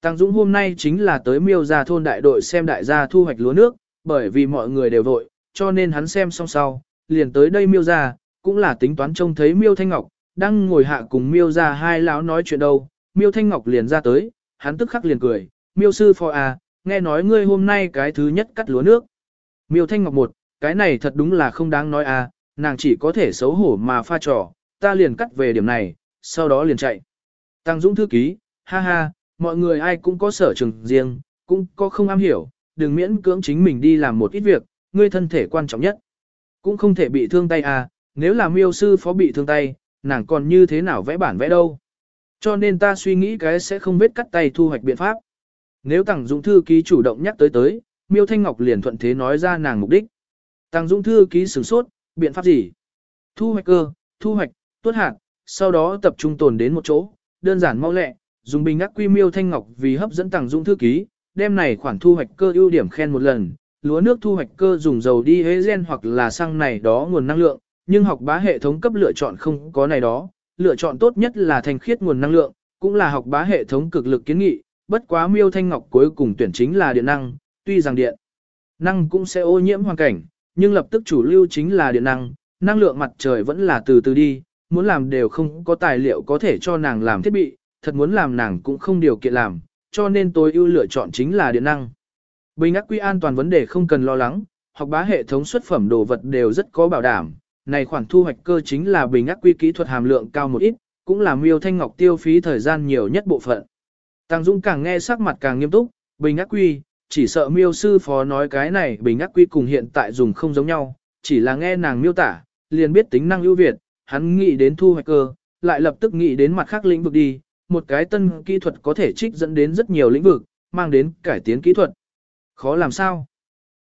Tàng Dũng hôm nay chính là tới miêu ra thôn đại đội xem đại gia thu hoạch lúa nước, bởi vì mọi người đều vội, cho nên hắn xem xong sau, liền tới đây miêu ra, cũng là tính toán trông thấy miêu thanh ngọc, đang ngồi hạ cùng miêu ra hai lão nói chuyện đâu, miêu thanh ngọc liền ra tới, hắn tức khắc liền cười, miêu sư phò à, nghe nói ngươi hôm nay cái thứ nhất cắt lúa nước. Miêu thanh ngọc một, cái này thật đúng là không đáng nói à, nàng chỉ có thể xấu hổ mà pha trò, ta liền cắt về điểm này, sau đó liền chạy. Tăng Dũng thư ký, ha ha, mọi người ai cũng có sở trường riêng, cũng có không am hiểu, đừng miễn cưỡng chính mình đi làm một ít việc, ngươi thân thể quan trọng nhất. Cũng không thể bị thương tay à, nếu là miêu sư phó bị thương tay, nàng còn như thế nào vẽ bản vẽ đâu. Cho nên ta suy nghĩ cái sẽ không biết cắt tay thu hoạch biện pháp. Nếu Tằng Dũng thư ký chủ động nhắc tới tới, Miêu Thanh Ngọc liền thuận thế nói ra nàng mục đích. Tằng Dũng thư ký sửng sốt, biện pháp gì? Thu hoạch cơ, thu hoạch, tuốt hạt, sau đó tập trung tồn đến một chỗ, đơn giản mau lẹ, dùng bình ác quy Miêu Thanh Ngọc vì hấp dẫn Tằng Dũng thư ký, đem này khoản thu hoạch cơ ưu điểm khen một lần, lúa nước thu hoạch cơ dùng dầu đi hế gen hoặc là xăng này đó nguồn năng lượng, nhưng học bá hệ thống cấp lựa chọn không có này đó, lựa chọn tốt nhất là thanh khiết nguồn năng lượng, cũng là học bá hệ thống cực lực kiến nghị, bất quá miêu thanh ngọc cuối cùng tuyển chính là điện năng, tuy rằng điện năng cũng sẽ ô nhiễm hoàn cảnh, nhưng lập tức chủ lưu chính là điện năng, năng lượng mặt trời vẫn là từ từ đi, muốn làm đều không có tài liệu có thể cho nàng làm thiết bị, thật muốn làm nàng cũng không điều kiện làm, cho nên tôi ưu lựa chọn chính là điện năng. Bình ắc quy an toàn vấn đề không cần lo lắng, học bá hệ thống xuất phẩm đồ vật đều rất có bảo đảm, này khoản thu hoạch cơ chính là bình ắc quy kỹ thuật hàm lượng cao một ít, cũng là miêu thanh ngọc tiêu phí thời gian nhiều nhất bộ phận. Tăng Dung càng nghe sắc mặt càng nghiêm túc, bình ác quy, chỉ sợ miêu sư phó nói cái này bình ác quy cùng hiện tại dùng không giống nhau, chỉ là nghe nàng miêu tả, liền biết tính năng ưu việt, hắn nghĩ đến thu hoạch cơ, lại lập tức nghĩ đến mặt khác lĩnh vực đi, một cái tân kỹ thuật có thể trích dẫn đến rất nhiều lĩnh vực, mang đến cải tiến kỹ thuật. Khó làm sao?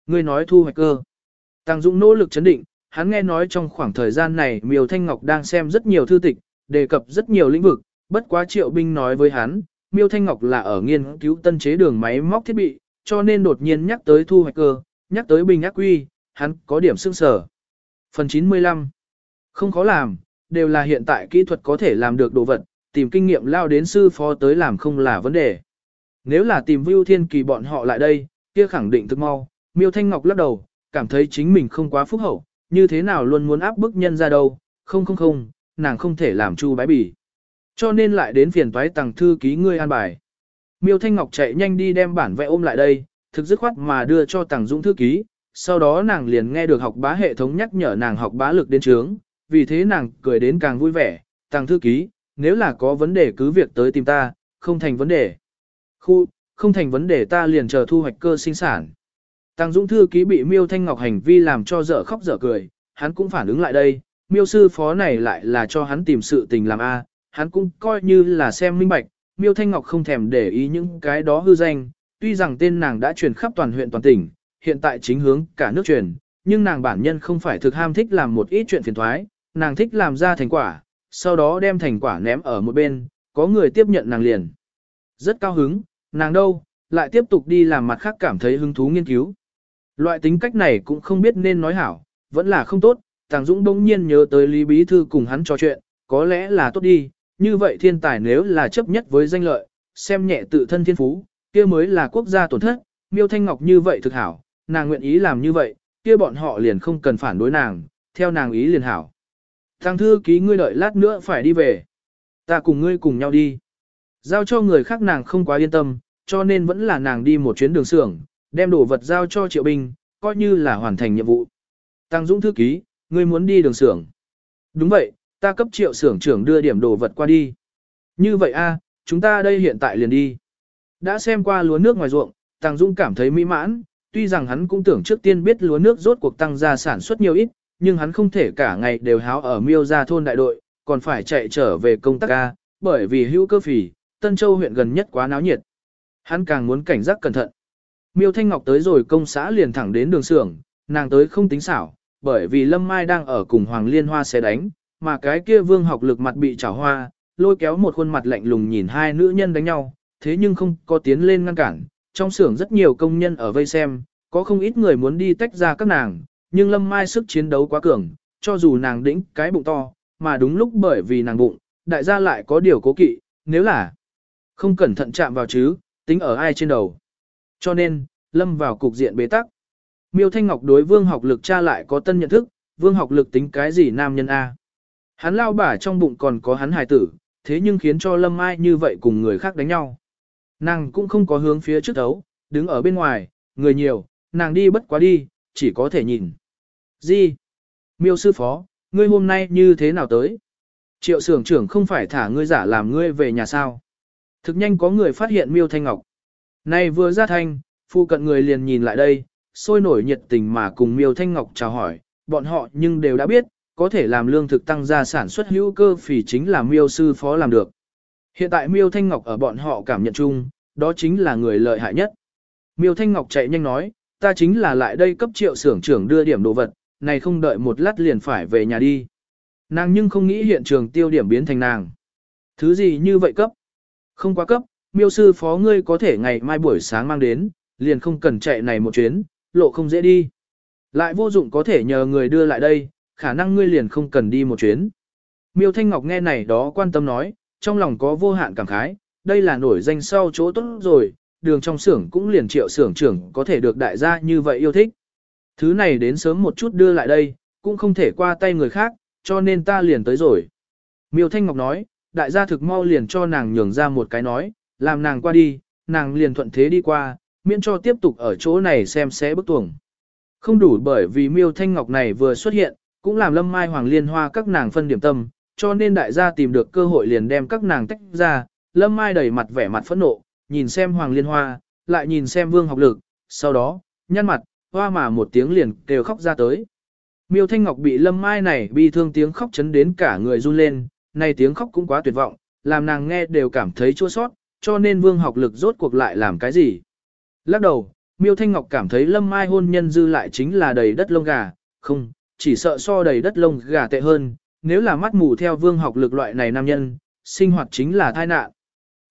Ngươi nói thu hoạch cơ. Tăng Dũng nỗ lực chấn định, hắn nghe nói trong khoảng thời gian này Miêu Thanh Ngọc đang xem rất nhiều thư tịch, đề cập rất nhiều lĩnh vực, bất quá Triệu Binh nói với hắn, Miêu Thanh Ngọc là ở nghiên cứu tân chế đường máy móc thiết bị, cho nên đột nhiên nhắc tới thu hoạch cơ, nhắc tới bình ác quy, hắn có điểm sương sở. Phần 95 Không khó làm, đều là hiện tại kỹ thuật có thể làm được đồ vật, tìm kinh nghiệm lao đến sư phó tới làm không là vấn đề. Nếu là tìm Vưu Thiên Kỳ bọn họ lại đây, kia khẳng định thực mau, Miêu Thanh Ngọc lắc đầu, cảm thấy chính mình không quá phúc hậu, như thế nào luôn muốn áp bức nhân ra đâu, không không không, nàng không thể làm chu bái bỉ. Cho nên lại đến phiền toái tàng thư ký ngươi an bài. Miêu Thanh Ngọc chạy nhanh đi đem bản vẽ ôm lại đây, thực dứt khoát mà đưa cho tàng dũng thư ký, sau đó nàng liền nghe được học bá hệ thống nhắc nhở nàng học bá lực đến trướng, vì thế nàng cười đến càng vui vẻ, tàng thư ký, nếu là có vấn đề cứ việc tới tìm ta, không thành vấn đề. Khu, không thành vấn đề ta liền chờ thu hoạch cơ sinh sản. Tăng Dũng thư ký bị Miêu Thanh Ngọc hành vi làm cho dở khóc dở cười, hắn cũng phản ứng lại đây, Miêu sư phó này lại là cho hắn tìm sự tình làm a, hắn cũng coi như là xem minh bạch, Miêu Thanh Ngọc không thèm để ý những cái đó hư danh, tuy rằng tên nàng đã truyền khắp toàn huyện toàn tỉnh, hiện tại chính hướng cả nước truyền, nhưng nàng bản nhân không phải thực ham thích làm một ít chuyện phiền toái, nàng thích làm ra thành quả, sau đó đem thành quả ném ở một bên, có người tiếp nhận nàng liền. Rất cao hứng, nàng đâu, lại tiếp tục đi làm mặt khác cảm thấy hứng thú nghiên cứu. Loại tính cách này cũng không biết nên nói hảo, vẫn là không tốt, Tàng Dũng bỗng nhiên nhớ tới Lý Bí Thư cùng hắn trò chuyện, có lẽ là tốt đi, như vậy thiên tài nếu là chấp nhất với danh lợi, xem nhẹ tự thân thiên phú, kia mới là quốc gia tổn thất, miêu thanh ngọc như vậy thực hảo, nàng nguyện ý làm như vậy, kia bọn họ liền không cần phản đối nàng, theo nàng ý liền hảo. Thằng thư ký ngươi đợi lát nữa phải đi về. Ta cùng ngươi cùng nhau đi. Giao cho người khác nàng không quá yên tâm, cho nên vẫn là nàng đi một chuyến đường xưởng, đem đồ vật giao cho triệu binh, coi như là hoàn thành nhiệm vụ. Tăng Dũng thư ký, ngươi muốn đi đường xưởng. Đúng vậy, ta cấp triệu xưởng trưởng đưa điểm đồ vật qua đi. Như vậy a, chúng ta đây hiện tại liền đi. Đã xem qua lúa nước ngoài ruộng, Tăng Dũng cảm thấy mỹ mãn, tuy rằng hắn cũng tưởng trước tiên biết lúa nước rốt cuộc tăng ra sản xuất nhiều ít, nhưng hắn không thể cả ngày đều háo ở miêu gia thôn đại đội, còn phải chạy trở về công tác ca, bởi vì hữu cơ phỉ, Tân Châu huyện gần nhất quá náo nhiệt. Hắn càng muốn cảnh giác cẩn thận. Miêu Thanh Ngọc tới rồi công xã liền thẳng đến đường xưởng, nàng tới không tính xảo, bởi vì Lâm Mai đang ở cùng Hoàng Liên Hoa sẽ đánh, mà cái kia vương học lực mặt bị trào hoa, lôi kéo một khuôn mặt lạnh lùng nhìn hai nữ nhân đánh nhau, thế nhưng không có tiến lên ngăn cản. Trong xưởng rất nhiều công nhân ở vây xem, có không ít người muốn đi tách ra các nàng, nhưng Lâm Mai sức chiến đấu quá cường, cho dù nàng đĩnh cái bụng to, mà đúng lúc bởi vì nàng bụng, đại gia lại có điều cố kỵ, nếu là không cẩn thận chạm vào chứ, tính ở ai trên đầu. Cho nên, lâm vào cục diện bế tắc. Miêu Thanh Ngọc đối vương học lực cha lại có tân nhận thức, vương học lực tính cái gì nam nhân A. Hắn lao bả trong bụng còn có hắn hài tử, thế nhưng khiến cho lâm mai như vậy cùng người khác đánh nhau. Nàng cũng không có hướng phía trước đấu, đứng ở bên ngoài, người nhiều, nàng đi bất quá đi, chỉ có thể nhìn. Gì? Miêu sư phó, ngươi hôm nay như thế nào tới? Triệu sưởng trưởng không phải thả ngươi giả làm ngươi về nhà sao? Thực nhanh có người phát hiện miêu thanh ngọc. Này vừa ra thanh, phu cận người liền nhìn lại đây, sôi nổi nhiệt tình mà cùng miêu thanh ngọc chào hỏi, bọn họ nhưng đều đã biết, có thể làm lương thực tăng gia sản xuất hữu cơ phỉ chính là miêu sư phó làm được. Hiện tại miêu thanh ngọc ở bọn họ cảm nhận chung, đó chính là người lợi hại nhất. Miêu thanh ngọc chạy nhanh nói, ta chính là lại đây cấp triệu sưởng trưởng đưa điểm đồ vật, này không đợi một lát liền phải về nhà đi. Nàng nhưng không nghĩ hiện trường tiêu điểm biến thành nàng. Thứ gì như vậy cấp? Không quá cấp, miêu sư phó ngươi có thể ngày mai buổi sáng mang đến, liền không cần chạy này một chuyến, lộ không dễ đi. Lại vô dụng có thể nhờ người đưa lại đây, khả năng ngươi liền không cần đi một chuyến. Miêu Thanh Ngọc nghe này đó quan tâm nói, trong lòng có vô hạn cảm khái, đây là nổi danh sau chỗ tốt rồi, đường trong xưởng cũng liền triệu xưởng trưởng có thể được đại gia như vậy yêu thích. Thứ này đến sớm một chút đưa lại đây, cũng không thể qua tay người khác, cho nên ta liền tới rồi. Miêu Thanh Ngọc nói, đại gia thực mau liền cho nàng nhường ra một cái nói, làm nàng qua đi, nàng liền thuận thế đi qua, miễn cho tiếp tục ở chỗ này xem xé bức tuồng. Không đủ bởi vì Miêu Thanh Ngọc này vừa xuất hiện, cũng làm Lâm Mai Hoàng Liên Hoa các nàng phân điểm tâm, cho nên đại gia tìm được cơ hội liền đem các nàng tách ra, Lâm Mai đầy mặt vẻ mặt phẫn nộ, nhìn xem Hoàng Liên Hoa, lại nhìn xem Vương Học Lực, sau đó, nhăn mặt, hoa mà một tiếng liền kêu khóc ra tới. Miêu Thanh Ngọc bị Lâm Mai này bi thương tiếng khóc chấn đến cả người run lên, này tiếng khóc cũng quá tuyệt vọng, làm nàng nghe đều cảm thấy chua sót, cho nên Vương Học Lực rốt cuộc lại làm cái gì. Lắc đầu, Miêu Thanh Ngọc cảm thấy Lâm Mai hôn nhân dư lại chính là đầy đất lông gà, không, chỉ sợ so đầy đất lông gà tệ hơn, nếu là mắt mù theo Vương Học Lực loại này nam nhân, sinh hoạt chính là tai nạn.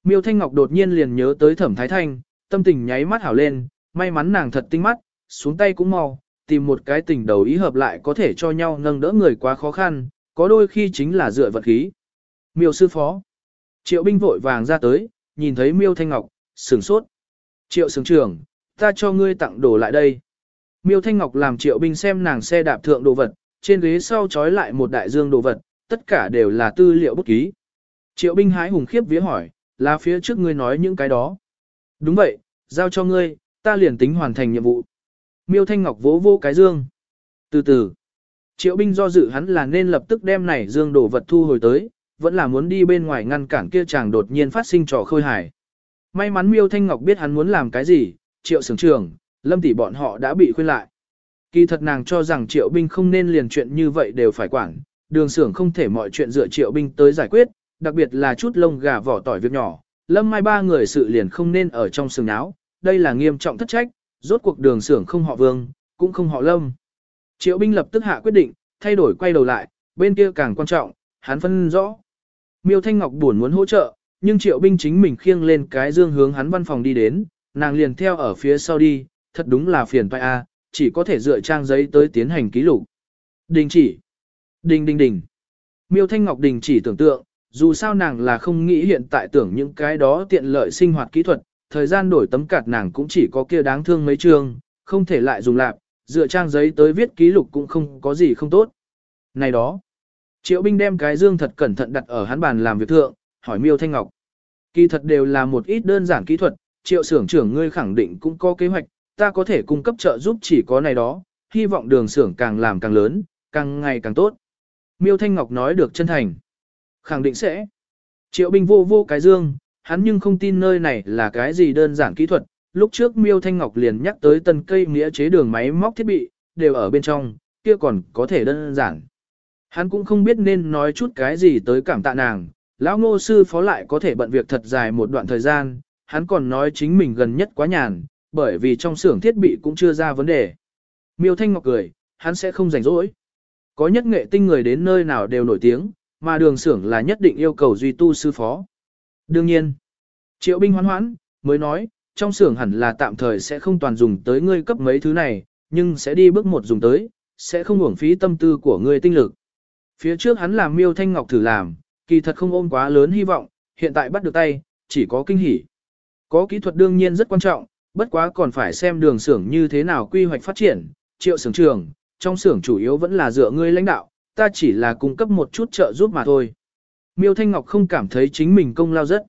Miêu Thanh Ngọc đột nhiên liền nhớ tới Thẩm Thái Thanh, tâm tình nháy mắt hảo lên, may mắn nàng thật tinh mắt, xuống tay cũng mau, tìm một cái tình đầu ý hợp lại có thể cho nhau nâng đỡ người quá khó khăn, có đôi khi chính là dựa vật khí. Miêu sư phó. Triệu binh vội vàng ra tới, nhìn thấy Miêu Thanh Ngọc, sửng sốt. Triệu sướng trưởng, ta cho ngươi tặng đồ lại đây. Miêu Thanh Ngọc làm triệu binh xem nàng xe đạp thượng đồ vật, trên ghế sau trói lại một đại dương đồ vật, tất cả đều là tư liệu bút ký. Triệu binh hái hùng khiếp vía hỏi, là phía trước ngươi nói những cái đó. Đúng vậy, giao cho ngươi, ta liền tính hoàn thành nhiệm vụ. Miêu Thanh Ngọc vỗ vỗ cái dương. Từ từ, triệu binh do dự hắn là nên lập tức đem này dương đổ vật thu hồi tới, vẫn là muốn đi bên ngoài ngăn cản kia chàng đột nhiên phát sinh trò khôi hài. may mắn Miêu Thanh Ngọc biết hắn muốn làm cái gì, triệu sưởng trường, lâm tỷ bọn họ đã bị khuyên lại. Kỳ thật nàng cho rằng triệu binh không nên liền chuyện như vậy đều phải quản, đường sưởng không thể mọi chuyện dựa triệu binh tới giải quyết, đặc biệt là chút lông gà vỏ tỏi việc nhỏ, lâm mai ba người sự liền không nên ở trong sừng áo, đây là nghiêm trọng thất trách, rốt cuộc đường xưởng không họ vương, cũng không họ lâm. Triệu binh lập tức hạ quyết định, thay đổi quay đầu lại, bên kia càng quan trọng, hắn phân rõ. Miêu Thanh Ngọc buồn muốn hỗ trợ, nhưng triệu binh chính mình khiêng lên cái dương hướng hắn văn phòng đi đến, nàng liền theo ở phía sau đi, thật đúng là phiền toái a, chỉ có thể dựa trang giấy tới tiến hành ký lục. Đình chỉ. Đình đình đình. Miêu Thanh Ngọc đình chỉ tưởng tượng, dù sao nàng là không nghĩ hiện tại tưởng những cái đó tiện lợi sinh hoạt kỹ thuật, thời gian đổi tấm cạt nàng cũng chỉ có kia đáng thương mấy chương, không thể lại dùng lạp, dựa trang giấy tới viết ký lục cũng không có gì không tốt. Này đó. Triệu binh đem cái dương thật cẩn thận đặt ở hắn bàn làm việc thượng, hỏi Miêu Thanh Ngọc. Kỳ thật đều là một ít đơn giản kỹ thuật, triệu xưởng trưởng ngươi khẳng định cũng có kế hoạch, ta có thể cung cấp trợ giúp chỉ có này đó, hy vọng đường xưởng càng làm càng lớn, càng ngày càng tốt. Miêu Thanh Ngọc nói được chân thành. Khẳng định sẽ. Triệu binh vô vô cái dương, hắn nhưng không tin nơi này là cái gì đơn giản kỹ thuật. Lúc trước Miêu Thanh Ngọc liền nhắc tới tân cây nghĩa chế đường máy móc thiết bị, đều ở bên trong, kia còn có thể đơn giản. Hắn cũng không biết nên nói chút cái gì tới cảm tạ nàng, lão ngô sư phó lại có thể bận việc thật dài một đoạn thời gian, hắn còn nói chính mình gần nhất quá nhàn, bởi vì trong xưởng thiết bị cũng chưa ra vấn đề. Miêu Thanh Ngọc cười, hắn sẽ không rảnh rỗi. Có nhất nghệ tinh người đến nơi nào đều nổi tiếng, mà đường xưởng là nhất định yêu cầu duy tu sư phó. Đương nhiên, triệu binh hoán hoãn, mới nói, trong xưởng hẳn là tạm thời sẽ không toàn dùng tới ngươi cấp mấy thứ này, nhưng sẽ đi bước một dùng tới, sẽ không uổng phí tâm tư của ngươi tinh lực. Phía trước hắn làm miêu thanh ngọc thử làm, kỳ thật không ôm quá lớn hy vọng, hiện tại bắt được tay, chỉ có kinh hỉ. Có kỹ thuật đương nhiên rất quan trọng, bất quá còn phải xem đường xưởng như thế nào quy hoạch phát triển, triệu xưởng trường, trong xưởng chủ yếu vẫn là dựa ngươi lãnh đạo, ta chỉ là cung cấp một chút trợ giúp mà thôi. Miêu Thanh Ngọc không cảm thấy chính mình công lao rất.